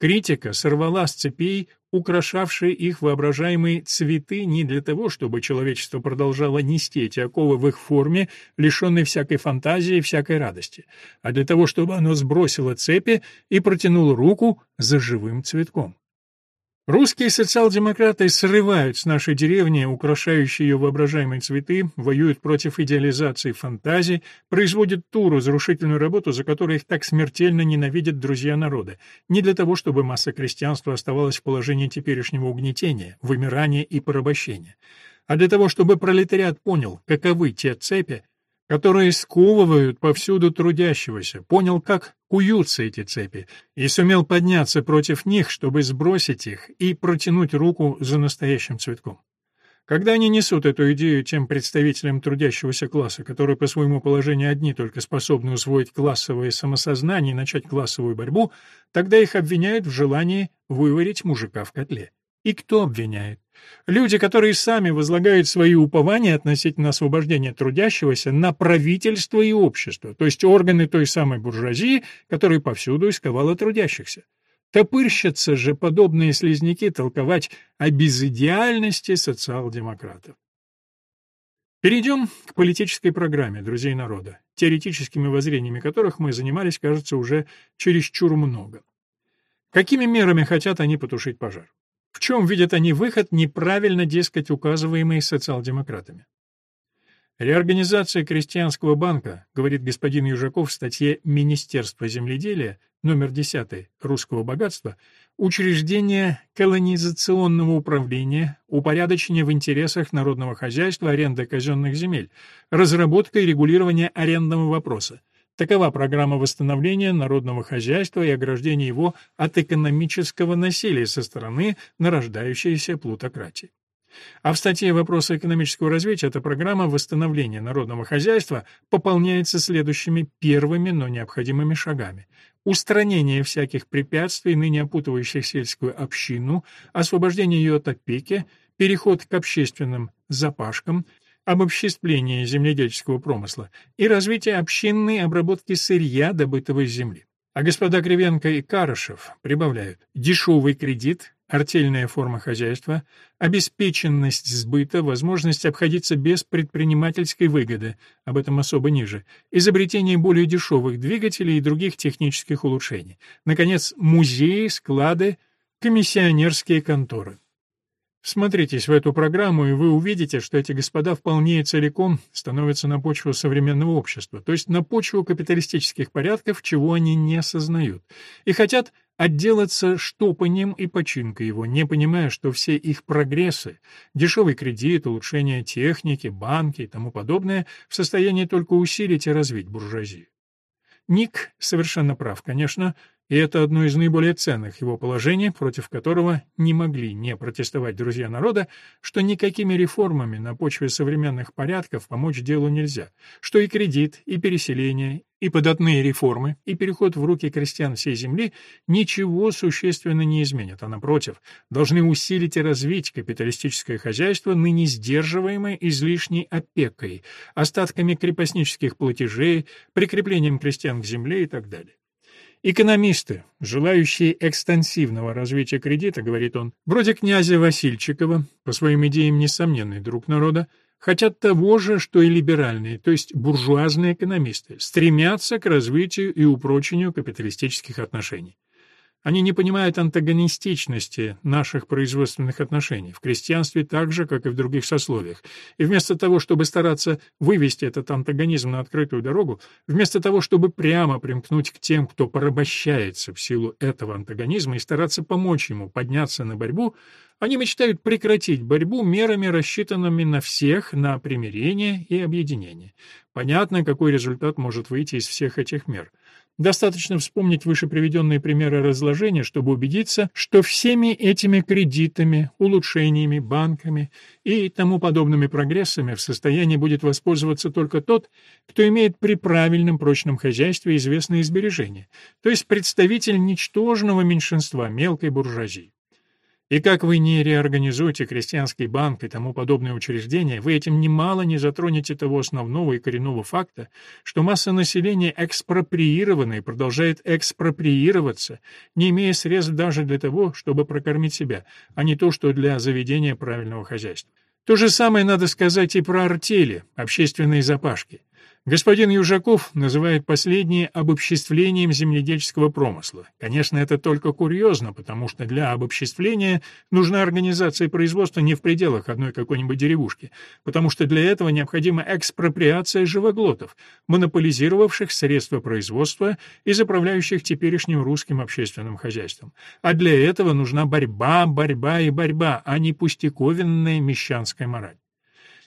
Критика сорвала с цепей украшавшие их воображаемые цветы не для того, чтобы человечество продолжало нести эти оковы в их форме, лишенной всякой фантазии и всякой радости, а для того, чтобы оно сбросило цепи и протянуло руку за живым цветком. Русские социал-демократы срывают с нашей деревни украшающие ее воображаемые цветы, воюют против идеализации фантазий, производят ту разрушительную работу, за которую их так смертельно ненавидят друзья народа, не для того, чтобы масса крестьянства оставалась в положении теперешнего угнетения, вымирания и порабощения, а для того, чтобы пролетариат понял, каковы те цепи, которые сковывают повсюду трудящегося, понял, как куются эти цепи, и сумел подняться против них, чтобы сбросить их и протянуть руку за настоящим цветком. Когда они несут эту идею тем представителям трудящегося класса, которые по своему положению одни только способны усвоить классовое самосознание и начать классовую борьбу, тогда их обвиняют в желании выварить мужика в котле. И кто обвиняет? Люди, которые сами возлагают свои упования относительно освобождения трудящегося на правительство и общество, то есть органы той самой буржуазии, которая повсюду исковала трудящихся. Топырщатся же подобные слизняки толковать о безидеальности социал-демократов. Перейдем к политической программе «Друзей народа», теоретическими воззрениями которых мы занимались, кажется, уже чересчур много. Какими мерами хотят они потушить пожар? В чем видят они выход, неправильно, дескать, указываемый социал-демократами? Реорганизация крестьянского банка, говорит господин Южаков в статье Министерства земледелия, номер 10 «Русского богатства», учреждение колонизационного управления, упорядочение в интересах народного хозяйства аренды казенных земель, разработка и регулирование арендного вопроса, Такова программа восстановления народного хозяйства и ограждения его от экономического насилия со стороны нарождающейся плутократии. А в статье «Вопросы экономического развития» эта программа восстановления народного хозяйства пополняется следующими первыми, но необходимыми шагами. Устранение всяких препятствий, ныне опутывающих сельскую общину, освобождение ее от опеки, переход к общественным запашкам, обобществления земледельческого промысла и развитие общинной обработки сырья, добытого из земли. А господа Кривенко и Карышев прибавляют дешевый кредит, артельная форма хозяйства, обеспеченность сбыта, возможность обходиться без предпринимательской выгоды, об этом особо ниже, изобретение более дешевых двигателей и других технических улучшений. Наконец, музеи, склады, комиссионерские конторы. Смотритесь в эту программу, и вы увидите, что эти господа вполне и целиком становятся на почву современного общества, то есть на почву капиталистических порядков, чего они не осознают, и хотят отделаться штопанием и починкой его, не понимая, что все их прогрессы, дешевый кредит, улучшение техники, банки и тому подобное в состоянии только усилить и развить буржуазию. Ник совершенно прав, конечно, и это одно из наиболее ценных его положений, против которого не могли не протестовать друзья народа, что никакими реформами на почве современных порядков помочь делу нельзя, что и кредит, и переселение, и податные реформы, и переход в руки крестьян всей земли ничего существенно не изменят, а напротив, должны усилить и развить капиталистическое хозяйство, ныне сдерживаемое излишней опекой, остатками крепостнических платежей, прикреплением крестьян к земле и так далее. Экономисты, желающие экстенсивного развития кредита, говорит он, вроде князя Васильчикова, по своим идеям несомненный друг народа, хотят того же, что и либеральные, то есть буржуазные экономисты, стремятся к развитию и упрочению капиталистических отношений. Они не понимают антагонистичности наших производственных отношений в крестьянстве так же, как и в других сословиях. И вместо того, чтобы стараться вывести этот антагонизм на открытую дорогу, вместо того, чтобы прямо примкнуть к тем, кто порабощается в силу этого антагонизма и стараться помочь ему подняться на борьбу, они мечтают прекратить борьбу мерами, рассчитанными на всех, на примирение и объединение. Понятно, какой результат может выйти из всех этих мер. Достаточно вспомнить выше приведенные примеры разложения, чтобы убедиться, что всеми этими кредитами, улучшениями, банками и тому подобными прогрессами в состоянии будет воспользоваться только тот, кто имеет при правильном прочном хозяйстве известные сбережения, то есть представитель ничтожного меньшинства мелкой буржуазии. И как вы не реорганизуете крестьянский банк и тому подобные учреждения, вы этим немало не затронете того основного и коренного факта, что масса населения экспроприирована и продолжает экспроприироваться, не имея средств даже для того, чтобы прокормить себя, а не то, что для заведения правильного хозяйства. То же самое надо сказать и про артели, общественные запашки. Господин Южаков называет последнее обобществлением земледельческого промысла. Конечно, это только курьезно, потому что для обобществления нужна организация производства не в пределах одной какой-нибудь деревушки, потому что для этого необходима экспроприация живоглотов, монополизировавших средства производства и заправляющих теперешним русским общественным хозяйством. А для этого нужна борьба, борьба и борьба, а не пустяковинная мещанская мораль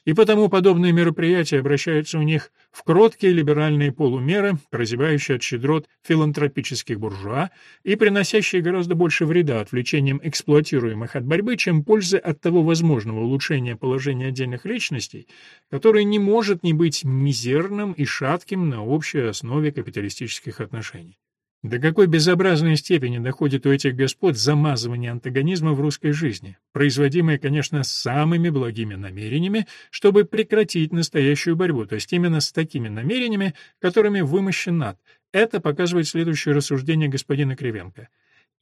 и потому подобные мероприятия обращаются у них в кроткие либеральные полумеры, прозевающие от щедрот филантропических буржуа и приносящие гораздо больше вреда отвлечением эксплуатируемых от борьбы, чем пользы от того возможного улучшения положения отдельных личностей, которое не может не быть мизерным и шатким на общей основе капиталистических отношений. До какой безобразной степени доходит у этих господ замазывание антагонизма в русской жизни, производимое, конечно, самыми благими намерениями, чтобы прекратить настоящую борьбу, то есть именно с такими намерениями, которыми вымощен ад. Это показывает следующее рассуждение господина Кривенко.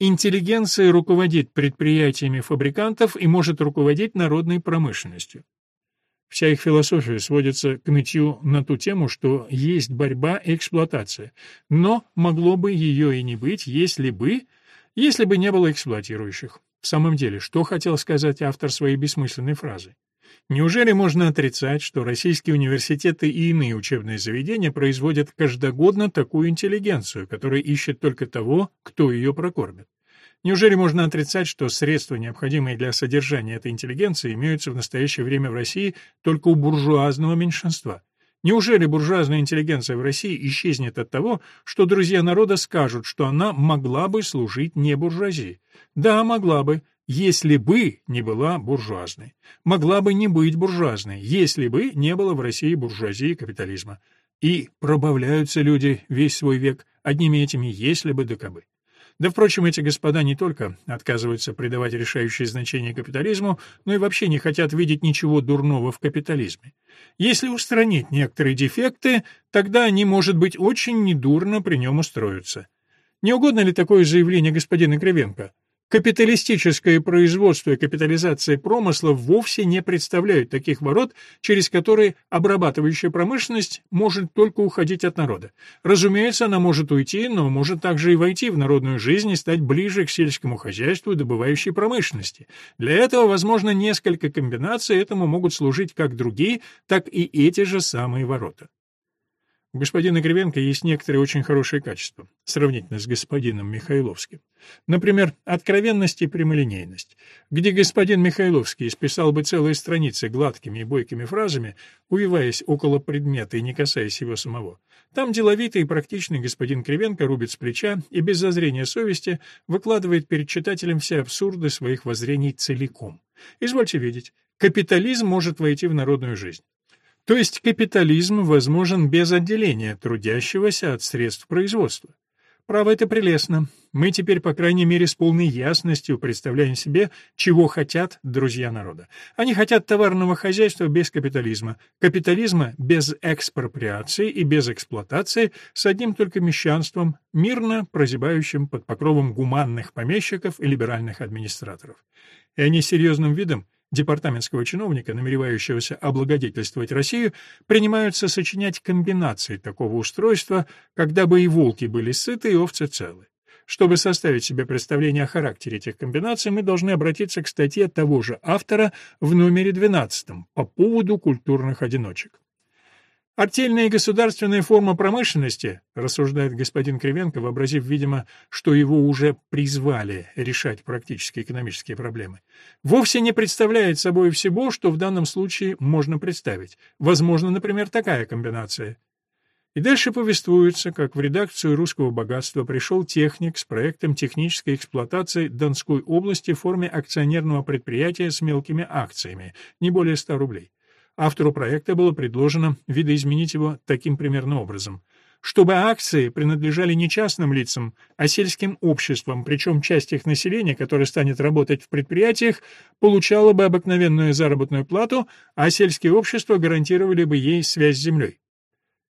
Интеллигенция руководит предприятиями фабрикантов и может руководить народной промышленностью. Вся их философия сводится к нытью на ту тему, что есть борьба и эксплуатация. Но могло бы ее и не быть, если бы... если бы не было эксплуатирующих. В самом деле, что хотел сказать автор своей бессмысленной фразы? Неужели можно отрицать, что российские университеты и иные учебные заведения производят каждогодно такую интеллигенцию, которая ищет только того, кто ее прокормит? Неужели можно отрицать, что средства, необходимые для содержания этой интеллигенции, имеются в настоящее время в России только у буржуазного меньшинства? Неужели буржуазная интеллигенция в России исчезнет от того, что друзья народа скажут, что она могла бы служить не буржуазии? Да, могла бы, если бы не была буржуазной. Могла бы не быть буржуазной, если бы не было в России буржуазии и капитализма. И пробавляются люди весь свой век одними этими «если бы да кабы». Да, впрочем, эти господа не только отказываются придавать решающее значение капитализму, но и вообще не хотят видеть ничего дурного в капитализме. Если устранить некоторые дефекты, тогда они, может быть, очень недурно при нем устроятся. Не угодно ли такое заявление господина Кривенко? Капиталистическое производство и капитализация промысла вовсе не представляют таких ворот, через которые обрабатывающая промышленность может только уходить от народа. Разумеется, она может уйти, но может также и войти в народную жизнь и стать ближе к сельскому хозяйству и добывающей промышленности. Для этого возможно несколько комбинаций, этому могут служить как другие, так и эти же самые ворота. У господина Кривенко есть некоторые очень хорошие качества, сравнительно с господином Михайловским. Например, откровенность и прямолинейность. Где господин Михайловский исписал бы целые страницы гладкими и бойкими фразами, увиваясь около предмета и не касаясь его самого, там деловитый и практичный господин Кривенко рубит с плеча и без зазрения совести выкладывает перед читателем все абсурды своих воззрений целиком. Извольте видеть, капитализм может войти в народную жизнь. То есть капитализм возможен без отделения трудящегося от средств производства. Право это прелестно. Мы теперь, по крайней мере, с полной ясностью представляем себе, чего хотят друзья народа. Они хотят товарного хозяйства без капитализма, капитализма без экспроприации и без эксплуатации, с одним только мещанством, мирно прозябающим под покровом гуманных помещиков и либеральных администраторов. И они серьезным видом департаментского чиновника, намеревающегося облагодетельствовать Россию, принимаются сочинять комбинации такого устройства, когда бы и волки были сыты, и овцы целы. Чтобы составить себе представление о характере этих комбинаций, мы должны обратиться к статье того же автора в номере 12 по поводу культурных одиночек. Артельная и государственная форма промышленности, рассуждает господин Кривенко, вообразив, видимо, что его уже призвали решать практически экономические проблемы, вовсе не представляет собой всего, что в данном случае можно представить. Возможно, например, такая комбинация. И дальше повествуется, как в редакцию «Русского богатства» пришел техник с проектом технической эксплуатации Донской области в форме акционерного предприятия с мелкими акциями, не более 100 рублей. Автору проекта было предложено видоизменить его таким примерно образом. Чтобы акции принадлежали не частным лицам, а сельским обществам, причем часть их населения, которое станет работать в предприятиях, получала бы обыкновенную заработную плату, а сельские общества гарантировали бы ей связь с землей.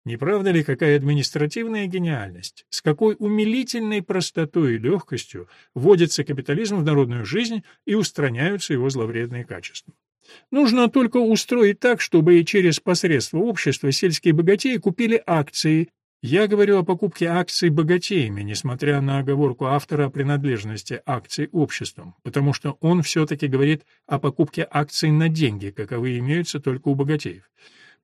Не правда ли, какая административная гениальность, с какой умилительной простотой и легкостью вводится капитализм в народную жизнь и устраняются его зловредные качества? Нужно только устроить так, чтобы через посредство общества сельские богатеи купили акции. Я говорю о покупке акций богатеями, несмотря на оговорку автора о принадлежности акций обществом, потому что он все-таки говорит о покупке акций на деньги, каковы имеются только у богатеев.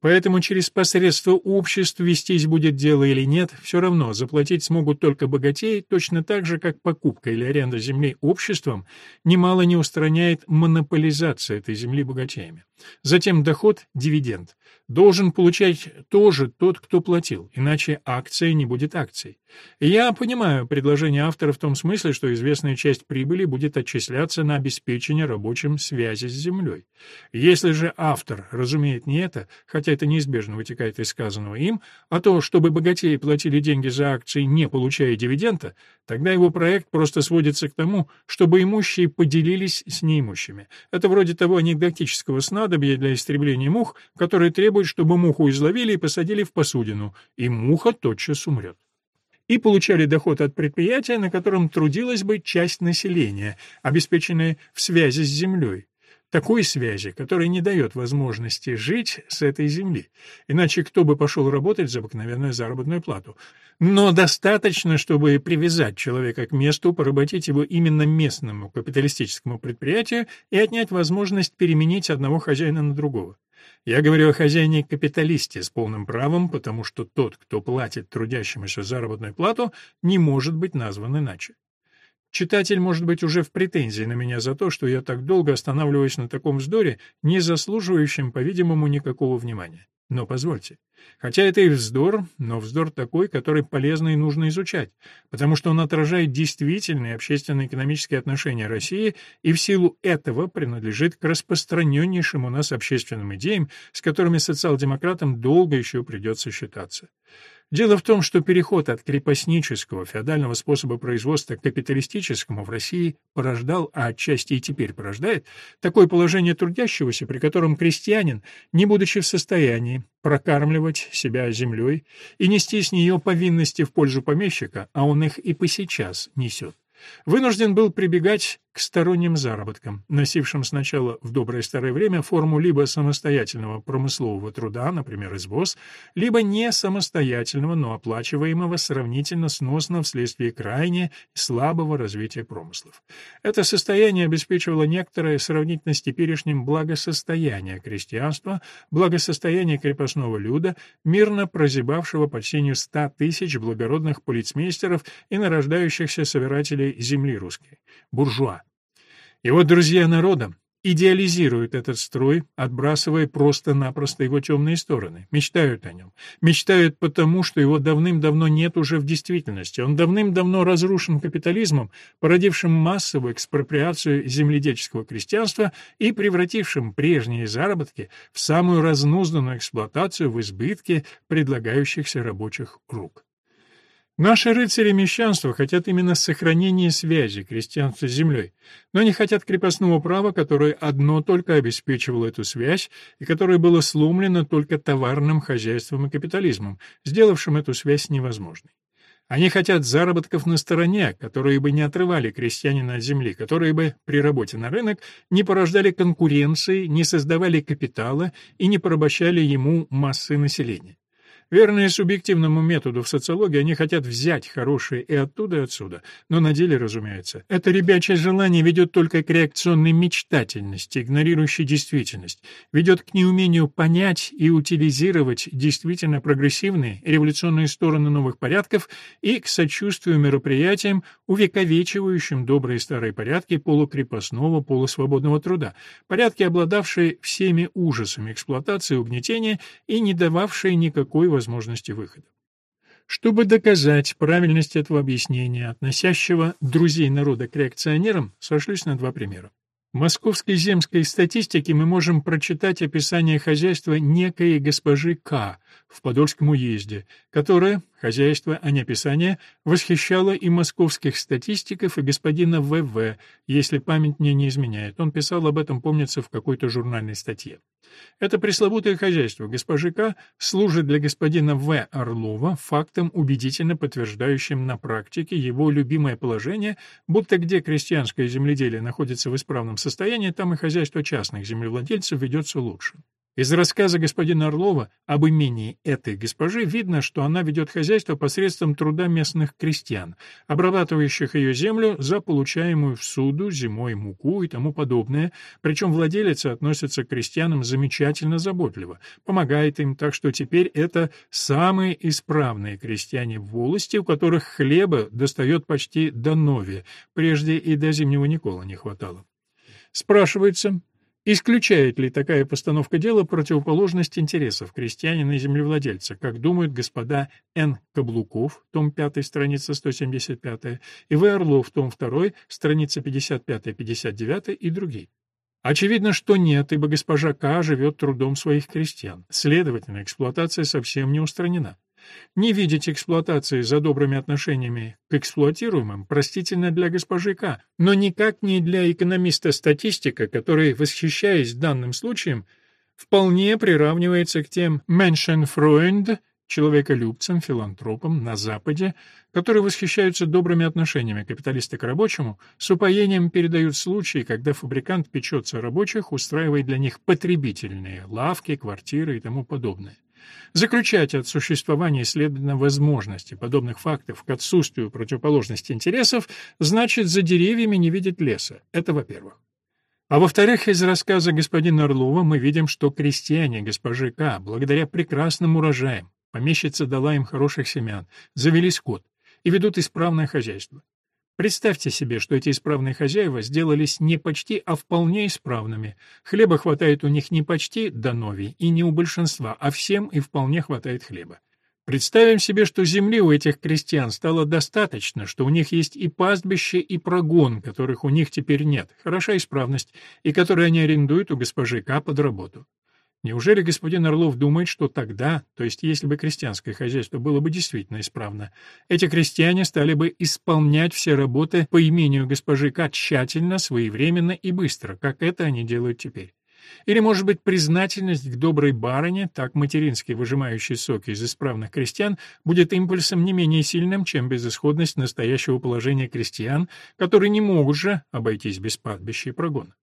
Поэтому через посредство обществ вестись будет дело или нет, все равно заплатить смогут только богатеи, точно так же, как покупка или аренда земли обществом немало не устраняет монополизация этой земли богатеями. Затем доход – дивиденд. Должен получать тоже тот, кто платил, иначе акция не будет акцией. Я понимаю предложение автора в том смысле, что известная часть прибыли будет отчисляться на обеспечение рабочим связи с землей. Если же автор разумеет не это, хотя это неизбежно вытекает из сказанного им, а то, чтобы богатеи платили деньги за акции, не получая дивиденда, тогда его проект просто сводится к тому, чтобы имущие поделились с неимущими. Это вроде того анекдотического снадобья для истребления мух, которое требует, чтобы муху изловили и посадили в посудину, и муха тотчас умрет и получали доход от предприятия, на котором трудилась бы часть населения, обеспеченная в связи с землей. Такой связи, которая не дает возможности жить с этой земли. Иначе кто бы пошел работать за обыкновенную заработную плату? Но достаточно, чтобы привязать человека к месту, поработить его именно местному капиталистическому предприятию и отнять возможность переменить одного хозяина на другого. Я говорю о хозяине-капиталисте с полным правом, потому что тот, кто платит трудящемуся заработную плату, не может быть назван иначе. Читатель может быть уже в претензии на меня за то, что я так долго останавливаюсь на таком вздоре, не заслуживающем, по-видимому, никакого внимания. Но позвольте, хотя это и вздор, но вздор такой, который полезно и нужно изучать, потому что он отражает действительные общественно-экономические отношения России и в силу этого принадлежит к распространеннейшим у нас общественным идеям, с которыми социал-демократам долго еще придется считаться. Дело в том, что переход от крепостнического феодального способа производства к капиталистическому в России порождал, а отчасти и теперь порождает, такое положение трудящегося, при котором крестьянин, не будучи в состоянии прокармливать себя землей и нести с нее повинности в пользу помещика, а он их и посейчас несет, вынужден был прибегать к сторонним заработкам, носившим сначала в доброе старое время форму либо самостоятельного промыслового труда, например, извоз, либо не самостоятельного, но оплачиваемого сравнительно сносно вследствие крайне слабого развития промыслов. Это состояние обеспечивало некоторое сравнительно с теперешним благосостояние крестьянства, благосостояние крепостного люда, мирно прозябавшего под сенью ста тысяч благородных полицмейстеров и нарождающихся собирателей земли русской, буржуа. Его друзья народа идеализируют этот строй, отбрасывая просто-напросто его темные стороны, мечтают о нем. Мечтают потому, что его давным-давно нет уже в действительности. Он давным-давно разрушен капитализмом, породившим массовую экспроприацию земледельческого крестьянства и превратившим прежние заработки в самую разнузданную эксплуатацию в избытке предлагающихся рабочих рук. Наши рыцари мещанства хотят именно сохранения связи крестьянства с землей, но не хотят крепостного права, которое одно только обеспечивало эту связь и которое было сломлено только товарным хозяйством и капитализмом, сделавшим эту связь невозможной. Они хотят заработков на стороне, которые бы не отрывали крестьянина от земли, которые бы при работе на рынок не порождали конкуренции, не создавали капитала и не порабощали ему массы населения. Верные субъективному методу в социологии, они хотят взять хорошее и оттуда, и отсюда. Но на деле, разумеется, это ребячье желание ведет только к реакционной мечтательности, игнорирующей действительность, ведет к неумению понять и утилизировать действительно прогрессивные революционные стороны новых порядков и к сочувствию мероприятиям, увековечивающим добрые старые порядки полукрепостного, полусвободного труда, порядки, обладавшие всеми ужасами эксплуатации и угнетения и не дававшие никакой возможности выхода. Чтобы доказать правильность этого объяснения, относящего друзей народа к реакционерам, сошлюсь на два примера. В московской земской статистике мы можем прочитать описание хозяйства некой госпожи К. в Подольском уезде, которая, Хозяйство, а не описание, восхищало и московских статистиков, и господина В.В., если память мне не изменяет. Он писал об этом, помнится, в какой-то журнальной статье. Это пресловутое хозяйство госпожи К. служит для господина В. Орлова фактом, убедительно подтверждающим на практике его любимое положение, будто где крестьянское земледелие находится в исправном состоянии, там и хозяйство частных землевладельцев ведется лучше. Из рассказа господина Орлова об имении этой госпожи видно, что она ведет хозяйство посредством труда местных крестьян, обрабатывающих ее землю за получаемую в суду зимой муку и тому подобное, причем владелица относится к крестьянам замечательно заботливо, помогает им, так что теперь это самые исправные крестьяне в волости, у которых хлеба достает почти до нови, прежде и до зимнего Никола не хватало. Спрашивается, Исключает ли такая постановка дела противоположность интересов крестьянина и землевладельца, как думают господа Н. Каблуков, том 5, страница 175, и В. Орлов, том 2, страница 55-59 и другие? Очевидно, что нет, ибо госпожа К. живет трудом своих крестьян. Следовательно, эксплуатация совсем не устранена. Не видеть эксплуатации за добрыми отношениями к эксплуатируемым простительно для госпожи К, но никак не для экономиста-статистика, который, восхищаясь данным случаем, вполне приравнивается к тем «Menschenfreund», человеколюбцам, филантропам на Западе, которые восхищаются добрыми отношениями капиталиста к рабочему, с упоением передают случаи, когда фабрикант печется о рабочих, устраивая для них потребительные лавки, квартиры и тому подобное. Заключать от существования исследования возможности подобных фактов к отсутствию противоположности интересов значит за деревьями не видеть леса. Это во-первых. А во-вторых, из рассказа господина Орлова мы видим, что крестьяне госпожи К, благодаря прекрасным урожаям, помещица дала им хороших семян, завели скот и ведут исправное хозяйство. Представьте себе, что эти исправные хозяева сделались не почти, а вполне исправными. Хлеба хватает у них не почти до нови и не у большинства, а всем и вполне хватает хлеба. Представим себе, что земли у этих крестьян стало достаточно, что у них есть и пастбище, и прогон, которых у них теперь нет, хороша исправность, и которые они арендуют у госпожи К под работу. Неужели господин Орлов думает, что тогда, то есть если бы крестьянское хозяйство было бы действительно исправно, эти крестьяне стали бы исполнять все работы по имению госпожи К тщательно, своевременно и быстро, как это они делают теперь? Или, может быть, признательность к доброй барыне, так матерински выжимающей соки из исправных крестьян, будет импульсом не менее сильным, чем безысходность настоящего положения крестьян, которые не могут же обойтись без падбища и прогона.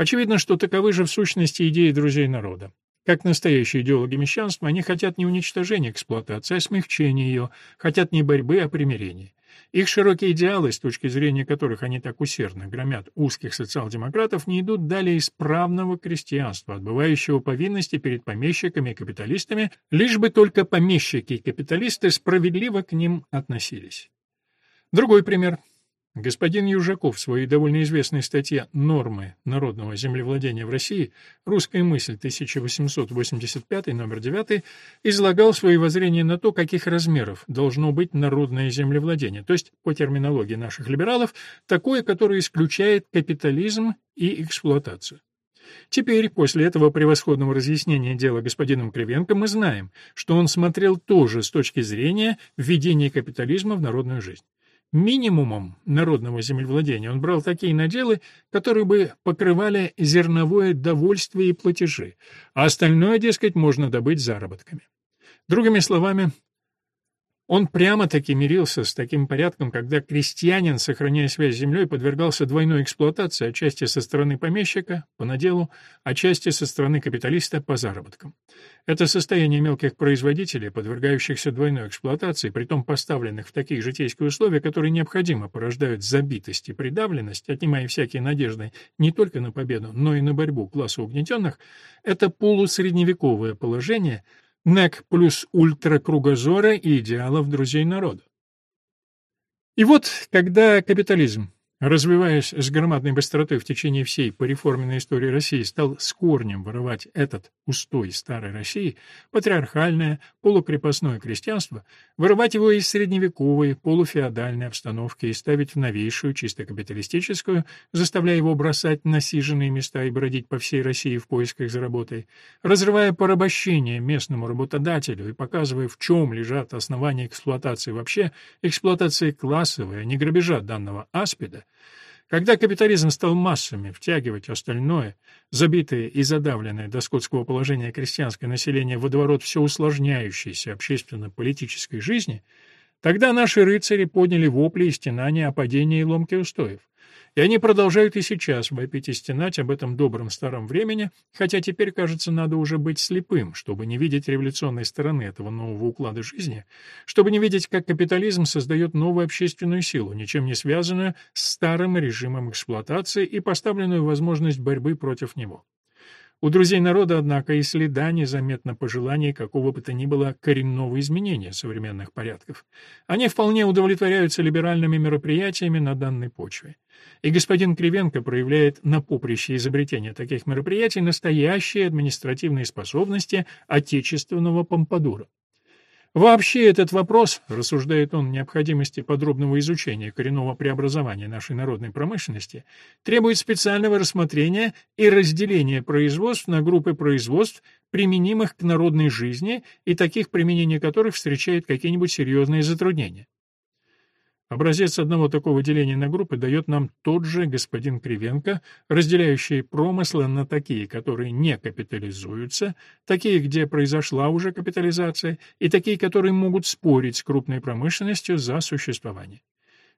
Очевидно, что таковы же в сущности идеи друзей народа. Как настоящие идеологи мещанства, они хотят не уничтожения эксплуатации, а смягчения ее, хотят не борьбы, а примирения. Их широкие идеалы, с точки зрения которых они так усердно громят узких социал-демократов, не идут далее исправного крестьянства, отбывающего повинности перед помещиками и капиталистами, лишь бы только помещики и капиталисты справедливо к ним относились. Другой пример. Господин Южаков в своей довольно известной статье «Нормы народного землевладения в России. Русская мысль. 1885, номер 9» излагал свои воззрения на то, каких размеров должно быть народное землевладение, то есть, по терминологии наших либералов, такое, которое исключает капитализм и эксплуатацию. Теперь, после этого превосходного разъяснения дела господином Кривенко, мы знаем, что он смотрел тоже с точки зрения введения капитализма в народную жизнь. Минимумом народного землевладения он брал такие наделы, которые бы покрывали зерновое довольствие и платежи, а остальное, дескать, можно добыть заработками. Другими словами, он прямо-таки мирился с таким порядком, когда крестьянин, сохраняя связь с землей, подвергался двойной эксплуатации, отчасти со стороны помещика, по наделу, отчасти со стороны капиталиста, по заработкам. Это состояние мелких производителей, подвергающихся двойной эксплуатации, притом поставленных в такие житейские условия, которые необходимо порождают забитость и придавленность, отнимая всякие надежды не только на победу, но и на борьбу класса угнетенных, это полусредневековое положение – НЭК плюс ультра кругозора и идеалов друзей народа. И вот, когда капитализм развиваясь с громадной быстротой в течение всей пореформенной истории России, стал с корнем вырывать этот устой старой России, патриархальное, полукрепостное крестьянство, вырывать его из средневековой, полуфеодальной обстановки и ставить в новейшую, чисто капиталистическую, заставляя его бросать насиженные места и бродить по всей России в поисках за разрывая порабощение местному работодателю и показывая, в чем лежат основания эксплуатации вообще, эксплуатации классовой, а не грабежа данного аспида, когда капитализм стал массами втягивать остальное, забитое и задавленное до скотского положения крестьянское население водоворот все усложняющейся общественно-политической жизни, тогда наши рыцари подняли вопли и стенания о падении и ломке устоев. И они продолжают и сейчас вопить и стенать об этом добром старом времени, хотя теперь, кажется, надо уже быть слепым, чтобы не видеть революционной стороны этого нового уклада жизни, чтобы не видеть, как капитализм создает новую общественную силу, ничем не связанную с старым режимом эксплуатации и поставленную возможность борьбы против него. У друзей народа, однако, и следа незаметно пожеланий какого бы то ни было коренного изменения современных порядков. Они вполне удовлетворяются либеральными мероприятиями на данной почве. И господин Кривенко проявляет на поприще изобретения таких мероприятий настоящие административные способности отечественного помпадура. Вообще этот вопрос, рассуждает он, необходимости подробного изучения коренного преобразования нашей народной промышленности, требует специального рассмотрения и разделения производств на группы производств, применимых к народной жизни и таких применений которых встречает какие-нибудь серьезные затруднения. Образец одного такого деления на группы дает нам тот же господин Кривенко, разделяющий промыслы на такие, которые не капитализуются, такие, где произошла уже капитализация, и такие, которые могут спорить с крупной промышленностью за существование.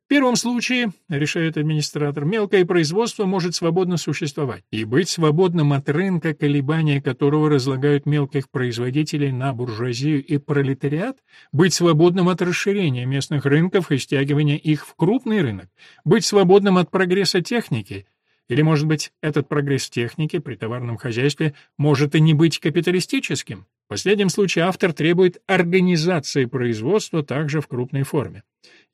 В первом случае, решает администратор, мелкое производство может свободно существовать и быть свободным от рынка, колебания которого разлагают мелких производителей на буржуазию и пролетариат, быть свободным от расширения местных рынков и стягивания их в крупный рынок, быть свободным от прогресса техники, или, может быть, этот прогресс техники при товарном хозяйстве может и не быть капиталистическим? В последнем случае автор требует организации производства также в крупной форме.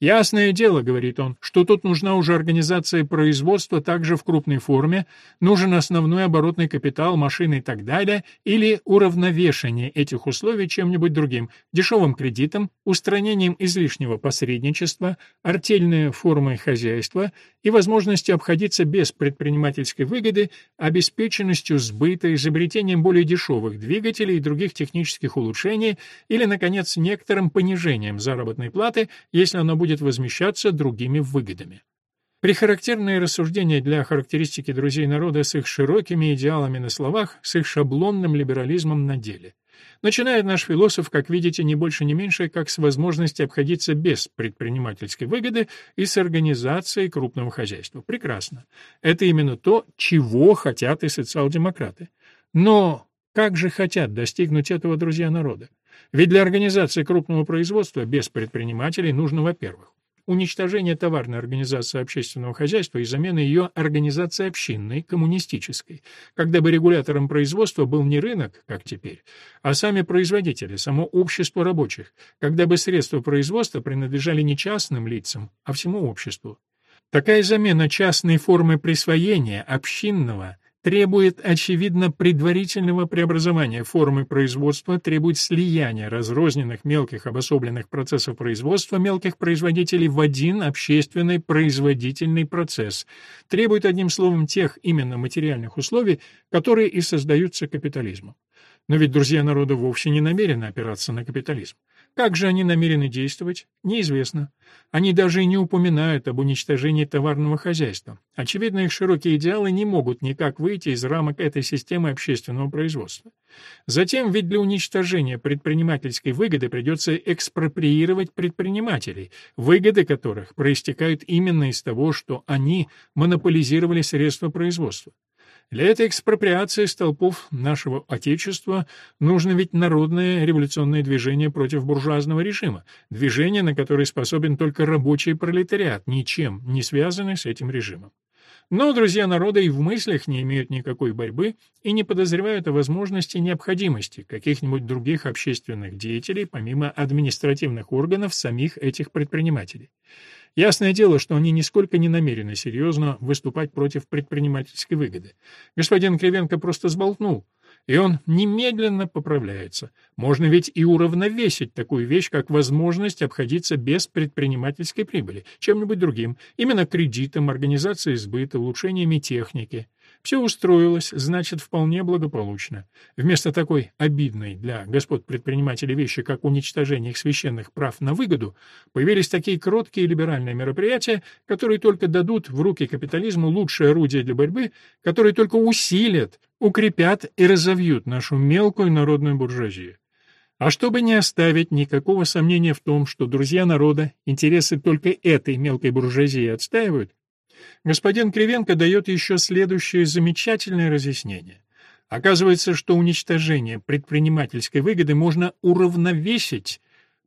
Ясное дело, говорит он, что тут нужна уже организация производства также в крупной форме, нужен основной оборотный капитал, машины и так далее, или уравновешение этих условий чем-нибудь другим, дешевым кредитом, устранением излишнего посредничества, артельной формой хозяйства и возможностью обходиться без предпринимательской выгоды, обеспеченностью сбыта, изобретением более дешевых двигателей и других технических улучшений или, наконец, некоторым понижением заработной платы, если оно будет возмещаться другими выгодами. Прихарактерные рассуждения для характеристики друзей народа с их широкими идеалами на словах, с их шаблонным либерализмом на деле. Начинает наш философ, как видите, не больше не меньше, как с возможности обходиться без предпринимательской выгоды и с организацией крупного хозяйства. Прекрасно. Это именно то, чего хотят и социал-демократы. Но как же хотят достигнуть этого друзья народа? Ведь для организации крупного производства без предпринимателей нужно, во-первых, уничтожение товарной организации общественного хозяйства и замена ее организацией общинной, коммунистической, когда бы регулятором производства был не рынок, как теперь, а сами производители, само общество рабочих, когда бы средства производства принадлежали не частным лицам, а всему обществу. Такая замена частной формы присвоения общинного – требует, очевидно, предварительного преобразования формы производства, требует слияния разрозненных мелких обособленных процессов производства мелких производителей в один общественный производительный процесс, требует, одним словом, тех именно материальных условий, которые и создаются капитализмом. Но ведь друзья народа вовсе не намерены опираться на капитализм. Как же они намерены действовать, неизвестно. Они даже и не упоминают об уничтожении товарного хозяйства. Очевидно, их широкие идеалы не могут никак выйти из рамок этой системы общественного производства. Затем ведь для уничтожения предпринимательской выгоды придется экспроприировать предпринимателей, выгоды которых проистекают именно из того, что они монополизировали средства производства. Для этой экспроприации столпов нашего Отечества нужно ведь народное революционное движение против буржуазного режима, движение, на которое способен только рабочий пролетариат, ничем не связанный с этим режимом. Но друзья народа и в мыслях не имеют никакой борьбы и не подозревают о возможности необходимости каких-нибудь других общественных деятелей, помимо административных органов самих этих предпринимателей. Ясное дело, что они нисколько не намерены серьезно выступать против предпринимательской выгоды. Господин Кривенко просто сболтнул, и он немедленно поправляется. Можно ведь и уравновесить такую вещь, как возможность обходиться без предпринимательской прибыли, чем-нибудь другим, именно кредитом, организацией сбыта, улучшениями техники. Все устроилось, значит, вполне благополучно. Вместо такой обидной для господ предпринимателей вещи, как уничтожение их священных прав на выгоду, появились такие кроткие либеральные мероприятия, которые только дадут в руки капитализму лучшее орудие для борьбы, которые только усилят, укрепят и разовьют нашу мелкую народную буржуазию. А чтобы не оставить никакого сомнения в том, что друзья народа интересы только этой мелкой буржуазии отстаивают, господин Кривенко дает еще следующее замечательное разъяснение. Оказывается, что уничтожение предпринимательской выгоды можно уравновесить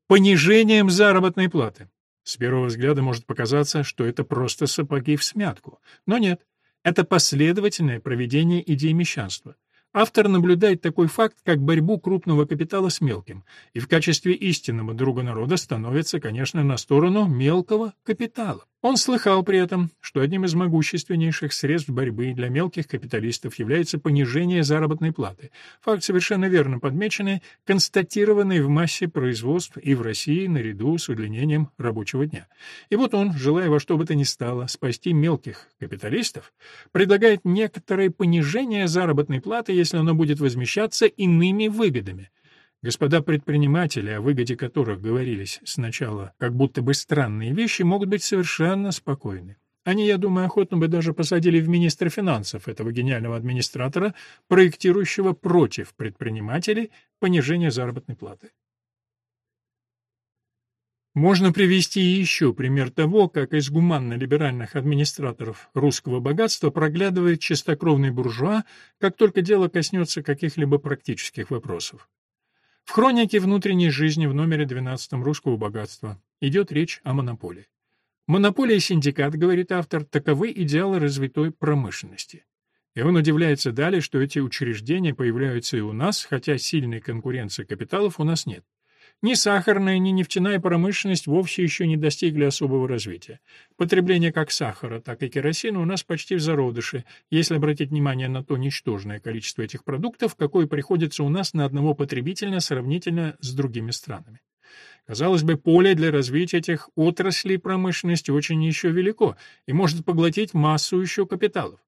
понижением заработной платы. С первого взгляда может показаться, что это просто сапоги в смятку. Но нет, это последовательное проведение идеи мещанства. Автор наблюдает такой факт, как борьбу крупного капитала с мелким, и в качестве истинного друга народа становится, конечно, на сторону мелкого капитала. Он слыхал при этом, что одним из могущественнейших средств борьбы для мелких капиталистов является понижение заработной платы. Факт совершенно верно подмеченный, констатированный в массе производств и в России наряду с удлинением рабочего дня. И вот он, желая во что бы то ни стало спасти мелких капиталистов, предлагает некоторое понижение заработной платы, если оно будет возмещаться иными выгодами – Господа предприниматели, о выгоде которых говорились сначала как будто бы странные вещи, могут быть совершенно спокойны. Они, я думаю, охотно бы даже посадили в министра финансов этого гениального администратора, проектирующего против предпринимателей понижение заработной платы. Можно привести еще пример того, как из гуманно-либеральных администраторов русского богатства проглядывает чистокровный буржуа, как только дело коснется каких-либо практических вопросов. В хронике внутренней жизни в номере 12 русского богатства идет речь о монополии. Монополия и синдикат, говорит автор, таковы идеалы развитой промышленности. И он удивляется далее, что эти учреждения появляются и у нас, хотя сильной конкуренции капиталов у нас нет. Ни сахарная, ни нефтяная промышленность вовсе еще не достигли особого развития. Потребление как сахара, так и керосина у нас почти в зародыше, если обратить внимание на то ничтожное количество этих продуктов, какое приходится у нас на одного потребителя сравнительно с другими странами. Казалось бы, поле для развития этих отраслей промышленности очень еще велико и может поглотить массу еще капиталов.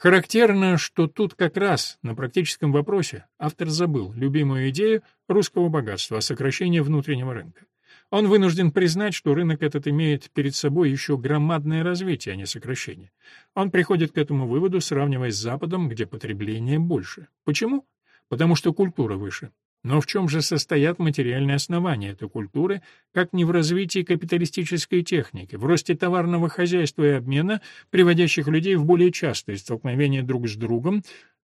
Характерно, что тут как раз на практическом вопросе автор забыл любимую идею русского богатства о сокращении внутреннего рынка. Он вынужден признать, что рынок этот имеет перед собой еще громадное развитие, а не сокращение. Он приходит к этому выводу, сравнивая с Западом, где потребление больше. Почему? Потому что культура выше. Но в чем же состоят материальные основания этой культуры, как не в развитии капиталистической техники, в росте товарного хозяйства и обмена, приводящих людей в более частые столкновения друг с другом,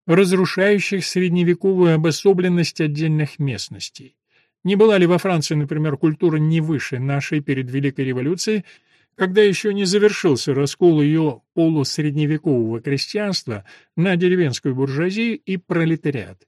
разрушающих средневековую обособленность отдельных местностей? Не была ли во Франции, например, культура не выше нашей перед Великой революцией, когда еще не завершился раскол ее полусредневекового крестьянства на деревенскую буржуазию и пролетариат?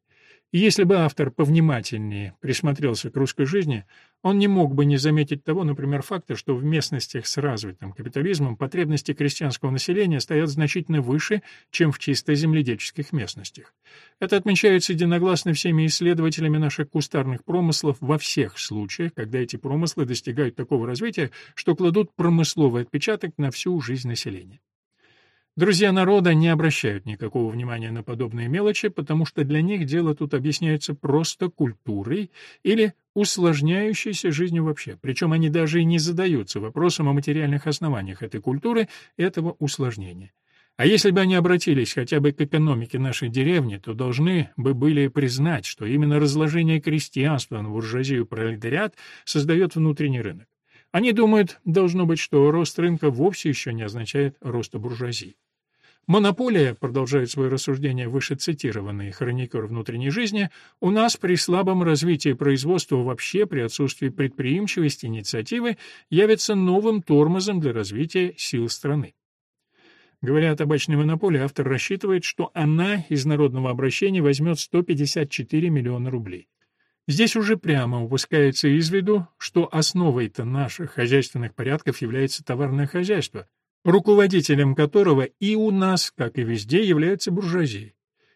Если бы автор повнимательнее присмотрелся к русской жизни, он не мог бы не заметить того, например, факта, что в местностях с развитым капитализмом потребности крестьянского населения стоят значительно выше, чем в чисто земледельческих местностях. Это отмечается единогласно всеми исследователями наших кустарных промыслов во всех случаях, когда эти промыслы достигают такого развития, что кладут промысловый отпечаток на всю жизнь населения. Друзья народа не обращают никакого внимания на подобные мелочи, потому что для них дело тут объясняется просто культурой или усложняющейся жизнью вообще. Причем они даже и не задаются вопросом о материальных основаниях этой культуры, этого усложнения. А если бы они обратились хотя бы к экономике нашей деревни, то должны бы были признать, что именно разложение крестьянства на буржуазию пролетариат создает внутренний рынок. Они думают, должно быть, что рост рынка вовсе еще не означает роста буржуазии. Монополия, продолжает свое рассуждение выше цитированный хроникер внутренней жизни, у нас при слабом развитии производства вообще, при отсутствии предприимчивости инициативы, явится новым тормозом для развития сил страны. Говоря о табачной монополии, автор рассчитывает, что она из народного обращения возьмет 154 миллиона рублей. Здесь уже прямо упускается из виду, что основой-то наших хозяйственных порядков является товарное хозяйство, руководителем которого и у нас, как и везде, является буржуазия.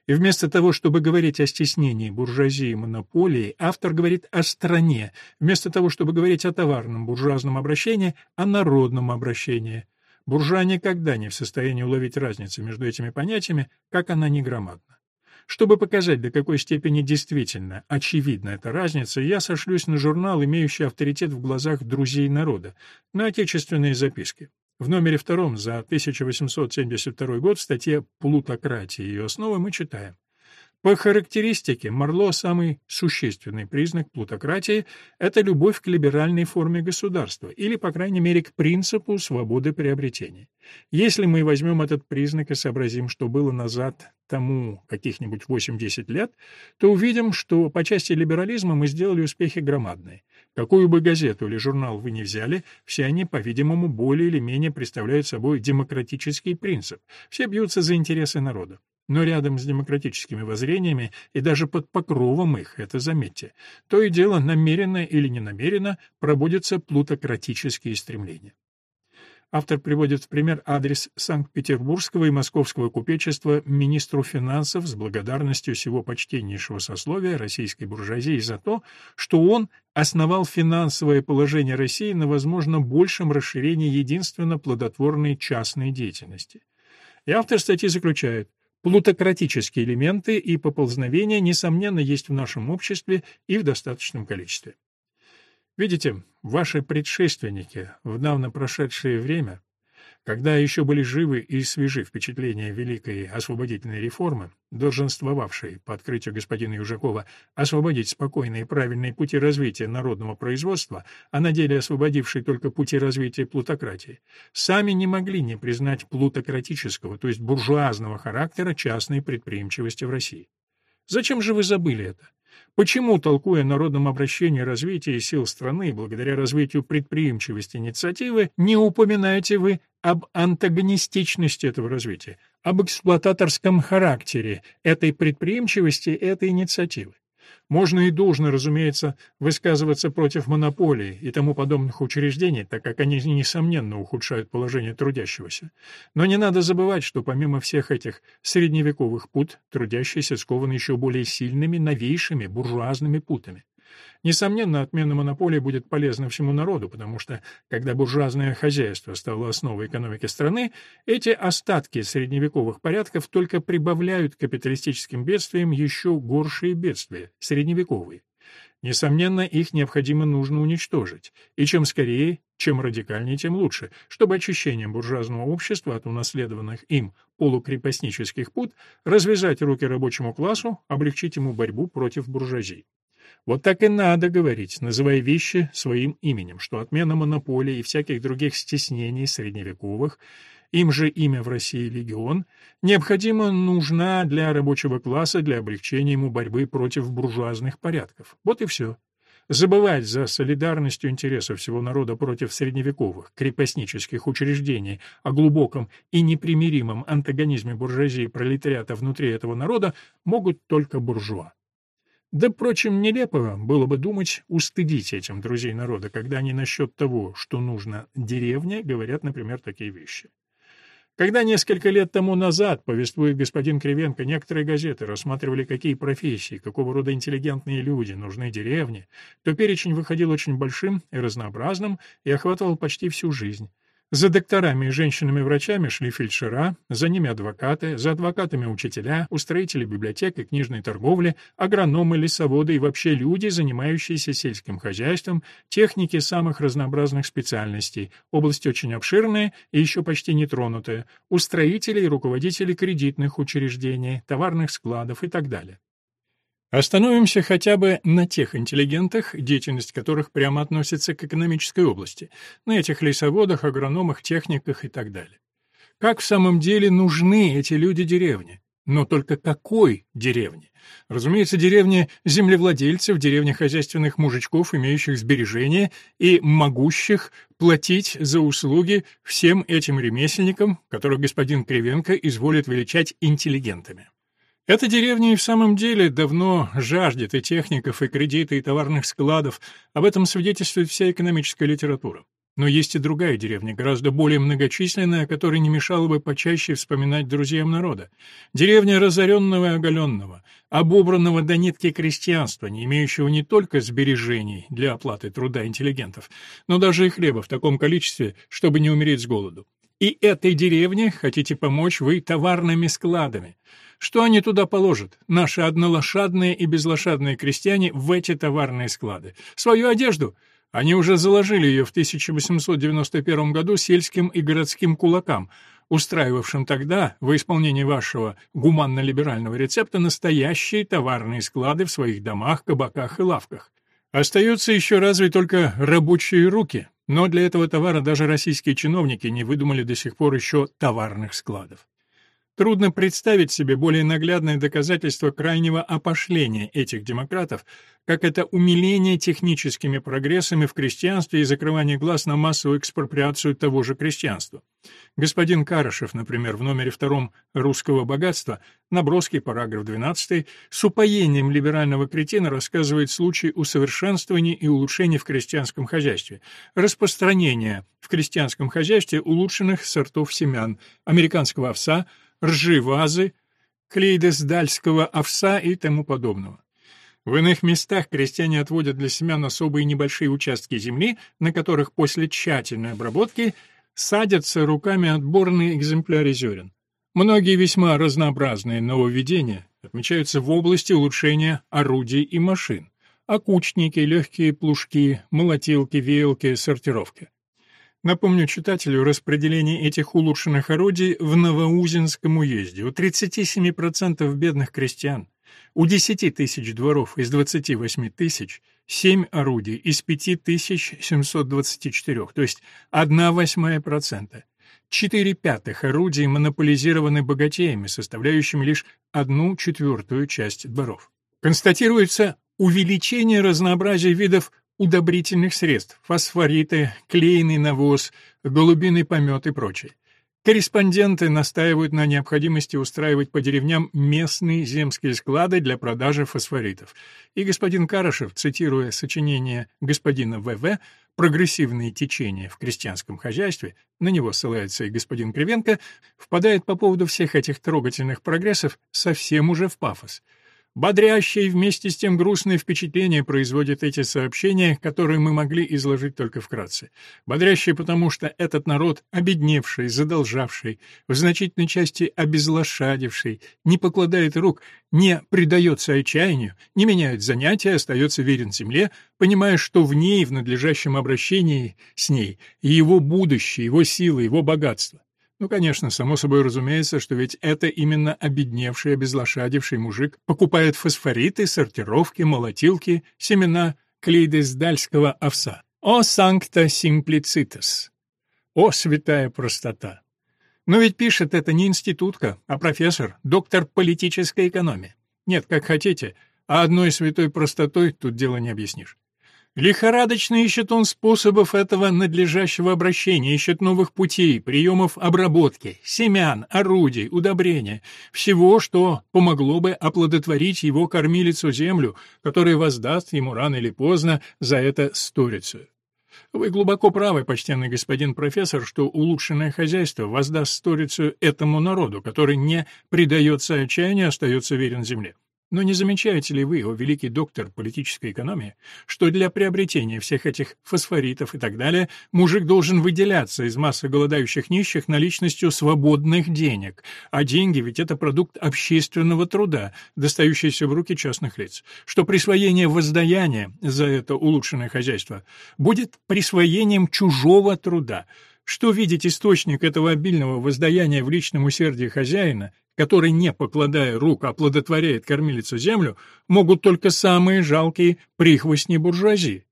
И вместо того, чтобы говорить о стеснении буржуазии монополии, автор говорит о стране, вместо того, чтобы говорить о товарном буржуазном обращении, о народном обращении. Буржуа никогда не в состоянии уловить разницу между этими понятиями, как она не громадна. Чтобы показать, до какой степени действительно очевидна эта разница, я сошлюсь на журнал, имеющий авторитет в глазах друзей народа, на отечественные записки. В номере втором за 1872 год в статье «Плутократия и ее основы» мы читаем. По характеристике Марло самый существенный признак плутократии – это любовь к либеральной форме государства, или, по крайней мере, к принципу свободы приобретения. Если мы возьмем этот признак и сообразим, что было назад тому каких-нибудь 8-10 лет, то увидим, что по части либерализма мы сделали успехи громадные. Какую бы газету или журнал вы ни взяли, все они, по-видимому, более или менее представляют собой демократический принцип. Все бьются за интересы народа. Но рядом с демократическими воззрениями и даже под покровом их, это заметьте, то и дело намеренно или ненамеренно пробудятся плутократические стремления. Автор приводит в пример адрес Санкт-Петербургского и Московского купечества министру финансов с благодарностью всего почтеннейшего сословия российской буржуазии за то, что он основал финансовое положение России на, возможно, большем расширении единственно плодотворной частной деятельности. И автор статьи заключает, Плутократические элементы и поползновения, несомненно, есть в нашем обществе и в достаточном количестве. Видите, ваши предшественники в давно прошедшее время когда еще были живы и свежи впечатления Великой освободительной реформы, долженствовавшей, по открытию господина Южакова, освободить спокойные и правильные пути развития народного производства, а на деле освободившей только пути развития плутократии, сами не могли не признать плутократического, то есть буржуазного характера частной предприимчивости в России. Зачем же вы забыли это? Почему, толкуя о народном обращении развития сил страны благодаря развитию предприимчивости инициативы, не упоминаете вы об антагонистичности этого развития, об эксплуататорском характере этой предприимчивости, этой инициативы? Можно и должно, разумеется, высказываться против монополии и тому подобных учреждений, так как они, несомненно, ухудшают положение трудящегося. Но не надо забывать, что помимо всех этих средневековых пут, трудящиеся скованы еще более сильными, новейшими буржуазными путами. Несомненно, отмена монополии будет полезна всему народу, потому что, когда буржуазное хозяйство стало основой экономики страны, эти остатки средневековых порядков только прибавляют к капиталистическим бедствиям еще горшие бедствия, средневековые. Несомненно, их необходимо нужно уничтожить, и чем скорее, чем радикальнее, тем лучше, чтобы очищением буржуазного общества от унаследованных им полукрепостнических пут развязать руки рабочему классу, облегчить ему борьбу против буржуазии. Вот так и надо говорить, называя вещи своим именем, что отмена монополии и всяких других стеснений средневековых, им же имя в России легион, необходимо нужна для рабочего класса для облегчения ему борьбы против буржуазных порядков. Вот и все. Забывать за солидарностью интересов всего народа против средневековых, крепостнических учреждений о глубоком и непримиримом антагонизме буржуазии и пролетариата внутри этого народа могут только буржуа. Да, впрочем, нелепо было бы думать устыдить этим друзей народа, когда они насчет того, что нужно деревне, говорят, например, такие вещи. Когда несколько лет тому назад, повествует господин Кривенко, некоторые газеты рассматривали, какие профессии, какого рода интеллигентные люди нужны деревне, то перечень выходил очень большим и разнообразным и охватывал почти всю жизнь. За докторами и женщинами-врачами шли фельдшера, за ними адвокаты, за адвокатами учителя, устроители библиотек и книжной торговли, агрономы, лесоводы и вообще люди, занимающиеся сельским хозяйством, техники самых разнообразных специальностей, область очень обширная и еще почти нетронутая, устроители и руководители кредитных учреждений, товарных складов и так далее. Остановимся хотя бы на тех интеллигентах, деятельность которых прямо относится к экономической области, на этих лесоводах, агрономах, техниках и так далее. Как в самом деле нужны эти люди деревне? Но только какой деревне? Разумеется, деревне землевладельцев, деревне хозяйственных мужичков, имеющих сбережения и могущих платить за услуги всем этим ремесленникам, которых господин Кривенко изволит величать интеллигентами. Эта деревня и в самом деле давно жаждет и техников, и кредита, и товарных складов. Об этом свидетельствует вся экономическая литература. Но есть и другая деревня, гораздо более многочисленная, о которой не мешало бы почаще вспоминать друзьям народа. Деревня разоренного и оголенного, обобранного до нитки крестьянства, не имеющего не только сбережений для оплаты труда интеллигентов, но даже и хлеба в таком количестве, чтобы не умереть с голоду. И этой деревне хотите помочь вы товарными складами. Что они туда положат, наши однолошадные и безлошадные крестьяне, в эти товарные склады? Свою одежду? Они уже заложили ее в 1891 году сельским и городским кулакам, устраивавшим тогда, во исполнении вашего гуманно-либерального рецепта, настоящие товарные склады в своих домах, кабаках и лавках. Остаются еще разве только рабочие руки, но для этого товара даже российские чиновники не выдумали до сих пор еще товарных складов. Трудно представить себе более наглядное доказательство крайнего опошления этих демократов, как это умиление техническими прогрессами в крестьянстве и закрывание глаз на массовую экспроприацию того же крестьянства. Господин Карышев, например, в номере втором «Русского богатства», наброский параграф 12, с упоением либерального кретина рассказывает случай усовершенствования и улучшений в крестьянском хозяйстве, распространения в крестьянском хозяйстве улучшенных сортов семян, американского овса, ржи вазы, клейдесдальского овса и тому подобного. В иных местах крестьяне отводят для семян особые небольшие участки земли, на которых после тщательной обработки садятся руками отборные экземпляры зерен. Многие весьма разнообразные нововведения отмечаются в области улучшения орудий и машин. Окучники, легкие плужки, молотилки, веялки, сортировки. Напомню читателю распределение этих улучшенных орудий в Новоузенском уезде. У 37% бедных крестьян, у 10 тысяч дворов из 28 тысяч 7 орудий из 5724, то есть 1 восьмая процента. 4 пятых орудий монополизированы богатеями, составляющими лишь одну четвертую часть дворов. Констатируется увеличение разнообразия видов удобрительных средств, фосфориты, клееный навоз, голубиный помет и прочее. Корреспонденты настаивают на необходимости устраивать по деревням местные земские склады для продажи фосфоритов. И господин Карышев, цитируя сочинение господина В.В., «Прогрессивные течения в крестьянском хозяйстве», на него ссылается и господин Кривенко, впадает по поводу всех этих трогательных прогрессов совсем уже в пафос – Бодрящее и вместе с тем грустное впечатление производят эти сообщения, которые мы могли изложить только вкратце. Бодрящее потому, что этот народ, обедневший, задолжавший, в значительной части обезлошадивший, не покладает рук, не предается отчаянию, не меняет занятия, остается верен земле, понимая, что в ней, в надлежащем обращении с ней, его будущее, его силы, его богатство. Ну, конечно, само собой разумеется, что ведь это именно обедневший, обезлошадивший мужик покупает фосфориты, сортировки, молотилки, семена клейдесдальского овса. О санкта симплицитас! О святая простота! Но ведь пишет это не институтка, а профессор, доктор политической экономии. Нет, как хотите, а одной святой простотой тут дело не объяснишь. Лихорадочно ищет он способов этого надлежащего обращения, ищет новых путей, приемов обработки, семян, орудий, удобрения, всего, что помогло бы оплодотворить его кормилицу землю, которая воздаст ему рано или поздно за это сторицу. Вы глубоко правы, почтенный господин профессор, что улучшенное хозяйство воздаст сторицу этому народу, который не предается отчаянию, а остается верен земле. Но не замечаете ли вы, о великий доктор политической экономии, что для приобретения всех этих фосфоритов и так далее мужик должен выделяться из массы голодающих нищих наличностью свободных денег, а деньги ведь это продукт общественного труда, достающийся в руки частных лиц, что присвоение воздаяния за это улучшенное хозяйство будет присвоением чужого труда, что видеть источник этого обильного воздаяния в личном усердии хозяина который, не покладая рук, оплодотворяет кормилицу землю, могут только самые жалкие прихвостни буржуазии.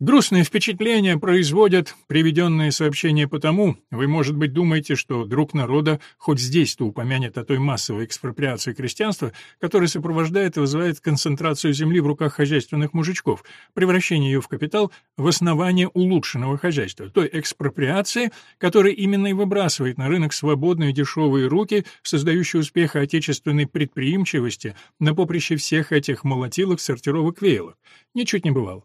Грустное впечатление производят приведенные сообщения потому, вы, может быть, думаете, что друг народа хоть здесь-то упомянет о той массовой экспроприации крестьянства, которая сопровождает и вызывает концентрацию земли в руках хозяйственных мужичков, превращение ее в капитал в основание улучшенного хозяйства, той экспроприации, которая именно и выбрасывает на рынок свободные дешевые руки, создающие успех отечественной предприимчивости на поприще всех этих молотилок, сортировок, веялок. Ничуть не бывало.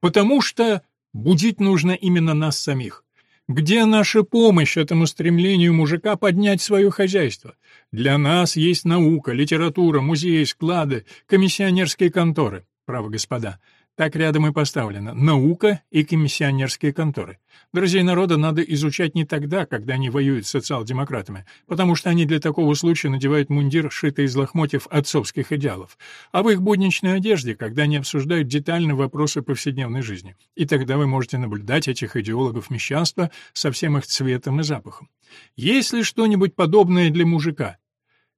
Потому что будить нужно именно нас самих. Где наша помощь этому стремлению мужика поднять свое хозяйство? Для нас есть наука, литература, музеи, склады, комиссионерские конторы. Право, господа, так рядом и поставлено. Наука и комиссионерские конторы. Друзей народа надо изучать не тогда, когда они воюют с социал-демократами, потому что они для такого случая надевают мундир, шитый из лохмотьев отцовских идеалов, а в их будничной одежде, когда они обсуждают детально вопросы повседневной жизни. И тогда вы можете наблюдать этих идеологов мещанства со всем их цветом и запахом. Есть ли что-нибудь подобное для мужика?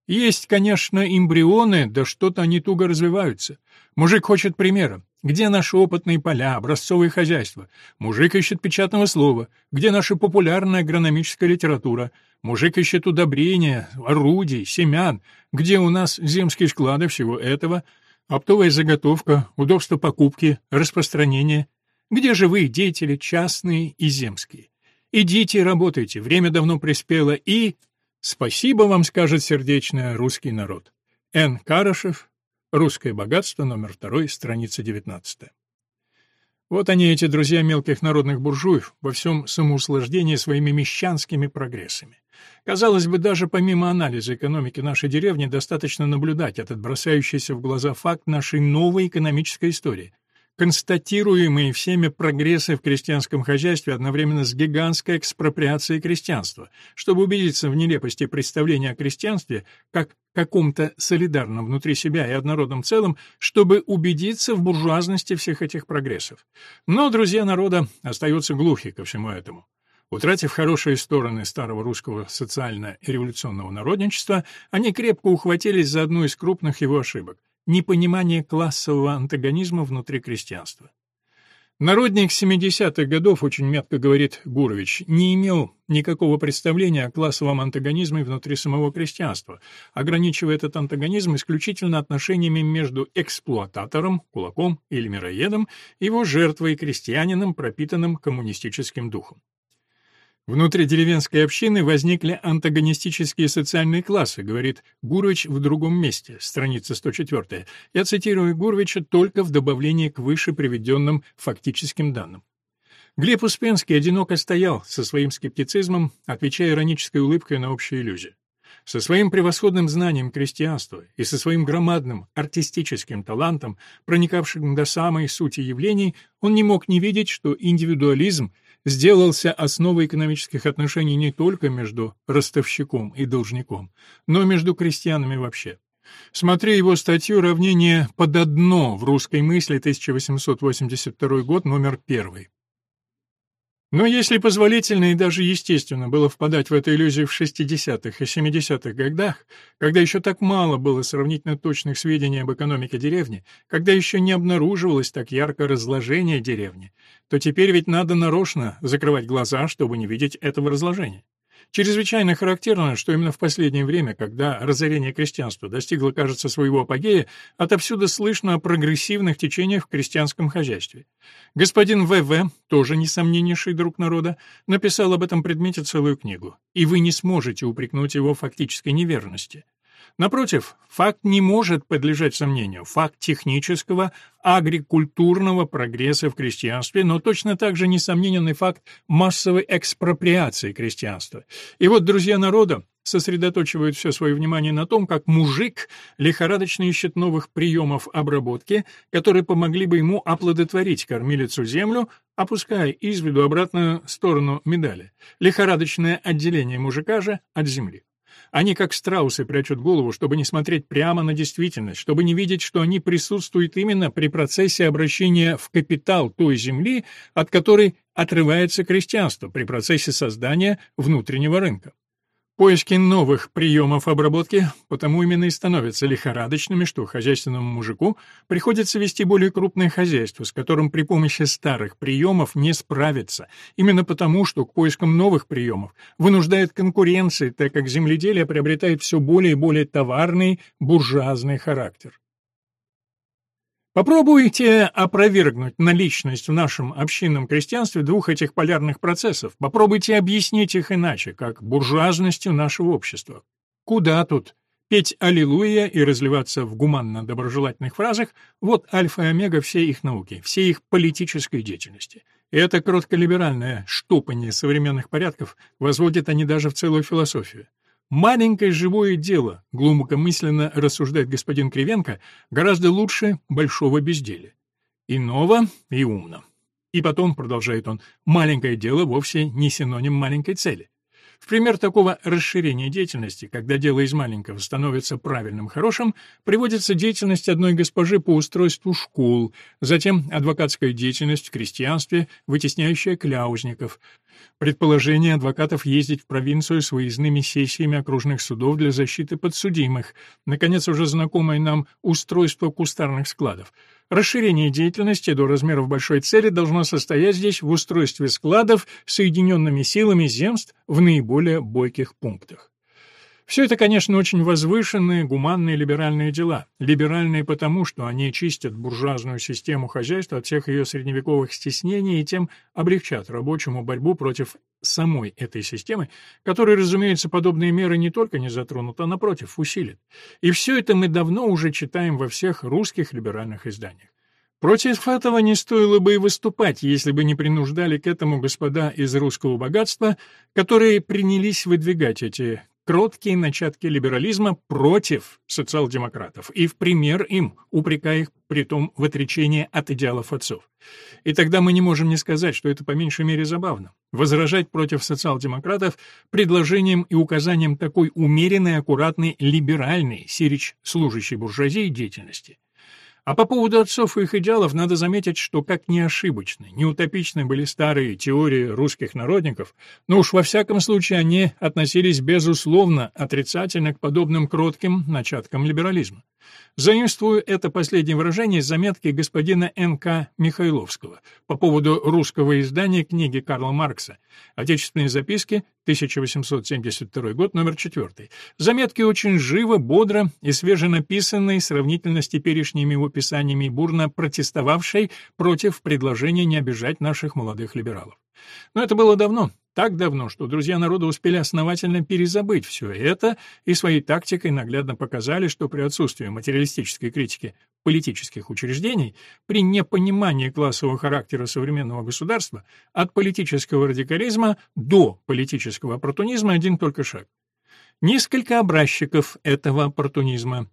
Есть, конечно, эмбрионы, да что-то они туго развиваются. Мужик хочет примера. Где наши опытные поля, образцовые хозяйства? Мужик ищет печатного слова. Где наша популярная агрономическая литература? Мужик ищет удобрения, орудий, семян. Где у нас земские склады всего этого? Оптовая заготовка, удобство покупки, распространение. Где же вы, деятели частные и земские? Идите работайте, время давно приспело, и... Спасибо вам скажет сердечный русский народ. Н. Карышев, Русское богатство, номер 2, страница 19. Вот они, эти друзья мелких народных буржуев, во всем самоуслаждении своими мещанскими прогрессами. Казалось бы, даже помимо анализа экономики нашей деревни достаточно наблюдать этот бросающийся в глаза факт нашей новой экономической истории — констатируемые всеми прогрессы в крестьянском хозяйстве одновременно с гигантской экспроприацией крестьянства, чтобы убедиться в нелепости представления о крестьянстве как каком-то солидарном внутри себя и однородном целом, чтобы убедиться в буржуазности всех этих прогрессов. Но друзья народа остаются глухи ко всему этому. Утратив хорошие стороны старого русского социально-революционного народничества, они крепко ухватились за одну из крупных его ошибок непонимание классового антагонизма внутри крестьянства. Народник 70-х годов, очень мягко говорит Гурович, не имел никакого представления о классовом антагонизме внутри самого крестьянства, ограничивая этот антагонизм исключительно отношениями между эксплуататором, кулаком или мироедом, его жертвой крестьянином, пропитанным коммунистическим духом. Внутри деревенской общины возникли антагонистические социальные классы, говорит Гурович в другом месте, страница 104. Я цитирую Гуровича только в добавлении к выше приведенным фактическим данным. Глеб Успенский одиноко стоял со своим скептицизмом, отвечая иронической улыбкой на общую иллюзию. Со своим превосходным знанием крестьянства и со своим громадным артистическим талантом, проникавшим до самой сути явлений, он не мог не видеть, что индивидуализм — сделался основой экономических отношений не только между ростовщиком и должником, но между крестьянами вообще. Смотри его статью «Равнение под одно» в «Русской мысли», 1882 год, номер первый. Но если позволительно и даже естественно было впадать в эту иллюзию в 60-х и 70-х годах, когда еще так мало было сравнительно точных сведений об экономике деревни, когда еще не обнаруживалось так ярко разложение деревни, то теперь ведь надо нарочно закрывать глаза, чтобы не видеть этого разложения. Чрезвычайно характерно, что именно в последнее время, когда разорение крестьянства достигло, кажется, своего апогея, отовсюду слышно о прогрессивных течениях в крестьянском хозяйстве. Господин В.В., тоже несомненнейший друг народа, написал об этом предмете целую книгу, и вы не сможете упрекнуть его фактической неверности. Напротив, факт не может подлежать сомнению. Факт технического, агрикультурного прогресса в крестьянстве, но точно так же несомненный факт массовой экспроприации крестьянства. И вот друзья народа сосредоточивают все свое внимание на том, как мужик лихорадочно ищет новых приемов обработки, которые помогли бы ему оплодотворить кормилицу землю, опуская из виду обратную сторону медали. Лихорадочное отделение мужика же от земли. Они, как страусы, прячут голову, чтобы не смотреть прямо на действительность, чтобы не видеть, что они присутствуют именно при процессе обращения в капитал той земли, от которой отрывается крестьянство при процессе создания внутреннего рынка. Поиски новых приемов обработки потому именно и становятся лихорадочными, что хозяйственному мужику приходится вести более крупное хозяйство, с которым при помощи старых приемов не справиться, именно потому, что к поискам новых приемов вынуждает конкуренция, так как земледелие приобретает все более и более товарный, буржуазный характер. Попробуйте опровергнуть наличность в нашем общинном крестьянстве двух этих полярных процессов. Попробуйте объяснить их иначе, как буржуазностью нашего общества. Куда тут? Петь «Аллилуйя» и разливаться в гуманно-доброжелательных фразах — вот альфа и омега всей их науки, всей их политической деятельности. И это кротколиберальное штопание современных порядков возводят они даже в целую философию. Маленькое живое дело, глубокомысленно рассуждает господин Кривенко, гораздо лучше большого безделия. И ново, и умно. И потом, продолжает он, маленькое дело вовсе не синоним маленькой цели. В пример такого расширения деятельности, когда дело из маленького становится правильным, хорошим, приводится деятельность одной госпожи по устройству школ, затем адвокатская деятельность в крестьянстве, вытесняющая кляузников, предположение адвокатов ездить в провинцию с выездными сессиями окружных судов для защиты подсудимых, наконец, уже знакомое нам устройство кустарных складов — Расширение деятельности до размеров большой цели должно состоять здесь в устройстве складов соединенными силами земств в наиболее бойких пунктах. Все это, конечно, очень возвышенные, гуманные либеральные дела. Либеральные потому, что они чистят буржуазную систему хозяйства от всех ее средневековых стеснений и тем облегчат рабочему борьбу против самой этой системы, которая, разумеется, подобные меры не только не затронут, а, напротив, усилит. И все это мы давно уже читаем во всех русских либеральных изданиях. Против этого не стоило бы и выступать, если бы не принуждали к этому господа из русского богатства, которые принялись выдвигать эти кроткие начатки либерализма против социал-демократов и в пример им, упрекая их при том в отречении от идеалов отцов. И тогда мы не можем не сказать, что это по меньшей мере забавно. Возражать против социал-демократов предложением и указанием такой умеренной, аккуратной, либеральной, сирич служащей буржуазии деятельности. А по поводу отцов и их идеалов надо заметить, что как не ошибочны, не утопичны были старые теории русских народников, но уж во всяком случае они относились безусловно отрицательно к подобным кротким начаткам либерализма. Заимствую это последнее выражение из заметки господина Н.К. Михайловского по поводу русского издания книги Карла Маркса «Отечественные записки», 1872 год, номер 4. Заметки очень живо, бодро и свеженаписанные сравнительно с теперешними его писаниями, бурно протестовавшей против предложения не обижать наших молодых либералов. Но это было давно, так давно, что друзья народа успели основательно перезабыть все это и своей тактикой наглядно показали, что при отсутствии материалистической критики политических учреждений, при непонимании классового характера современного государства, от политического радикализма до политического оппортунизма один только шаг. Несколько образчиков этого оппортунизма.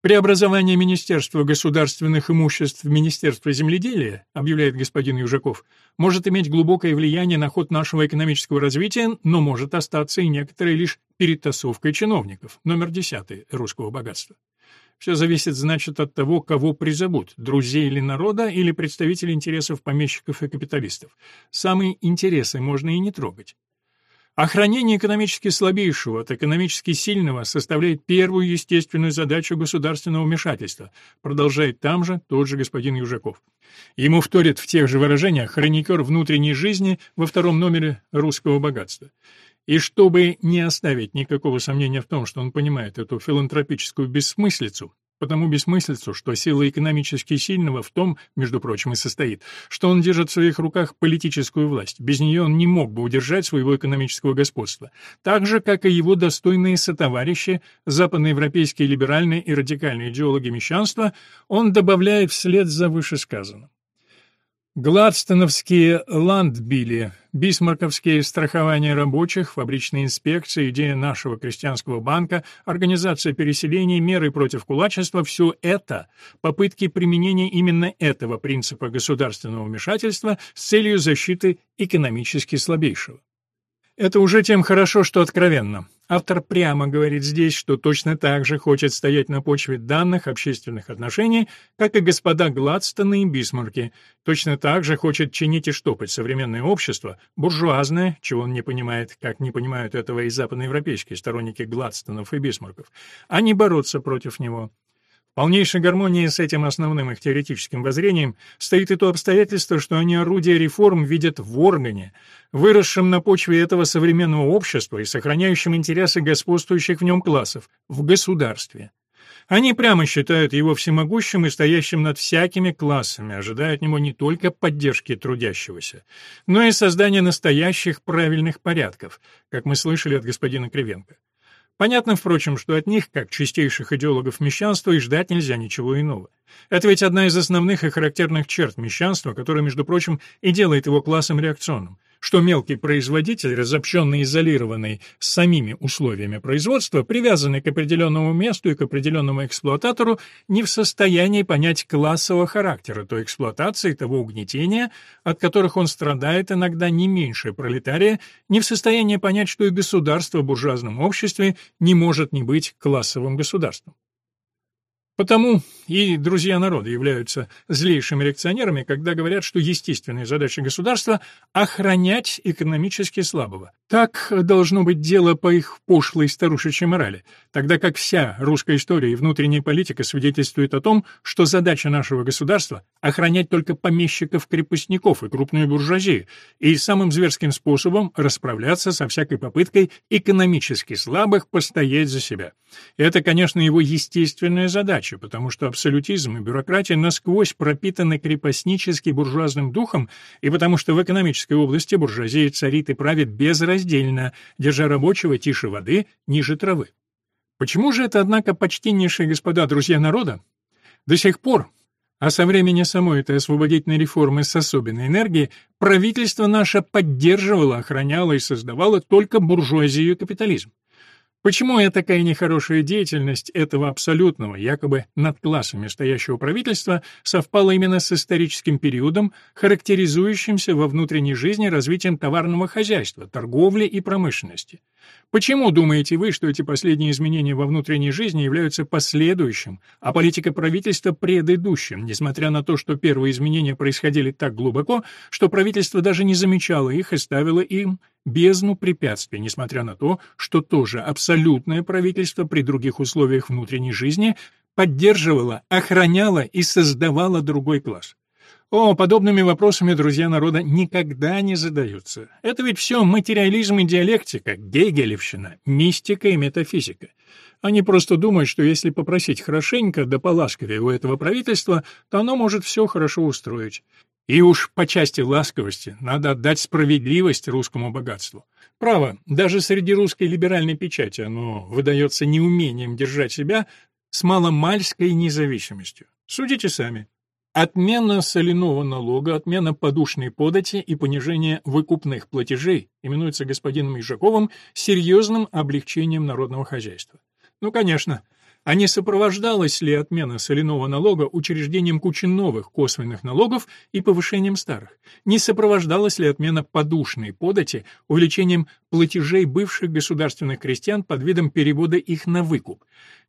Преобразование Министерства государственных имуществ в Министерство земледелия, объявляет господин Южаков, может иметь глубокое влияние на ход нашего экономического развития, но может остаться и некоторой лишь перетасовкой чиновников. Номер 10 русского богатства. Все зависит, значит, от того, кого призовут, друзей или народа, или представителей интересов помещиков и капиталистов. Самые интересы можно и не трогать. Охранение экономически слабейшего от экономически сильного составляет первую естественную задачу государственного вмешательства, продолжает там же тот же господин Южаков. Ему вторит в тех же выражениях хроникер внутренней жизни во втором номере «Русского богатства». И чтобы не оставить никакого сомнения в том, что он понимает эту филантропическую бессмыслицу, Потому бессмыслицу, что сила экономически сильного в том, между прочим, и состоит, что он держит в своих руках политическую власть. Без нее он не мог бы удержать своего экономического господства. Так же, как и его достойные сотоварищи, западноевропейские либеральные и радикальные идеологи мещанства, он добавляет вслед за вышесказанным. Гладстоновские ландбили, бисмарковские страхования рабочих, фабричные инспекции, идея нашего крестьянского банка, организация переселений, меры против кулачества – все это – попытки применения именно этого принципа государственного вмешательства с целью защиты экономически слабейшего. Это уже тем хорошо, что откровенно. Автор прямо говорит здесь, что точно так же хочет стоять на почве данных общественных отношений, как и господа Гладстоны и Бисмарки. Точно так же хочет чинить и штопать современное общество, буржуазное, чего он не понимает, как не понимают этого и западноевропейские сторонники Гладстонов и Бисмарков, а не бороться против него полнейшей гармонии с этим основным их теоретическим воззрением стоит и то обстоятельство, что они орудия реформ видят в органе, выросшем на почве этого современного общества и сохраняющем интересы господствующих в нем классов, в государстве. Они прямо считают его всемогущим и стоящим над всякими классами, ожидая от него не только поддержки трудящегося, но и создания настоящих правильных порядков, как мы слышали от господина Кривенко. Понятно, впрочем, что от них, как чистейших идеологов мещанства, и ждать нельзя ничего иного. Это ведь одна из основных и характерных черт мещанства, которая, между прочим, и делает его классом реакционным что мелкий производитель, разобщенный и изолированный с самими условиями производства, привязанный к определенному месту и к определенному эксплуататору, не в состоянии понять классового характера той эксплуатации, того угнетения, от которых он страдает иногда не меньше пролетария, не в состоянии понять, что и государство в буржуазном обществе не может не быть классовым государством. Потому и друзья народа являются злейшими реакционерами, когда говорят, что естественная задача государства — охранять экономически слабого. Так должно быть дело по их пошлой старушечьей морали, тогда как вся русская история и внутренняя политика свидетельствует о том, что задача нашего государства — охранять только помещиков-крепостников и крупную буржуазию, и самым зверским способом расправляться со всякой попыткой экономически слабых постоять за себя. Это, конечно, его естественная задача, потому что абсолютизм и бюрократия насквозь пропитаны крепостнически буржуазным духом, и потому что в экономической области буржуазия царит и правит безраздельно, держа рабочего тише воды, ниже травы. Почему же это, однако, почтеннейшие господа друзья народа, до сих пор, а со времени самой этой освободительной реформы с особенной энергией, правительство наше поддерживало, охраняло и создавало только буржуазию и капитализм? Почему я такая нехорошая деятельность этого абсолютного, якобы над классами стоящего правительства, совпала именно с историческим периодом, характеризующимся во внутренней жизни развитием товарного хозяйства, торговли и промышленности? Почему думаете вы, что эти последние изменения во внутренней жизни являются последующим, а политика правительства предыдущим, несмотря на то, что первые изменения происходили так глубоко, что правительство даже не замечало их и ставило им бездну препятствий, несмотря на то, что тоже абсолютное правительство при других условиях внутренней жизни поддерживало, охраняло и создавало другой класс. О, подобными вопросами друзья народа никогда не задаются. Это ведь все материализм и диалектика, гегелевщина, мистика и метафизика. Они просто думают, что если попросить хорошенько да поласковее у этого правительства, то оно может все хорошо устроить. И уж по части ласковости надо отдать справедливость русскому богатству. Право, даже среди русской либеральной печати оно выдается неумением держать себя с маломальской независимостью. Судите сами. Отмена соляного налога, отмена подушной подати и понижение выкупных платежей именуется господином Ежаковым серьезным облегчением народного хозяйства. Ну, конечно, а не сопровождалась ли отмена соляного налога учреждением кучи новых косвенных налогов и повышением старых? Не сопровождалась ли отмена подушной подати увеличением платежей бывших государственных крестьян под видом перевода их на выкуп?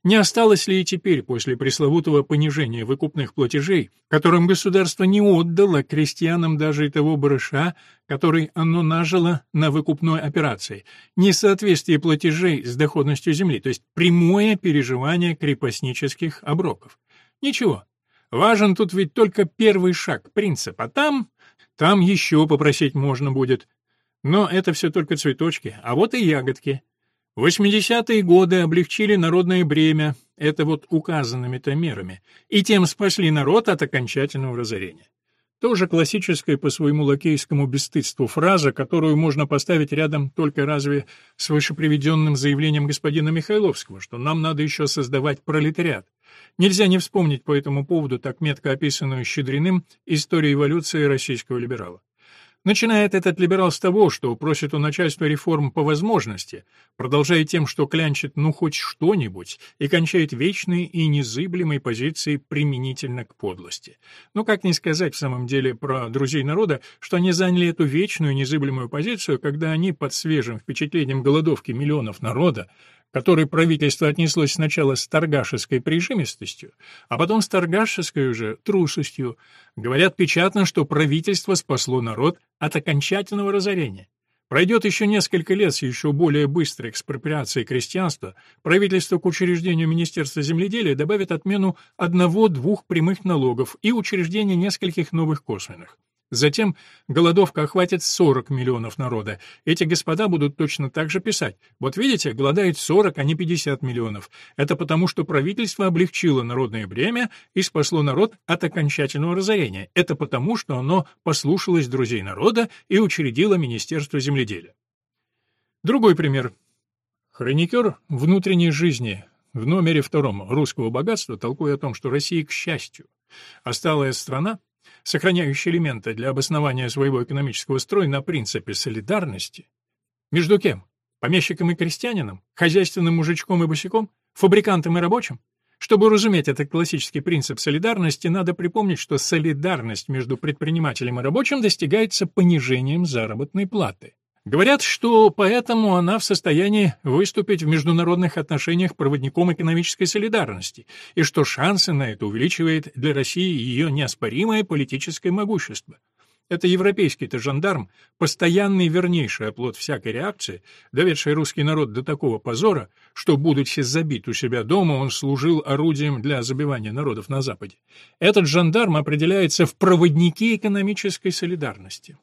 Не осталось ли и теперь, после пресловутого понижения выкупных платежей, которым государство не отдало крестьянам даже и того барыша, который оно нажило на выкупной операции, несоответствие платежей с доходностью земли, то есть прямое переживание крепостнических оброков? Ничего. Важен тут ведь только первый шаг, принцип, а там... Там еще попросить можно будет. Но это все только цветочки, а вот и ягодки. 80-е годы облегчили народное бремя, это вот указанными-то мерами, и тем спасли народ от окончательного разорения. Тоже классическая по своему лакейскому бесстыдству фраза, которую можно поставить рядом только разве с вышеприведенным заявлением господина Михайловского, что нам надо еще создавать пролетариат. Нельзя не вспомнить по этому поводу так метко описанную Щедриным историю эволюции российского либерала. Начинает этот либерал с того, что просит у начальства реформ по возможности, продолжая тем, что клянчит ну хоть что-нибудь, и кончает вечной и незыблемой позицией применительно к подлости. Но как не сказать в самом деле про друзей народа, что они заняли эту вечную незыблемую позицию, когда они под свежим впечатлением голодовки миллионов народа которой правительство отнеслось сначала с торгашеской прижимистостью, а потом с торгашеской уже трусостью, говорят печатно, что правительство спасло народ от окончательного разорения. Пройдет еще несколько лет с еще более быстрой экспроприацией крестьянства, правительство к учреждению Министерства земледелия добавит отмену одного-двух прямых налогов и учреждение нескольких новых косвенных. Затем голодовка охватит 40 миллионов народа. Эти господа будут точно так же писать. Вот видите, голодает 40, а не 50 миллионов. Это потому, что правительство облегчило народное бремя и спасло народ от окончательного разорения. Это потому, что оно послушалось друзей народа и учредило Министерство земледелия. Другой пример. Хроникер внутренней жизни в номере втором «Русского богатства» толкуя о том, что Россия, к счастью, осталась страна, сохраняющий элементы для обоснования своего экономического строя на принципе солидарности, между кем? Помещиком и крестьянином? Хозяйственным мужичком и босиком? Фабрикантом и рабочим? Чтобы разуметь этот классический принцип солидарности, надо припомнить, что солидарность между предпринимателем и рабочим достигается понижением заработной платы. Говорят, что поэтому она в состоянии выступить в международных отношениях проводником экономической солидарности, и что шансы на это увеличивает для России ее неоспоримое политическое могущество. Это европейский-то жандарм, постоянный вернейший оплот всякой реакции, доведший русский народ до такого позора, что, будучи забит у себя дома, он служил орудием для забивания народов на Западе. Этот жандарм определяется в проводнике экономической солидарности.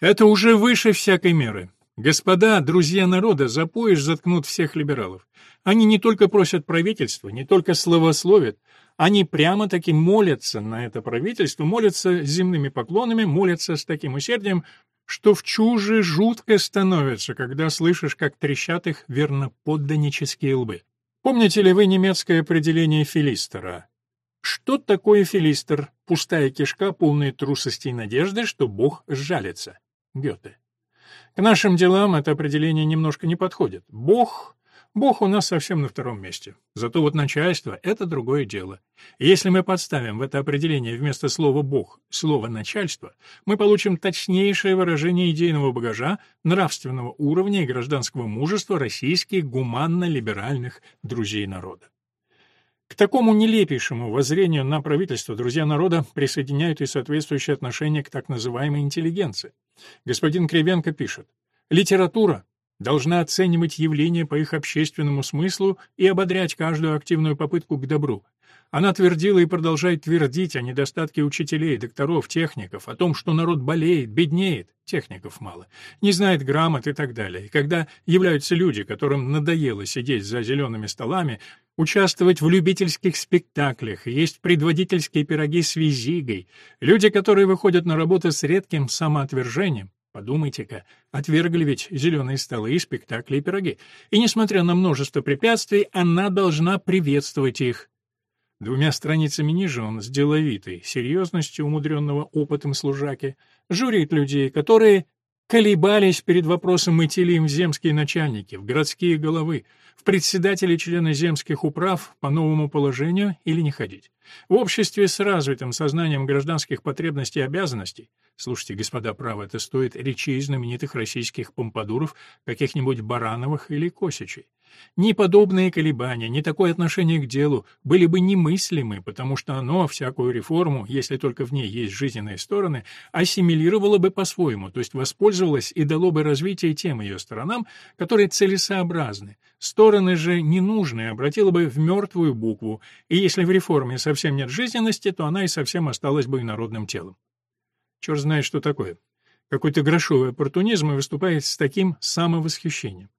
Это уже выше всякой меры. Господа, друзья народа, за пояс заткнут всех либералов. Они не только просят правительства, не только словословят, они прямо-таки молятся на это правительство, молятся земными поклонами, молятся с таким усердием, что в чуже жутко становится, когда слышишь, как трещат их верноподданнические лбы. Помните ли вы немецкое определение филистера? Что такое филистер? Пустая кишка, полная трусости и надежды, что Бог сжалится. Гёте. К нашим делам это определение немножко не подходит. Бог... Бог у нас совсем на втором месте. Зато вот начальство — это другое дело. Если мы подставим в это определение вместо слова «бог» слово «начальство», мы получим точнейшее выражение идейного багажа, нравственного уровня и гражданского мужества российских гуманно-либеральных друзей народа. К такому нелепейшему воззрению на правительство друзья народа присоединяют и соответствующее отношение к так называемой интеллигенции. Господин Кривенко пишет, «Литература должна оценивать явления по их общественному смыслу и ободрять каждую активную попытку к добру, она твердила и продолжает твердить о недостатке учителей, докторов, техников, о том, что народ болеет, беднеет, техников мало, не знает грамот и так далее. И когда являются люди, которым надоело сидеть за зелеными столами, участвовать в любительских спектаклях, есть предводительские пироги с визигой, люди, которые выходят на работу с редким самоотвержением, Подумайте-ка, отвергли ведь зеленые столы и спектакли и пироги. И несмотря на множество препятствий, она должна приветствовать их. Двумя страницами ниже он с деловитой серьезностью умудренного опытом служаки журит людей, которые колебались перед вопросом идти ли им в земские начальники, в городские головы, в председатели члены земских управ по новому положению или не ходить. В обществе с развитым сознанием гражданских потребностей и обязанностей Слушайте, господа, право, это стоит речей знаменитых российских помпадуров, каких-нибудь Барановых или Косичей. Ни подобные колебания, ни такое отношение к делу были бы немыслимы, потому что оно всякую реформу, если только в ней есть жизненные стороны, ассимилировало бы по-своему, то есть воспользовалось и дало бы развитие тем ее сторонам, которые целесообразны. Стороны же ненужные обратило бы в мертвую букву, и если в реформе совсем нет жизненности, то она и совсем осталась бы инородным телом. Черт знает, что такое. Какой-то грошовый оппортунизм и выступает с таким самовосхищением.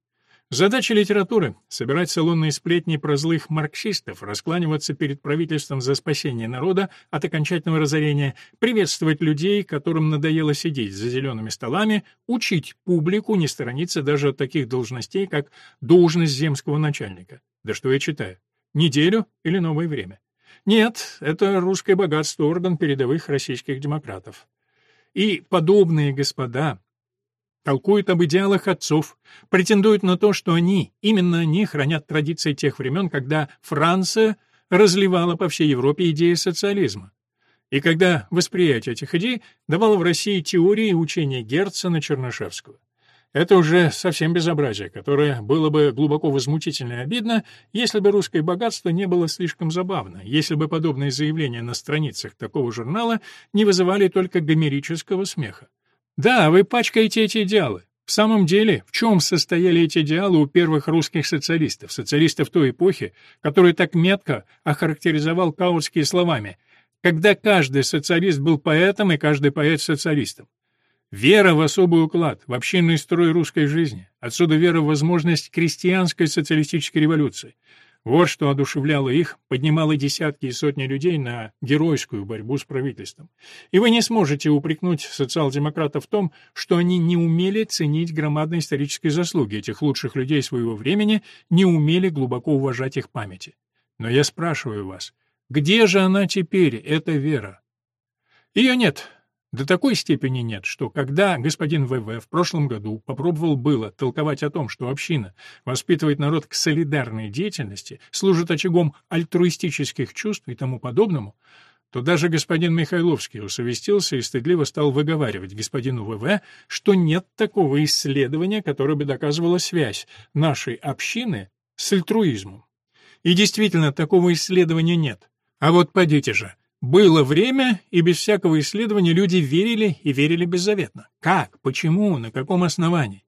Задача литературы — собирать салонные сплетни про злых марксистов, раскланиваться перед правительством за спасение народа от окончательного разорения, приветствовать людей, которым надоело сидеть за зелеными столами, учить публику не сторониться даже от таких должностей, как должность земского начальника. Да что я читаю? Неделю или новое время? Нет, это русское богатство, орган передовых российских демократов. И подобные господа толкуют об идеалах отцов, претендуют на то, что они, именно они, хранят традиции тех времен, когда Франция разливала по всей Европе идеи социализма. И когда восприятие этих идей давало в России теории и учения Герцена Чернышевского. Это уже совсем безобразие, которое было бы глубоко возмутительно и обидно, если бы русское богатство не было слишком забавно, если бы подобные заявления на страницах такого журнала не вызывали только гомерического смеха. Да, вы пачкаете эти идеалы. В самом деле, в чем состояли эти идеалы у первых русских социалистов, социалистов той эпохи, которые так метко охарактеризовал Каутский словами «когда каждый социалист был поэтом и каждый поэт социалистом». Вера в особый уклад, в общинный строй русской жизни. Отсюда вера в возможность крестьянской социалистической революции. Вот что одушевляло их, поднимало десятки и сотни людей на геройскую борьбу с правительством. И вы не сможете упрекнуть социал-демократов в том, что они не умели ценить громадные исторические заслуги этих лучших людей своего времени, не умели глубоко уважать их памяти. Но я спрашиваю вас, где же она теперь, эта вера? Ее нет, до такой степени нет, что когда господин ВВ в прошлом году попробовал было толковать о том, что община воспитывает народ к солидарной деятельности, служит очагом альтруистических чувств и тому подобному, то даже господин Михайловский усовестился и стыдливо стал выговаривать господину ВВ, что нет такого исследования, которое бы доказывало связь нашей общины с альтруизмом. И действительно, такого исследования нет. А вот подите же, было время, и без всякого исследования люди верили и верили беззаветно. Как? Почему? На каком основании?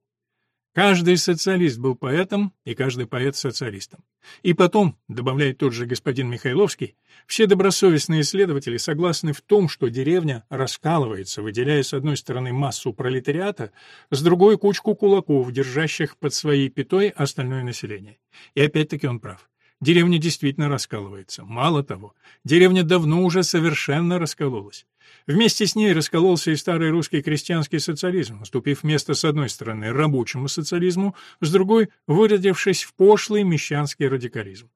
Каждый социалист был поэтом, и каждый поэт — социалистом. И потом, добавляет тот же господин Михайловский, все добросовестные исследователи согласны в том, что деревня раскалывается, выделяя с одной стороны массу пролетариата, с другой — кучку кулаков, держащих под своей пятой остальное население. И опять-таки он прав. Деревня действительно раскалывается. Мало того, деревня давно уже совершенно раскололась. Вместе с ней раскололся и старый русский крестьянский социализм, уступив место с одной стороны рабочему социализму, с другой — выродившись в пошлый мещанский радикализм.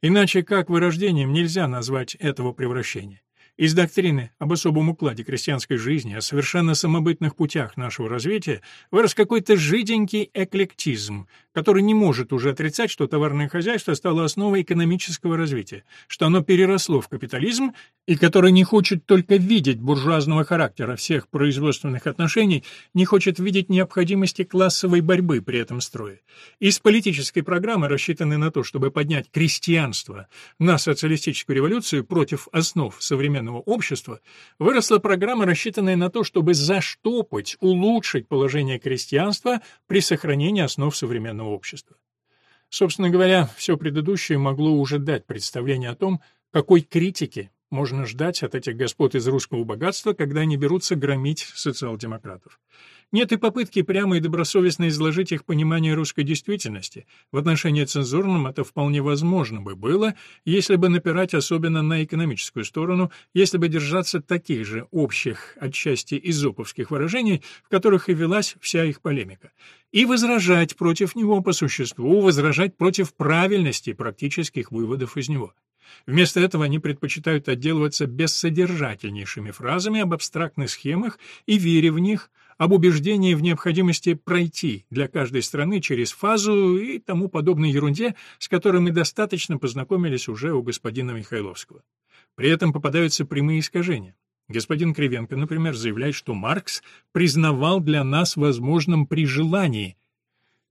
Иначе как вырождением нельзя назвать этого превращения. Из доктрины об особом укладе крестьянской жизни, о совершенно самобытных путях нашего развития вырос какой-то жиденький эклектизм, который не может уже отрицать, что товарное хозяйство стало основой экономического развития, что оно переросло в капитализм, и который не хочет только видеть буржуазного характера всех производственных отношений, не хочет видеть необходимости классовой борьбы при этом строе. Из политической программы, рассчитанной на то, чтобы поднять крестьянство на социалистическую революцию против основ современного общества, выросла программа, рассчитанная на то, чтобы заштопать, улучшить положение крестьянства при сохранении основ современного современного общества. Собственно говоря, все предыдущее могло уже дать представление о том, какой критики можно ждать от этих господ из русского богатства, когда они берутся громить социал-демократов. Нет и попытки прямо и добросовестно изложить их понимание русской действительности. В отношении цензурным это вполне возможно бы было, если бы напирать особенно на экономическую сторону, если бы держаться таких же общих, отчасти изоповских выражений, в которых и велась вся их полемика. И возражать против него по существу, возражать против правильности практических выводов из него. Вместо этого они предпочитают отделываться бессодержательнейшими фразами об абстрактных схемах и вере в них, об убеждении в необходимости пройти для каждой страны через фазу и тому подобной ерунде, с которой мы достаточно познакомились уже у господина Михайловского. При этом попадаются прямые искажения. Господин Кривенко, например, заявляет, что Маркс признавал для нас возможным при желании.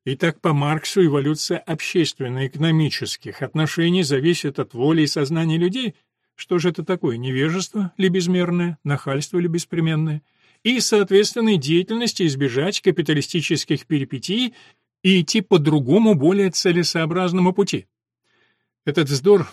Итак, по Марксу эволюция общественно-экономических отношений зависит от воли и сознания людей. Что же это такое, невежество ли безмерное, нахальство ли беспременное? И соответственной деятельности избежать капиталистических перипетий и идти по другому, более целесообразному пути. Этот вздор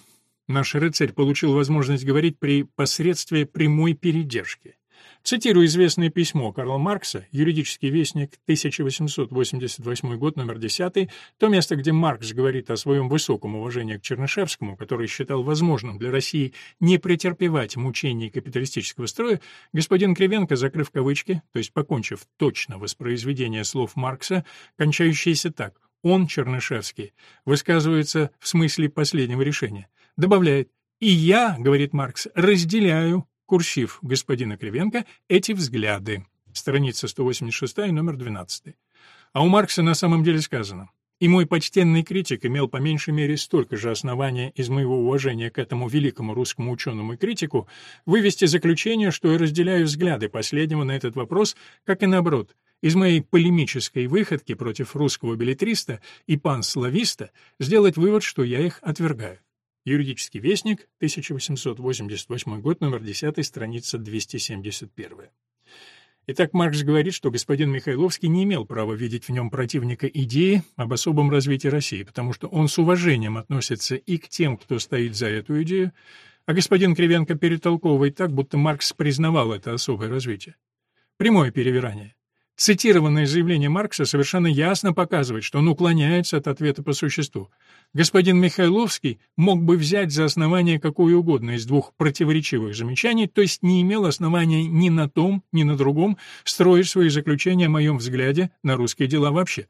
наш рыцарь получил возможность говорить при посредстве прямой передержки. Цитирую известное письмо Карла Маркса, юридический вестник, 1888 год, номер 10, то место, где Маркс говорит о своем высоком уважении к Чернышевскому, который считал возможным для России не претерпевать мучений капиталистического строя, господин Кривенко, закрыв кавычки, то есть покончив точно воспроизведение слов Маркса, кончающиеся так. «он, Чернышевский», высказывается в смысле последнего решения, добавляет «и я, — говорит Маркс, — разделяю курсив господина Кривенко, эти взгляды. страница 186, номер 12. А у Маркса на самом деле сказано и мой почтенный критик имел по меньшей мере столько же основания из моего уважения к этому великому русскому ученому и критику вывести заключение, что я разделяю взгляды последнего на этот вопрос, как и наоборот, из моей полемической выходки против русского билетриста и панслависта сделать вывод, что я их отвергаю. Юридический вестник, 1888 год, номер 10, страница 271. Итак, Маркс говорит, что господин Михайловский не имел права видеть в нем противника идеи об особом развитии России, потому что он с уважением относится и к тем, кто стоит за эту идею, а господин Кривенко перетолковывает так, будто Маркс признавал это особое развитие. Прямое перевирание. Цитированное заявление Маркса совершенно ясно показывает, что он уклоняется от ответа по существу. Господин Михайловский мог бы взять за основание какое угодно из двух противоречивых замечаний, то есть не имел основания ни на том, ни на другом строить свои заключения о моем взгляде на русские дела вообще.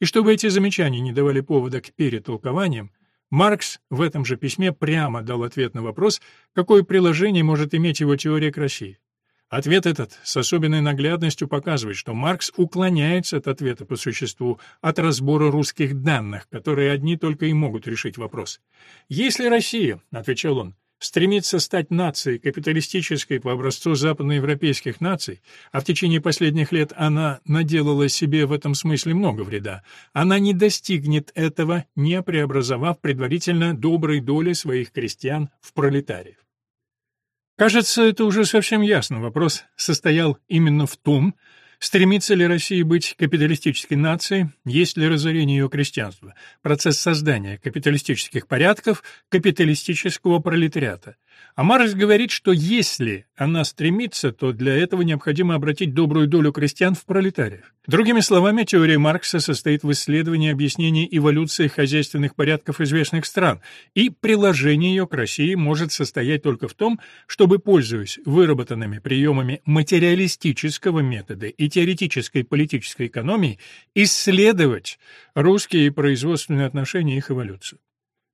И чтобы эти замечания не давали повода к перетолкованиям, Маркс в этом же письме прямо дал ответ на вопрос, какое приложение может иметь его теория к России. Ответ этот с особенной наглядностью показывает, что Маркс уклоняется от ответа по существу, от разбора русских данных, которые одни только и могут решить вопрос. «Если Россия, — отвечал он, — стремится стать нацией капиталистической по образцу западноевропейских наций, а в течение последних лет она наделала себе в этом смысле много вреда, она не достигнет этого, не преобразовав предварительно доброй доли своих крестьян в пролетариев. Кажется, это уже совсем ясно. Вопрос состоял именно в том, стремится ли Россия быть капиталистической нацией, есть ли разорение ее крестьянства, процесс создания капиталистических порядков, капиталистического пролетариата. А Маркс говорит, что если она стремится, то для этого необходимо обратить добрую долю крестьян в пролетариев. Другими словами, теория Маркса состоит в исследовании объяснения эволюции хозяйственных порядков известных стран, и приложение ее к России может состоять только в том, чтобы, пользуясь выработанными приемами материалистического метода и теоретической политической экономии, исследовать русские производственные отношения и их эволюцию.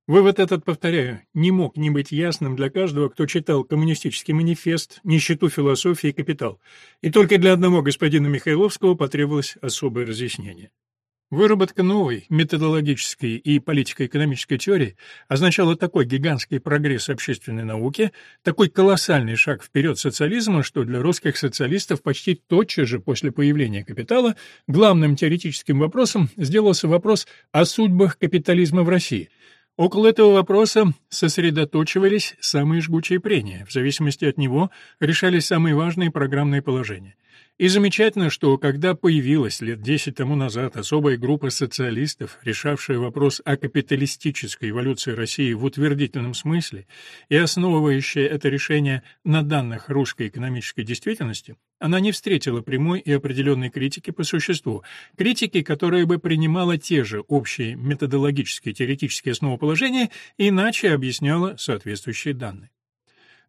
Вывод этот, повторяю, не мог не быть ясным для каждого, кто читал коммунистический манифест, нищету философии и капитал, и только для одного господина Михайловского потребовалось особое разъяснение. Выработка новой методологической и политико-экономической теории означала такой гигантский прогресс общественной науки, такой колоссальный шаг вперед социализма, что для русских социалистов почти тотчас же после появления капитала главным теоретическим вопросом сделался вопрос о судьбах капитализма в России – Около этого вопроса сосредоточивались самые жгучие прения, в зависимости от него решались самые важные программные положения. И замечательно, что когда появилась лет 10 тому назад особая группа социалистов, решавшая вопрос о капиталистической эволюции России в утвердительном смысле и основывающая это решение на данных русской экономической действительности, она не встретила прямой и определенной критики по существу, критики, которая бы принимала те же общие методологические теоретические основоположения и иначе объясняла соответствующие данные.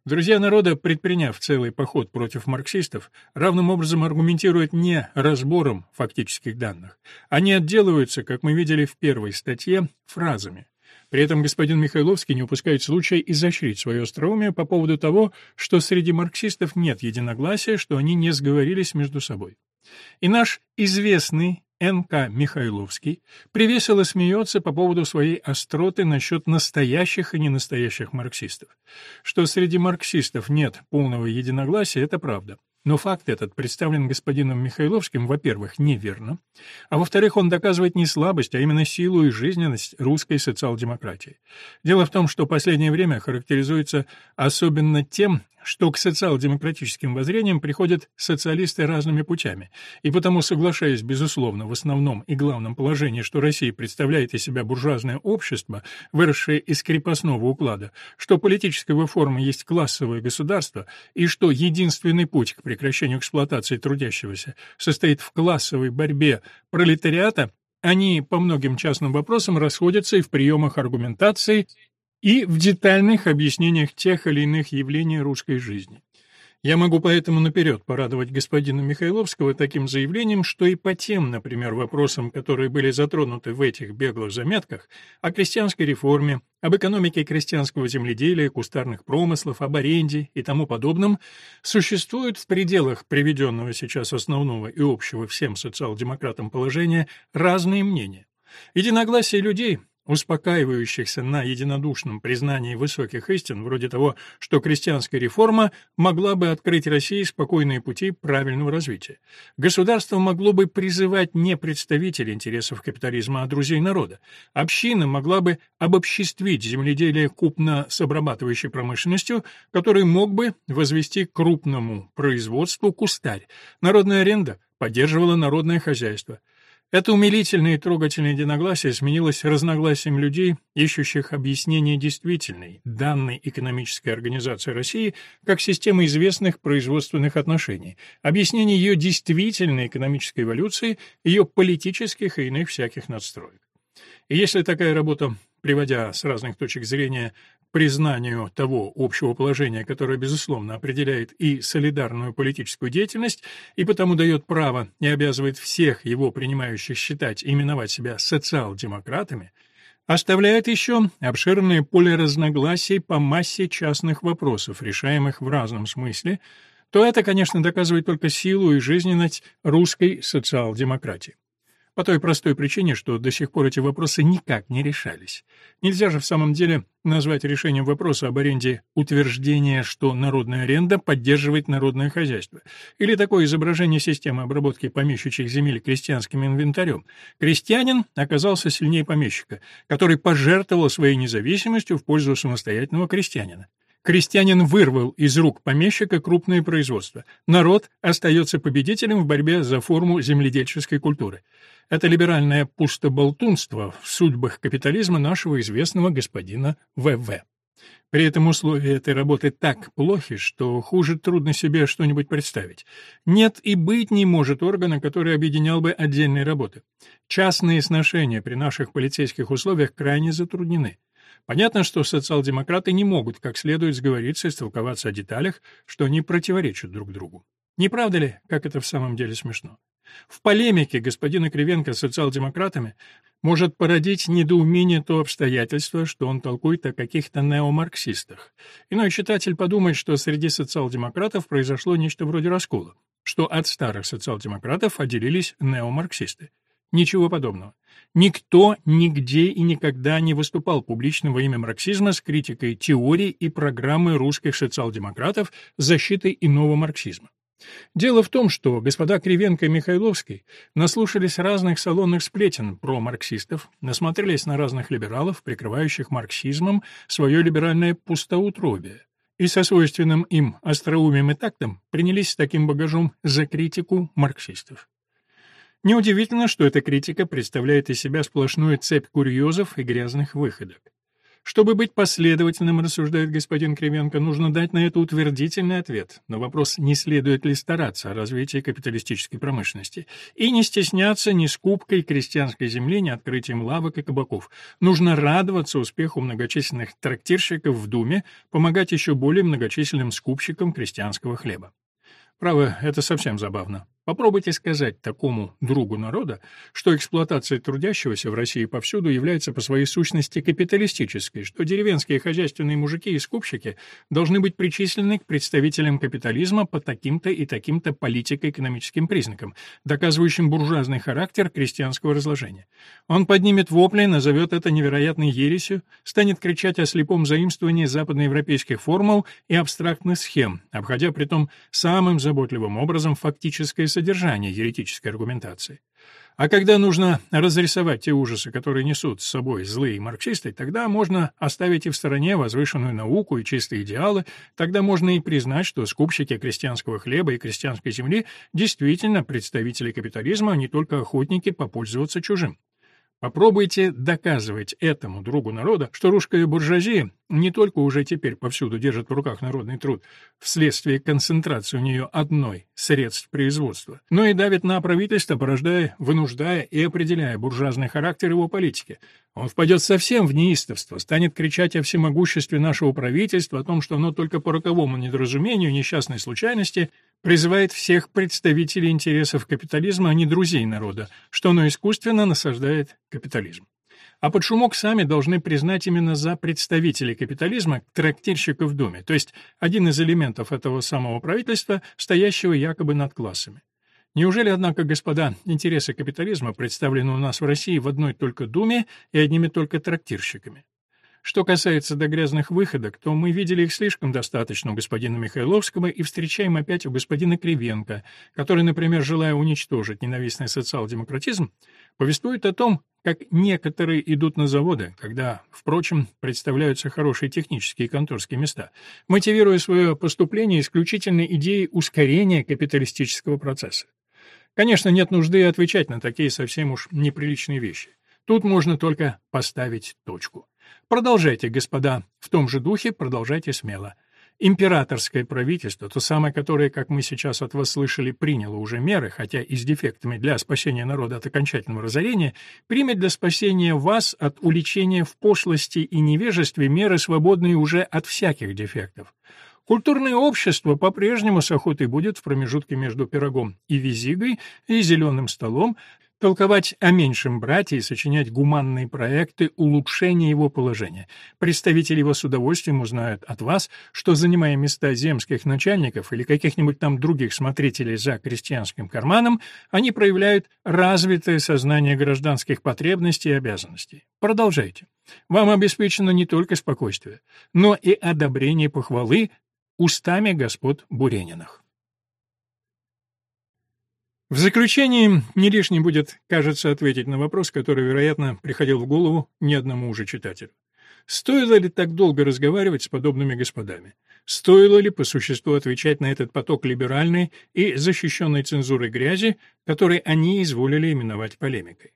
Друзья народа, предприняв целый поход против марксистов, равным образом аргументируют не разбором фактических данных. Они отделываются, как мы видели в первой статье, фразами. При этом господин Михайловский не упускает случая изощрить свое остроумие по поводу того, что среди марксистов нет единогласия, что они не сговорились между собой. И наш известный Н.К. Михайловский привесело смеется по поводу своей остроты насчет настоящих и ненастоящих марксистов. Что среди марксистов нет полного единогласия, это правда. Но факт этот представлен господином Михайловским, во-первых, неверно, а во-вторых, он доказывает не слабость, а именно силу и жизненность русской социал-демократии. Дело в том, что последнее время характеризуется особенно тем, что к социал-демократическим воззрениям приходят социалисты разными путями, и потому, соглашаясь, безусловно, в основном и главном положении, что Россия представляет из себя буржуазное общество, выросшее из крепостного уклада, что политическая его форма есть классовое государство, и что единственный путь к прекращению эксплуатации трудящегося состоит в классовой борьбе пролетариата, они по многим частным вопросам расходятся и в приемах аргументации, и в детальных объяснениях тех или иных явлений русской жизни. Я могу поэтому наперед порадовать господина Михайловского таким заявлением, что и по тем, например, вопросам, которые были затронуты в этих беглых заметках, о крестьянской реформе, об экономике крестьянского земледелия, кустарных промыслов, об аренде и тому подобном, существует в пределах приведенного сейчас основного и общего всем социал-демократам положения разные мнения. Единогласие людей успокаивающихся на единодушном признании высоких истин, вроде того, что крестьянская реформа могла бы открыть России спокойные пути правильного развития. Государство могло бы призывать не представителей интересов капитализма, а друзей народа. Община могла бы обобществить земледелие купно с обрабатывающей промышленностью, который мог бы возвести к крупному производству кустарь. Народная аренда поддерживала народное хозяйство. Это умилительное и трогательное единогласие сменилось разногласием людей, ищущих объяснение действительной, данной экономической организации России как системы известных производственных отношений, объяснение ее действительной экономической эволюции, ее политических и иных всяких надстроек. И если такая работа приводя с разных точек зрения признанию того общего положения, которое, безусловно, определяет и солидарную политическую деятельность, и потому дает право и обязывает всех его принимающих считать и именовать себя социал-демократами, оставляет еще обширное поле разногласий по массе частных вопросов, решаемых в разном смысле, то это, конечно, доказывает только силу и жизненность русской социал-демократии. По той простой причине, что до сих пор эти вопросы никак не решались. Нельзя же в самом деле назвать решением вопроса об аренде утверждение, что народная аренда поддерживает народное хозяйство, или такое изображение системы обработки помещичьих земель крестьянским инвентарем. Крестьянин оказался сильнее помещика, который пожертвовал своей независимостью в пользу самостоятельного крестьянина. Крестьянин вырвал из рук помещика крупное производство. Народ остается победителем в борьбе за форму земледельческой культуры. Это либеральное пустоболтунство в судьбах капитализма нашего известного господина В.В. При этом условия этой работы так плохи, что хуже трудно себе что-нибудь представить. Нет и быть не может органа, который объединял бы отдельные работы. Частные сношения при наших полицейских условиях крайне затруднены. Понятно, что социал-демократы не могут как следует сговориться и столковаться о деталях, что они противоречат друг другу. Не правда ли, как это в самом деле смешно? В полемике господина Кривенко с социал-демократами может породить недоумение то обстоятельство, что он толкует о каких-то неомарксистах. Иной читатель подумает, что среди социал-демократов произошло нечто вроде раскола, что от старых социал-демократов отделились неомарксисты. Ничего подобного. Никто нигде и никогда не выступал публично во имя марксизма с критикой теории и программы русских социал-демократов защитой иного марксизма. Дело в том, что господа Кривенко и Михайловский наслушались разных салонных сплетен про марксистов, насмотрелись на разных либералов, прикрывающих марксизмом свое либеральное пустоутробие, и со свойственным им остроумием и тактом принялись с таким багажом за критику марксистов. Неудивительно, что эта критика представляет из себя сплошную цепь курьезов и грязных выходок. Чтобы быть последовательным, рассуждает господин Кривенко, нужно дать на это утвердительный ответ на вопрос, не следует ли стараться о развитии капиталистической промышленности, и не стесняться ни скупкой крестьянской земли, ни открытием лавок и кабаков. Нужно радоваться успеху многочисленных трактирщиков в Думе, помогать еще более многочисленным скупщикам крестьянского хлеба. Право, это совсем забавно. Попробуйте сказать такому другу народа, что эксплуатация трудящегося в России повсюду является по своей сущности капиталистической, что деревенские хозяйственные мужики и скупщики должны быть причислены к представителям капитализма по таким-то и таким-то политико-экономическим признакам, доказывающим буржуазный характер крестьянского разложения. Он поднимет вопли, назовет это невероятной ересью, станет кричать о слепом заимствовании западноевропейских формул и абстрактных схем, обходя при том самым заботливым образом фактическое содержание еретической аргументации. А когда нужно разрисовать те ужасы, которые несут с собой злые марксисты, тогда можно оставить и в стороне возвышенную науку и чистые идеалы, тогда можно и признать, что скупщики крестьянского хлеба и крестьянской земли действительно представители капитализма, а не только охотники попользоваться чужим. Попробуйте доказывать этому другу народа, что русская буржуазия не только уже теперь повсюду держит в руках народный труд вследствие концентрации у нее одной средств производства, но и давит на правительство, порождая, вынуждая и определяя буржуазный характер его политики. Он впадет совсем в неистовство, станет кричать о всемогуществе нашего правительства, о том, что оно только по роковому недоразумению, несчастной случайности призывает всех представителей интересов капитализма, а не друзей народа, что оно искусственно насаждает капитализм. А под шумок сами должны признать именно за представителей капитализма трактирщиков в Думе, то есть один из элементов этого самого правительства, стоящего якобы над классами. Неужели, однако, господа, интересы капитализма представлены у нас в России в одной только Думе и одними только трактирщиками? Что касается до грязных выходок, то мы видели их слишком достаточно у господина Михайловского и встречаем опять у господина Кривенко, который, например, желая уничтожить ненавистный социал-демократизм, повествует о том, как некоторые идут на заводы, когда, впрочем, представляются хорошие технические и конторские места, мотивируя свое поступление исключительно идеей ускорения капиталистического процесса. Конечно, нет нужды отвечать на такие совсем уж неприличные вещи. Тут можно только поставить точку. Продолжайте, господа, в том же духе продолжайте смело. Императорское правительство, то самое, которое, как мы сейчас от вас слышали, приняло уже меры, хотя и с дефектами для спасения народа от окончательного разорения, примет для спасения вас от уличения в пошлости и невежестве меры, свободные уже от всяких дефектов. Культурное общество по-прежнему с охотой будет в промежутке между пирогом и визигой и зеленым столом толковать о меньшем брате и сочинять гуманные проекты улучшения его положения. Представители его с удовольствием узнают от вас, что, занимая места земских начальников или каких-нибудь там других смотрителей за крестьянским карманом, они проявляют развитое сознание гражданских потребностей и обязанностей. Продолжайте. Вам обеспечено не только спокойствие, но и одобрение похвалы устами господ Бурениных. В заключение не лишним будет, кажется, ответить на вопрос, который, вероятно, приходил в голову ни одному уже читателю. Стоило ли так долго разговаривать с подобными господами? Стоило ли по существу отвечать на этот поток либеральной и защищенной цензурой грязи, который они изволили именовать полемикой?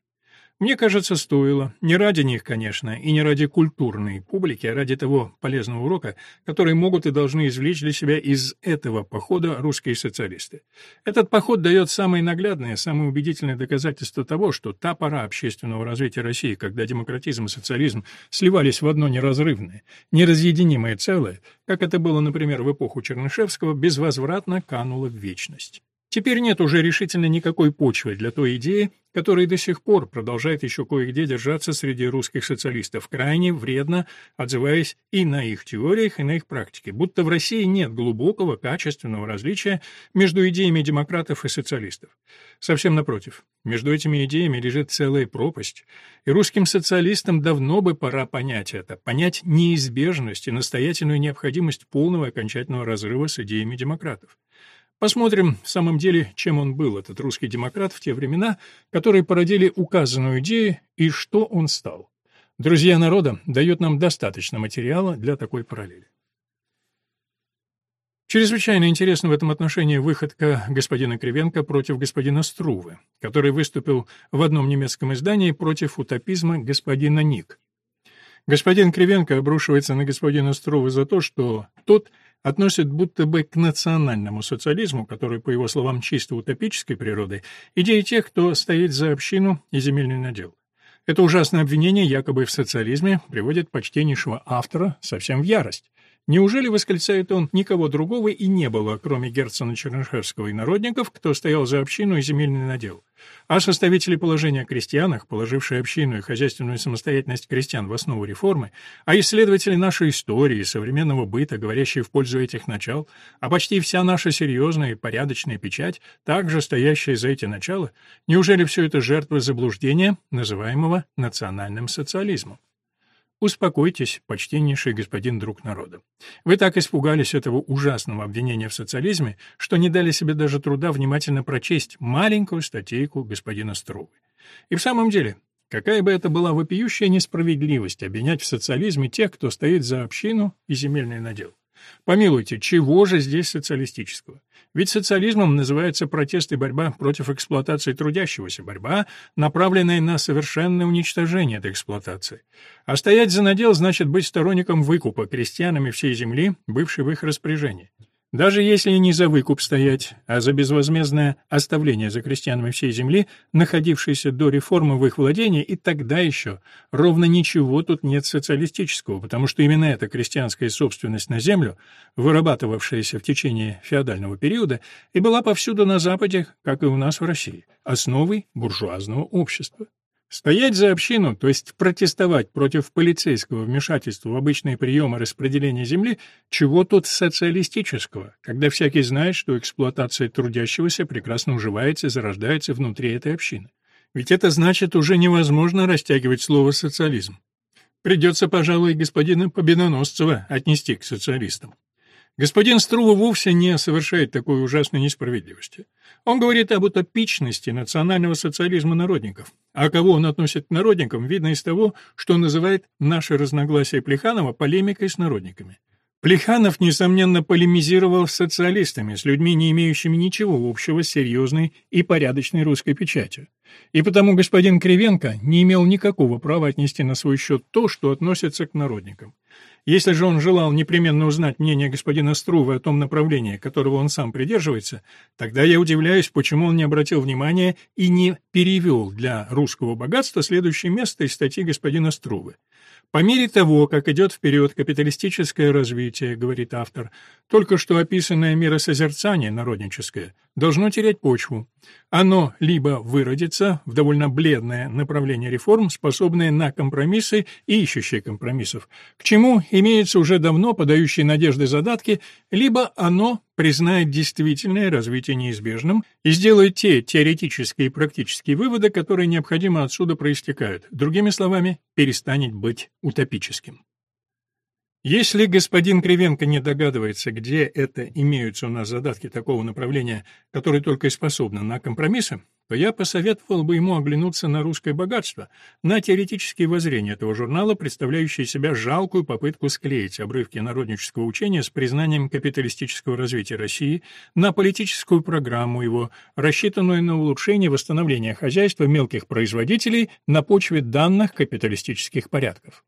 Мне кажется, стоило. Не ради них, конечно, и не ради культурной публики, а ради того полезного урока, который могут и должны извлечь для себя из этого похода русские социалисты. Этот поход дает самые наглядные, самые убедительные доказательства того, что та пора общественного развития России, когда демократизм и социализм сливались в одно неразрывное, неразъединимое целое, как это было, например, в эпоху Чернышевского, безвозвратно канула в вечность. Теперь нет уже решительно никакой почвы для той идеи, которая до сих пор продолжает еще кое-где держаться среди русских социалистов, крайне вредно отзываясь и на их теориях, и на их практике, будто в России нет глубокого, качественного различия между идеями демократов и социалистов. Совсем напротив, между этими идеями лежит целая пропасть, и русским социалистам давно бы пора понять это, понять неизбежность и настоятельную необходимость полного окончательного разрыва с идеями демократов. Посмотрим, в самом деле, чем он был, этот русский демократ, в те времена, которые породили указанную идею, и что он стал. «Друзья народа» дает нам достаточно материала для такой параллели. Чрезвычайно интересна в этом отношении выходка господина Кривенко против господина Струвы, который выступил в одном немецком издании против утопизма господина Ник. Господин Кривенко обрушивается на господина Струвы за то, что тот – относит будто бы к национальному социализму, который, по его словам, чисто утопической природы, идеи тех, кто стоит за общину и земельный надел. Это ужасное обвинение якобы в социализме приводит почтеннейшего автора совсем в ярость. Неужели, восклицает он, никого другого и не было, кроме Герцена Чернышевского и народников, кто стоял за общину и земельный надел? А составители положения о крестьянах, положившие общину и хозяйственную самостоятельность крестьян в основу реформы, а исследователи нашей истории и современного быта, говорящие в пользу этих начал, а почти вся наша серьезная и порядочная печать, также стоящая за эти начала, неужели все это жертвы заблуждения, называемого национальным социализмом? Успокойтесь, почтеннейший господин друг народа. Вы так испугались этого ужасного обвинения в социализме, что не дали себе даже труда внимательно прочесть маленькую статейку господина Струвы. И в самом деле, какая бы это была вопиющая несправедливость обвинять в социализме тех, кто стоит за общину и земельный надел. Помилуйте, чего же здесь социалистического? Ведь социализмом называется протест и борьба против эксплуатации трудящегося, борьба, направленная на совершенное уничтожение этой эксплуатации. А стоять за надел значит быть сторонником выкупа крестьянами всей земли, бывшей в их распоряжении. Даже если не за выкуп стоять, а за безвозмездное оставление за крестьянами всей земли, находившейся до реформы в их владении, и тогда еще ровно ничего тут нет социалистического, потому что именно эта крестьянская собственность на землю, вырабатывавшаяся в течение феодального периода, и была повсюду на Западе, как и у нас в России, основой буржуазного общества. Стоять за общину, то есть протестовать против полицейского вмешательства в обычные приемы распределения земли, чего тут социалистического, когда всякий знает, что эксплуатация трудящегося прекрасно уживается и зарождается внутри этой общины. Ведь это значит уже невозможно растягивать слово «социализм». Придется, пожалуй, господина Победоносцева отнести к социалистам. Господин Струва вовсе не совершает такой ужасной несправедливости. Он говорит об утопичности национального социализма народников. А кого он относит к народникам, видно из того, что называет «наше разногласие Плеханова» полемикой с народниками. Плеханов, несомненно, полемизировал с социалистами, с людьми, не имеющими ничего общего с серьезной и порядочной русской печатью. И потому господин Кривенко не имел никакого права отнести на свой счет то, что относится к народникам. Если же он желал непременно узнать мнение господина Струвы о том направлении, которого он сам придерживается, тогда я удивляюсь, почему он не обратил внимания и не перевел для русского богатства следующее место из статьи господина Струвы. По мере того, как идет вперед капиталистическое развитие, говорит автор, только что описанное миросозерцание народническое должно терять почву. Оно либо выродится в довольно бледное направление реформ, способное на компромиссы и ищущее компромиссов, к чему имеются уже давно подающие надежды задатки, либо оно признает действительное развитие неизбежным и сделает те теоретические и практические выводы, которые необходимо отсюда проистекают. Другими словами, перестанет быть утопическим. Если господин Кривенко не догадывается, где это имеются у нас задатки такого направления, которые только и способны на компромиссы, то я посоветовал бы ему оглянуться на русское богатство, на теоретические воззрения этого журнала, представляющие себя жалкую попытку склеить обрывки народнического учения с признанием капиталистического развития России, на политическую программу его, рассчитанную на улучшение восстановления хозяйства мелких производителей на почве данных капиталистических порядков.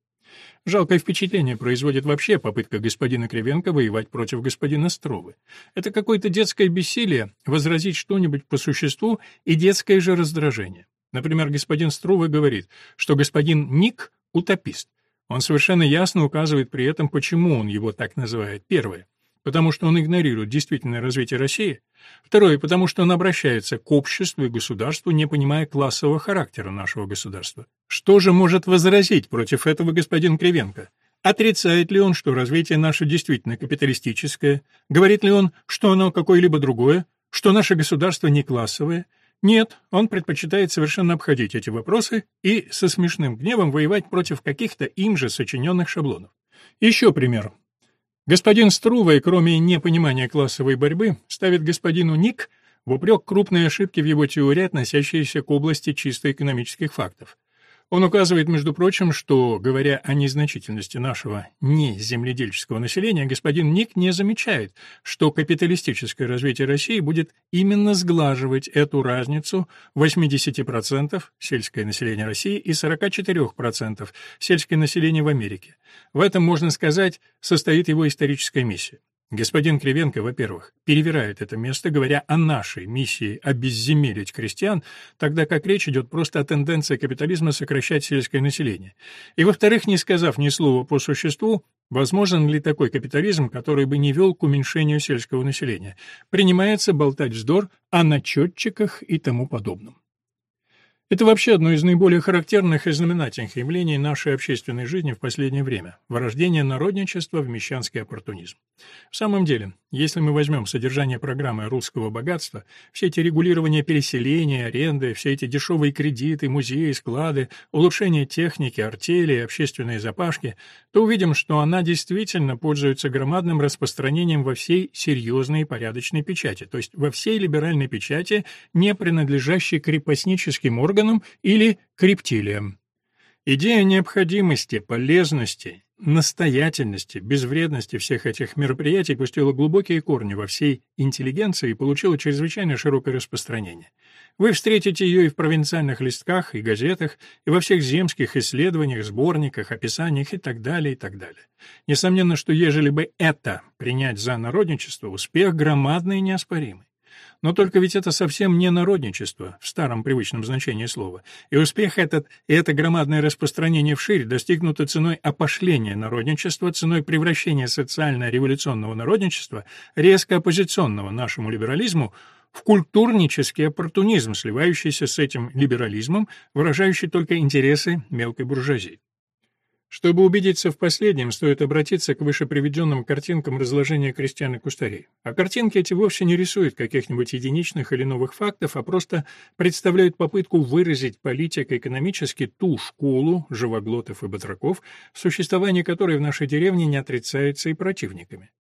Жалкое впечатление производит вообще попытка господина Кривенко воевать против господина Стровы. Это какое-то детское бессилие возразить что-нибудь по существу и детское же раздражение. Например, господин Струвы говорит, что господин Ник — утопист. Он совершенно ясно указывает при этом, почему он его так называет. Первое потому что он игнорирует действительное развитие России. Второе, потому что он обращается к обществу и государству, не понимая классового характера нашего государства. Что же может возразить против этого господин Кривенко? Отрицает ли он, что развитие наше действительно капиталистическое? Говорит ли он, что оно какое-либо другое? Что наше государство не классовое? Нет, он предпочитает совершенно обходить эти вопросы и со смешным гневом воевать против каких-то им же сочиненных шаблонов. Еще пример. Господин Струвей, кроме непонимания классовой борьбы, ставит господину Ник в упрек крупные ошибки в его теории, относящиеся к области чисто экономических фактов. Он указывает, между прочим, что, говоря о незначительности нашего неземледельческого населения, господин Ник не замечает, что капиталистическое развитие России будет именно сглаживать эту разницу 80% сельское население России и 44% сельское население в Америке. В этом, можно сказать, состоит его историческая миссия. Господин Кривенко, во-первых, перевирает это место, говоря о нашей миссии обезземелить крестьян, тогда как речь идет просто о тенденции капитализма сокращать сельское население. И, во-вторых, не сказав ни слова по существу, возможен ли такой капитализм, который бы не вел к уменьшению сельского населения, принимается болтать вздор о начетчиках и тому подобном. Это вообще одно из наиболее характерных и знаменательных явлений нашей общественной жизни в последнее время – вырождение народничества в мещанский оппортунизм. В самом деле, если мы возьмем содержание программы русского богатства, все эти регулирования переселения, аренды, все эти дешевые кредиты, музеи, склады, улучшение техники, артели, общественные запашки, то увидим, что она действительно пользуется громадным распространением во всей серьезной и порядочной печати, то есть во всей либеральной печати, не принадлежащей крепостническим органам или к рептилиям. Идея необходимости, полезности, настоятельности, безвредности всех этих мероприятий пустила глубокие корни во всей интеллигенции и получила чрезвычайно широкое распространение. Вы встретите ее и в провинциальных листках, и газетах, и во всех земских исследованиях, сборниках, описаниях и так далее, и так далее. Несомненно, что ежели бы это принять за народничество, успех громадный и неоспоримый. Но только ведь это совсем не народничество, в старом привычном значении слова. И успех этот, и это громадное распространение вширь достигнуто ценой опошления народничества, ценой превращения социально-революционного народничества, резко оппозиционного нашему либерализму, в культурнический оппортунизм, сливающийся с этим либерализмом, выражающий только интересы мелкой буржуазии. Чтобы убедиться в последнем, стоит обратиться к выше приведенным картинкам разложения крестьян и кустарей. А картинки эти вовсе не рисуют каких-нибудь единичных или новых фактов, а просто представляют попытку выразить политико-экономически ту школу живоглотов и батраков, существование которой в нашей деревне не отрицается и противниками.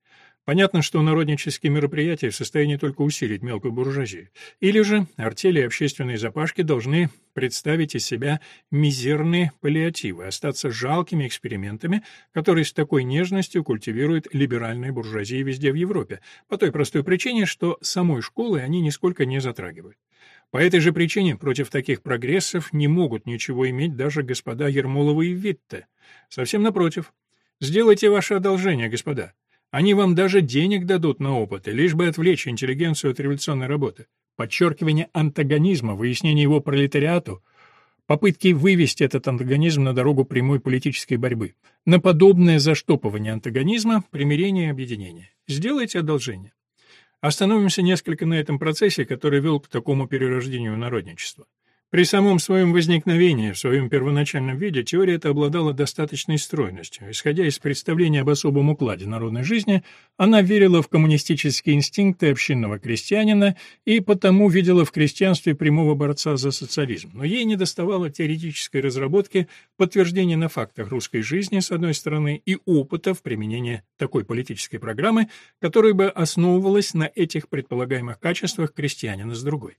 Понятно, что народнические мероприятия в состоянии только усилить мелкую буржуазию. Или же артели и общественные запашки должны представить из себя мизерные паллиативы, остаться жалкими экспериментами, которые с такой нежностью культивирует либеральная буржуазия везде в Европе, по той простой причине, что самой школы они нисколько не затрагивают. По этой же причине против таких прогрессов не могут ничего иметь даже господа Ермоловы и Витте. Совсем напротив. Сделайте ваше одолжение, господа. Они вам даже денег дадут на опыты, лишь бы отвлечь интеллигенцию от революционной работы. Подчеркивание антагонизма, выяснение его пролетариату, попытки вывести этот антагонизм на дорогу прямой политической борьбы. На подобное заштопывание антагонизма, примирение и объединение. Сделайте одолжение. Остановимся несколько на этом процессе, который вел к такому перерождению народничества. При самом своем возникновении, в своем первоначальном виде, теория эта обладала достаточной стройностью. Исходя из представления об особом укладе народной жизни, она верила в коммунистические инстинкты общинного крестьянина и потому видела в крестьянстве прямого борца за социализм. Но ей недоставало теоретической разработки, подтверждения на фактах русской жизни, с одной стороны, и опыта в применении такой политической программы, которая бы основывалась на этих предполагаемых качествах крестьянина с другой.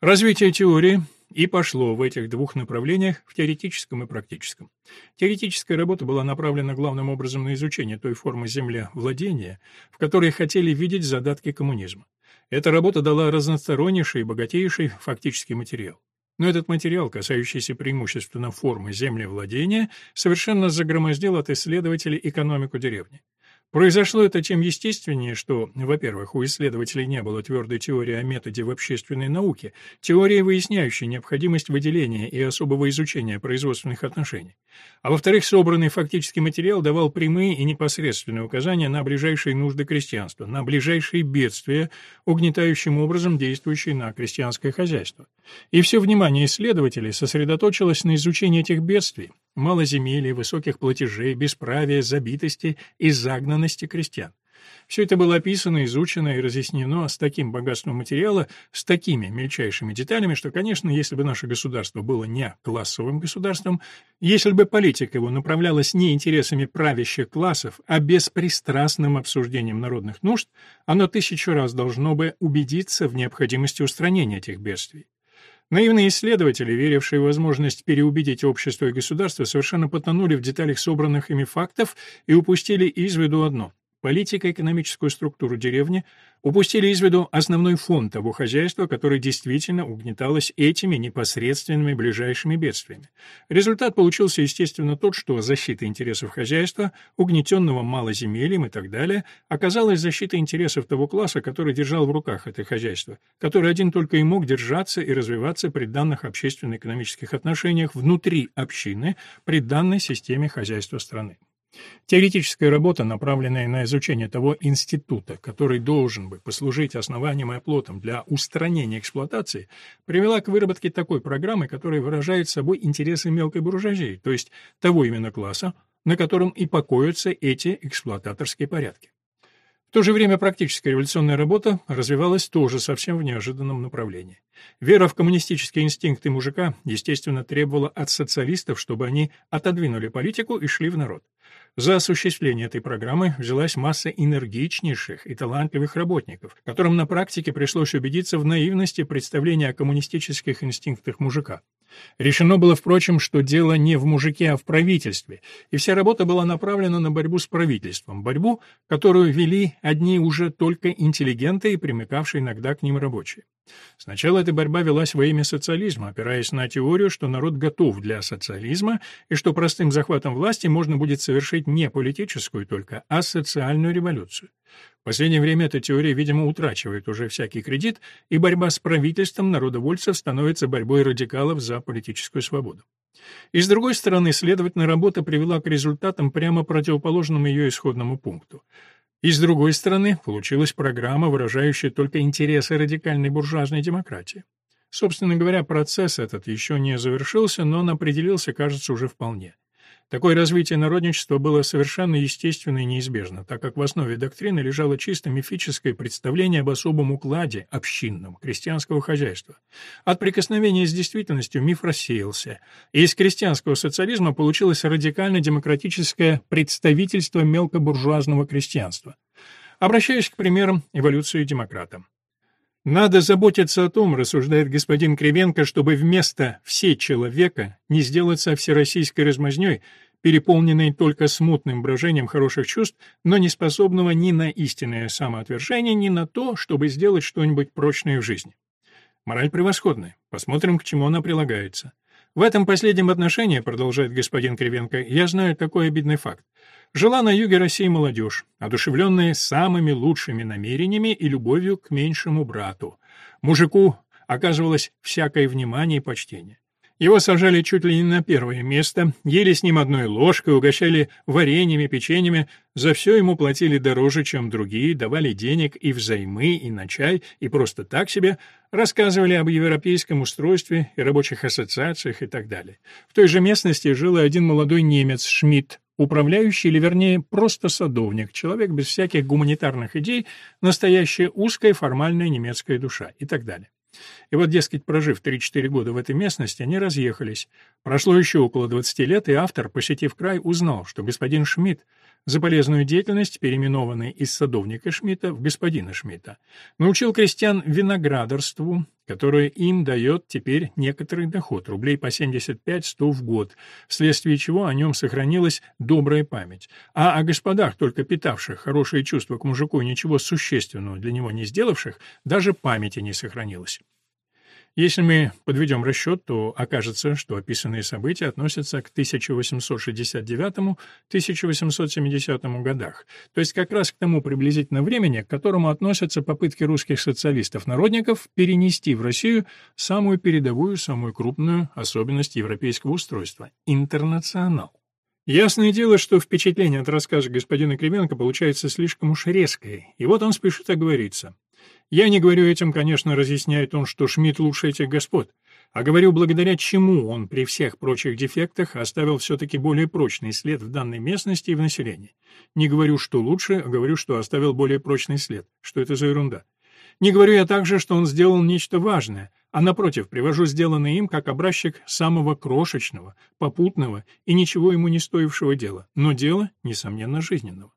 Развитие теории и пошло в этих двух направлениях, в теоретическом и практическом. Теоретическая работа была направлена главным образом на изучение той формы землевладения, в которой хотели видеть задатки коммунизма. Эта работа дала разностороннейший и богатейший фактический материал. Но этот материал, касающийся преимущественно формы землевладения, совершенно загромоздил от исследователей экономику деревни. Произошло это тем естественнее, что, во-первых, у исследователей не было твердой теории о методе в общественной науке, теории, выясняющей необходимость выделения и особого изучения производственных отношений. А во-вторых, собранный фактический материал давал прямые и непосредственные указания на ближайшие нужды крестьянства, на ближайшие бедствия, угнетающим образом действующие на крестьянское хозяйство. И все внимание исследователей сосредоточилось на изучении этих бедствий, малоземелий, высоких платежей, бесправия, забитости и загнанности крестьян. Все это было описано, изучено и разъяснено с таким богатством материала, с такими мельчайшими деталями, что, конечно, если бы наше государство было не классовым государством, если бы политика его направлялась не интересами правящих классов, а беспристрастным обсуждением народных нужд, оно тысячу раз должно бы убедиться в необходимости устранения этих бедствий. Наивные исследователи, верившие в возможность переубедить общество и государство, совершенно потонули в деталях собранных ими фактов и упустили из виду одно политико-экономическую структуру деревни, упустили из виду основной фон того хозяйства, которое действительно угнеталось этими непосредственными ближайшими бедствиями. Результат получился, естественно, тот, что защита интересов хозяйства, угнетенного малоземельем и так далее, оказалась защитой интересов того класса, который держал в руках это хозяйство, который один только и мог держаться и развиваться при данных общественно-экономических отношениях внутри общины, при данной системе хозяйства страны. Теоретическая работа, направленная на изучение того института, который должен бы послужить основанием и оплотом для устранения эксплуатации, привела к выработке такой программы, которая выражает собой интересы мелкой буржуазии, то есть того именно класса, на котором и покоятся эти эксплуататорские порядки. В то же время практическая революционная работа развивалась тоже совсем в неожиданном направлении. Вера в коммунистические инстинкты мужика, естественно, требовала от социалистов, чтобы они отодвинули политику и шли в народ. За осуществление этой программы взялась масса энергичнейших и талантливых работников, которым на практике пришлось убедиться в наивности представления о коммунистических инстинктах мужика. Решено было, впрочем, что дело не в мужике, а в правительстве, и вся работа была направлена на борьбу с правительством, борьбу, которую вели одни уже только интеллигенты и примыкавшие иногда к ним рабочие. Сначала эта борьба велась во имя социализма, опираясь на теорию, что народ готов для социализма и что простым захватом власти можно будет совершить не политическую только, а социальную революцию. В последнее время эта теория, видимо, утрачивает уже всякий кредит, и борьба с правительством народовольцев становится борьбой радикалов за политическую свободу. И с другой стороны, следовательно, работа привела к результатам прямо противоположным ее исходному пункту. И с другой стороны, получилась программа, выражающая только интересы радикальной буржуазной демократии. Собственно говоря, процесс этот еще не завершился, но он определился, кажется, уже вполне. Такое развитие народничества было совершенно естественно и неизбежно, так как в основе доктрины лежало чисто мифическое представление об особом укладе общинном крестьянского хозяйства. От прикосновения с действительностью миф рассеялся, и из крестьянского социализма получилось радикально-демократическое представительство мелкобуржуазного крестьянства. Обращаюсь к примерам эволюции демократа. Надо заботиться о том, рассуждает господин Кривенко, чтобы вместо «все человека» не сделаться всероссийской размазнёй, переполненной только смутным брожением хороших чувств, но не способного ни на истинное самоотвержение, ни на то, чтобы сделать что-нибудь прочное в жизни. Мораль превосходная. Посмотрим, к чему она прилагается. В этом последнем отношении, продолжает господин Кривенко, я знаю такой обидный факт. Жила на юге России молодежь, одушевленная самыми лучшими намерениями и любовью к меньшему брату. Мужику оказывалось всякое внимание и почтение. Его сажали чуть ли не на первое место, ели с ним одной ложкой, угощали вареньями, печеньями, за все ему платили дороже, чем другие, давали денег и взаймы, и на чай, и просто так себе, рассказывали об европейском устройстве и рабочих ассоциациях и так далее. В той же местности жил и один молодой немец, Шмидт, управляющий, или вернее просто садовник, человек без всяких гуманитарных идей, настоящая узкая формальная немецкая душа и так далее. И вот, дескать, прожив 3-4 года в этой местности, они разъехались. Прошло еще около 20 лет, и автор, посетив край, узнал, что господин Шмидт за полезную деятельность, переименованный из садовника Шмидта в господина Шмидта, научил крестьян виноградарству, которое им дает теперь некоторый доход, рублей по 75-100 в год, вследствие чего о нем сохранилась добрая память. А о господах, только питавших хорошие чувства к мужику и ничего существенного для него не сделавших, даже памяти не сохранилось. Если мы подведем расчет, то окажется, что описанные события относятся к 1869-1870 годах, то есть как раз к тому приблизительно времени, к которому относятся попытки русских социалистов-народников перенести в Россию самую передовую, самую крупную особенность европейского устройства – интернационал. Ясное дело, что впечатление от рассказа господина Кривенко получается слишком уж резкое, и вот он спешит оговориться. Я не говорю этим, конечно, разъясняет он, что Шмидт лучше этих господ, а говорю, благодаря чему он при всех прочих дефектах оставил все-таки более прочный след в данной местности и в населении. Не говорю, что лучше, а говорю, что оставил более прочный след. Что это за ерунда? Не говорю я также, что он сделал нечто важное, а напротив, привожу сделанное им как образчик самого крошечного, попутного и ничего ему не стоившего дела, но дела, несомненно, жизненного.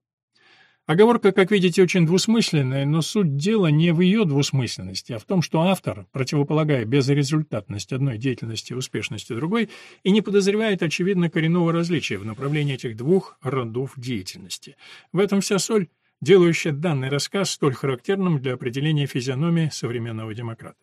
Оговорка, как видите, очень двусмысленная, но суть дела не в ее двусмысленности, а в том, что автор, противополагая безрезультатность одной деятельности и успешности другой, и не подозревает, очевидно, коренного различия в направлении этих двух родов деятельности. В этом вся соль, делающая данный рассказ столь характерным для определения физиономии современного демократа.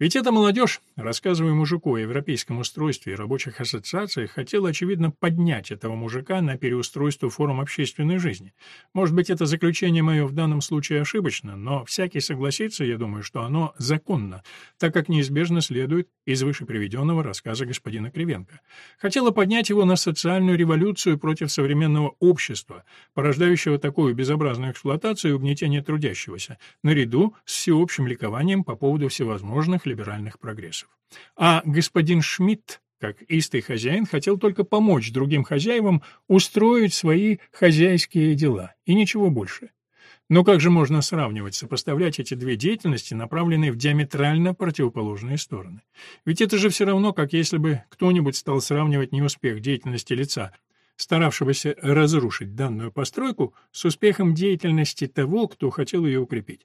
Ведь эта молодежь, рассказывая мужику о европейском устройстве и рабочих ассоциациях, хотела, очевидно, поднять этого мужика на переустройство форм общественной жизни. Может быть, это заключение мое в данном случае ошибочно, но всякий согласится, я думаю, что оно законно, так как неизбежно следует из вышеприведенного рассказа господина Кривенко. Хотела поднять его на социальную революцию против современного общества, порождающего такую безобразную эксплуатацию и угнетение трудящегося, наряду с всеобщим ликованием по поводу всевозможных либеральных прогрессов. А господин Шмидт, как истый хозяин, хотел только помочь другим хозяевам устроить свои хозяйские дела, и ничего больше. Но как же можно сравнивать, сопоставлять эти две деятельности, направленные в диаметрально противоположные стороны? Ведь это же все равно, как если бы кто-нибудь стал сравнивать неуспех деятельности лица, старавшегося разрушить данную постройку, с успехом деятельности того, кто хотел ее укрепить.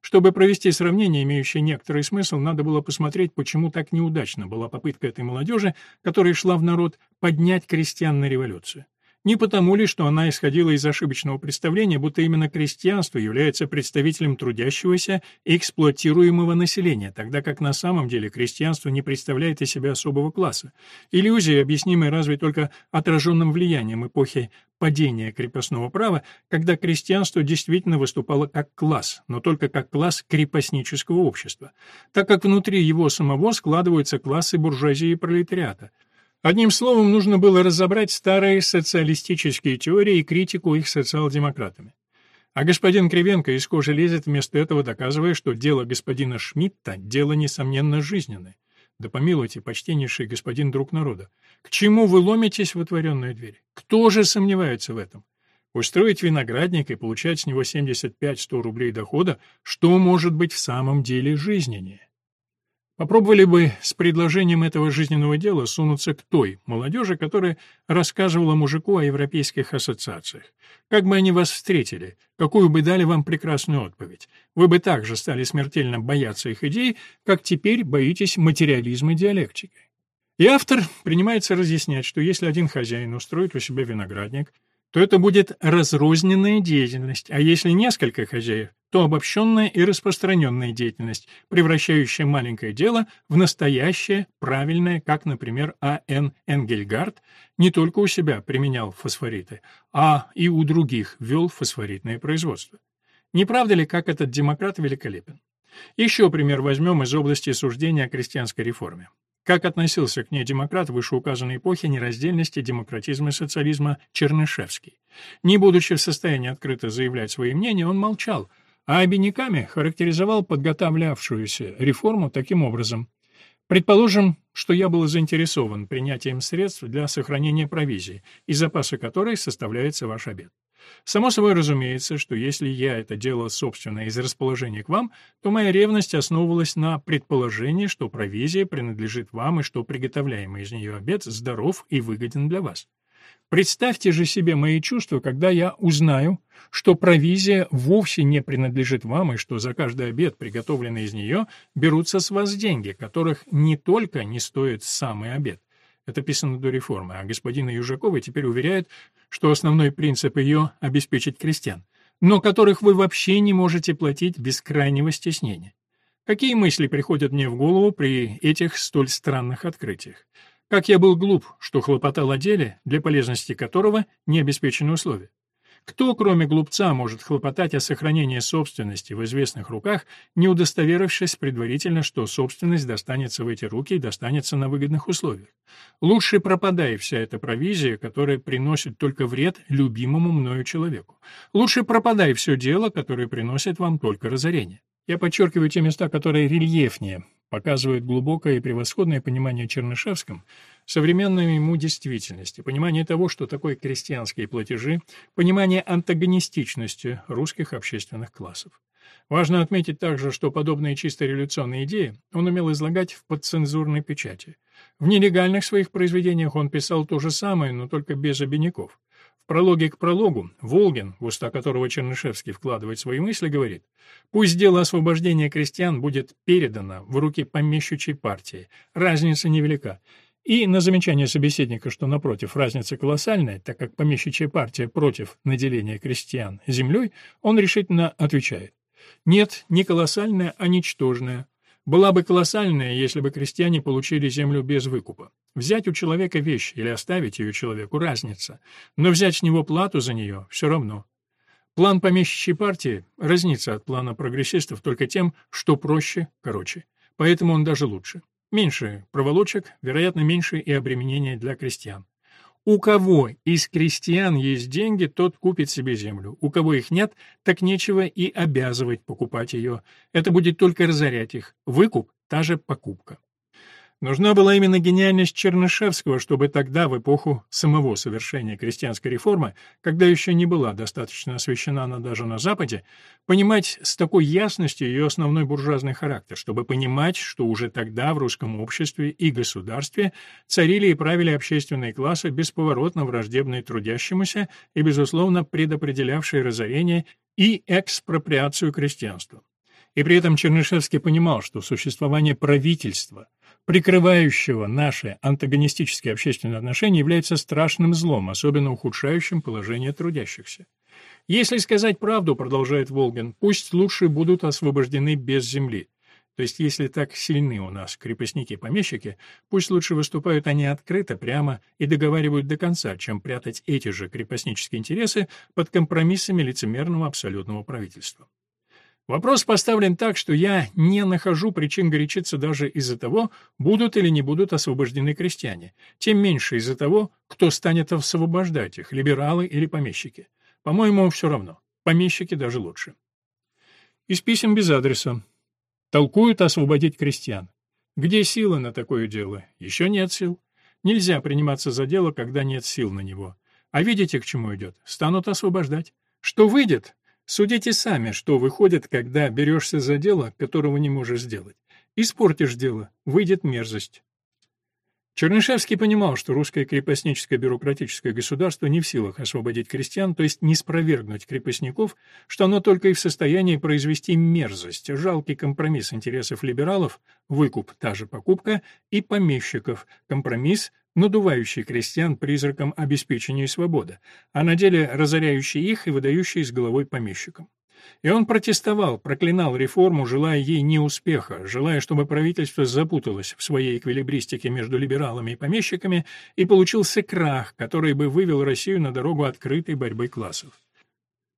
Чтобы провести сравнение, имеющее некоторый смысл, надо было посмотреть, почему так неудачна была попытка этой молодежи, которая шла в народ, поднять крестьян на революцию. Не потому ли, что она исходила из ошибочного представления, будто именно крестьянство является представителем трудящегося и эксплуатируемого населения, тогда как на самом деле крестьянство не представляет из себя особого класса. Иллюзия, объяснимая разве только отраженным влиянием эпохи падения крепостного права, когда крестьянство действительно выступало как класс, но только как класс крепостнического общества, так как внутри его самого складываются классы буржуазии и пролетариата – Одним словом, нужно было разобрать старые социалистические теории и критику их социал-демократами. А господин Кривенко из кожи лезет вместо этого, доказывая, что дело господина Шмидта — дело, несомненно, жизненное. Да помилуйте, почтеннейший господин друг народа, к чему вы ломитесь в отворенную дверь? Кто же сомневается в этом? Устроить виноградник и получать с него 75-100 рублей дохода, что может быть в самом деле жизненнее? Попробовали бы с предложением этого жизненного дела сунуться к той молодежи, которая рассказывала мужику о европейских ассоциациях. Как бы они вас встретили, какую бы дали вам прекрасную отповедь. Вы бы также стали смертельно бояться их идей, как теперь боитесь материализма и диалектики. И автор принимается разъяснять, что если один хозяин устроит у себя виноградник, то это будет разрозненная деятельность, а если несколько хозяев, то обобщенная и распространенная деятельность, превращающая маленькое дело в настоящее, правильное, как, например, А.Н. Энгельгард не только у себя применял фосфориты, а и у других вел фосфоритное производство. Не правда ли, как этот демократ великолепен? Еще пример возьмем из области суждения о крестьянской реформе. Как относился к ней демократ вышеуказанной эпохи нераздельности демократизма и социализма Чернышевский? Не будучи в состоянии открыто заявлять свои мнения, он молчал, а обиняками характеризовал подготавливавшуюся реформу таким образом. Предположим, что я был заинтересован принятием средств для сохранения провизии, из запаса которой составляется ваш обед. Само собой разумеется, что если я это делал собственно из расположения к вам, то моя ревность основывалась на предположении, что провизия принадлежит вам и что приготовляемый из нее обед здоров и выгоден для вас. Представьте же себе мои чувства, когда я узнаю, что провизия вовсе не принадлежит вам и что за каждый обед, приготовленный из нее, берутся с вас деньги, которых не только не стоит самый обед. Это писано до реформы, а господина Южакова теперь уверяют, что основной принцип ее — обеспечить крестьян, но которых вы вообще не можете платить без крайнего стеснения. Какие мысли приходят мне в голову при этих столь странных открытиях? Как я был глуп, что хлопотал о деле, для полезности которого не обеспечены условия. Кто, кроме глупца, может хлопотать о сохранении собственности в известных руках, не удостоверившись предварительно, что собственность достанется в эти руки и достанется на выгодных условиях? Лучше пропадай вся эта провизия, которая приносит только вред любимому мною человеку. Лучше пропадай все дело, которое приносит вам только разорение. Я подчеркиваю те места, которые рельефнее, показывают глубокое и превосходное понимание Чернышевским современной ему действительности, понимание того, что такое крестьянские платежи, понимание антагонистичности русских общественных классов. Важно отметить также, что подобные чисто революционные идеи он умел излагать в подцензурной печати. В нелегальных своих произведениях он писал то же самое, но только без обиняков прологе к прологу Волгин, в уста которого Чернышевский вкладывает свои мысли, говорит «Пусть дело освобождения крестьян будет передано в руки помещичьей партии, разница невелика». И на замечание собеседника, что, напротив, разница колоссальная, так как помещичья партия против наделения крестьян землей, он решительно отвечает «Нет, не колоссальная, а ничтожная была бы колоссальная, если бы крестьяне получили землю без выкупа. Взять у человека вещь или оставить ее человеку – разница, но взять с него плату за нее – все равно. План помещичьей партии разнится от плана прогрессистов только тем, что проще, короче. Поэтому он даже лучше. Меньше проволочек, вероятно, меньше и обременения для крестьян. У кого из крестьян есть деньги, тот купит себе землю. У кого их нет, так нечего и обязывать покупать ее. Это будет только разорять их. Выкуп — та же покупка. Нужна была именно гениальность Чернышевского, чтобы тогда, в эпоху самого совершения крестьянской реформы, когда еще не была достаточно освещена она даже на Западе, понимать с такой ясностью ее основной буржуазный характер, чтобы понимать, что уже тогда в русском обществе и государстве царили и правили общественные классы, бесповоротно враждебные трудящемуся и, безусловно, предопределявшие разорение и экспроприацию крестьянства. И при этом Чернышевский понимал, что существование правительства, прикрывающего наши антагонистические общественные отношения, является страшным злом, особенно ухудшающим положение трудящихся. Если сказать правду, продолжает Волгин, пусть лучше будут освобождены без земли. То есть, если так сильны у нас крепостники-помещики, пусть лучше выступают они открыто, прямо и договаривают до конца, чем прятать эти же крепостнические интересы под компромиссами лицемерного абсолютного правительства. Вопрос поставлен так, что я не нахожу причин горячиться даже из-за того, будут или не будут освобождены крестьяне, тем меньше из-за того, кто станет освобождать их, либералы или помещики. По-моему, все равно. Помещики даже лучше. Из писем без адреса. Толкуют освободить крестьян. Где силы на такое дело? Еще нет сил. Нельзя приниматься за дело, когда нет сил на него. А видите, к чему идет? Станут освобождать. Что выйдет? Судите сами, что выходит, когда берешься за дело, которого не можешь сделать. Испортишь дело, выйдет мерзость. Чернышевский понимал, что русское крепостническое бюрократическое государство не в силах освободить крестьян, то есть не спровергнуть крепостников, что оно только и в состоянии произвести мерзость, жалкий компромисс интересов либералов, выкуп, та же покупка, и помещиков, компромисс, надувающий крестьян призраком обеспечения и свободы, а на деле разоряющий их и выдающий с головой помещикам. И он протестовал, проклинал реформу, желая ей неуспеха, желая, чтобы правительство запуталось в своей эквилибристике между либералами и помещиками, и получился крах, который бы вывел Россию на дорогу открытой борьбы классов.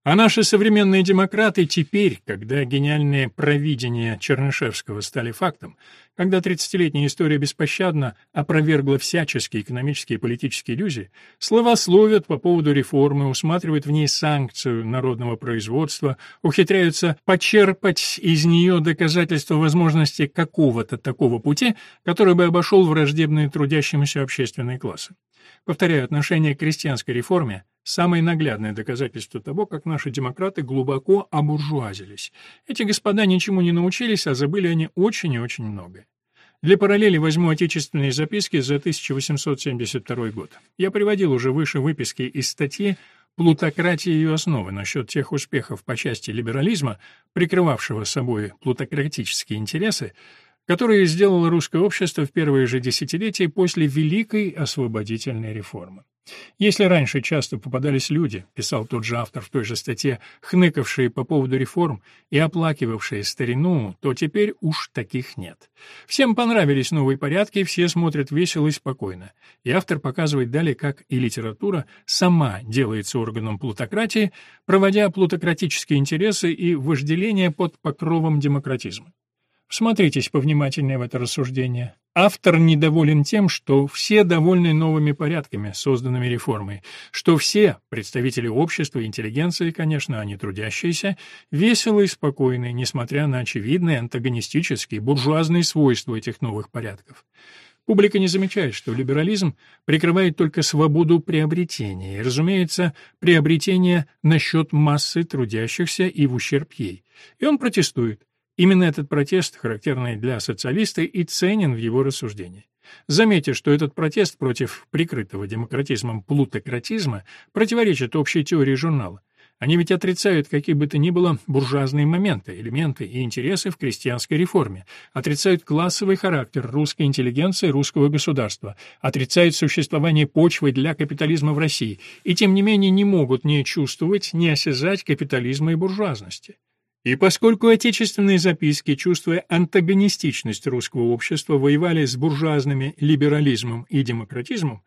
А наши современные демократы теперь, когда гениальные провидения Чернышевского стали фактом, когда 30-летняя история беспощадно опровергла всяческие экономические и политические иллюзии, словословят по поводу реформы, усматривают в ней санкцию народного производства, ухитряются почерпать из нее доказательства возможности какого-то такого пути, который бы обошел враждебные трудящимся общественные классы. Повторяю, отношение к крестьянской реформе – самое наглядное доказательство того, как наши демократы глубоко обуржуазились. Эти господа ничему не научились, а забыли они очень и очень многое. Для параллели возьму отечественные записки за 1872 год. Я приводил уже выше выписки из статьи «Плутократия и ее основы» насчет тех успехов по части либерализма, прикрывавшего собой плутократические интересы, которые сделало русское общество в первые же десятилетия после Великой освободительной реформы. Если раньше часто попадались люди, писал тот же автор в той же статье, хныкавшие по поводу реформ и оплакивавшие старину, то теперь уж таких нет. Всем понравились новые порядки, все смотрят весело и спокойно. И автор показывает далее, как и литература сама делается органом плутократии, проводя плутократические интересы и вожделение под покровом демократизма. Всмотритесь повнимательнее в это рассуждение. Автор недоволен тем, что все довольны новыми порядками, созданными реформой, что все, представители общества и интеллигенции, конечно, а не трудящиеся, веселы и спокойны, несмотря на очевидные антагонистические, буржуазные свойства этих новых порядков. Публика не замечает, что либерализм прикрывает только свободу приобретения, и, разумеется, приобретение насчет массы трудящихся и в ущерб ей. И он протестует. Именно этот протест, характерный для социалиста, и ценен в его рассуждении. Заметьте, что этот протест против прикрытого демократизмом плутократизма противоречит общей теории журнала. Они ведь отрицают какие бы то ни было буржуазные моменты, элементы и интересы в крестьянской реформе, отрицают классовый характер русской интеллигенции русского государства, отрицают существование почвы для капитализма в России, и тем не менее не могут ни чувствовать, ни осязать капитализма и буржуазности. И поскольку отечественные записки, чувствуя антагонистичность русского общества, воевали с буржуазными либерализмом и демократизмом,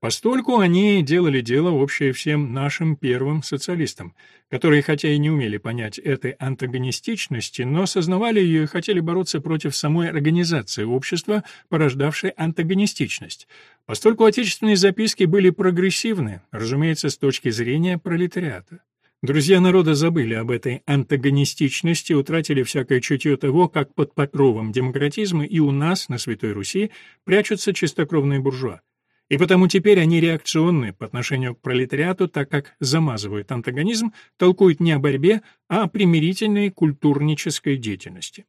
постольку они делали дело общее всем нашим первым социалистам, которые хотя и не умели понять этой антагонистичности, но осознавали ее и хотели бороться против самой организации общества, порождавшей антагонистичность. Постольку отечественные записки были прогрессивны, разумеется, с точки зрения пролетариата. Друзья народа забыли об этой антагонистичности, утратили всякое чутье того, как под покровом демократизма и у нас, на Святой Руси, прячутся чистокровные буржуа. И потому теперь они реакционны по отношению к пролетариату, так как замазывают антагонизм, толкуют не о борьбе, а о примирительной культурнической деятельности.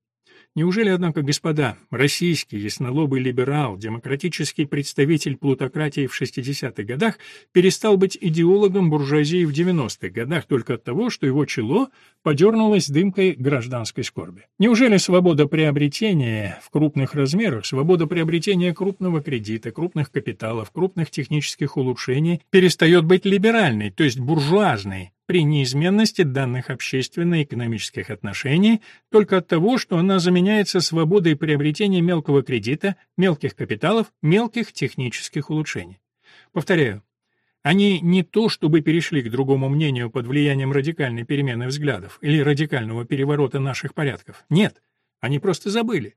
Неужели, однако, господа, российский яснолобый либерал, демократический представитель плутократии в 60-х годах перестал быть идеологом буржуазии в 90-х годах только от того, что его чело подернулось дымкой гражданской скорби? Неужели свобода приобретения в крупных размерах, свобода приобретения крупного кредита, крупных капиталов, крупных технических улучшений перестает быть либеральной, то есть буржуазной, при неизменности данных общественно-экономических отношений только от того, что она заменяется свободой приобретения мелкого кредита, мелких капиталов, мелких технических улучшений. Повторяю, они не то чтобы перешли к другому мнению под влиянием радикальной перемены взглядов или радикального переворота наших порядков. Нет, они просто забыли.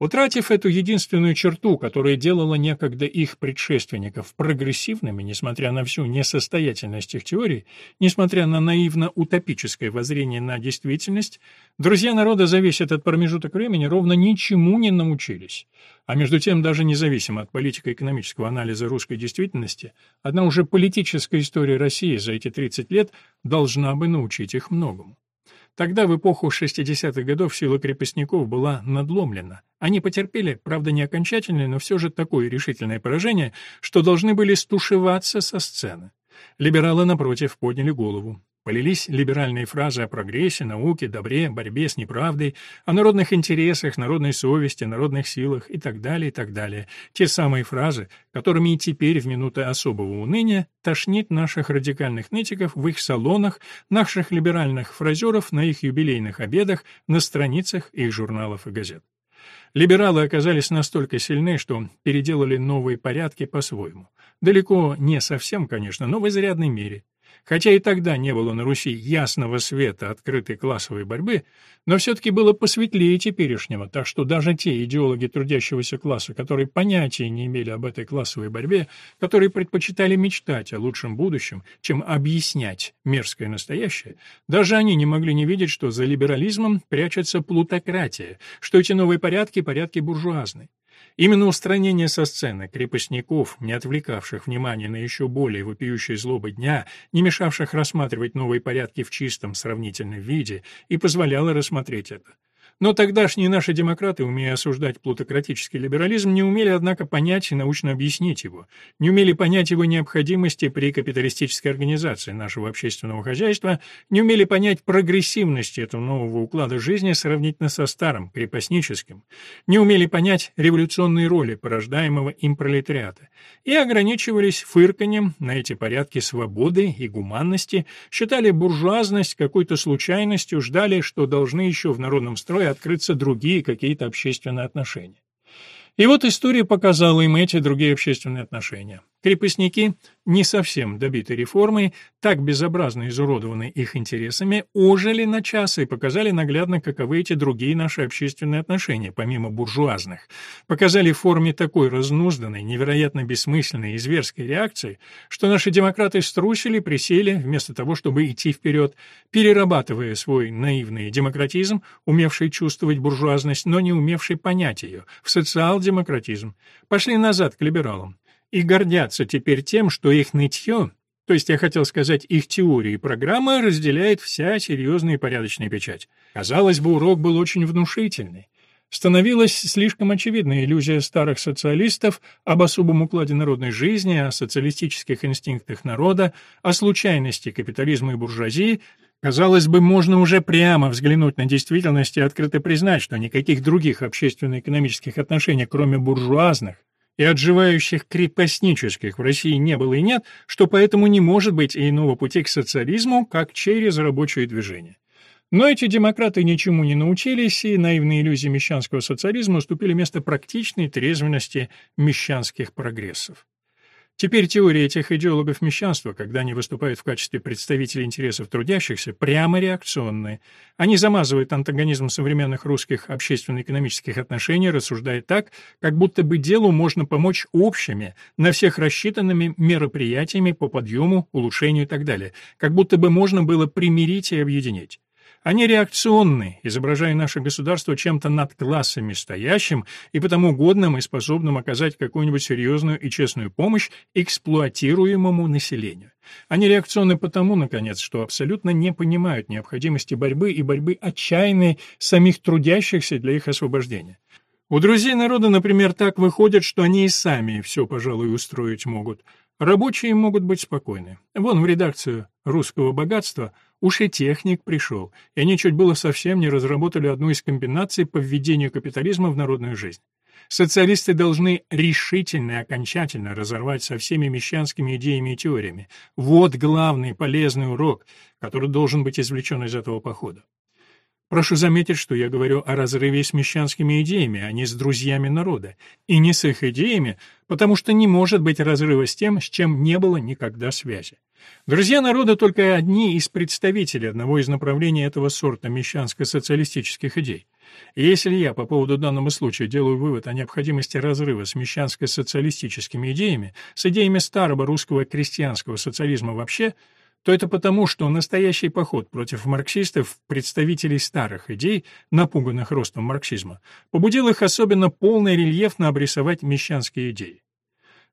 Утратив эту единственную черту, которая делала некогда их предшественников прогрессивными, несмотря на всю несостоятельность их теорий, несмотря на наивно-утопическое воззрение на действительность, друзья народа за весь этот промежуток времени ровно ничему не научились. А между тем, даже независимо от политико-экономического анализа русской действительности, одна уже политическая история России за эти 30 лет должна бы научить их многому. Тогда, в эпоху 60-х годов, сила крепостников была надломлена. Они потерпели, правда, не окончательное, но все же такое решительное поражение, что должны были стушеваться со сцены. Либералы, напротив, подняли голову. Полились либеральные фразы о прогрессе, науке, добре, борьбе с неправдой, о народных интересах, народной совести, народных силах и так далее, и так далее. Те самые фразы, которыми и теперь в минуты особого уныния тошнит наших радикальных нытиков в их салонах, наших либеральных фразеров на их юбилейных обедах, на страницах их журналов и газет. Либералы оказались настолько сильны, что переделали новые порядки по-своему. Далеко не совсем, конечно, но в изрядной мере. Хотя и тогда не было на Руси ясного света открытой классовой борьбы, но все-таки было посветлее теперешнего, так что даже те идеологи трудящегося класса, которые понятия не имели об этой классовой борьбе, которые предпочитали мечтать о лучшем будущем, чем объяснять мерзкое настоящее, даже они не могли не видеть, что за либерализмом прячется плутократия, что эти новые порядки — порядки буржуазные. Именно устранение со сцены крепостников, не отвлекавших внимание на еще более вопиющие злобы дня, не мешавших рассматривать новые порядки в чистом сравнительном виде, и позволяло рассмотреть это. Но тогдашние наши демократы, умея осуждать плутократический либерализм, не умели, однако, понять и научно объяснить его, не умели понять его необходимости при капиталистической организации нашего общественного хозяйства, не умели понять прогрессивности этого нового уклада жизни сравнительно со старым, крепостническим, не умели понять революционные роли порождаемого им пролетариата. И ограничивались фырканьем на эти порядки свободы и гуманности, считали буржуазность какой-то случайностью, ждали, что должны еще в народном строе открыться другие какие-то общественные отношения. И вот история показала им эти другие общественные отношения. Крепостники, не совсем добиты реформой, так безобразно изуродованы их интересами, ожили на час и показали наглядно, каковы эти другие наши общественные отношения, помимо буржуазных. Показали в форме такой разнузданной, невероятно бессмысленной и зверской реакции, что наши демократы струсили, присели, вместо того, чтобы идти вперед, перерабатывая свой наивный демократизм, умевший чувствовать буржуазность, но не умевший понять ее, в социал-демократизм. Пошли назад к либералам и гордятся теперь тем, что их нытье, то есть я хотел сказать, их теории и программа разделяет вся серьезная и порядочная печать. Казалось бы, урок был очень внушительный. Становилась слишком очевидна иллюзия старых социалистов об особом укладе народной жизни, о социалистических инстинктах народа, о случайности капитализма и буржуазии, Казалось бы, можно уже прямо взглянуть на действительность и открыто признать, что никаких других общественно-экономических отношений, кроме буржуазных, и отживающих крепостнических в России не было и нет, что поэтому не может быть иного пути к социализму, как через рабочее движение. Но эти демократы ничему не научились, и наивные иллюзии мещанского социализма уступили место практичной трезвенности мещанских прогрессов. Теперь теория этих идеологов мещанства, когда они выступают в качестве представителей интересов трудящихся, прямо реакционные. Они замазывают антагонизм современных русских общественно-экономических отношений, рассуждая так, как будто бы делу можно помочь общими, на всех рассчитанными мероприятиями по подъему, улучшению и так далее, как будто бы можно было примирить и объединить. Они реакционны, изображая наше государство чем-то над классами стоящим и потому годным и способным оказать какую-нибудь серьезную и честную помощь эксплуатируемому населению. Они реакционны потому, наконец, что абсолютно не понимают необходимости борьбы и борьбы отчаянной самих трудящихся для их освобождения. У друзей народа, например, так выходит, что они и сами все, пожалуй, устроить могут. Рабочие могут быть спокойны. Вон в редакцию «Русского богатства» уж и техник пришел, и они чуть было совсем не разработали одну из комбинаций по введению капитализма в народную жизнь. Социалисты должны решительно и окончательно разорвать со всеми мещанскими идеями и теориями. Вот главный полезный урок, который должен быть извлечен из этого похода. Прошу заметить, что я говорю о разрыве с мещанскими идеями, а не с друзьями народа, и не с их идеями, потому что не может быть разрыва с тем, с чем не было никогда связи. Друзья народа только одни из представителей одного из направлений этого сорта мещанско-социалистических идей. Если я по поводу данного случая делаю вывод о необходимости разрыва с мещанско-социалистическими идеями, с идеями старого русского крестьянского социализма вообще – то это потому, что настоящий поход против марксистов, представителей старых идей, напуганных ростом марксизма, побудил их особенно полный рельефно обрисовать мещанские идеи.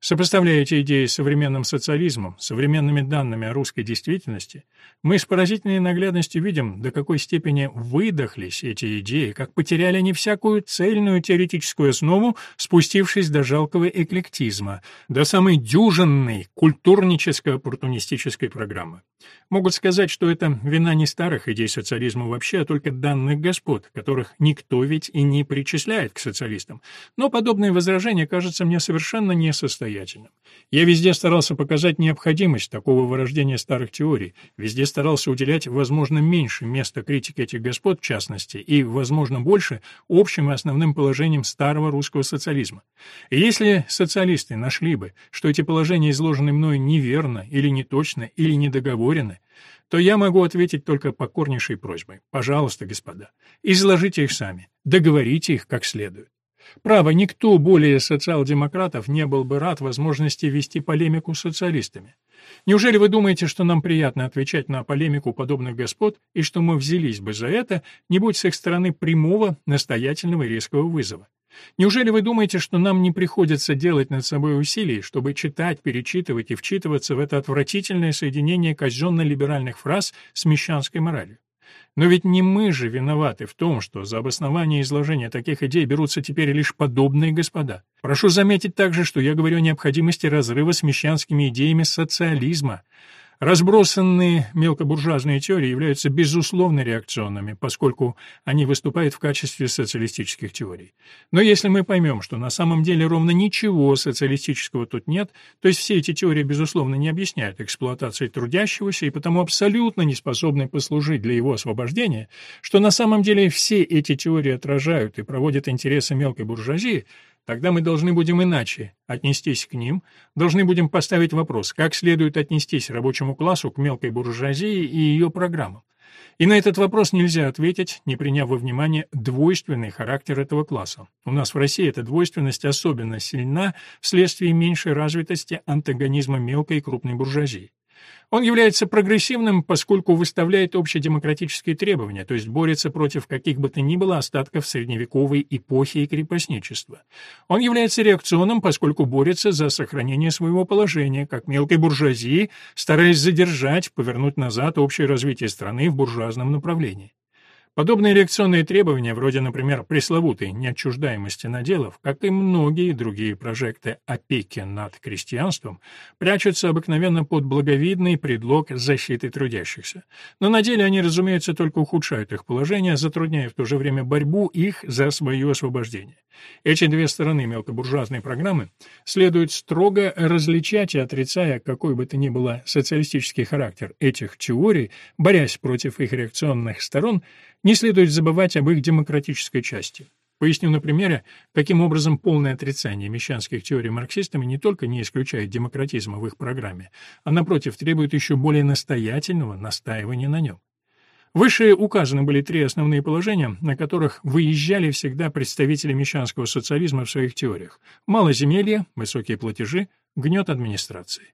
Сопоставляя эти идеи с современным социализмом, современными данными о русской действительности, мы с поразительной наглядностью видим, до какой степени выдохлись эти идеи, как потеряли они всякую цельную теоретическую основу, спустившись до жалкого эклектизма, до самой дюжинной культурническо-оппортунистической программы. Могут сказать, что это вина не старых идей социализма вообще, а только данных господ, которых никто ведь и не причисляет к социалистам. Но подобное возражение кажется мне совершенно несостоятельным. Я везде старался показать необходимость такого вырождения старых теорий, везде старался уделять, возможно, меньше места критике этих господ, в частности, и, возможно, больше общим и основным положениям старого русского социализма. И если социалисты нашли бы, что эти положения изложены мною неверно или неточно или недоговорены, то я могу ответить только покорнейшей просьбой. Пожалуйста, господа, изложите их сами, договорите их как следует. Право, никто более социал-демократов не был бы рад возможности вести полемику с социалистами. Неужели вы думаете, что нам приятно отвечать на полемику подобных господ, и что мы взялись бы за это, не будь с их стороны прямого, настоятельного и резкого вызова? Неужели вы думаете, что нам не приходится делать над собой усилий, чтобы читать, перечитывать и вчитываться в это отвратительное соединение казенно-либеральных фраз с мещанской моралью? Но ведь не мы же виноваты в том, что за обоснование изложения таких идей берутся теперь лишь подобные господа. Прошу заметить также, что я говорю о необходимости разрыва с мещанскими идеями социализма, Разбросанные мелкобуржуазные теории являются безусловно реакционными, поскольку они выступают в качестве социалистических теорий. Но если мы поймем, что на самом деле ровно ничего социалистического тут нет, то есть все эти теории, безусловно, не объясняют эксплуатации трудящегося и потому абсолютно не способны послужить для его освобождения, что на самом деле все эти теории отражают и проводят интересы мелкой буржуазии, Тогда мы должны будем иначе отнестись к ним, должны будем поставить вопрос, как следует отнестись рабочему классу к мелкой буржуазии и ее программам. И на этот вопрос нельзя ответить, не приняв во внимание двойственный характер этого класса. У нас в России эта двойственность особенно сильна вследствие меньшей развитости антагонизма мелкой и крупной буржуазии. Он является прогрессивным, поскольку выставляет общедемократические требования, то есть борется против каких бы то ни было остатков средневековой эпохи и крепостничества. Он является реакционным, поскольку борется за сохранение своего положения, как мелкой буржуазии, стараясь задержать, повернуть назад общее развитие страны в буржуазном направлении. Подобные реакционные требования, вроде, например, пресловутой неотчуждаемости наделов, как и многие другие прожекты опеки над крестьянством, прячутся обыкновенно под благовидный предлог защиты трудящихся. Но на деле они, разумеется, только ухудшают их положение, затрудняя в то же время борьбу их за свое освобождение. Эти две стороны мелкобуржуазной программы следует строго различать и отрицая какой бы то ни было социалистический характер этих теорий, борясь против их реакционных сторон, не следует забывать об их демократической части. Поясню на примере, каким образом полное отрицание мещанских теорий марксистами не только не исключает демократизма в их программе, а, напротив, требует еще более настоятельного настаивания на нем. Выше указаны были три основные положения, на которых выезжали всегда представители мещанского социализма в своих теориях. Малоземелье, высокие платежи, гнет администрации.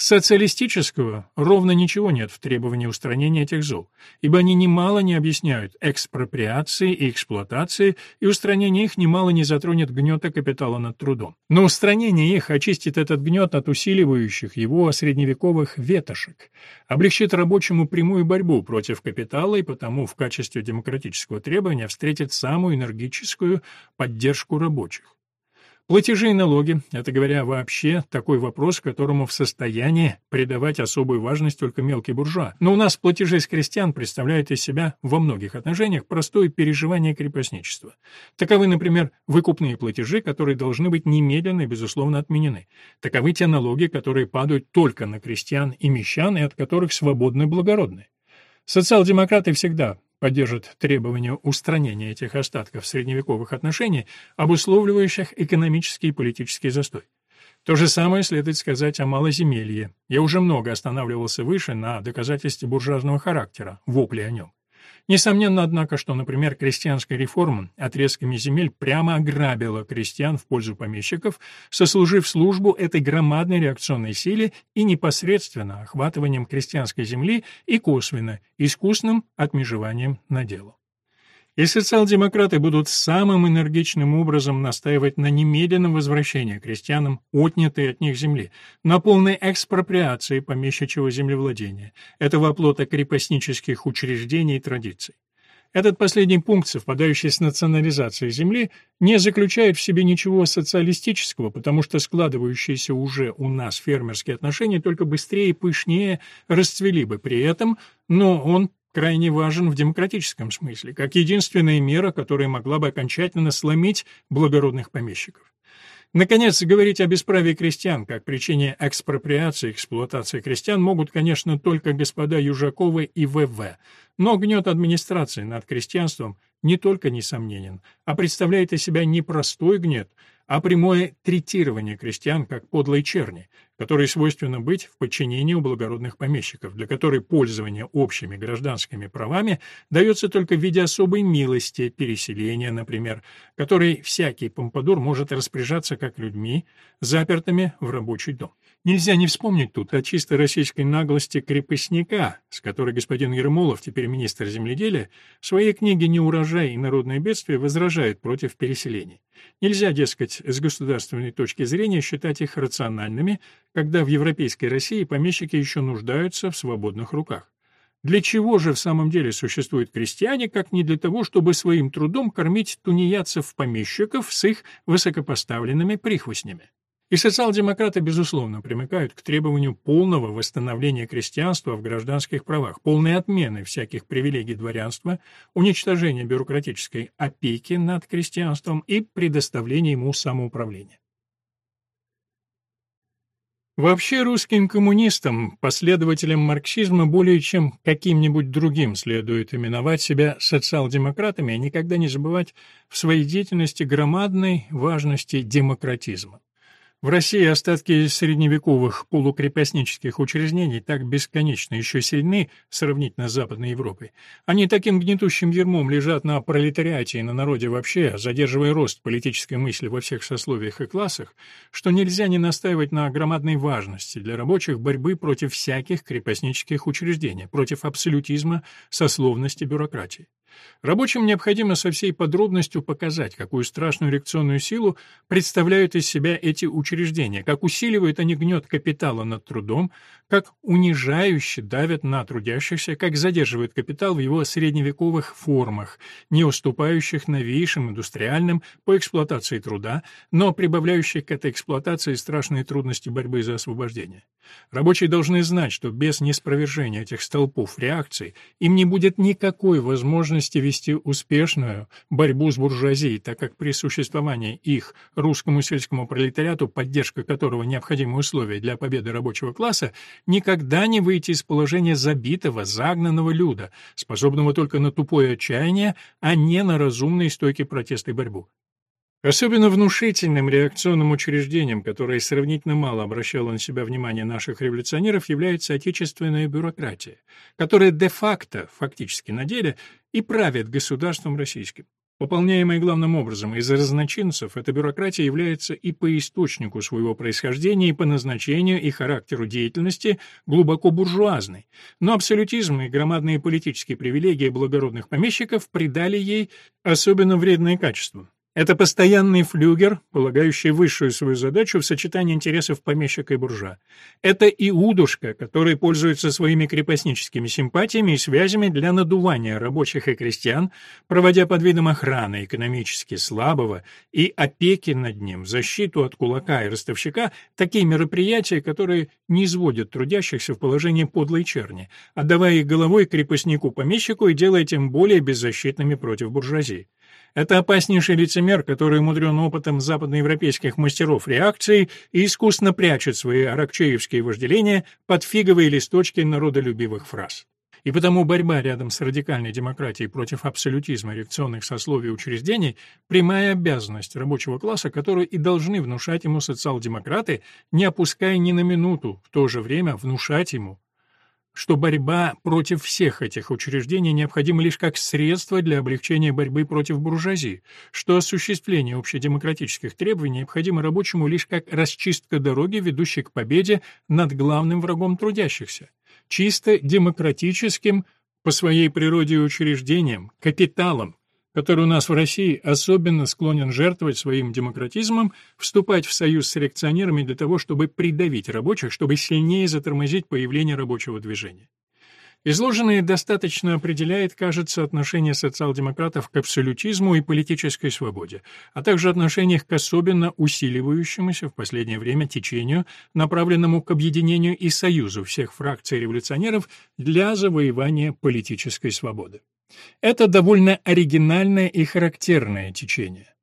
Социалистического ровно ничего нет в требовании устранения этих зол, ибо они немало не объясняют экспроприации и эксплуатации, и устранение их немало не затронет гнета капитала над трудом. Но устранение их очистит этот гнет от усиливающих его средневековых ветошек, облегчит рабочему прямую борьбу против капитала и потому в качестве демократического требования встретит самую энергическую поддержку рабочих. Платежи и налоги — это, говоря вообще, такой вопрос, которому в состоянии придавать особую важность только мелкий буржуа. Но у нас платежи с крестьян представляют из себя во многих отношениях простое переживание крепостничества. Таковы, например, выкупные платежи, которые должны быть немедленно и, безусловно, отменены. Таковы те налоги, которые падают только на крестьян и мещан, и от которых свободны благородные. Социал-демократы всегда поддержит требования устранения этих остатков средневековых отношений, обусловливающих экономический и политический застой. То же самое следует сказать о малоземелье. Я уже много останавливался выше на доказательстве буржуазного характера, вопли о нем. Несомненно, однако, что, например, крестьянская реформа отрезками земель прямо ограбила крестьян в пользу помещиков, сослужив службу этой громадной реакционной силе и непосредственно охватыванием крестьянской земли и косвенно искусным отмежеванием на дело. И социал-демократы будут самым энергичным образом настаивать на немедленном возвращении крестьянам отнятой от них земли, на полной экспроприации помещичьего землевладения, этого оплота крепостнических учреждений и традиций. Этот последний пункт, совпадающий с национализацией земли, не заключает в себе ничего социалистического, потому что складывающиеся уже у нас фермерские отношения только быстрее и пышнее расцвели бы при этом, но он крайне важен в демократическом смысле, как единственная мера, которая могла бы окончательно сломить благородных помещиков. Наконец, говорить о бесправии крестьян как причине экспроприации и эксплуатации крестьян могут, конечно, только господа Южаковы и ВВ, но гнет администрации над крестьянством не только несомненен, а представляет из себя не простой гнет, а прямое третирование крестьян как подлой черни, которой свойственно быть в подчинении у благородных помещиков, для которой пользование общими гражданскими правами дается только в виде особой милости, переселения, например, которой всякий помпадур может распоряжаться как людьми, запертыми в рабочий дом. Нельзя не вспомнить тут о чисто российской наглости крепостника, с которой господин Ермолов, теперь министр земледелия, в своей книге «Неурожай и народное бедствие» возражает против переселений. Нельзя, дескать, с государственной точки зрения считать их рациональными, когда в европейской России помещики еще нуждаются в свободных руках. Для чего же в самом деле существуют крестьяне, как не для того, чтобы своим трудом кормить тунеядцев-помещиков с их высокопоставленными прихвостнями? И социал-демократы, безусловно, примыкают к требованию полного восстановления крестьянства в гражданских правах, полной отмены всяких привилегий дворянства, уничтожения бюрократической опеки над крестьянством и предоставления ему самоуправления. Вообще русским коммунистам, последователям марксизма более чем каким-нибудь другим следует именовать себя социал-демократами и никогда не забывать в своей деятельности громадной важности демократизма. В России остатки средневековых полукрепостнических учреждений так бесконечно еще сильны сравнительно с Западной Европой. Они таким гнетущим ермом лежат на пролетариате и на народе вообще, задерживая рост политической мысли во всех сословиях и классах, что нельзя не настаивать на громадной важности для рабочих борьбы против всяких крепостнических учреждений, против абсолютизма, сословности, бюрократии. Рабочим необходимо со всей подробностью показать, какую страшную реакционную силу представляют из себя эти учреждения, как усиливают они гнет капитала над трудом, как унижающе давят на трудящихся, как задерживают капитал в его средневековых формах, не уступающих новейшим индустриальным по эксплуатации труда, но прибавляющих к этой эксплуатации страшные трудности борьбы за освобождение. Рабочие должны знать, что без неспровержения этих столпов реакции им не будет никакой возможности вести успешную борьбу с буржуазией, так как при существовании их русскому сельскому пролетариату, поддержка которого необходимое условие для победы рабочего класса, никогда не выйти из положения забитого, загнанного люда, способного только на тупое отчаяние, а не на разумный стойкий протест и борьбу. Особенно внушительным реакционным учреждением, которое сравнительно мало обращало на себя внимание наших революционеров, является отечественная бюрократия, которая де-факто, фактически на деле, и правит государством российским. Пополняемая главным образом из разночинцев, эта бюрократия является и по источнику своего происхождения, и по назначению и характеру деятельности глубоко буржуазной. Но абсолютизм и громадные политические привилегии благородных помещиков придали ей особенно вредные качества. Это постоянный флюгер, полагающий высшую свою задачу в сочетании интересов помещика и буржуа. Это иудушка, который пользуется своими крепостническими симпатиями и связями для надувания рабочих и крестьян, проводя под видом охраны экономически слабого и опеки над ним, защиту от кулака и ростовщика, такие мероприятия, которые не изводят трудящихся в положение подлой черни, отдавая их головой крепостнику-помещику и делая тем более беззащитными против буржуазии. Это опаснейший лицемер, который умудрен опытом западноевропейских мастеров реакции и искусно прячет свои аракчеевские вожделения под фиговые листочки народолюбивых фраз. И потому борьба рядом с радикальной демократией против абсолютизма реакционных сословий и учреждений – прямая обязанность рабочего класса, которую и должны внушать ему социал-демократы, не опуская ни на минуту, в то же время внушать ему что борьба против всех этих учреждений необходима лишь как средство для облегчения борьбы против буржуазии, что осуществление общедемократических требований необходимо рабочему лишь как расчистка дороги, ведущей к победе над главным врагом трудящихся, чисто демократическим по своей природе учреждением, капиталом, который у нас в России особенно склонен жертвовать своим демократизмом, вступать в союз с реакционерами для того, чтобы придавить рабочих, чтобы сильнее затормозить появление рабочего движения. Изложенное достаточно определяет, кажется, отношение социал-демократов к абсолютизму и политической свободе, а также отношение к особенно усиливающемуся в последнее время течению, направленному к объединению и союзу всех фракций революционеров для завоевания политической свободы. Это довольно оригинальное и характерное течение.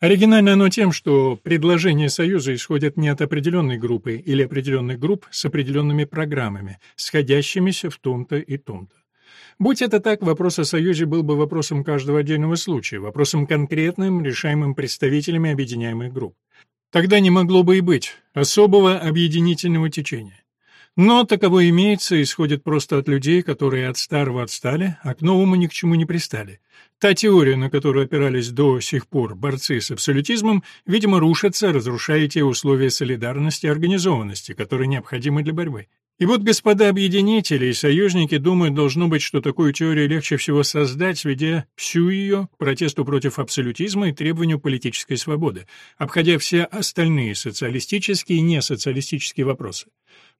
Оригинально оно тем, что предложения Союза исходят не от определенной группы или определенных групп с определенными программами, сходящимися в том-то и том-то. Будь это так, вопрос о Союзе был бы вопросом каждого отдельного случая, вопросом конкретным, решаемым представителями объединяемых групп. Тогда не могло бы и быть особого объединительного течения. Но таково имеется исходит просто от людей, которые от старого отстали, а к новому ни к чему не пристали. Та теория, на которую опирались до сих пор борцы с абсолютизмом, видимо, рушится, разрушая те условия солидарности и организованности, которые необходимы для борьбы. И вот господа объединители и союзники думают, должно быть, что такую теорию легче всего создать, сведя всю ее протесту против абсолютизма и требованию политической свободы, обходя все остальные социалистические и несоциалистические вопросы.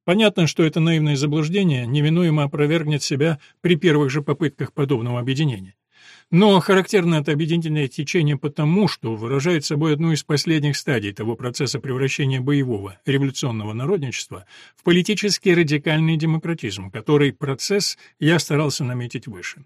Понятно, что это наивное заблуждение неминуемо опровергнет себя при первых же попытках подобного объединения. Но характерно это объединительное течение потому, что выражает собой одну из последних стадий того процесса превращения боевого революционного народничества в политический радикальный демократизм, который процесс я старался наметить выше.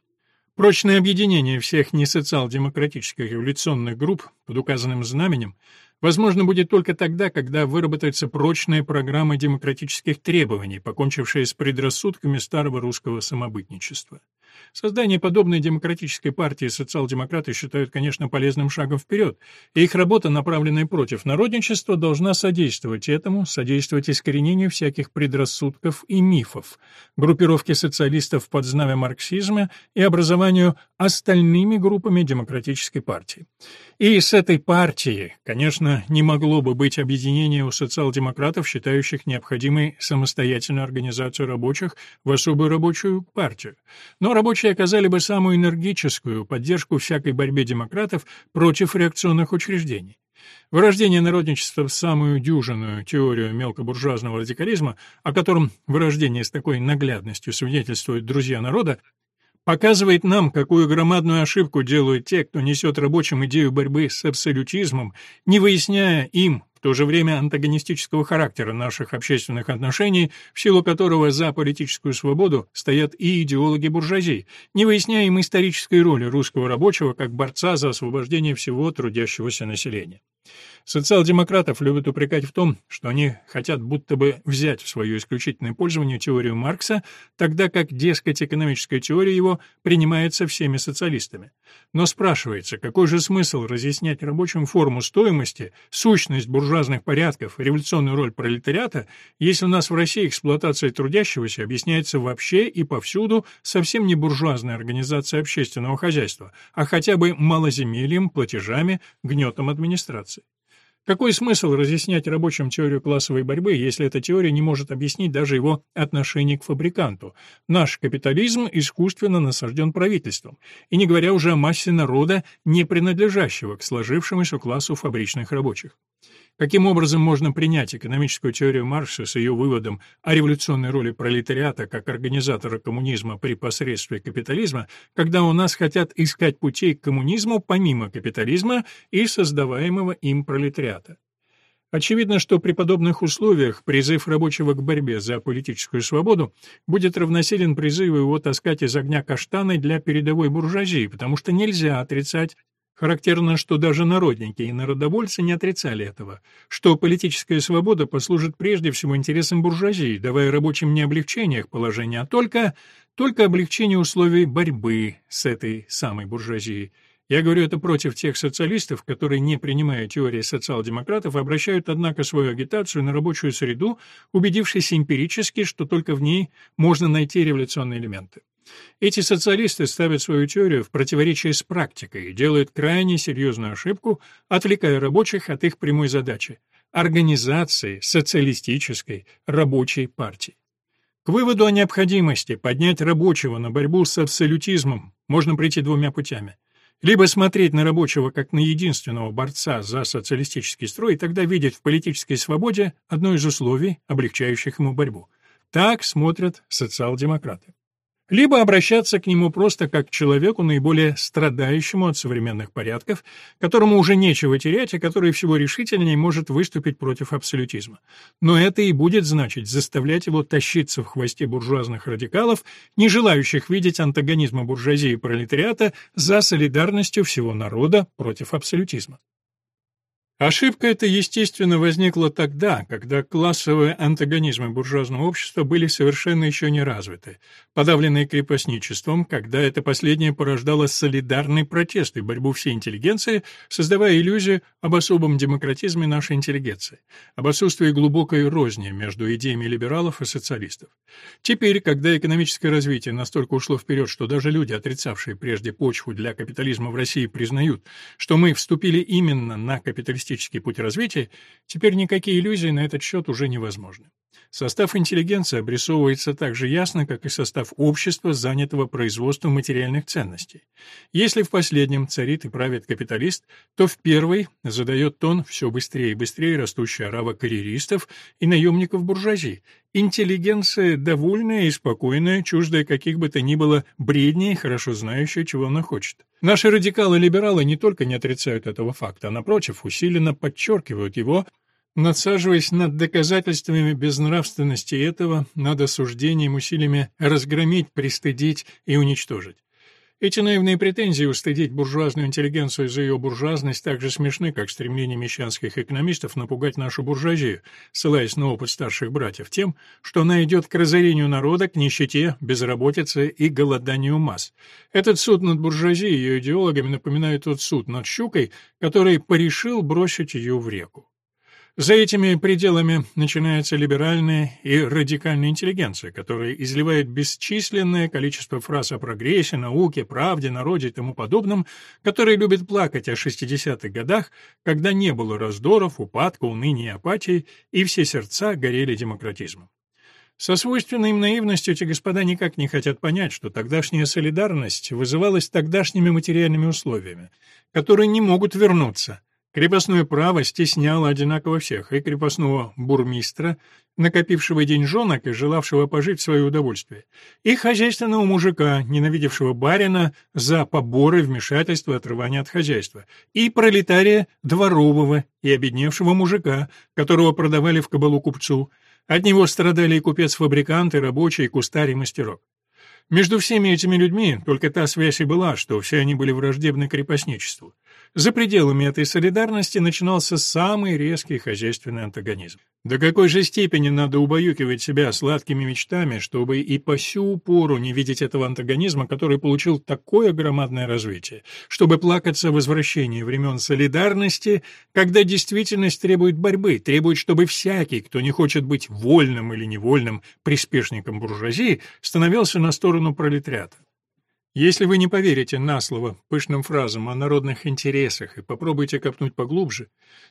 Прочное объединение всех несоциал-демократических революционных групп под указанным знаменем возможно будет только тогда, когда выработается прочная программа демократических требований, покончившая с предрассудками старого русского самобытничества. Создание подобной демократической партии социал-демократы считают, конечно, полезным шагом вперед, и их работа, направленная против народничества, должна содействовать этому, содействовать искоренению всяких предрассудков и мифов, группировке социалистов под знамя марксизма и образованию остальными группами демократической партии. И с этой партией, конечно, не могло бы быть объединения у социал-демократов, считающих необходимой самостоятельную организацию рабочих в особую рабочую партию. Но рабочие оказали бы самую энергическую поддержку всякой борьбе демократов против реакционных учреждений. Вырождение народничества в самую дюжинную теорию мелкобуржуазного радикализма, о котором вырождение с такой наглядностью свидетельствуют друзья народа, показывает нам, какую громадную ошибку делают те, кто несет рабочим идею борьбы с абсолютизмом, не выясняя им, в то же время антагонистического характера наших общественных отношений, в силу которого за политическую свободу стоят и идеологи буржуазии, не выясняя им исторической роли русского рабочего как борца за освобождение всего трудящегося населения. Социал-демократов любят упрекать в том, что они хотят будто бы взять в свое исключительное пользование теорию Маркса, тогда как, дескать, экономическая теория его принимается всеми социалистами. Но спрашивается, какой же смысл разъяснять рабочим форму стоимости, сущность буржуазных порядков, революционную роль пролетариата, если у нас в России эксплуатация трудящегося объясняется вообще и повсюду совсем не буржуазной организацией общественного хозяйства, а хотя бы малоземельем, платежами, гнетом администрации? Какой смысл разъяснять рабочим теорию классовой борьбы, если эта теория не может объяснить даже его отношение к фабриканту? Наш капитализм искусственно насажден правительством, и не говоря уже о массе народа, не принадлежащего к сложившемуся классу фабричных рабочих. Каким образом можно принять экономическую теорию Маркса с ее выводом о революционной роли пролетариата как организатора коммунизма при посредстве капитализма, когда у нас хотят искать путей к коммунизму помимо капитализма и создаваемого им пролетариата? Очевидно, что при подобных условиях призыв рабочего к борьбе за политическую свободу будет равносилен призыву его таскать из огня каштаны для передовой буржуазии, потому что нельзя отрицать Характерно, что даже народники и народовольцы не отрицали этого, что политическая свобода послужит прежде всего интересам буржуазии, давая рабочим не облегчение их положения, а только, только облегчение условий борьбы с этой самой буржуазией. Я говорю это против тех социалистов, которые, не принимая теории социал-демократов, обращают, однако, свою агитацию на рабочую среду, убедившись эмпирически, что только в ней можно найти революционные элементы. Эти социалисты ставят свою теорию в противоречие с практикой и делают крайне серьезную ошибку, отвлекая рабочих от их прямой задачи – организации социалистической рабочей партии. К выводу о необходимости поднять рабочего на борьбу с абсолютизмом можно прийти двумя путями. Либо смотреть на рабочего как на единственного борца за социалистический строй и тогда видеть в политической свободе одно из условий, облегчающих ему борьбу. Так смотрят социал-демократы либо обращаться к нему просто как к человеку, наиболее страдающему от современных порядков, которому уже нечего терять и который всего решительнее может выступить против абсолютизма. Но это и будет значить заставлять его тащиться в хвосте буржуазных радикалов, не желающих видеть антагонизма буржуазии и пролетариата за солидарностью всего народа против абсолютизма. Ошибка эта, естественно, возникла тогда, когда классовые антагонизмы буржуазного общества были совершенно еще не развиты, подавленные крепостничеством, когда это последнее порождало солидарный протест и борьбу всей интеллигенции, создавая иллюзию об особом демократизме нашей интеллигенции, об отсутствии глубокой розни между идеями либералов и социалистов. Теперь, когда экономическое развитие настолько ушло вперед, что даже люди, отрицавшие прежде почву для капитализма в России, признают, что мы вступили именно на капиталистический социалистический путь развития, теперь никакие иллюзии на этот счет уже невозможны. Состав интеллигенции обрисовывается так же ясно, как и состав общества, занятого производством материальных ценностей. Если в последнем царит и правит капиталист, то в первой задает тон все быстрее и быстрее растущая орава карьеристов и наемников буржуазии. Интеллигенция довольная и спокойная, чуждая каких бы то ни было бредней, хорошо знающая, чего она хочет. Наши радикалы-либералы не только не отрицают этого факта, а напротив, усиленно подчеркивают его, Надсаживаясь над доказательствами безнравственности этого, над осуждением усилиями разгромить, пристыдить и уничтожить. Эти наивные претензии устыдить буржуазную интеллигенцию за ее буржуазность так же смешны, как стремление мещанских экономистов напугать нашу буржуазию, ссылаясь на опыт старших братьев, тем, что она идет к разорению народа, к нищете, безработице и голоданию масс. Этот суд над буржуазией и ее идеологами напоминает тот суд над щукой, который порешил бросить ее в реку. За этими пределами начинается либеральная и радикальная интеллигенция, которая изливает бесчисленное количество фраз о прогрессе, науке, правде, народе и тому подобном, которая любит плакать о 60-х годах, когда не было раздоров, упадка, уныния и апатии, и все сердца горели демократизмом. Со свойственной им наивностью эти господа никак не хотят понять, что тогдашняя солидарность вызывалась тогдашними материальными условиями, которые не могут вернуться – Крепостное право стесняло одинаково всех, и крепостного бурмистра, накопившего деньжонок и желавшего пожить в свое удовольствие, и хозяйственного мужика, ненавидевшего барина за поборы, вмешательство, отрывание от хозяйства, и пролетария дворового и обедневшего мужика, которого продавали в кабалу купцу. От него страдали и купец-фабрикант, и рабочий, и кустарь, и мастерок. Между всеми этими людьми только та связь и была, что все они были враждебны крепостничеству. За пределами этой солидарности начинался самый резкий хозяйственный антагонизм. До какой же степени надо убаюкивать себя сладкими мечтами, чтобы и по сю пору не видеть этого антагонизма, который получил такое громадное развитие, чтобы плакаться о возвращении времен солидарности, когда действительность требует борьбы, требует, чтобы всякий, кто не хочет быть вольным или невольным приспешником буржуазии, становился на сторону пролетариата. Если вы не поверите на слово пышным фразам о народных интересах и попробуете копнуть поглубже,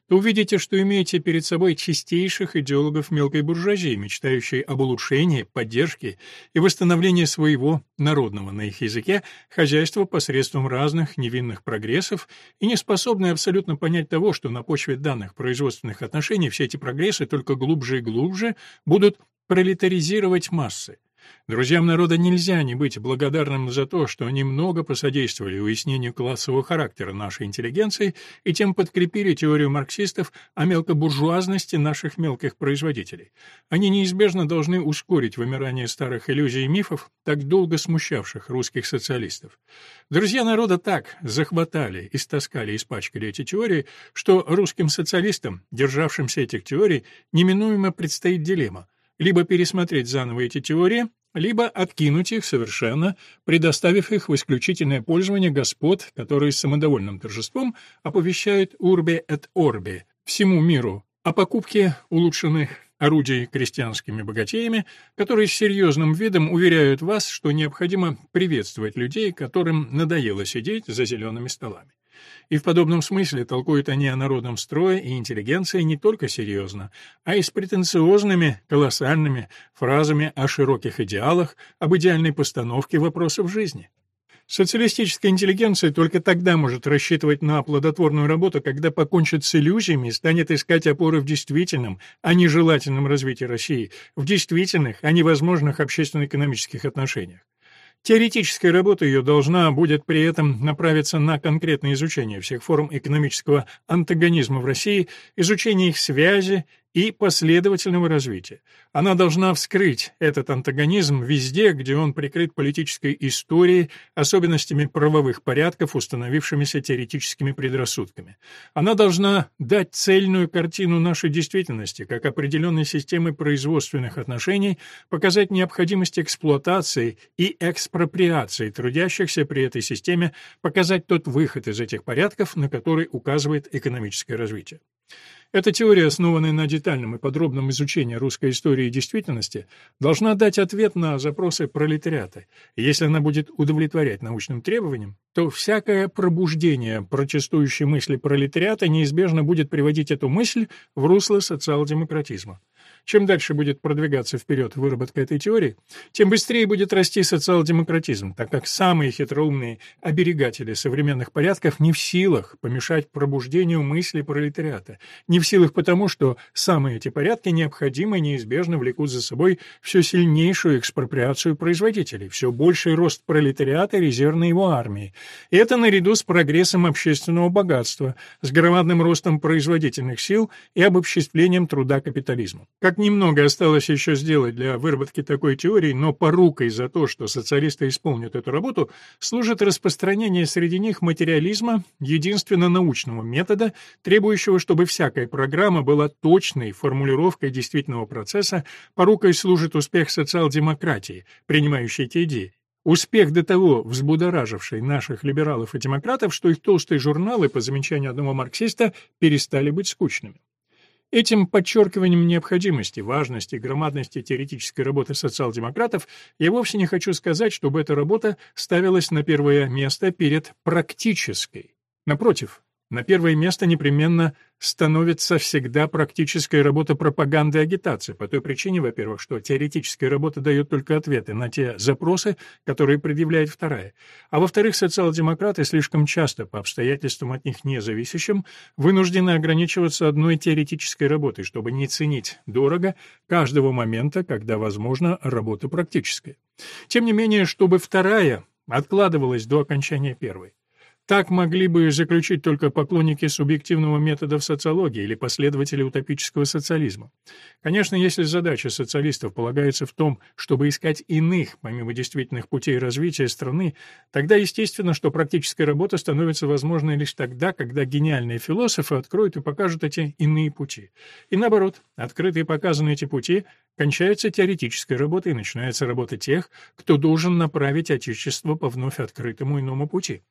то увидите, что имеете перед собой чистейших идеологов мелкой буржуазии, мечтающие об улучшении, поддержке и восстановлении своего народного на их языке хозяйства посредством разных невинных прогрессов и не способные абсолютно понять того, что на почве данных производственных отношений все эти прогрессы только глубже и глубже будут пролетаризировать массы. Друзьям народа нельзя не быть благодарным за то, что они много посодействовали уяснению классового характера нашей интеллигенции и тем подкрепили теорию марксистов о мелкобуржуазности наших мелких производителей. Они неизбежно должны ускорить вымирание старых иллюзий и мифов, так долго смущавших русских социалистов. Друзья народа так захватали, истаскали, испачкали эти теории, что русским социалистам, державшимся этих теорий, неминуемо предстоит дилемма либо пересмотреть заново эти теории, либо откинуть их совершенно, предоставив их в исключительное пользование господ, которые с самодовольным торжеством оповещают «урбе et орби» всему миру о покупке улучшенных орудий крестьянскими богатеями, которые с серьезным видом уверяют вас, что необходимо приветствовать людей, которым надоело сидеть за зелеными столами. И в подобном смысле толкуют они о народном строе и интеллигенции не только серьезно, а и с претенциозными, колоссальными фразами о широких идеалах, об идеальной постановке вопросов жизни. Социалистическая интеллигенция только тогда может рассчитывать на плодотворную работу, когда покончит с иллюзиями и станет искать опоры в действительном, а не желательном развитии России, в действительных, а не возможных общественно-экономических отношениях. Теоретическая работа ее должна будет при этом направиться на конкретное изучение всех форм экономического антагонизма в России, изучение их связи и последовательного развития. Она должна вскрыть этот антагонизм везде, где он прикрыт политической историей, особенностями правовых порядков, установившимися теоретическими предрассудками. Она должна дать цельную картину нашей действительности, как определенной системы производственных отношений, показать необходимость эксплуатации и экспроприации трудящихся при этой системе, показать тот выход из этих порядков, на который указывает экономическое развитие. Эта теория, основанная на детальном и подробном изучении русской истории и действительности, должна дать ответ на запросы пролетариата. Если она будет удовлетворять научным требованиям, то всякое пробуждение протестующей мысли пролетариата неизбежно будет приводить эту мысль в русло социал-демократизма. Чем дальше будет продвигаться вперед выработка этой теории, тем быстрее будет расти социал-демократизм, так как самые хитроумные оберегатели современных порядков не в силах помешать пробуждению мысли пролетариата, не в силах потому, что самые эти порядки необходимо и неизбежно влекут за собой все сильнейшую экспроприацию производителей, все больший рост пролетариата и резервной его армии. И это наряду с прогрессом общественного богатства, с громадным ростом производительных сил и обобществлением труда капитализма. Немного осталось еще сделать для выработки такой теории, но порукой за то, что социалисты исполнят эту работу, служит распространение среди них материализма, единственно научного метода, требующего, чтобы всякая программа была точной формулировкой действительного процесса, порукой служит успех социал-демократии, принимающей эти идеи. Успех до того взбудораживший наших либералов и демократов, что их толстые журналы, по замечанию одного марксиста, перестали быть скучными. Этим подчеркиванием необходимости, важности громадности теоретической работы социал-демократов я вовсе не хочу сказать, чтобы эта работа ставилась на первое место перед практической. Напротив, на первое место непременно становится всегда практическая работа пропаганды и агитации, по той причине, во-первых, что теоретическая работа дает только ответы на те запросы, которые предъявляет вторая, а во-вторых, социал-демократы слишком часто, по обстоятельствам от них независящим, вынуждены ограничиваться одной теоретической работой, чтобы не ценить дорого каждого момента, когда возможна работа практическая. Тем не менее, чтобы вторая откладывалась до окончания первой. Так могли бы заключить только поклонники субъективного метода в социологии или последователи утопического социализма. Конечно, если задача социалистов полагается в том, чтобы искать иных, помимо действительных путей развития страны, тогда естественно, что практическая работа становится возможной лишь тогда, когда гениальные философы откроют и покажут эти иные пути. И наоборот, открытые и показаны эти пути, кончается теоретическая работа и начинается работа тех, кто должен направить Отечество по вновь открытому иному пути.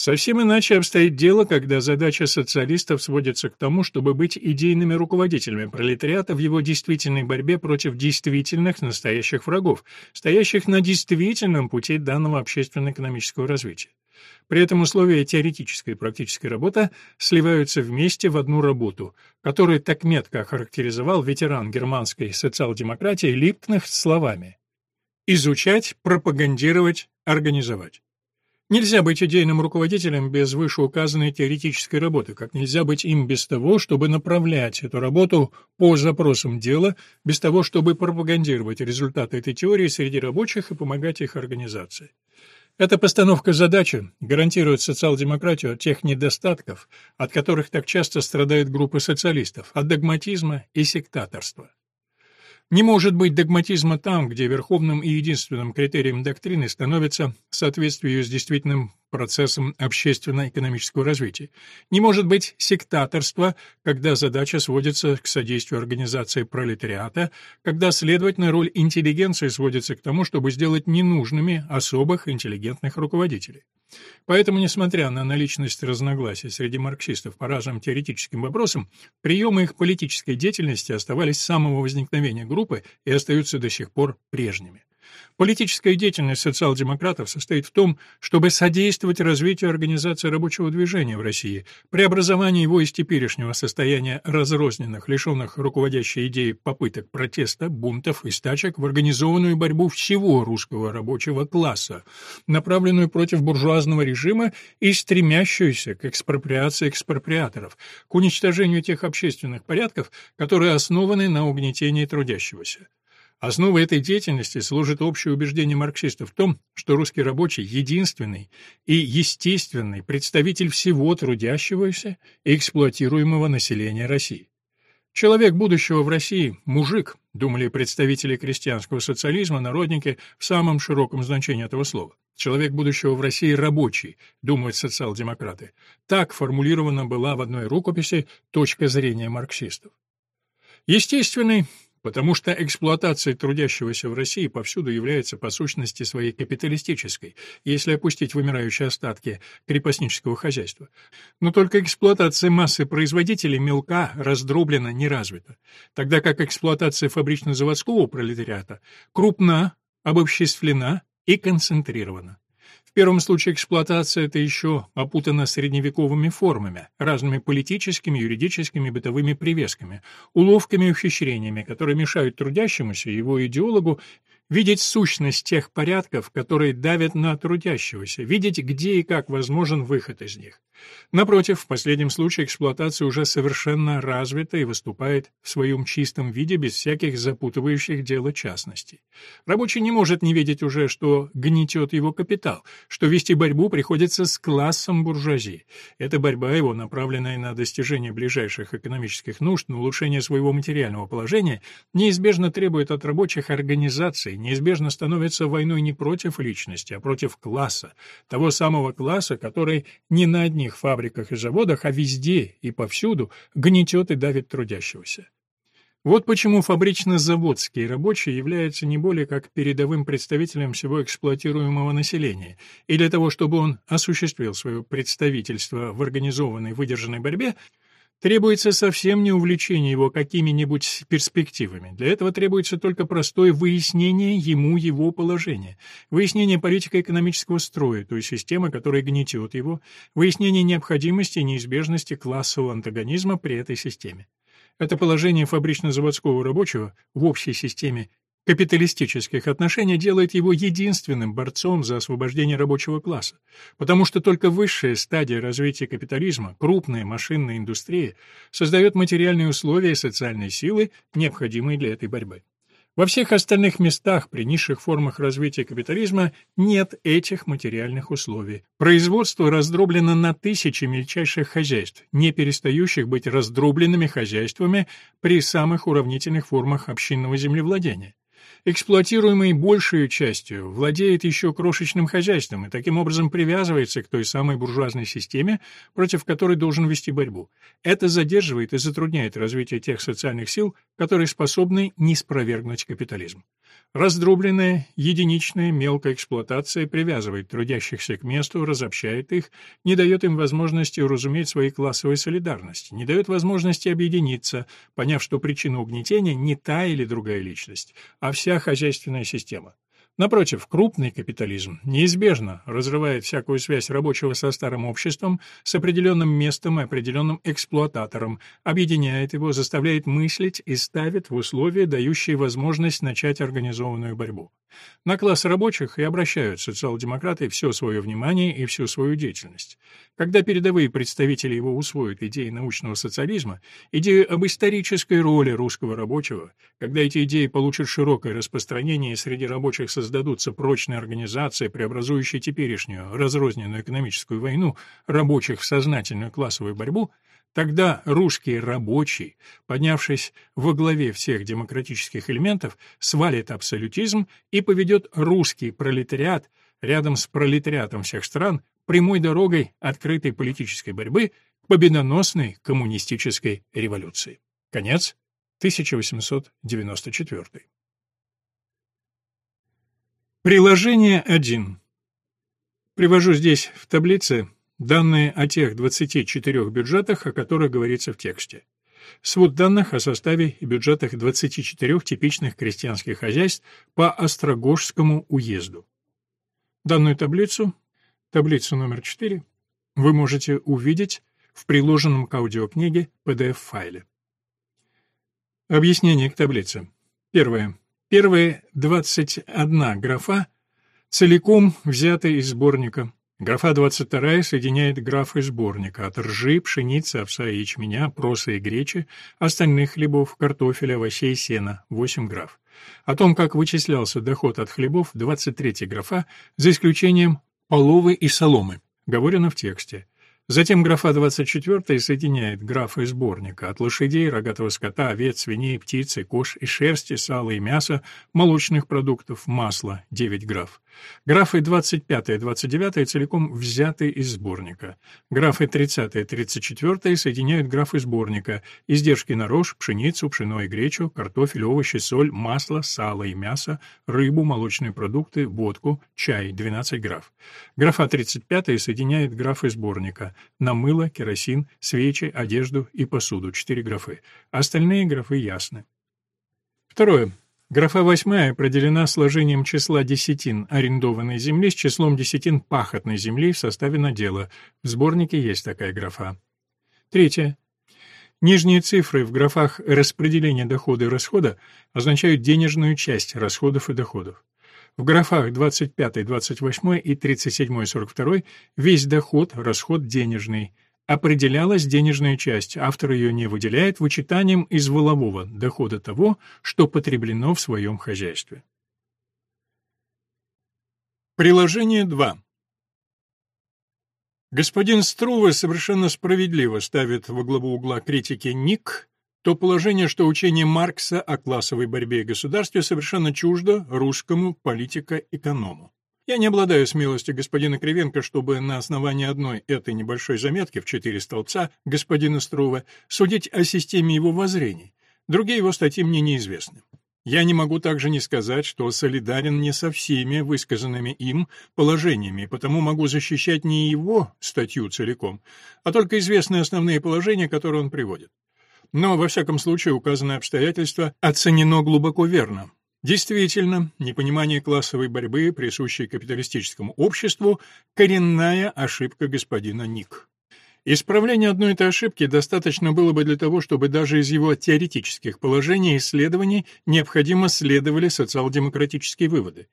Совсем иначе обстоит дело, когда задача социалистов сводится к тому, чтобы быть идейными руководителями пролетариата в его действительной борьбе против действительных настоящих врагов, стоящих на действительном пути данного общественно-экономического развития. При этом условия теоретической и практической работы сливаются вместе в одну работу, которую так метко охарактеризовал ветеран германской социал-демократии Липтнах словами «изучать, пропагандировать, организовать». Нельзя быть идейным руководителем без вышеуказанной теоретической работы, как нельзя быть им без того, чтобы направлять эту работу по запросам дела, без того, чтобы пропагандировать результаты этой теории среди рабочих и помогать их организации. Эта постановка задачи гарантирует социал-демократию от тех недостатков, от которых так часто страдают группы социалистов, от догматизма и сектаторства. Не может быть догматизма там, где верховным и единственным критерием доктрины становится соответствие с действительным процессом общественно-экономического развития. Не может быть сектаторства, когда задача сводится к содействию организации пролетариата, когда, следовательно, роль интеллигенции сводится к тому, чтобы сделать ненужными особых интеллигентных руководителей. Поэтому, несмотря на наличность разногласий среди марксистов по разным теоретическим вопросам, приемы их политической деятельности оставались с самого возникновения группы и остаются до сих пор прежними. Политическая деятельность социал-демократов состоит в том, чтобы содействовать развитию организации рабочего движения в России, преобразованию его из теперешнего состояния разрозненных, лишенных руководящей идеи попыток протеста, бунтов и стачек в организованную борьбу всего русского рабочего класса, направленную против буржуазного режима и стремящуюся к экспроприации экспроприаторов, к уничтожению тех общественных порядков, которые основаны на угнетении трудящегося. Основой этой деятельности служит общее убеждение марксистов в том, что русский рабочий — единственный и естественный представитель всего трудящегося и эксплуатируемого населения России. Человек будущего в России — мужик, думали представители крестьянского социализма, народники в самом широком значении этого слова. Человек будущего в России — рабочий, думают социал-демократы. Так формулирована была в одной рукописи точка зрения марксистов. Естественный потому что эксплуатация трудящегося в России повсюду является по сущности своей капиталистической, если опустить вымирающие остатки крепостнического хозяйства. Но только эксплуатация массы производителей мелка, раздроблена, не развита, тогда как эксплуатация фабрично-заводского пролетариата крупна, обобществлена и концентрирована. В первом случае эксплуатация это еще опутана средневековыми формами, разными политическими, юридическими, бытовыми привесками, уловками и ухищрениями, которые мешают трудящемуся его идеологу видеть сущность тех порядков, которые давят на трудящегося, видеть, где и как возможен выход из них. Напротив, в последнем случае эксплуатация уже совершенно развита и выступает в своем чистом виде без всяких запутывающих дело частностей. Рабочий не может не видеть уже, что гнетет его капитал, что вести борьбу приходится с классом буржуазии. Эта борьба его, направленная на достижение ближайших экономических нужд, на улучшение своего материального положения, неизбежно требует от рабочих организаций, неизбежно становится войной не против личности, а против класса, того самого класса, который не на одних фабриках и заводах, а везде и повсюду гнетет и давит трудящегося. Вот почему фабрично-заводские рабочие являются не более как передовым представителем всего эксплуатируемого населения, и для того, чтобы он осуществил свое представительство в организованной выдержанной борьбе, Требуется совсем не увлечение его какими-нибудь перспективами. Для этого требуется только простое выяснение ему его положения, выяснение политико-экономического строя, той системы, которая гнетет его, выяснение необходимости и неизбежности классового антагонизма при этой системе. Это положение фабрично-заводского рабочего в общей системе капиталистических отношений делает его единственным борцом за освобождение рабочего класса, потому что только высшая стадия развития капитализма, крупная машинная индустрия, создает материальные условия и социальные силы, необходимые для этой борьбы. Во всех остальных местах при низших формах развития капитализма нет этих материальных условий. Производство раздроблено на тысячи мельчайших хозяйств, не перестающих быть раздробленными хозяйствами при самых уравнительных формах общинного землевладения эксплуатируемый большей частью, владеет еще крошечным хозяйством и таким образом привязывается к той самой буржуазной системе, против которой должен вести борьбу. Это задерживает и затрудняет развитие тех социальных сил, которые способны не спровергнуть капитализм. Раздробленная, единичная, мелкая эксплуатация привязывает трудящихся к месту, разобщает их, не дает им возможности уразуметь свои классовые солидарности, не дает возможности объединиться, поняв, что причина угнетения не та или другая личность, а вся хозяйственная система. Напротив, крупный капитализм неизбежно разрывает всякую связь рабочего со старым обществом, с определенным местом и определенным эксплуататором, объединяет его, заставляет мыслить и ставит в условия, дающие возможность начать организованную борьбу. На класс рабочих и обращают социал-демократы все свое внимание и всю свою деятельность. Когда передовые представители его усвоят идеи научного социализма, идею об исторической роли русского рабочего, когда эти идеи получат широкое распространение среди рабочих создадутся прочные организации, преобразующие теперешнюю разрозненную экономическую войну рабочих в сознательную классовую борьбу, Тогда русский рабочий, поднявшись во главе всех демократических элементов, свалит абсолютизм и поведет русский пролетариат рядом с пролетариатом всех стран прямой дорогой открытой политической борьбы к победоносной коммунистической революции. Конец 1894. Приложение 1. Привожу здесь в таблице Данные о тех 24 бюджетах, о которых говорится в тексте. Свод данных о составе и бюджетах 24 типичных крестьянских хозяйств по Острогожскому уезду. Данную таблицу, таблицу номер 4, вы можете увидеть в приложенном к аудиокниге PDF-файле. Объяснение к таблице. Первое. Первые 21 графа целиком взяты из сборника Графа 22 соединяет графы сборника от ржи, пшеницы, овса и ячменя, проса и гречи, остальных хлебов, картофеля, овощей, сена, 8 граф. О том, как вычислялся доход от хлебов, 23 графа, за исключением половы и соломы, говорено в тексте. Затем графа 24 соединяет графы сборника от лошадей, рогатого скота, овец, свиней, птицы, кож и шерсти, сала и мяса, молочных продуктов, масла, 9 граф. Графы 25 и 29 целиком взяты из сборника. Графы 30 и 34 соединяют графы сборника, издержки на рожь, пшеницу, пшено и гречу, картофель, овощи, соль, масло, сало и мясо, рыбу, молочные продукты, водку, чай, 12 граф. Графа 35 соединяет графы сборника, на мыло, керосин, свечи, одежду и посуду, 4 графы. Остальные графы ясны. Второе. Графа восьмая определена сложением числа десятин арендованной земли с числом десятин пахотной земли в составе надела. В сборнике есть такая графа. Третье. Нижние цифры в графах распределения дохода и расхода означают денежную часть расходов и доходов. В графах 25, 28 и 37, 42 весь доход, расход денежный – определялась денежная часть, автор ее не выделяет вычитанием из волового дохода того, что потреблено в своем хозяйстве. Приложение 2. Господин Струве совершенно справедливо ставит во главу угла критики Ник то положение, что учение Маркса о классовой борьбе и государстве совершенно чуждо русскому политико-эконому. Я не обладаю смелостью господина Кривенко, чтобы на основании одной этой небольшой заметки в четыре столбца господина Струва судить о системе его воззрений. Другие его статьи мне неизвестны. Я не могу также не сказать, что солидарен не со всеми высказанными им положениями, потому могу защищать не его статью целиком, а только известные основные положения, которые он приводит. Но, во всяком случае, указанное обстоятельство оценено глубоко верно. Действительно, непонимание классовой борьбы, присущей капиталистическому обществу, коренная ошибка господина Ник. Исправление одной этой ошибки достаточно было бы для того, чтобы даже из его теоретических положений и исследований необходимо следовали социал-демократические выводы.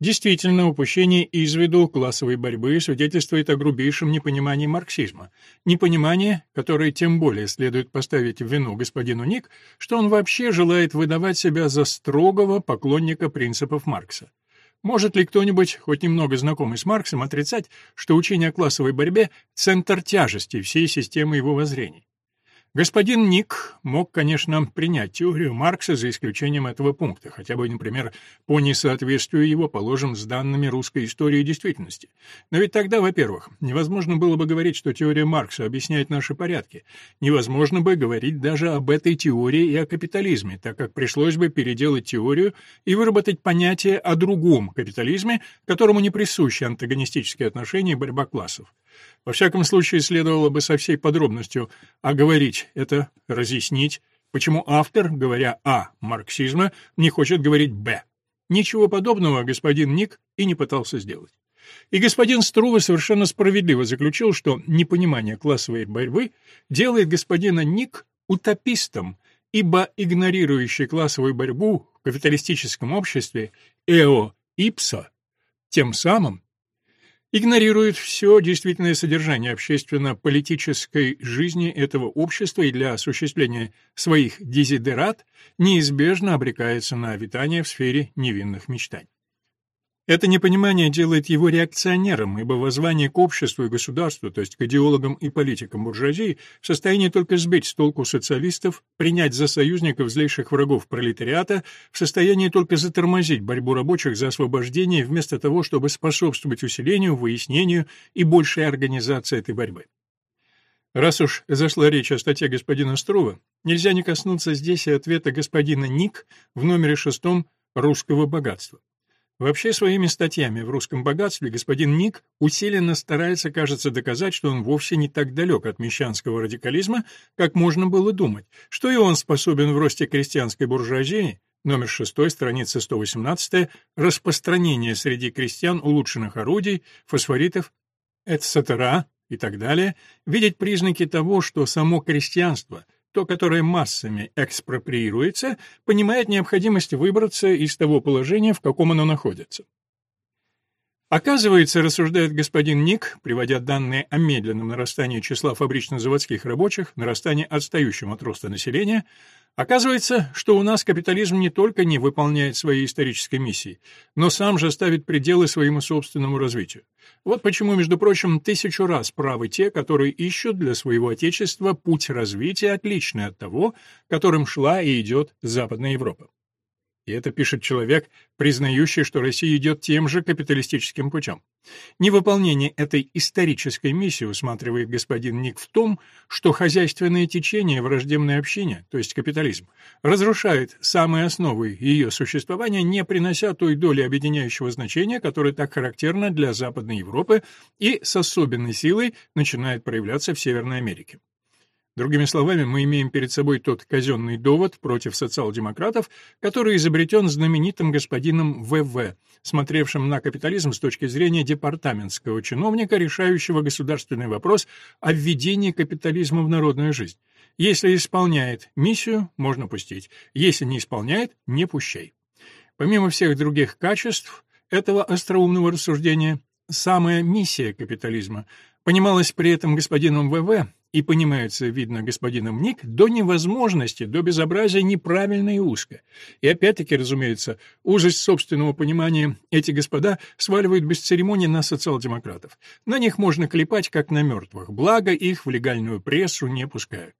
Действительно, упущение из виду классовой борьбы свидетельствует о грубейшем непонимании марксизма. Непонимание, которое тем более следует поставить в вину господину Ник, что он вообще желает выдавать себя за строгого поклонника принципов Маркса. Может ли кто-нибудь, хоть немного знакомый с Марксом, отрицать, что учение о классовой борьбе — центр тяжести всей системы его воззрений? Господин Ник мог, конечно, принять теорию Маркса за исключением этого пункта, хотя бы, например, по несоответствию его, положим, с данными русской истории и действительности. Но ведь тогда, во-первых, невозможно было бы говорить, что теория Маркса объясняет наши порядки. Невозможно бы говорить даже об этой теории и о капитализме, так как пришлось бы переделать теорию и выработать понятие о другом капитализме, которому не присущи антагонистические отношения и борьба классов. Во всяком случае, следовало бы со всей подробностью оговорить это, разъяснить, почему автор, говоря «а» марксизма, не хочет говорить «б». Ничего подобного господин Ник и не пытался сделать. И господин Струва совершенно справедливо заключил, что непонимание классовой борьбы делает господина Ник утопистом, ибо игнорирующий классовую борьбу в капиталистическом обществе «эо ипсо» тем самым игнорирует все действительное содержание общественно-политической жизни этого общества и для осуществления своих дезидерат неизбежно обрекается на обитание в сфере невинных мечтаний. Это непонимание делает его реакционером, ибо воззвание к обществу и государству, то есть к идеологам и политикам буржуазии, в состоянии только сбить с толку социалистов, принять за союзников злейших врагов пролетариата, в состоянии только затормозить борьбу рабочих за освобождение, вместо того, чтобы способствовать усилению, выяснению и большей организации этой борьбы. Раз уж зашла речь о статье господина Струва, нельзя не коснуться здесь и ответа господина Ник в номере шестом «Русского богатства». Вообще своими статьями в «Русском богатстве» господин Ник усиленно старается, кажется, доказать, что он вовсе не так далек от мещанского радикализма, как можно было думать, что и он способен в росте крестьянской буржуазии, номер 6, страница 118, распространение среди крестьян улучшенных орудий, фосфоритов, etc. и так далее, видеть признаки того, что само крестьянство – то, которое массами экспроприируется, понимает необходимость выбраться из того положения, в каком оно находится. Оказывается, рассуждает господин Ник, приводя данные о медленном нарастании числа фабрично-заводских рабочих, нарастании отстающем от роста населения, оказывается, что у нас капитализм не только не выполняет своей исторической миссии, но сам же ставит пределы своему собственному развитию. Вот почему, между прочим, тысячу раз правы те, которые ищут для своего отечества путь развития, отличный от того, которым шла и идет Западная Европа. И это пишет человек, признающий, что Россия идет тем же капиталистическим путем. Невыполнение этой исторической миссии усматривает господин Ник в том, что хозяйственное течение враждебной общине, то есть капитализм, разрушает самые основы ее существования, не принося той доли объединяющего значения, которое так характерно для Западной Европы и с особенной силой начинает проявляться в Северной Америке. Другими словами, мы имеем перед собой тот казенный довод против социал-демократов, который изобретен знаменитым господином В.В., смотревшим на капитализм с точки зрения департаментского чиновника, решающего государственный вопрос о введении капитализма в народную жизнь. Если исполняет миссию, можно пустить. Если не исполняет, не пущай. Помимо всех других качеств этого остроумного рассуждения, самая миссия капитализма понималась при этом господином В.В и понимается, видно, господином Ник, до невозможности, до безобразия неправильно и узко. И опять-таки, разумеется, узость собственного понимания эти господа сваливают без церемонии на социал-демократов. На них можно клепать, как на мертвых, благо их в легальную прессу не пускают.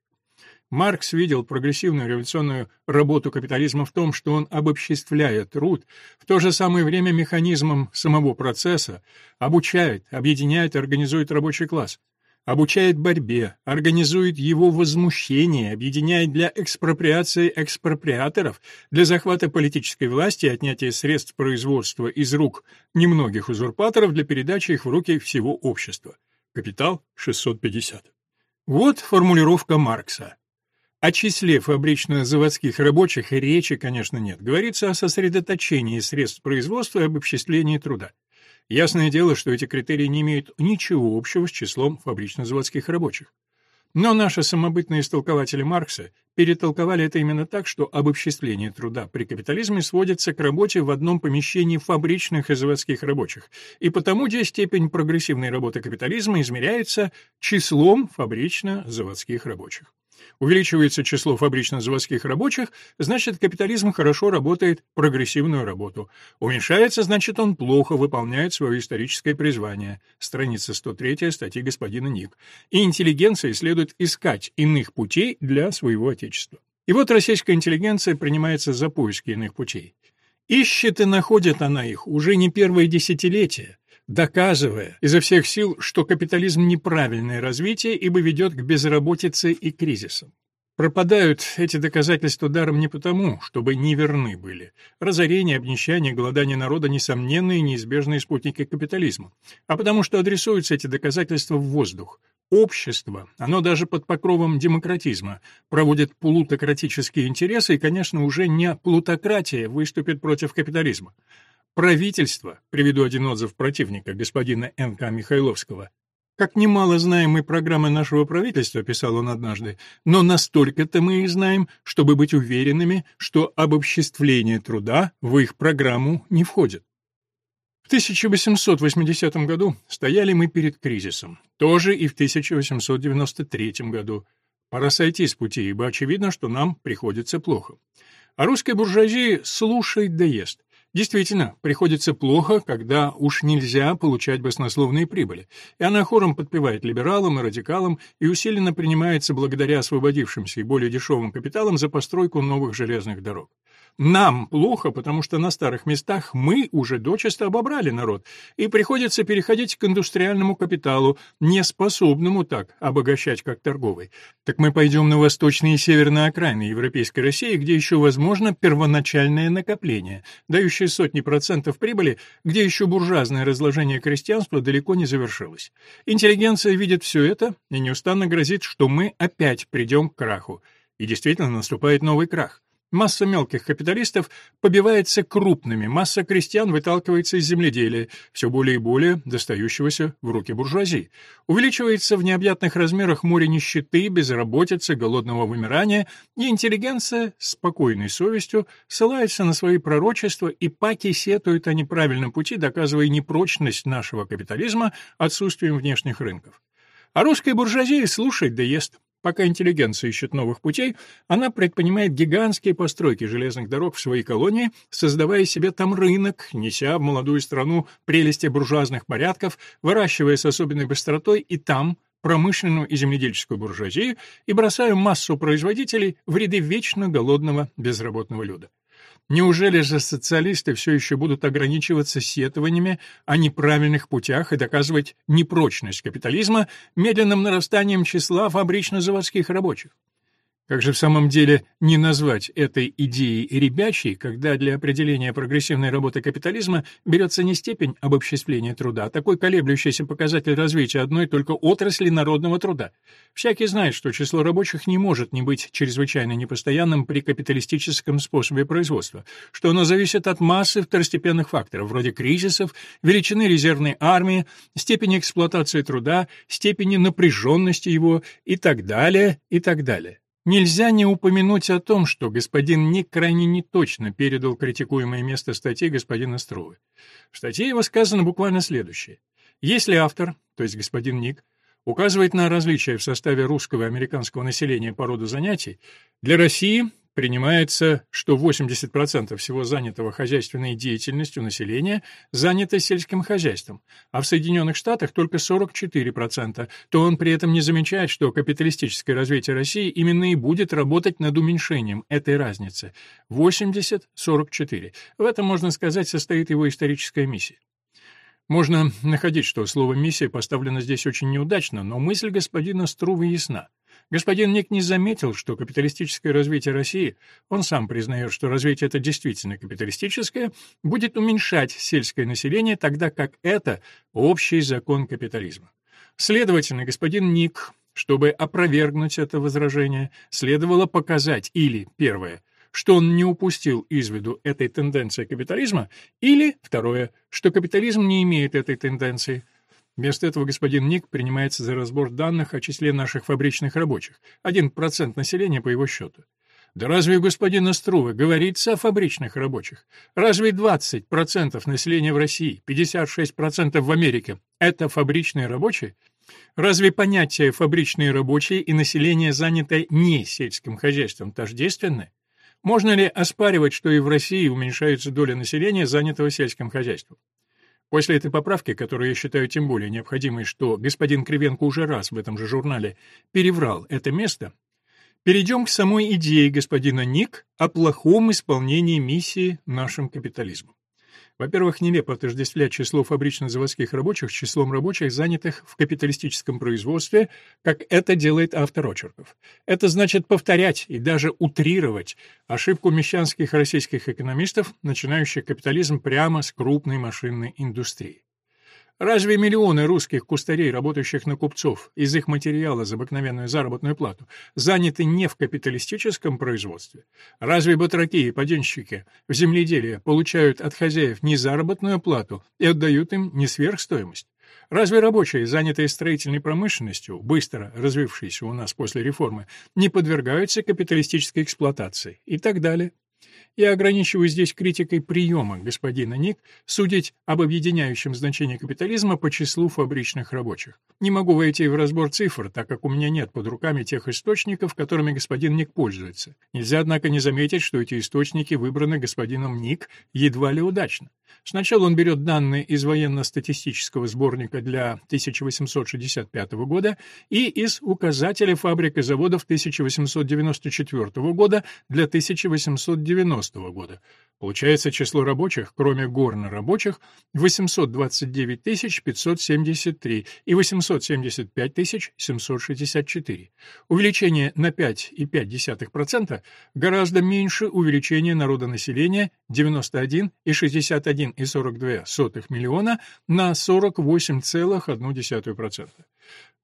Маркс видел прогрессивную революционную работу капитализма в том, что он обобществляя труд, в то же самое время механизмом самого процесса, обучает, объединяет и организует рабочий класс обучает борьбе, организует его возмущение, объединяет для экспроприации экспроприаторов, для захвата политической власти и отнятия средств производства из рук немногих узурпаторов для передачи их в руки всего общества. Капитал 650. Вот формулировка Маркса. О числе фабрично-заводских рабочих речи, конечно, нет. Говорится о сосредоточении средств производства и об обчислении труда. Ясное дело, что эти критерии не имеют ничего общего с числом фабрично-заводских рабочих. Но наши самобытные истолкователи Маркса перетолковали это именно так, что обобществление труда при капитализме сводится к работе в одном помещении фабричных и заводских рабочих, и потому где степень прогрессивной работы капитализма измеряется числом фабрично-заводских рабочих. Увеличивается число фабрично-заводских рабочих, значит, капитализм хорошо работает прогрессивную работу. Уменьшается, значит, он плохо выполняет свое историческое призвание. Страница 103 статьи господина Ник. И интеллигенции следует искать иных путей для своего отечества. И вот российская интеллигенция принимается за поиски иных путей. Ищет и находит она их уже не первое десятилетие, доказывая изо всех сил, что капитализм неправильное развитие, ибо ведет к безработице и кризисам. Пропадают эти доказательства даром не потому, чтобы не верны были. Разорение, обнищание, голодание народа – несомненные и неизбежные спутники капитализма. А потому что адресуются эти доказательства в воздух. Общество, оно даже под покровом демократизма, проводит плутократические интересы и, конечно, уже не плутократия выступит против капитализма. Правительство, приведу один отзыв противника, господина Н.К. Михайловского, как немало знаем мы программы нашего правительства, писал он однажды, но настолько-то мы их знаем, чтобы быть уверенными, что обобществление труда в их программу не входит. В 1880 году стояли мы перед кризисом, тоже и в 1893 году. Пора сойти с пути, ибо очевидно, что нам приходится плохо. А русская буржуазия слушает да ест. Действительно, приходится плохо, когда уж нельзя получать баснословные прибыли, и она хором подпевает либералам и радикалам и усиленно принимается благодаря освободившимся и более дешевым капиталам за постройку новых железных дорог. Нам плохо, потому что на старых местах мы уже дочисто обобрали народ, и приходится переходить к индустриальному капиталу, не способному так обогащать, как торговый. Так мы пойдем на восточные и северные окраины Европейской России, где еще возможно первоначальное накопление, дающее сотни процентов прибыли, где еще буржуазное разложение крестьянства далеко не завершилось. Интеллигенция видит все это и неустанно грозит, что мы опять придем к краху. И действительно наступает новый крах. Масса мелких капиталистов побивается крупными, масса крестьян выталкивается из земледелия, все более и более достающегося в руки буржуазии. Увеличивается в необъятных размерах море нищеты, безработицы, голодного вымирания, и интеллигенция спокойной совестью ссылается на свои пророчества и паки сетует о неправильном пути, доказывая непрочность нашего капитализма отсутствием внешних рынков. А русская буржуазия слушает да ест. Пока интеллигенция ищет новых путей, она предпринимает гигантские постройки железных дорог в своей колонии, создавая себе там рынок, неся в молодую страну прелести буржуазных порядков, выращивая с особенной быстротой и там промышленную и земледельческую буржуазию и бросая массу производителей в ряды вечно голодного безработного люда. Неужели же социалисты все еще будут ограничиваться сетованиями о неправильных путях и доказывать непрочность капитализма медленным нарастанием числа фабрично-заводских рабочих? Как же в самом деле не назвать этой идеей ребячей, когда для определения прогрессивной работы капитализма берется не степень обобществления труда, а такой колеблющийся показатель развития одной только отрасли народного труда? Всякий знает, что число рабочих не может не быть чрезвычайно непостоянным при капиталистическом способе производства, что оно зависит от массы второстепенных факторов, вроде кризисов, величины резервной армии, степени эксплуатации труда, степени напряженности его и так далее, и так далее. Нельзя не упомянуть о том, что господин Ник крайне неточно передал критикуемое место статьи господина Струвы. В статье его сказано буквально следующее. Если автор, то есть господин Ник, указывает на различия в составе русского и американского населения по роду занятий, для России Принимается, что 80% всего занятого хозяйственной деятельностью населения занято сельским хозяйством, а в Соединенных Штатах только 44%, то он при этом не замечает, что капиталистическое развитие России именно и будет работать над уменьшением этой разницы. 80-44. В этом, можно сказать, состоит его историческая миссия. Можно находить, что слово «миссия» поставлено здесь очень неудачно, но мысль господина Струвы ясна. Господин Ник не заметил, что капиталистическое развитие России, он сам признает, что развитие это действительно капиталистическое, будет уменьшать сельское население, тогда как это общий закон капитализма. Следовательно, господин Ник, чтобы опровергнуть это возражение, следовало показать или, первое, что он не упустил из виду этой тенденции капитализма, или, второе, что капитализм не имеет этой тенденции. Вместо этого господин Ник принимается за разбор данных о числе наших фабричных рабочих, 1% населения по его счету. Да разве у господина Струве говорится о фабричных рабочих? Разве 20% населения в России, 56% в Америке – это фабричные рабочие? Разве понятия «фабричные рабочие» и население, занятое не сельским хозяйством, тождественны? Можно ли оспаривать, что и в России уменьшается доля населения, занятого сельским хозяйством? После этой поправки, которую я считаю тем более необходимой, что господин Кривенко уже раз в этом же журнале переврал это место, перейдем к самой идее господина Ник о плохом исполнении миссии нашим капитализмом. Во-первых, нелепо отождествлять число фабрично-заводских рабочих с числом рабочих, занятых в капиталистическом производстве, как это делает автор очерков. Это значит повторять и даже утрировать ошибку мещанских российских экономистов, начинающих капитализм прямо с крупной машинной индустрии. Разве миллионы русских кустарей, работающих на купцов, из их материала за обыкновенную заработную плату, заняты не в капиталистическом производстве? Разве батраки и паденщики в земледелии получают от хозяев не заработную плату и отдают им не сверхстоимость? Разве рабочие, занятые строительной промышленностью, быстро развившиеся у нас после реформы, не подвергаются капиталистической эксплуатации? И так далее. Я ограничиваю здесь критикой приема господина Ник судить об объединяющем значении капитализма по числу фабричных рабочих. Не могу войти в разбор цифр, так как у меня нет под руками тех источников, которыми господин Ник пользуется. Нельзя, однако, не заметить, что эти источники выбраны господином Ник едва ли удачно. Сначала он берет данные из военно-статистического сборника для 1865 года и из указателя фабрик и заводов 1894 года для 1890 года. Получается число рабочих, кроме горно-рабочих, 829 573 и 875 764. Увеличение на 5,5% гораздо меньше увеличения народонаселения 91,61,42 миллиона на 48,1%.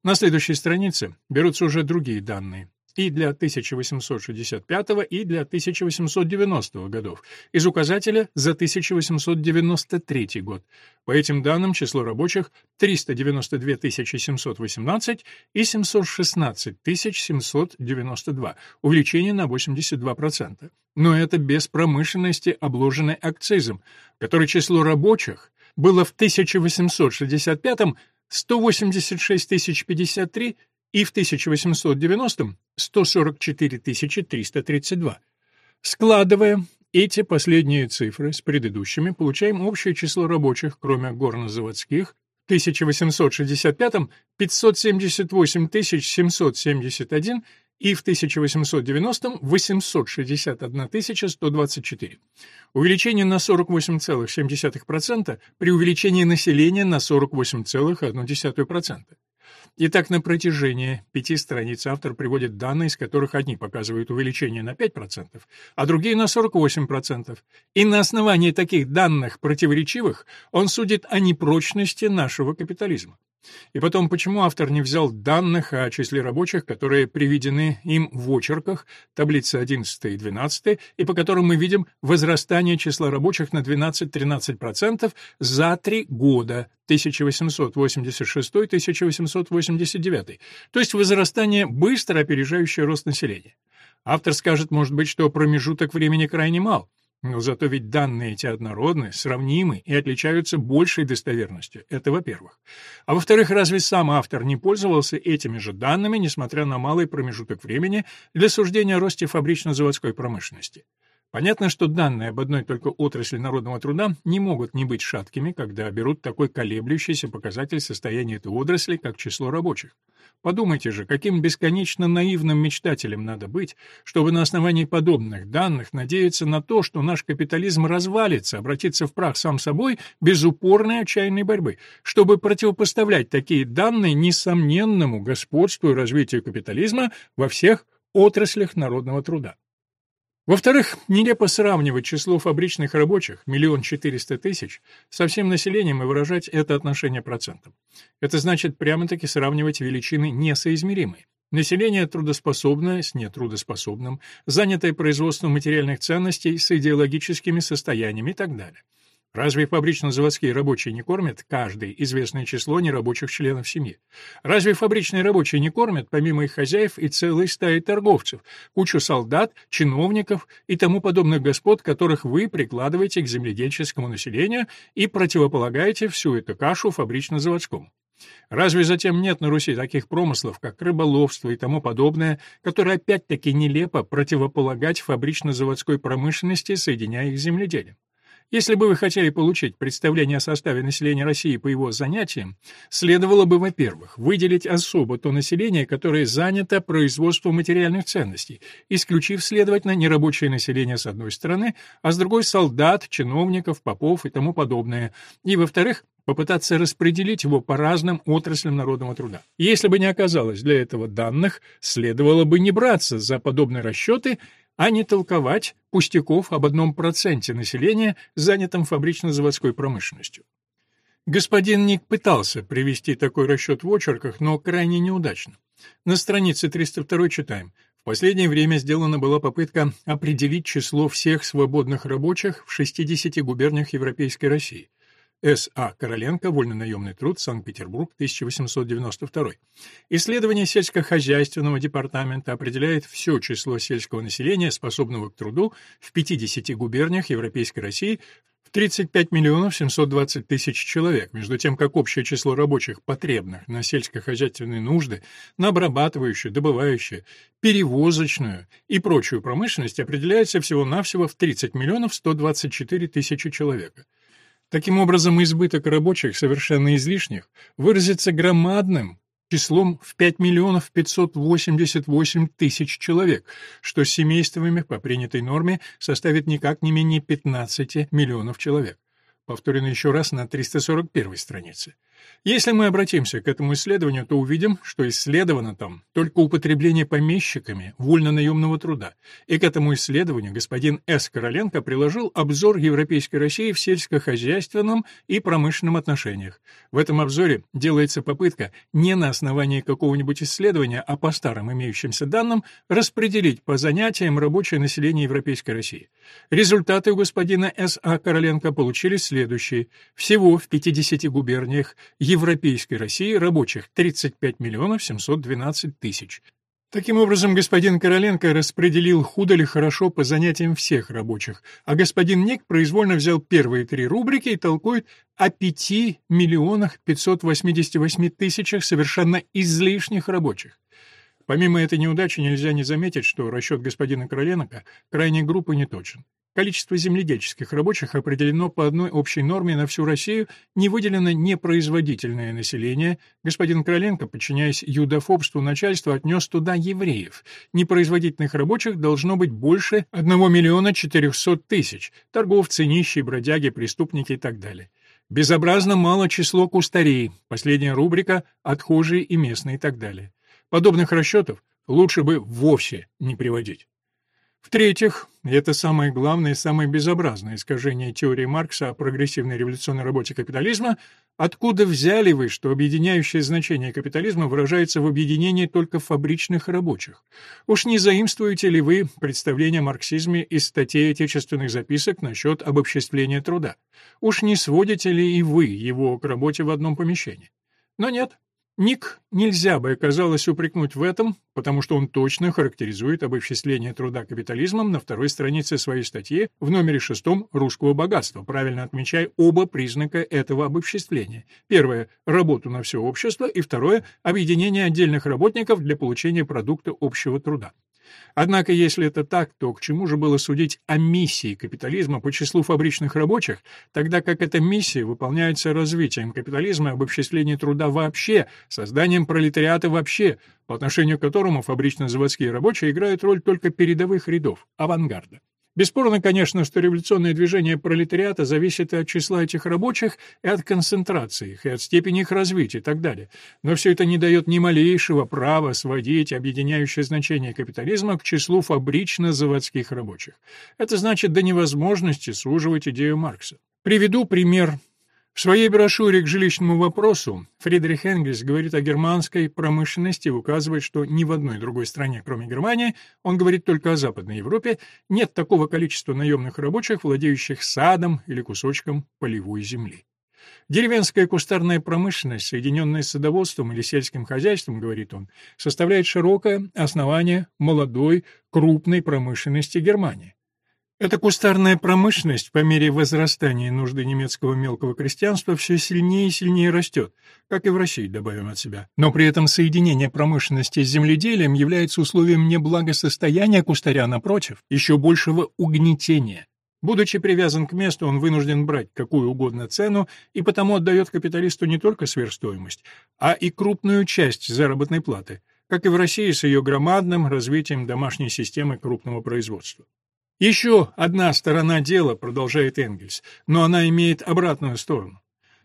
На следующей странице берутся уже другие данные и для 1865 и для 1890 годов, из указателя за 1893 год. По этим данным число рабочих 392 718 и 716 792, увеличение на 82%. Но это без промышленности, обложенной акцизом, который число рабочих было в 1865 186 053 и в 1890-м 144 332. Складывая эти последние цифры с предыдущими, получаем общее число рабочих, кроме горнозаводских, в 1865-м 578 771 и в 1890-м 861 124. Увеличение на 48,7% при увеличении населения на 48,1%. Итак, на протяжении пяти страниц автор приводит данные, из которых одни показывают увеличение на 5%, а другие на 48%. И на основании таких данных противоречивых он судит о непрочности нашего капитализма. И потом, почему автор не взял данных о числе рабочих, которые приведены им в очерках, таблицы 11 и 12, и по которым мы видим возрастание числа рабочих на 12-13% за три года 1886-1889, то есть возрастание, быстро опережающее рост населения. Автор скажет, может быть, что промежуток времени крайне мал, но зато ведь данные эти однородны, сравнимы и отличаются большей достоверностью. Это во-первых. А во-вторых, разве сам автор не пользовался этими же данными, несмотря на малый промежуток времени, для суждения о росте фабрично-заводской промышленности? Понятно, что данные об одной только отрасли народного труда не могут не быть шаткими, когда берут такой колеблющийся показатель состояния этой отрасли, как число рабочих. Подумайте же, каким бесконечно наивным мечтателем надо быть, чтобы на основании подобных данных надеяться на то, что наш капитализм развалится, обратится в прах сам собой без упорной отчаянной борьбы, чтобы противопоставлять такие данные несомненному господству и развитию капитализма во всех отраслях народного труда. Во-вторых, нелепо сравнивать число фабричных рабочих, миллион четыреста тысяч, со всем населением и выражать это отношение процентом. Это значит прямо-таки сравнивать величины несоизмеримые. Население трудоспособное с нетрудоспособным, занятое производством материальных ценностей с идеологическими состояниями и так далее. Разве фабрично-заводские рабочие не кормят каждый известное число нерабочих членов семьи? Разве фабричные рабочие не кормят, помимо их хозяев, и целые стаи торговцев, кучу солдат, чиновников и тому подобных господ, которых вы прикладываете к земледельческому населению и противополагаете всю эту кашу фабрично-заводскому? Разве затем нет на Руси таких промыслов, как рыболовство и тому подобное, которые опять-таки нелепо противополагать фабрично-заводской промышленности, соединяя их с земледелием? Если бы вы хотели получить представление о составе населения России по его занятиям, следовало бы, во-первых, выделить особо то население, которое занято производством материальных ценностей, исключив, следовательно, нерабочее население с одной стороны, а с другой — солдат, чиновников, попов и тому подобное, и, во-вторых, попытаться распределить его по разным отраслям народного труда. Если бы не оказалось для этого данных, следовало бы не браться за подобные расчеты а не толковать пустяков об одном проценте населения, занятом фабрично-заводской промышленностью. Господин Ник пытался привести такой расчет в очерках, но крайне неудачно. На странице 302 читаем. В последнее время сделана была попытка определить число всех свободных рабочих в 60 губерниях Европейской России. С.А. Короленко, вольнонаемный труд, Санкт-Петербург, 1892. Исследование сельскохозяйственного департамента определяет все число сельского населения, способного к труду, в 50 губерниях Европейской России в 35 миллионов 720 тысяч человек, между тем как общее число рабочих, потребных на сельскохозяйственные нужды, на обрабатывающую, добывающую, перевозочную и прочую промышленность определяется всего-навсего в 30 миллионов 124 тысячи человек. Таким образом, избыток рабочих, совершенно излишних, выразится громадным числом в 5 миллионов 588 тысяч человек, что с семействами по принятой норме составит никак не менее 15 миллионов человек. Повторено еще раз на 341 странице. Если мы обратимся к этому исследованию, то увидим, что исследовано там только употребление помещиками вольно-наемного труда, и к этому исследованию господин С. Короленко приложил обзор Европейской России в сельскохозяйственном и промышленном отношениях. В этом обзоре делается попытка не на основании какого-нибудь исследования, а по старым имеющимся данным распределить по занятиям рабочее население Европейской России. Результаты у господина С. А. Короленко получились следующие. Всего в 50 губерниях Европейской России рабочих 35 миллионов 712 тысяч. Таким образом, господин Короленко распределил худо ли хорошо по занятиям всех рабочих, а господин Ник произвольно взял первые три рубрики и толкует о 5 миллионах 588 тысячах совершенно излишних рабочих. Помимо этой неудачи нельзя не заметить, что расчет господина Короленко крайней группы не точен. Количество земледельческих рабочих определено по одной общей норме на всю Россию, не выделено непроизводительное население. Господин Короленко, подчиняясь юдофобству начальства, отнес туда евреев. Непроизводительных рабочих должно быть больше 1 миллиона 400 тысяч, торговцы, нищие, бродяги, преступники и так далее. Безобразно мало число кустарей, последняя рубрика «Отхожие и местные» и так далее. Подобных расчетов лучше бы вовсе не приводить. В-третьих, и это самое главное и самое безобразное искажение теории Маркса о прогрессивной революционной работе капитализма, откуда взяли вы, что объединяющее значение капитализма выражается в объединении только фабричных рабочих? Уж не заимствуете ли вы представление о марксизме из статей отечественных записок насчет обобществления труда? Уж не сводите ли и вы его к работе в одном помещении? Но нет, Ник нельзя бы, казалось, упрекнуть в этом, потому что он точно характеризует обобществление труда капитализмом на второй странице своей статьи в номере шестом «Русского богатства», правильно отмечая оба признака этого обобществления. Первое – работу на все общество, и второе – объединение отдельных работников для получения продукта общего труда. Однако, если это так, то к чему же было судить о миссии капитализма по числу фабричных рабочих, тогда как эта миссия выполняется развитием капитализма и обобществлением труда вообще, созданием пролетариата вообще, по отношению к которому фабрично-заводские рабочие играют роль только передовых рядов, авангарда. Бесспорно, конечно, что революционное движение пролетариата зависит и от числа этих рабочих, и от концентрации их, и от степени их развития и так далее. Но все это не дает ни малейшего права сводить объединяющее значение капитализма к числу фабрично-заводских рабочих. Это значит до невозможности суживать идею Маркса. Приведу пример В своей брошюре к жилищному вопросу Фридрих Энгельс говорит о германской промышленности и указывает, что ни в одной другой стране, кроме Германии, он говорит только о Западной Европе, нет такого количества наемных рабочих, владеющих садом или кусочком полевой земли. Деревенская кустарная промышленность, соединенная с садоводством или сельским хозяйством, говорит он, составляет широкое основание молодой, крупной промышленности Германии. Эта кустарная промышленность по мере возрастания нужды немецкого мелкого крестьянства все сильнее и сильнее растет, как и в России, добавим от себя. Но при этом соединение промышленности с земледелием является условием не благосостояния кустаря, напротив, еще большего угнетения. Будучи привязан к месту, он вынужден брать какую угодно цену и потому отдает капиталисту не только сверхстоимость, а и крупную часть заработной платы, как и в России с ее громадным развитием домашней системы крупного производства. Еще одна сторона дела, продолжает Энгельс, но она имеет обратную сторону.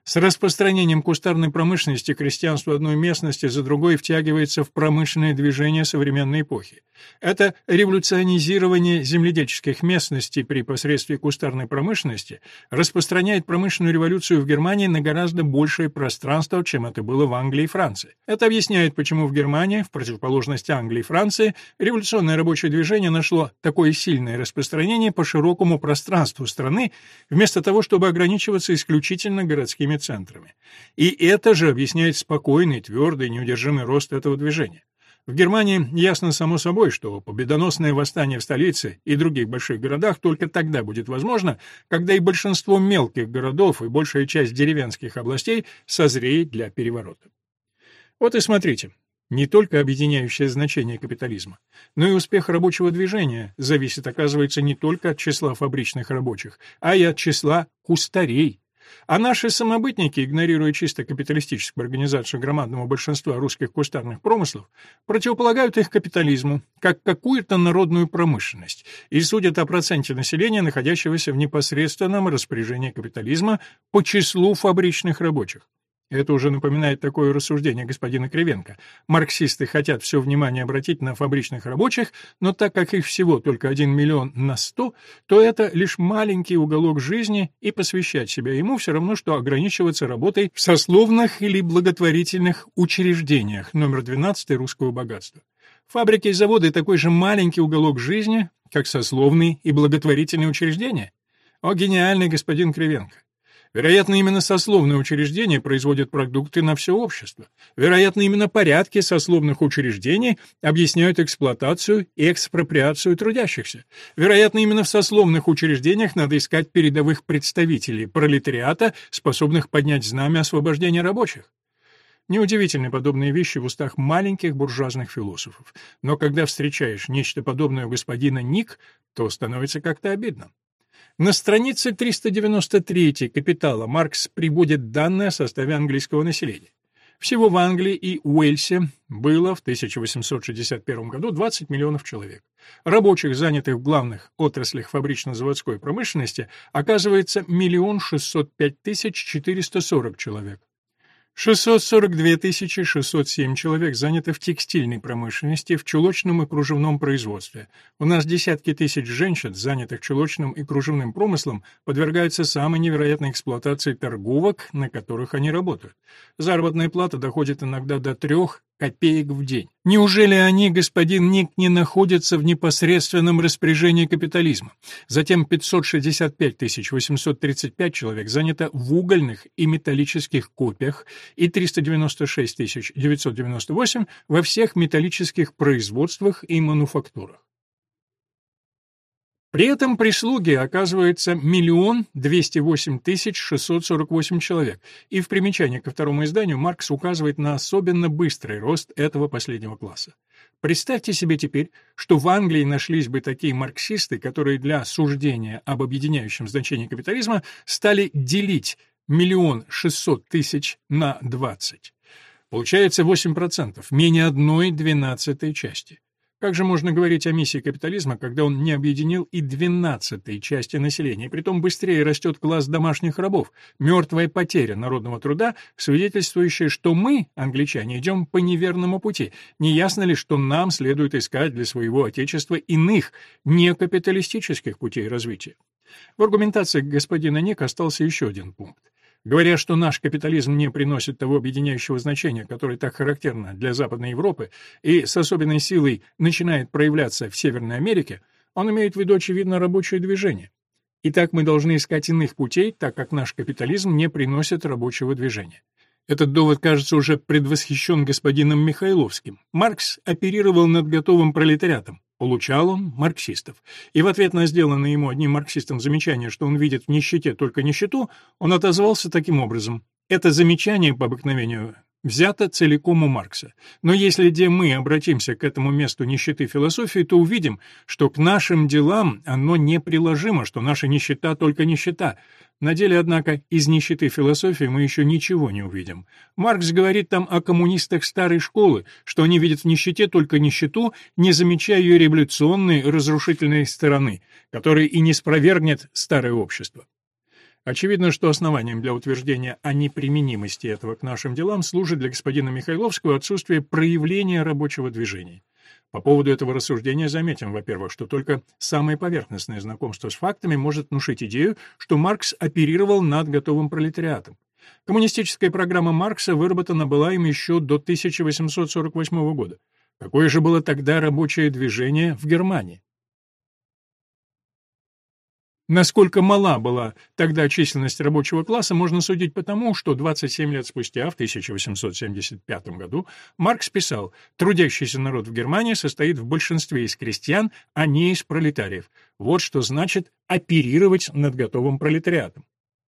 С распространением кустарной промышленности крестьянство одной местности за другой втягивается в промышленное движение современной эпохи. Это революционизирование земледельческих местностей при посредстве кустарной промышленности распространяет промышленную революцию в Германии на гораздо большее пространство, чем это было в Англии и Франции. Это объясняет, почему в Германии, в противоположность Англии и Франции, революционное рабочее движение нашло такое сильное распространение по широкому пространству страны, вместо того, чтобы ограничиваться исключительно городскими центрами. И это же объясняет спокойный, твердый, неудержимый рост этого движения. В Германии ясно само собой, что победоносное восстание в столице и других больших городах только тогда будет возможно, когда и большинство мелких городов и большая часть деревенских областей созреет для переворота. Вот и смотрите, не только объединяющее значение капитализма, но и успех рабочего движения зависит, оказывается, не только от числа фабричных рабочих, а и от числа кустарей, а наши самобытники, игнорируя чисто капиталистическую организацию громадного большинства русских кустарных промыслов, противополагают их капитализму, как какую-то народную промышленность, и судят о проценте населения, находящегося в непосредственном распоряжении капитализма по числу фабричных рабочих. Это уже напоминает такое рассуждение господина Кривенко. Марксисты хотят все внимание обратить на фабричных рабочих, но так как их всего только 1 миллион на 100, то это лишь маленький уголок жизни, и посвящать себя ему все равно, что ограничиваться работой в сословных или благотворительных учреждениях, номер 12 русского богатства. Фабрики и заводы — такой же маленький уголок жизни, как сословные и благотворительные учреждения. О, гениальный господин Кривенко! Вероятно, именно сословные учреждения производят продукты на все общество. Вероятно, именно порядки сословных учреждений объясняют эксплуатацию и экспроприацию трудящихся. Вероятно, именно в сословных учреждениях надо искать передовых представителей пролетариата, способных поднять знамя освобождения рабочих. Неудивительны подобные вещи в устах маленьких буржуазных философов. Но когда встречаешь нечто подобное у господина Ник, то становится как-то обидно. На странице 393 «Капитала» Маркс приводит данные о составе английского населения. Всего в Англии и Уэльсе было в 1861 году 20 миллионов человек. Рабочих, занятых в главных отраслях фабрично-заводской промышленности, оказывается миллион шестьсот пять тысяч четыреста сорок человек. 642 607 человек заняты в текстильной промышленности, в чулочном и кружевном производстве. У нас десятки тысяч женщин, занятых чулочным и кружевным промыслом, подвергаются самой невероятной эксплуатации торговок, на которых они работают. Заработная плата доходит иногда до трех копеек в день. Неужели они, господин Ник, не находятся в непосредственном распоряжении капитализма? Затем 565 835 человек занято в угольных и металлических копиях и 396 998 во всех металлических производствах и мануфактурах. При этом прислуги оказывается миллион двести восемь тысяч шестьсот сорок восемь человек, и в примечании ко второму изданию Маркс указывает на особенно быстрый рост этого последнего класса. Представьте себе теперь, что в Англии нашлись бы такие марксисты, которые для суждения об объединяющем значении капитализма стали делить миллион шестьсот тысяч на двадцать. Получается 8%, менее одной двенадцатой части. Как же можно говорить о миссии капитализма, когда он не объединил и двенадцатой части населения, притом быстрее растет класс домашних рабов, мертвая потеря народного труда, свидетельствующая, что мы, англичане, идем по неверному пути. Не ясно ли, что нам следует искать для своего отечества иных, некапиталистических путей развития? В аргументации господина Ника остался еще один пункт. Говоря, что наш капитализм не приносит того объединяющего значения, которое так характерно для Западной Европы и с особенной силой начинает проявляться в Северной Америке, он имеет в виду, очевидно, рабочее движение. Итак, мы должны искать иных путей, так как наш капитализм не приносит рабочего движения. Этот довод, кажется, уже предвосхищен господином Михайловским. Маркс оперировал над готовым пролетариатом. Получал он марксистов. И в ответ на сделанное ему одним марксистом замечание, что он видит в нищете только нищету, он отозвался таким образом. Это замечание, по обыкновению, взято целиком у Маркса. Но если где мы обратимся к этому месту нищеты философии, то увидим, что к нашим делам оно неприложимо, что наша нищета только нищета. На деле, однако, из нищеты философии мы еще ничего не увидим. Маркс говорит там о коммунистах старой школы, что они видят в нищете только нищету, не замечая ее революционной, разрушительной стороны, которая и не спровергнет старое общество. Очевидно, что основанием для утверждения о неприменимости этого к нашим делам служит для господина Михайловского отсутствие проявления рабочего движения. По поводу этого рассуждения заметим, во-первых, что только самое поверхностное знакомство с фактами может внушить идею, что Маркс оперировал над готовым пролетариатом. Коммунистическая программа Маркса выработана была им еще до 1848 года. Какое же было тогда рабочее движение в Германии? Насколько мала была тогда численность рабочего класса, можно судить по тому, что 27 лет спустя, в 1875 году, Маркс писал «Трудящийся народ в Германии состоит в большинстве из крестьян, а не из пролетариев. Вот что значит оперировать над готовым пролетариатом».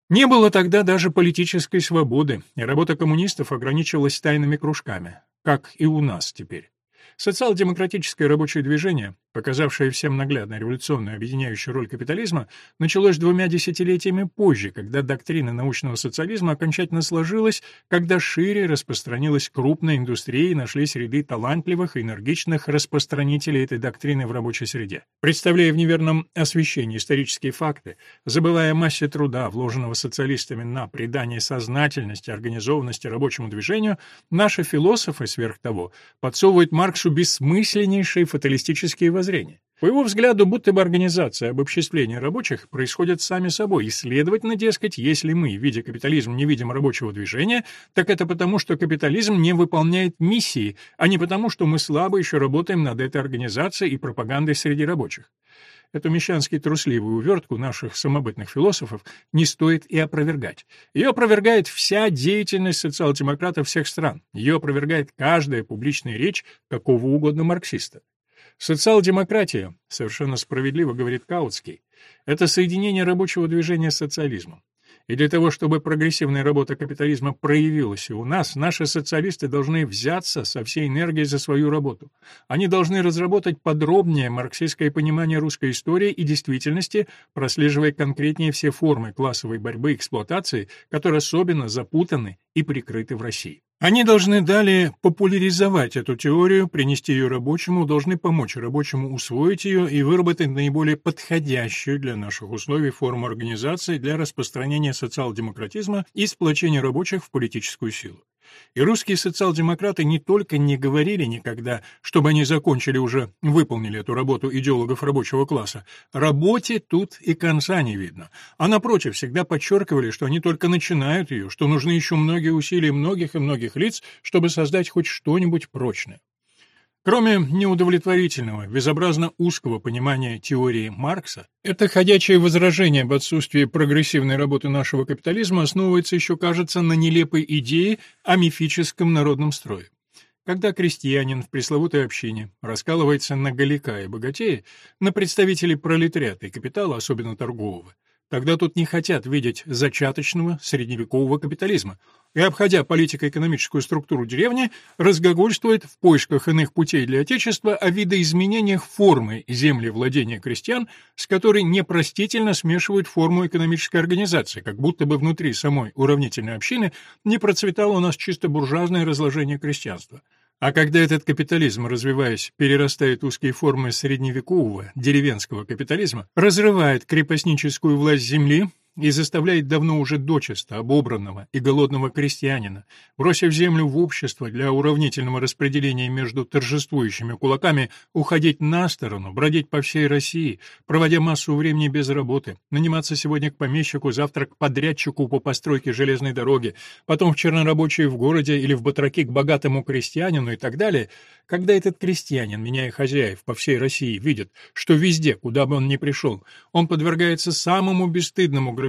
Не было тогда даже политической свободы, и работа коммунистов ограничивалась тайными кружками, как и у нас теперь. Социал-демократическое рабочее движение, показавшее всем наглядно революционную объединяющую роль капитализма, началось двумя десятилетиями позже, когда доктрина научного социализма окончательно сложилась, когда шире распространилась крупная индустрия и нашлись ряды талантливых и энергичных распространителей этой доктрины в рабочей среде. Представляя в неверном освещении исторические факты, забывая о массе труда, вложенного социалистами на придание сознательности, организованности рабочему движению, наши философы, сверх того, подсовывают Марксу бессмысленнейшие фаталистические воззрения. По его взгляду, будто бы организация обобществления рабочих происходит сами собой, и, следовательно, дескать, если мы, видя капитализм, не видим рабочего движения, так это потому, что капитализм не выполняет миссии, а не потому, что мы слабо еще работаем над этой организацией и пропагандой среди рабочих. Эту мещански трусливую увертку наших самобытных философов не стоит и опровергать. Ее опровергает вся деятельность социал-демократов всех стран. Ее опровергает каждая публичная речь какого угодно марксиста. Социал-демократия, совершенно справедливо говорит Каутский, это соединение рабочего движения с социализмом. И для того, чтобы прогрессивная работа капитализма проявилась и у нас, наши социалисты должны взяться со всей энергией за свою работу. Они должны разработать подробнее марксистское понимание русской истории и действительности, прослеживая конкретнее все формы классовой борьбы и эксплуатации, которые особенно запутаны и прикрыты в России. Они должны далее популяризовать эту теорию, принести ее рабочему, должны помочь рабочему усвоить ее и выработать наиболее подходящую для наших условий форму организации для распространения социал-демократизма и сплочения рабочих в политическую силу. И русские социал-демократы не только не говорили никогда, чтобы они закончили уже, выполнили эту работу идеологов рабочего класса, работе тут и конца не видно, а напротив, всегда подчеркивали, что они только начинают ее, что нужны еще многие усилия многих и многих лиц, чтобы создать хоть что-нибудь прочное. Кроме неудовлетворительного, безобразно узкого понимания теории Маркса, это ходячее возражение об отсутствии прогрессивной работы нашего капитализма основывается еще, кажется, на нелепой идее о мифическом народном строе. Когда крестьянин в пресловутой общине раскалывается на галика и богатея, на представителей пролетариата и капитала, особенно торгового, Тогда тут не хотят видеть зачаточного средневекового капитализма, и, обходя политико-экономическую структуру деревни, разгогольствует в поисках иных путей для Отечества о видоизменениях формы земли владения крестьян, с которой непростительно смешивают форму экономической организации, как будто бы внутри самой уравнительной общины не процветало у нас чисто буржуазное разложение крестьянства. А когда этот капитализм, развиваясь, перерастает узкие формы средневекового, деревенского капитализма, разрывает крепостническую власть земли, и заставляет давно уже дочисто обобранного и голодного крестьянина, бросив землю в общество для уравнительного распределения между торжествующими кулаками, уходить на сторону, бродить по всей России, проводя массу времени без работы, наниматься сегодня к помещику, завтра к подрядчику по постройке железной дороги, потом в чернорабочие в городе или в батраки к богатому крестьянину и так далее, когда этот крестьянин, меняя хозяев по всей России, видит, что везде, куда бы он ни пришел, он подвергается самому бесстыдному грабежу,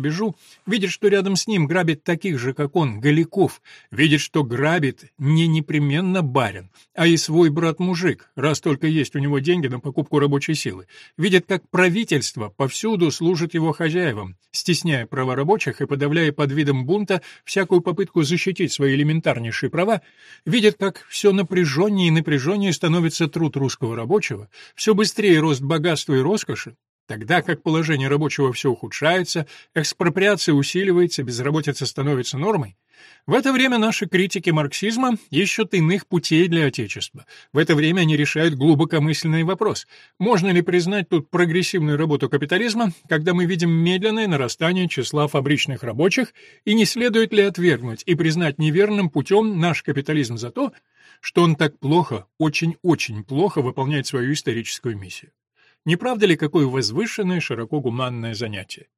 видит, что рядом с ним грабит таких же, как он, голиков, видит, что грабит не непременно барин, а и свой брат-мужик, раз только есть у него деньги на покупку рабочей силы, видит, как правительство повсюду служит его хозяевам, стесняя права рабочих и подавляя под видом бунта всякую попытку защитить свои элементарнейшие права, видит, как все напряженнее и напряженнее становится труд русского рабочего, все быстрее рост богатства и роскоши, Тогда как положение рабочего все ухудшается, экспроприация усиливается, безработица становится нормой, в это время наши критики марксизма ищут иных путей для Отечества. В это время они решают глубокомысленный вопрос. Можно ли признать тут прогрессивную работу капитализма, когда мы видим медленное нарастание числа фабричных рабочих, и не следует ли отвергнуть и признать неверным путем наш капитализм за то, что он так плохо, очень-очень плохо выполняет свою историческую миссию? Не правда ли какое возвышенное, широко гуманное занятие?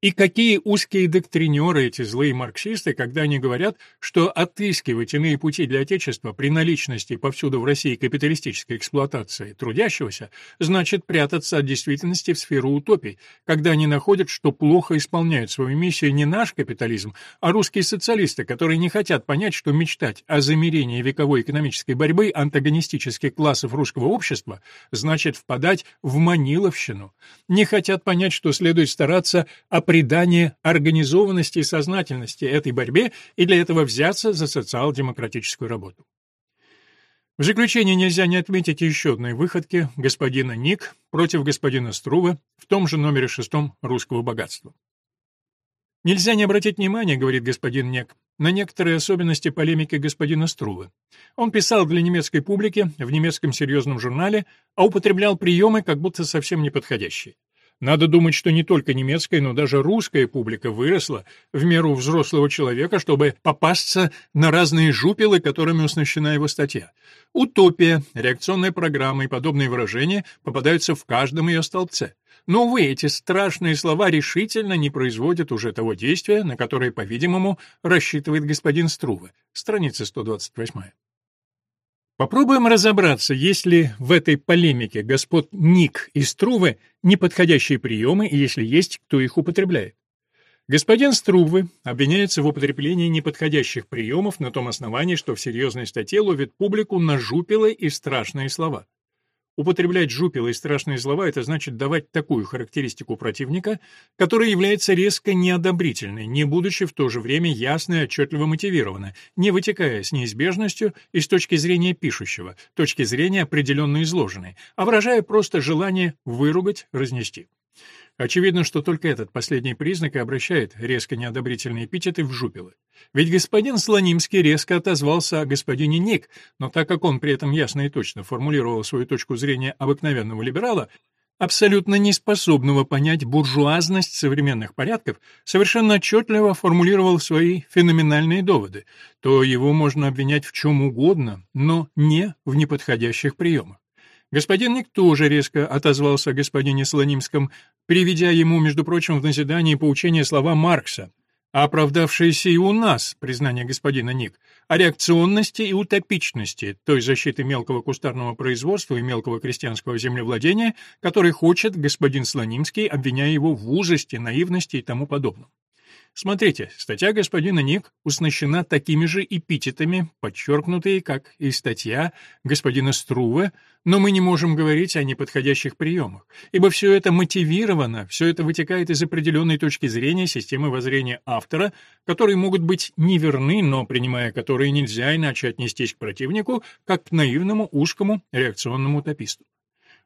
И какие узкие доктринеры эти злые марксисты, когда они говорят, что отыскивать иные пути для Отечества при наличности повсюду в России капиталистической эксплуатации трудящегося, значит прятаться от действительности в сферу утопий, когда они находят, что плохо исполняют свою миссию не наш капитализм, а русские социалисты, которые не хотят понять, что мечтать о замерении вековой экономической борьбы антагонистических классов русского общества значит впадать в маниловщину, не хотят понять, что следует стараться о придание организованности и сознательности этой борьбе и для этого взяться за социал-демократическую работу. В заключение нельзя не отметить еще одной выходки господина Ник против господина Струве в том же номере шестом «Русского богатства». Нельзя не обратить внимания, говорит господин Нек, на некоторые особенности полемики господина Струве. Он писал для немецкой публики в немецком серьезном журнале, а употреблял приемы, как будто совсем неподходящие. Надо думать, что не только немецкая, но даже русская публика выросла в меру взрослого человека, чтобы попасться на разные жупелы, которыми оснащена его статья. Утопия, реакционная программа и подобные выражения попадаются в каждом ее столбце. Но, увы, эти страшные слова решительно не производят уже того действия, на которое, по-видимому, рассчитывает господин Струве. Страница 128. Попробуем разобраться, есть ли в этой полемике господ Ник и Струве неподходящие приемы, и если есть, кто их употребляет. Господин Струве обвиняется в употреблении неподходящих приемов на том основании, что в серьезной статье ловит публику на жупелы и страшные слова. Употреблять жупелы и страшные слова — это значит давать такую характеристику противника, которая является резко неодобрительной, не будучи в то же время ясно и отчетливо мотивирована, не вытекая с неизбежностью из точки зрения пишущего, точки зрения определенно изложенной, а выражая просто желание выругать, разнести. Очевидно, что только этот последний признак и обращает резко неодобрительные эпитеты в жупелы. Ведь господин Слонимский резко отозвался о господине Ник, но так как он при этом ясно и точно формулировал свою точку зрения обыкновенного либерала, абсолютно неспособного понять буржуазность современных порядков, совершенно отчетливо формулировал свои феноменальные доводы, то его можно обвинять в чем угодно, но не в неподходящих приемах. Господин Ник тоже резко отозвался о господине Слонимском, приведя ему, между прочим, в назидание поучения слова Маркса, оправдавшиеся и у нас, признание господина Ник, о реакционности и утопичности той защиты мелкого кустарного производства и мелкого крестьянского землевладения, который хочет господин Слонимский, обвиняя его в узости, наивности и тому подобном. Смотрите, статья господина Ник уснащена такими же эпитетами, подчеркнутые, как и статья господина Струве, но мы не можем говорить о неподходящих приемах, ибо все это мотивировано, все это вытекает из определенной точки зрения системы воззрения автора, которые могут быть неверны, но принимая которые нельзя иначе отнестись к противнику, как к наивному, узкому, реакционному утописту.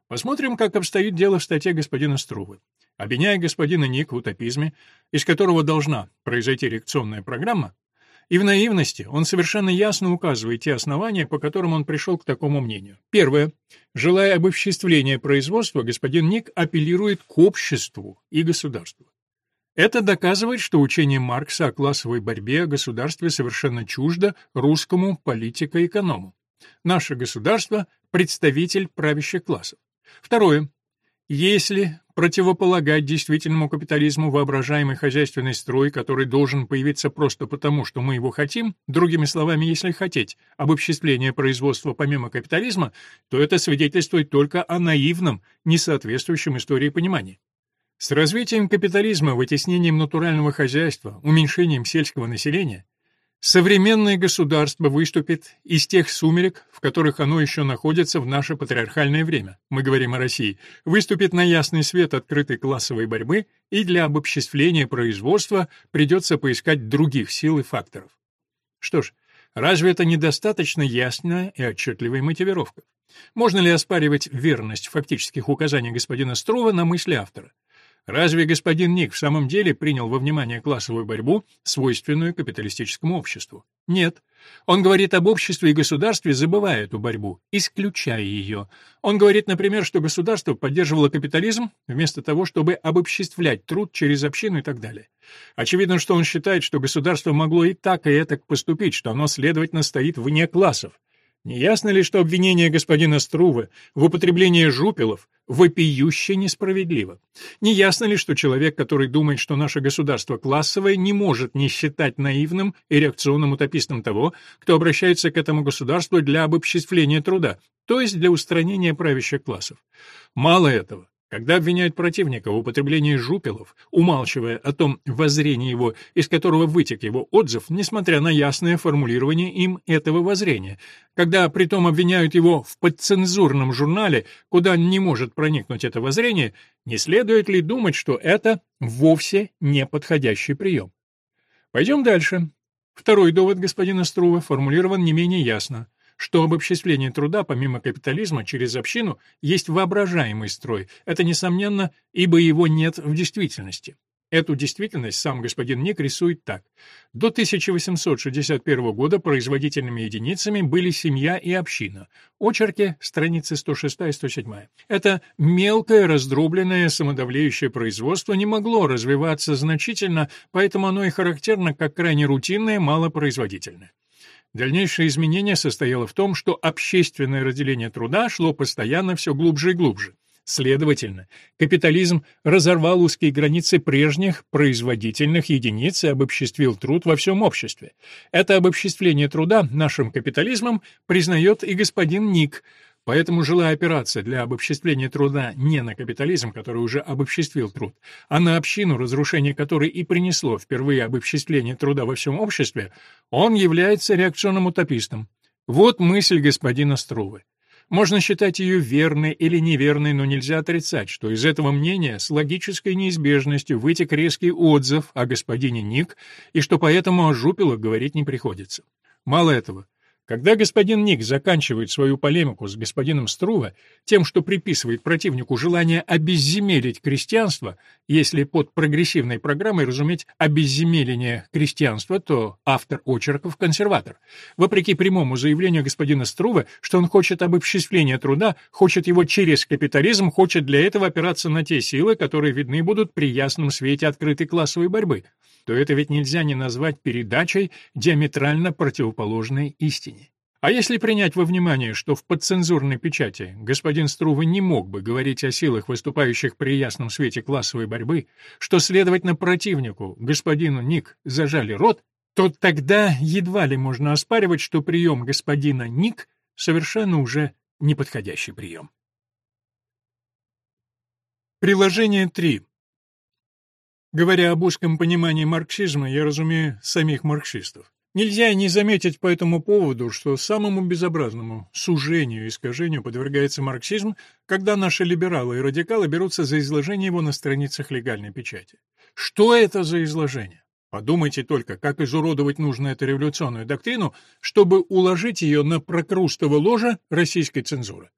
Посмотрим, как обстоит дело в статье господина Струвы. Обвиняя господина Ник в утопизме, из которого должна произойти реакционная программа, и в наивности он совершенно ясно указывает те основания, по которым он пришел к такому мнению. Первое. Желая обобществления производства, господин Ник апеллирует к обществу и государству. Это доказывает, что учение Маркса о классовой борьбе о государстве совершенно чуждо русскому политико-эконому. Наше государство – представитель правящих классов. Второе. Если противополагать действительному капитализму воображаемый хозяйственный строй, который должен появиться просто потому, что мы его хотим, другими словами, если хотеть обобществление производства помимо капитализма, то это свидетельствует только о наивном, несоответствующем истории понимании. С развитием капитализма, вытеснением натурального хозяйства, уменьшением сельского населения, современное государство выступит из тех сумерек, в которых оно еще находится в наше патриархальное время, мы говорим о России, выступит на ясный свет открытой классовой борьбы, и для обобществления производства придется поискать других сил и факторов. Что ж, разве это недостаточно ясная и отчетливая мотивировка? Можно ли оспаривать верность фактических указаний господина Строва на мысли автора? Разве господин Ник в самом деле принял во внимание классовую борьбу, свойственную капиталистическому обществу? Нет. Он говорит об обществе и государстве, забывая эту борьбу, исключая ее. Он говорит, например, что государство поддерживало капитализм вместо того, чтобы обобществлять труд через общину и так далее. Очевидно, что он считает, что государство могло и так, и этак поступить, что оно, следовательно, стоит вне классов. Не ясно ли, что обвинение господина Струве в употреблении жупелов вопиюще несправедливо? Не ясно ли, что человек, который думает, что наше государство классовое, не может не считать наивным и реакционным утопистом того, кто обращается к этому государству для обобществления труда, то есть для устранения правящих классов? Мало этого. Когда обвиняют противника в употреблении жупелов, умалчивая о том воззрении его, из которого вытек его отзыв, несмотря на ясное формулирование им этого воззрения, когда притом обвиняют его в подцензурном журнале, куда не может проникнуть это воззрение, не следует ли думать, что это вовсе не подходящий прием? Пойдем дальше. Второй довод господина Струва формулирован не менее ясно что обобществление труда, помимо капитализма, через общину, есть воображаемый строй. Это несомненно, ибо его нет в действительности. Эту действительность сам господин Ник рисует так. До 1861 года производительными единицами были семья и община. Очерки, страницы 106 и 107. Это мелкое, раздробленное, самодавлеющее производство не могло развиваться значительно, поэтому оно и характерно как крайне рутинное, малопроизводительное. Дальнейшее изменение состояло в том, что общественное разделение труда шло постоянно все глубже и глубже. Следовательно, капитализм разорвал узкие границы прежних производительных единиц и обобществил труд во всем обществе. Это обобществление труда нашим капитализмом признает и господин Ник – Поэтому, желая опираться для обобществления труда не на капитализм, который уже обобществил труд, а на общину, разрушение которой и принесло впервые обобществление труда во всем обществе, он является реакционным утопистом. Вот мысль господина Струвы. Можно считать ее верной или неверной, но нельзя отрицать, что из этого мнения с логической неизбежностью вытек резкий отзыв о господине Ник, и что поэтому о Жупилах говорить не приходится. Мало этого, когда господин Ник заканчивает свою полемику с господином Струва тем, что приписывает противнику желание обезземелить крестьянство, если под прогрессивной программой разуметь обезземеление крестьянства, то автор очерков — консерватор. Вопреки прямому заявлению господина Струва, что он хочет обобществления труда, хочет его через капитализм, хочет для этого опираться на те силы, которые видны будут при ясном свете открытой классовой борьбы — то это ведь нельзя не назвать передачей диаметрально противоположной истине. А если принять во внимание, что в подцензурной печати господин Струва не мог бы говорить о силах, выступающих при ясном свете классовой борьбы, что, следовательно, противнику, господину Ник, зажали рот, то тогда едва ли можно оспаривать, что прием господина Ник совершенно уже неподходящий прием. Приложение 3. Говоря об узком понимании марксизма, я разумею самих марксистов. Нельзя не заметить по этому поводу, что самому безобразному сужению и искажению подвергается марксизм, когда наши либералы и радикалы берутся за изложение его на страницах легальной печати. Что это за изложение? Подумайте только, как изуродовать нужно эту революционную доктрину, чтобы уложить ее на прокрустово ложе российской цензуры.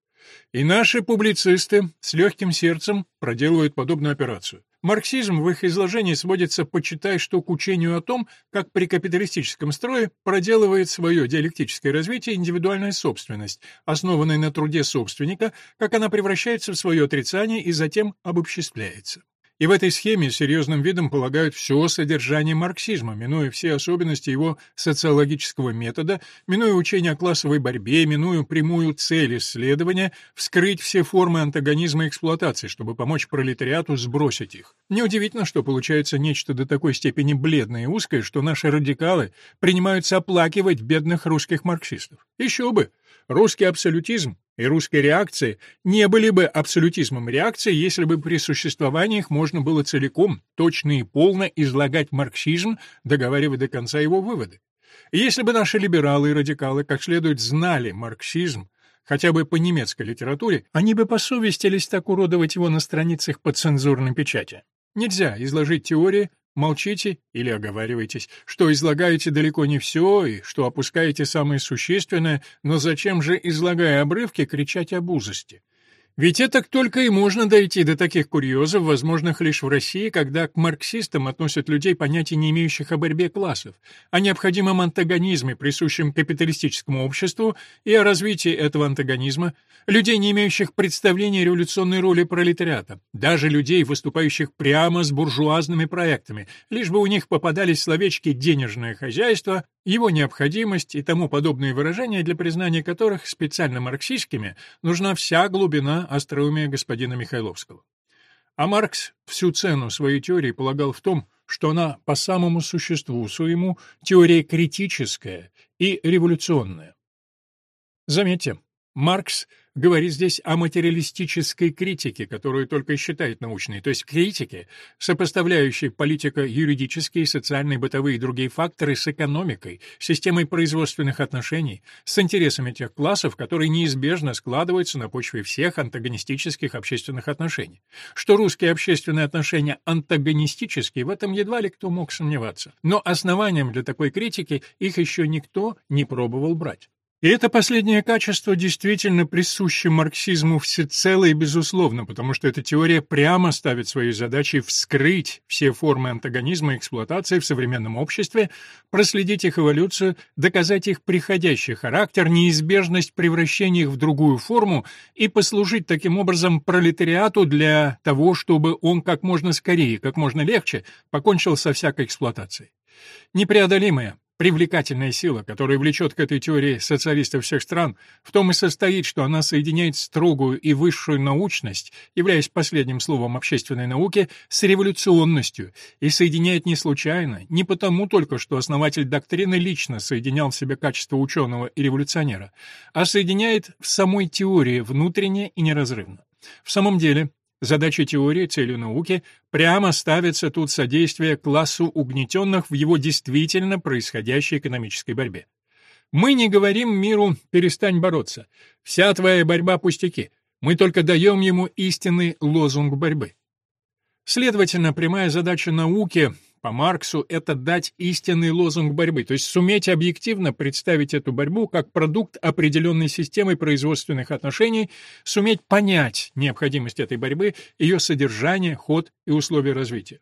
И наши публицисты с легким сердцем проделывают подобную операцию. Марксизм в их изложении сводится, почитай, что к учению о том, как при капиталистическом строе проделывает свое диалектическое развитие индивидуальная собственность, основанная на труде собственника, как она превращается в свое отрицание и затем обобществляется. И в этой схеме серьезным видом полагают все содержание марксизма, минуя все особенности его социологического метода, минуя учение о классовой борьбе, минуя прямую цель исследования вскрыть все формы антагонизма и эксплуатации, чтобы помочь пролетариату сбросить их. Неудивительно, что получается нечто до такой степени бледное и узкое, что наши радикалы принимаются оплакивать бедных русских марксистов. Еще бы! Русский абсолютизм и русские реакции не были бы абсолютизмом реакции, если бы при существовании их можно было целиком, точно и полно излагать марксизм, договаривая до конца его выводы. если бы наши либералы и радикалы как следует знали марксизм, хотя бы по немецкой литературе, они бы посовестились так уродовать его на страницах по цензурной печати. Нельзя изложить теории, Молчите или оговариваетесь, что излагаете далеко не все и что опускаете самое существенное, но зачем же, излагая обрывки, кричать об узости? Ведь это только и можно дойти до таких курьезов, возможных лишь в России, когда к марксистам относят людей, понятия не имеющих о борьбе классов, о необходимом антагонизме, присущем капиталистическому обществу, и о развитии этого антагонизма, людей, не имеющих представления о революционной роли пролетариата, даже людей, выступающих прямо с буржуазными проектами, лишь бы у них попадались словечки «денежное хозяйство», его необходимость и тому подобные выражения, для признания которых специально марксистскими нужна вся глубина остроумия господина Михайловского. А Маркс всю цену своей теории полагал в том, что она по самому существу своему теория критическая и революционная. Заметьте, Маркс говорит здесь о материалистической критике, которую только считает научной, то есть критике, сопоставляющей политико-юридические, социальные, бытовые и другие факторы с экономикой, системой производственных отношений, с интересами тех классов, которые неизбежно складываются на почве всех антагонистических общественных отношений. Что русские общественные отношения антагонистические, в этом едва ли кто мог сомневаться. Но основанием для такой критики их еще никто не пробовал брать. И это последнее качество действительно присуще марксизму всецело и безусловно, потому что эта теория прямо ставит своей задачей вскрыть все формы антагонизма и эксплуатации в современном обществе, проследить их эволюцию, доказать их приходящий характер, неизбежность превращения их в другую форму и послужить таким образом пролетариату для того, чтобы он как можно скорее, как можно легче покончил со всякой эксплуатацией. Непреодолимая, Привлекательная сила, которая влечет к этой теории социалистов всех стран, в том и состоит, что она соединяет строгую и высшую научность, являясь последним словом общественной науки, с революционностью, и соединяет не случайно, не потому только, что основатель доктрины лично соединял в себе качество ученого и революционера, а соединяет в самой теории внутренне и неразрывно. В самом деле, Задача теории, целью науки прямо ставится тут содействие классу угнетенных в его действительно происходящей экономической борьбе. Мы не говорим миру «перестань бороться», «вся твоя борьба пустяки», мы только даем ему истинный лозунг борьбы. Следовательно, прямая задача науки по Марксу это дать истинный лозунг борьбы, то есть суметь объективно представить эту борьбу как продукт определенной системы производственных отношений, суметь понять необходимость этой борьбы, ее содержание, ход и условия развития.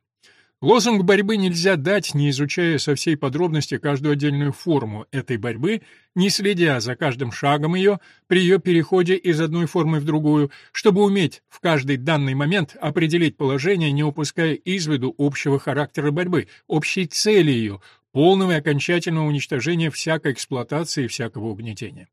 Лозунг борьбы нельзя дать, не изучая со всей подробности каждую отдельную форму этой борьбы, не следя за каждым шагом ее при ее переходе из одной формы в другую, чтобы уметь в каждый данный момент определить положение, не упуская из виду общего характера борьбы, общей цели ее, полного и окончательного уничтожения всякой эксплуатации и всякого угнетения.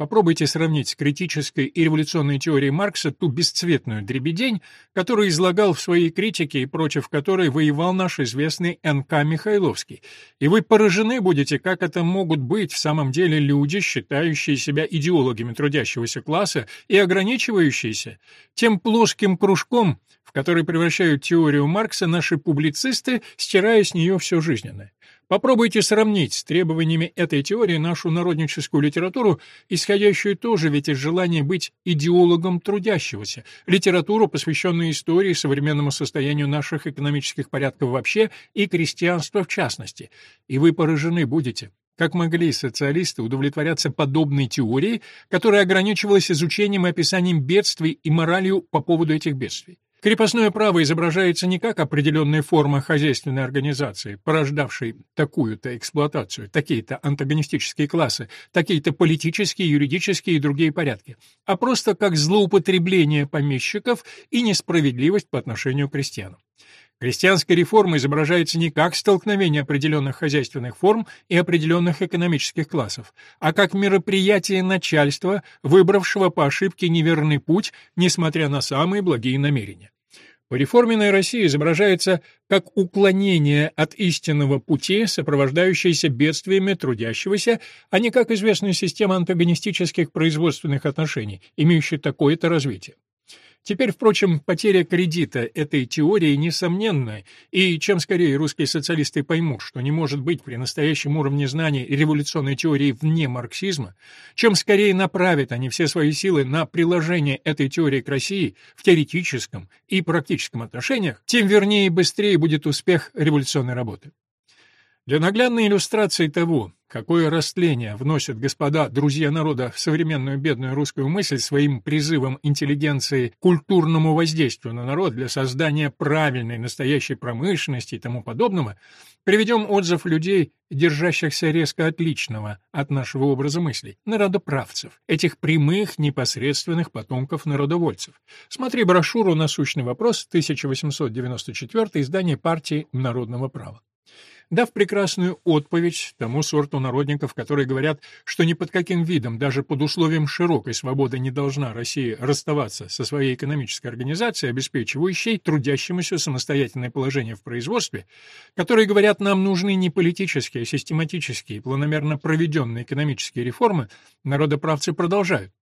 Попробуйте сравнить с критической и революционной теорией Маркса ту бесцветную дребедень, которую излагал в своей критике и против которой воевал наш известный Н.К. Михайловский, и вы поражены будете, как это могут быть в самом деле люди, считающие себя идеологами трудящегося класса и ограничивающиеся тем плоским кружком, в который превращают теорию Маркса наши публицисты, стирая с нее все жизненное. Попробуйте сравнить с требованиями этой теории нашу народническую литературу, исходящую тоже ведь из желания быть идеологом трудящегося, литературу, посвященную истории, современному состоянию наших экономических порядков вообще и крестьянства в частности. И вы поражены будете. Как могли социалисты удовлетворяться подобной теорией, которая ограничивалась изучением и описанием бедствий и моралью по поводу этих бедствий? Крепостное право изображается не как определенная форма хозяйственной организации, порождавшей такую-то эксплуатацию, такие-то антагонистические классы, такие-то политические, юридические и другие порядки, а просто как злоупотребление помещиков и несправедливость по отношению к крестьянам. Крестьянская реформа изображается не как столкновение определенных хозяйственных форм и определенных экономических классов, а как мероприятие начальства, выбравшего по ошибке неверный путь, несмотря на самые благие намерения. Пореформенная Россия изображается как уклонение от истинного пути, сопровождающееся бедствиями трудящегося, а не как известная система антагонистических производственных отношений, имеющая такое-то развитие. Теперь, впрочем, потеря кредита этой теории несомненна, и чем скорее русские социалисты поймут, что не может быть при настоящем уровне знаний революционной теории вне марксизма, чем скорее направят они все свои силы на приложение этой теории к России в теоретическом и практическом отношениях, тем вернее и быстрее будет успех революционной работы. Для наглядной иллюстрации того, какое растление вносят господа друзья народа в современную бедную русскую мысль своим призывом интеллигенции к культурному воздействию на народ для создания правильной настоящей промышленности и тому подобного, приведем отзыв людей, держащихся резко отличного от нашего образа мыслей, народоправцев, этих прямых непосредственных потомков народовольцев. Смотри брошюру «Насущный вопрос», 1894, издание партии народного права. Дав прекрасную отповедь тому сорту народников, которые говорят, что ни под каким видом, даже под условием широкой свободы не должна Россия расставаться со своей экономической организацией, обеспечивающей трудящемуся самостоятельное положение в производстве, которые говорят, нам нужны не политические, а систематические, планомерно проведенные экономические реформы, народоправцы продолжают.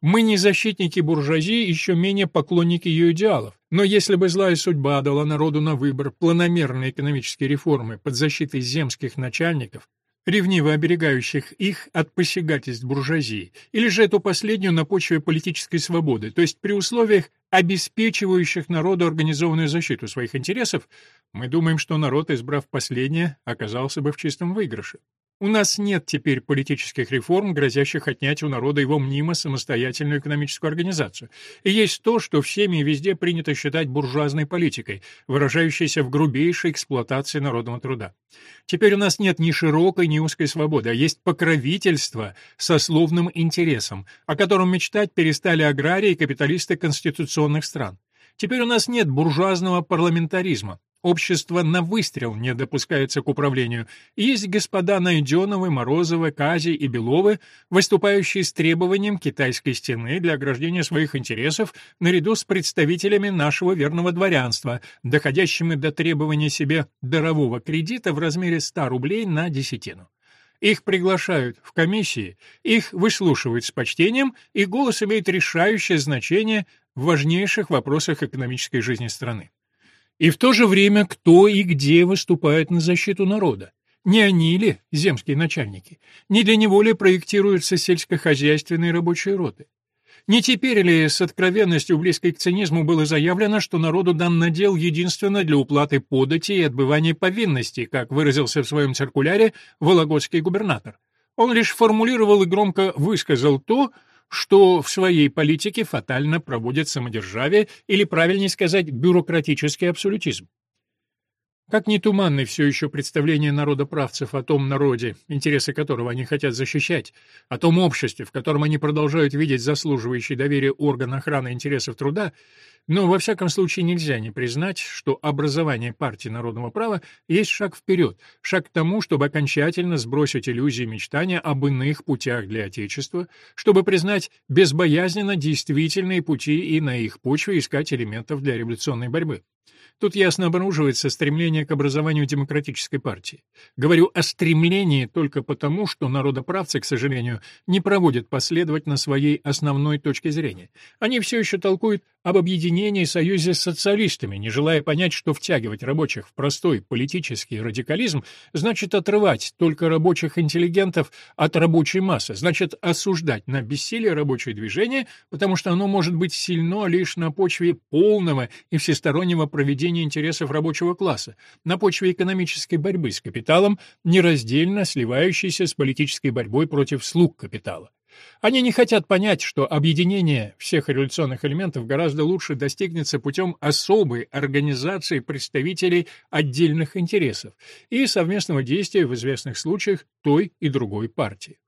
Мы не защитники буржуазии, еще менее поклонники ее идеалов. Но если бы злая судьба дала народу на выбор планомерные экономические реформы под защитой земских начальников, ревниво оберегающих их от посягательств буржуазии, или же эту последнюю на почве политической свободы, то есть при условиях, обеспечивающих народу организованную защиту своих интересов, мы думаем, что народ, избрав последнее, оказался бы в чистом выигрыше. У нас нет теперь политических реформ, грозящих отнять у народа его мнимо самостоятельную экономическую организацию. И есть то, что всеми и везде принято считать буржуазной политикой, выражающейся в грубейшей эксплуатации народного труда. Теперь у нас нет ни широкой, ни узкой свободы, а есть покровительство сословным интересам, о котором мечтать перестали аграрии и капиталисты конституционных стран. Теперь у нас нет буржуазного парламентаризма, Общество на выстрел не допускается к управлению. Есть господа Найденовы, Морозовы, Кази и Беловы, выступающие с требованием китайской стены для ограждения своих интересов наряду с представителями нашего верного дворянства, доходящими до требования себе дарового кредита в размере 100 рублей на десятину. Их приглашают в комиссии, их выслушивают с почтением, и голос имеет решающее значение в важнейших вопросах экономической жизни страны. И в то же время кто и где выступает на защиту народа? Не они ли, земские начальники? Не для него ли проектируются сельскохозяйственные рабочие роты? Не теперь ли с откровенностью, близкой к цинизму, было заявлено, что народу дан надел единственно для уплаты подати и отбывания повинностей, как выразился в своем циркуляре вологодский губернатор? Он лишь формулировал и громко высказал то, что в своей политике фатально проводит самодержавие или, правильнее сказать, бюрократический абсолютизм. Как не туманны все еще представления народоправцев о том народе, интересы которого они хотят защищать, о том обществе, в котором они продолжают видеть заслуживающий доверия орган охраны интересов труда, но во всяком случае нельзя не признать, что образование партии народного права есть шаг вперед, шаг к тому, чтобы окончательно сбросить иллюзии мечтания об иных путях для Отечества, чтобы признать безбоязненно действительные пути и на их почве искать элементов для революционной борьбы. Тут ясно обнаруживается стремление к образованию демократической партии. Говорю о стремлении только потому, что народоправцы, к сожалению, не проводят последовательно своей основной точки зрения. Они все еще толкуют об объединении и союзе с социалистами, не желая понять, что втягивать рабочих в простой политический радикализм значит отрывать только рабочих интеллигентов от рабочей массы, значит осуждать на бессилие рабочее движение, потому что оно может быть сильно лишь на почве полного и всестороннего проведения интересов рабочего класса, на почве экономической борьбы с капиталом, нераздельно сливающейся с политической борьбой против слуг капитала. Они не хотят понять, что объединение всех революционных элементов гораздо лучше достигнется путем особой организации представителей отдельных интересов и совместного действия в известных случаях той и другой партии.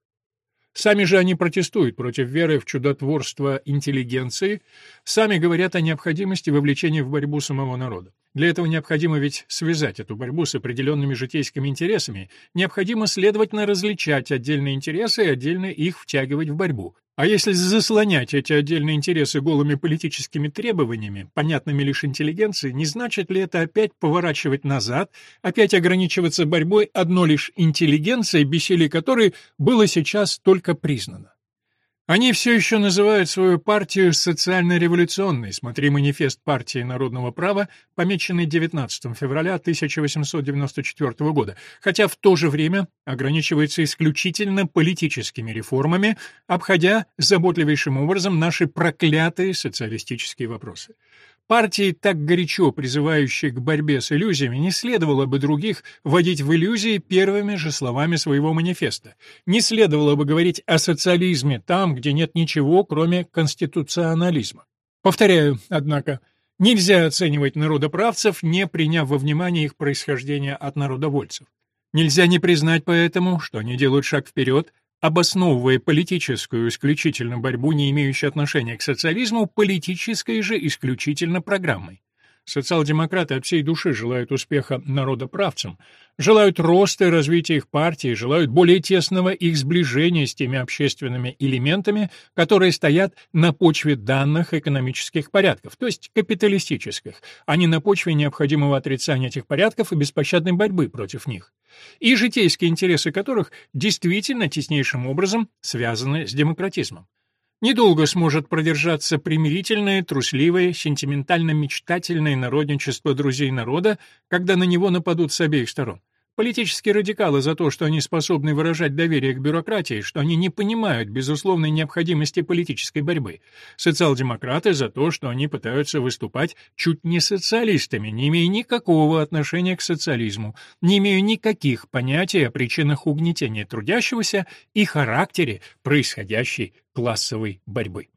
Сами же они протестуют против веры в чудотворство интеллигенции, сами говорят о необходимости вовлечения в борьбу самого народа. Для этого необходимо ведь связать эту борьбу с определенными житейскими интересами, необходимо, следовательно, различать отдельные интересы и отдельно их втягивать в борьбу. А если заслонять эти отдельные интересы голыми политическими требованиями, понятными лишь интеллигенции, не значит ли это опять поворачивать назад, опять ограничиваться борьбой одной лишь интеллигенцией, бессилие которой было сейчас только признано? Они все еще называют свою партию социально-революционной, смотри манифест партии народного права, помеченный 19 февраля 1894 года, хотя в то же время ограничивается исключительно политическими реформами, обходя заботливейшим образом наши проклятые социалистические вопросы. Партии, так горячо призывающей к борьбе с иллюзиями, не следовало бы других вводить в иллюзии первыми же словами своего манифеста. Не следовало бы говорить о социализме там, где нет ничего, кроме конституционализма. Повторяю, однако, нельзя оценивать народоправцев, не приняв во внимание их происхождение от народовольцев. Нельзя не признать поэтому, что они делают шаг вперед, обосновывая политическую исключительно борьбу, не имеющую отношения к социализму, политической же исключительно программой. Социал-демократы от всей души желают успеха народоправцам, желают роста и развития их партии, желают более тесного их сближения с теми общественными элементами, которые стоят на почве данных экономических порядков, то есть капиталистических, а не на почве необходимого отрицания этих порядков и беспощадной борьбы против них, и житейские интересы которых действительно теснейшим образом связаны с демократизмом. Недолго сможет продержаться примирительное, трусливое, сентиментально-мечтательное народничество друзей народа, когда на него нападут с обеих сторон. Политические радикалы за то, что они способны выражать доверие к бюрократии, что они не понимают безусловной необходимости политической борьбы. Социал-демократы за то, что они пытаются выступать чуть не социалистами, не имея никакого отношения к социализму, не имея никаких понятий о причинах угнетения трудящегося и характере происходящей классовой борьбы.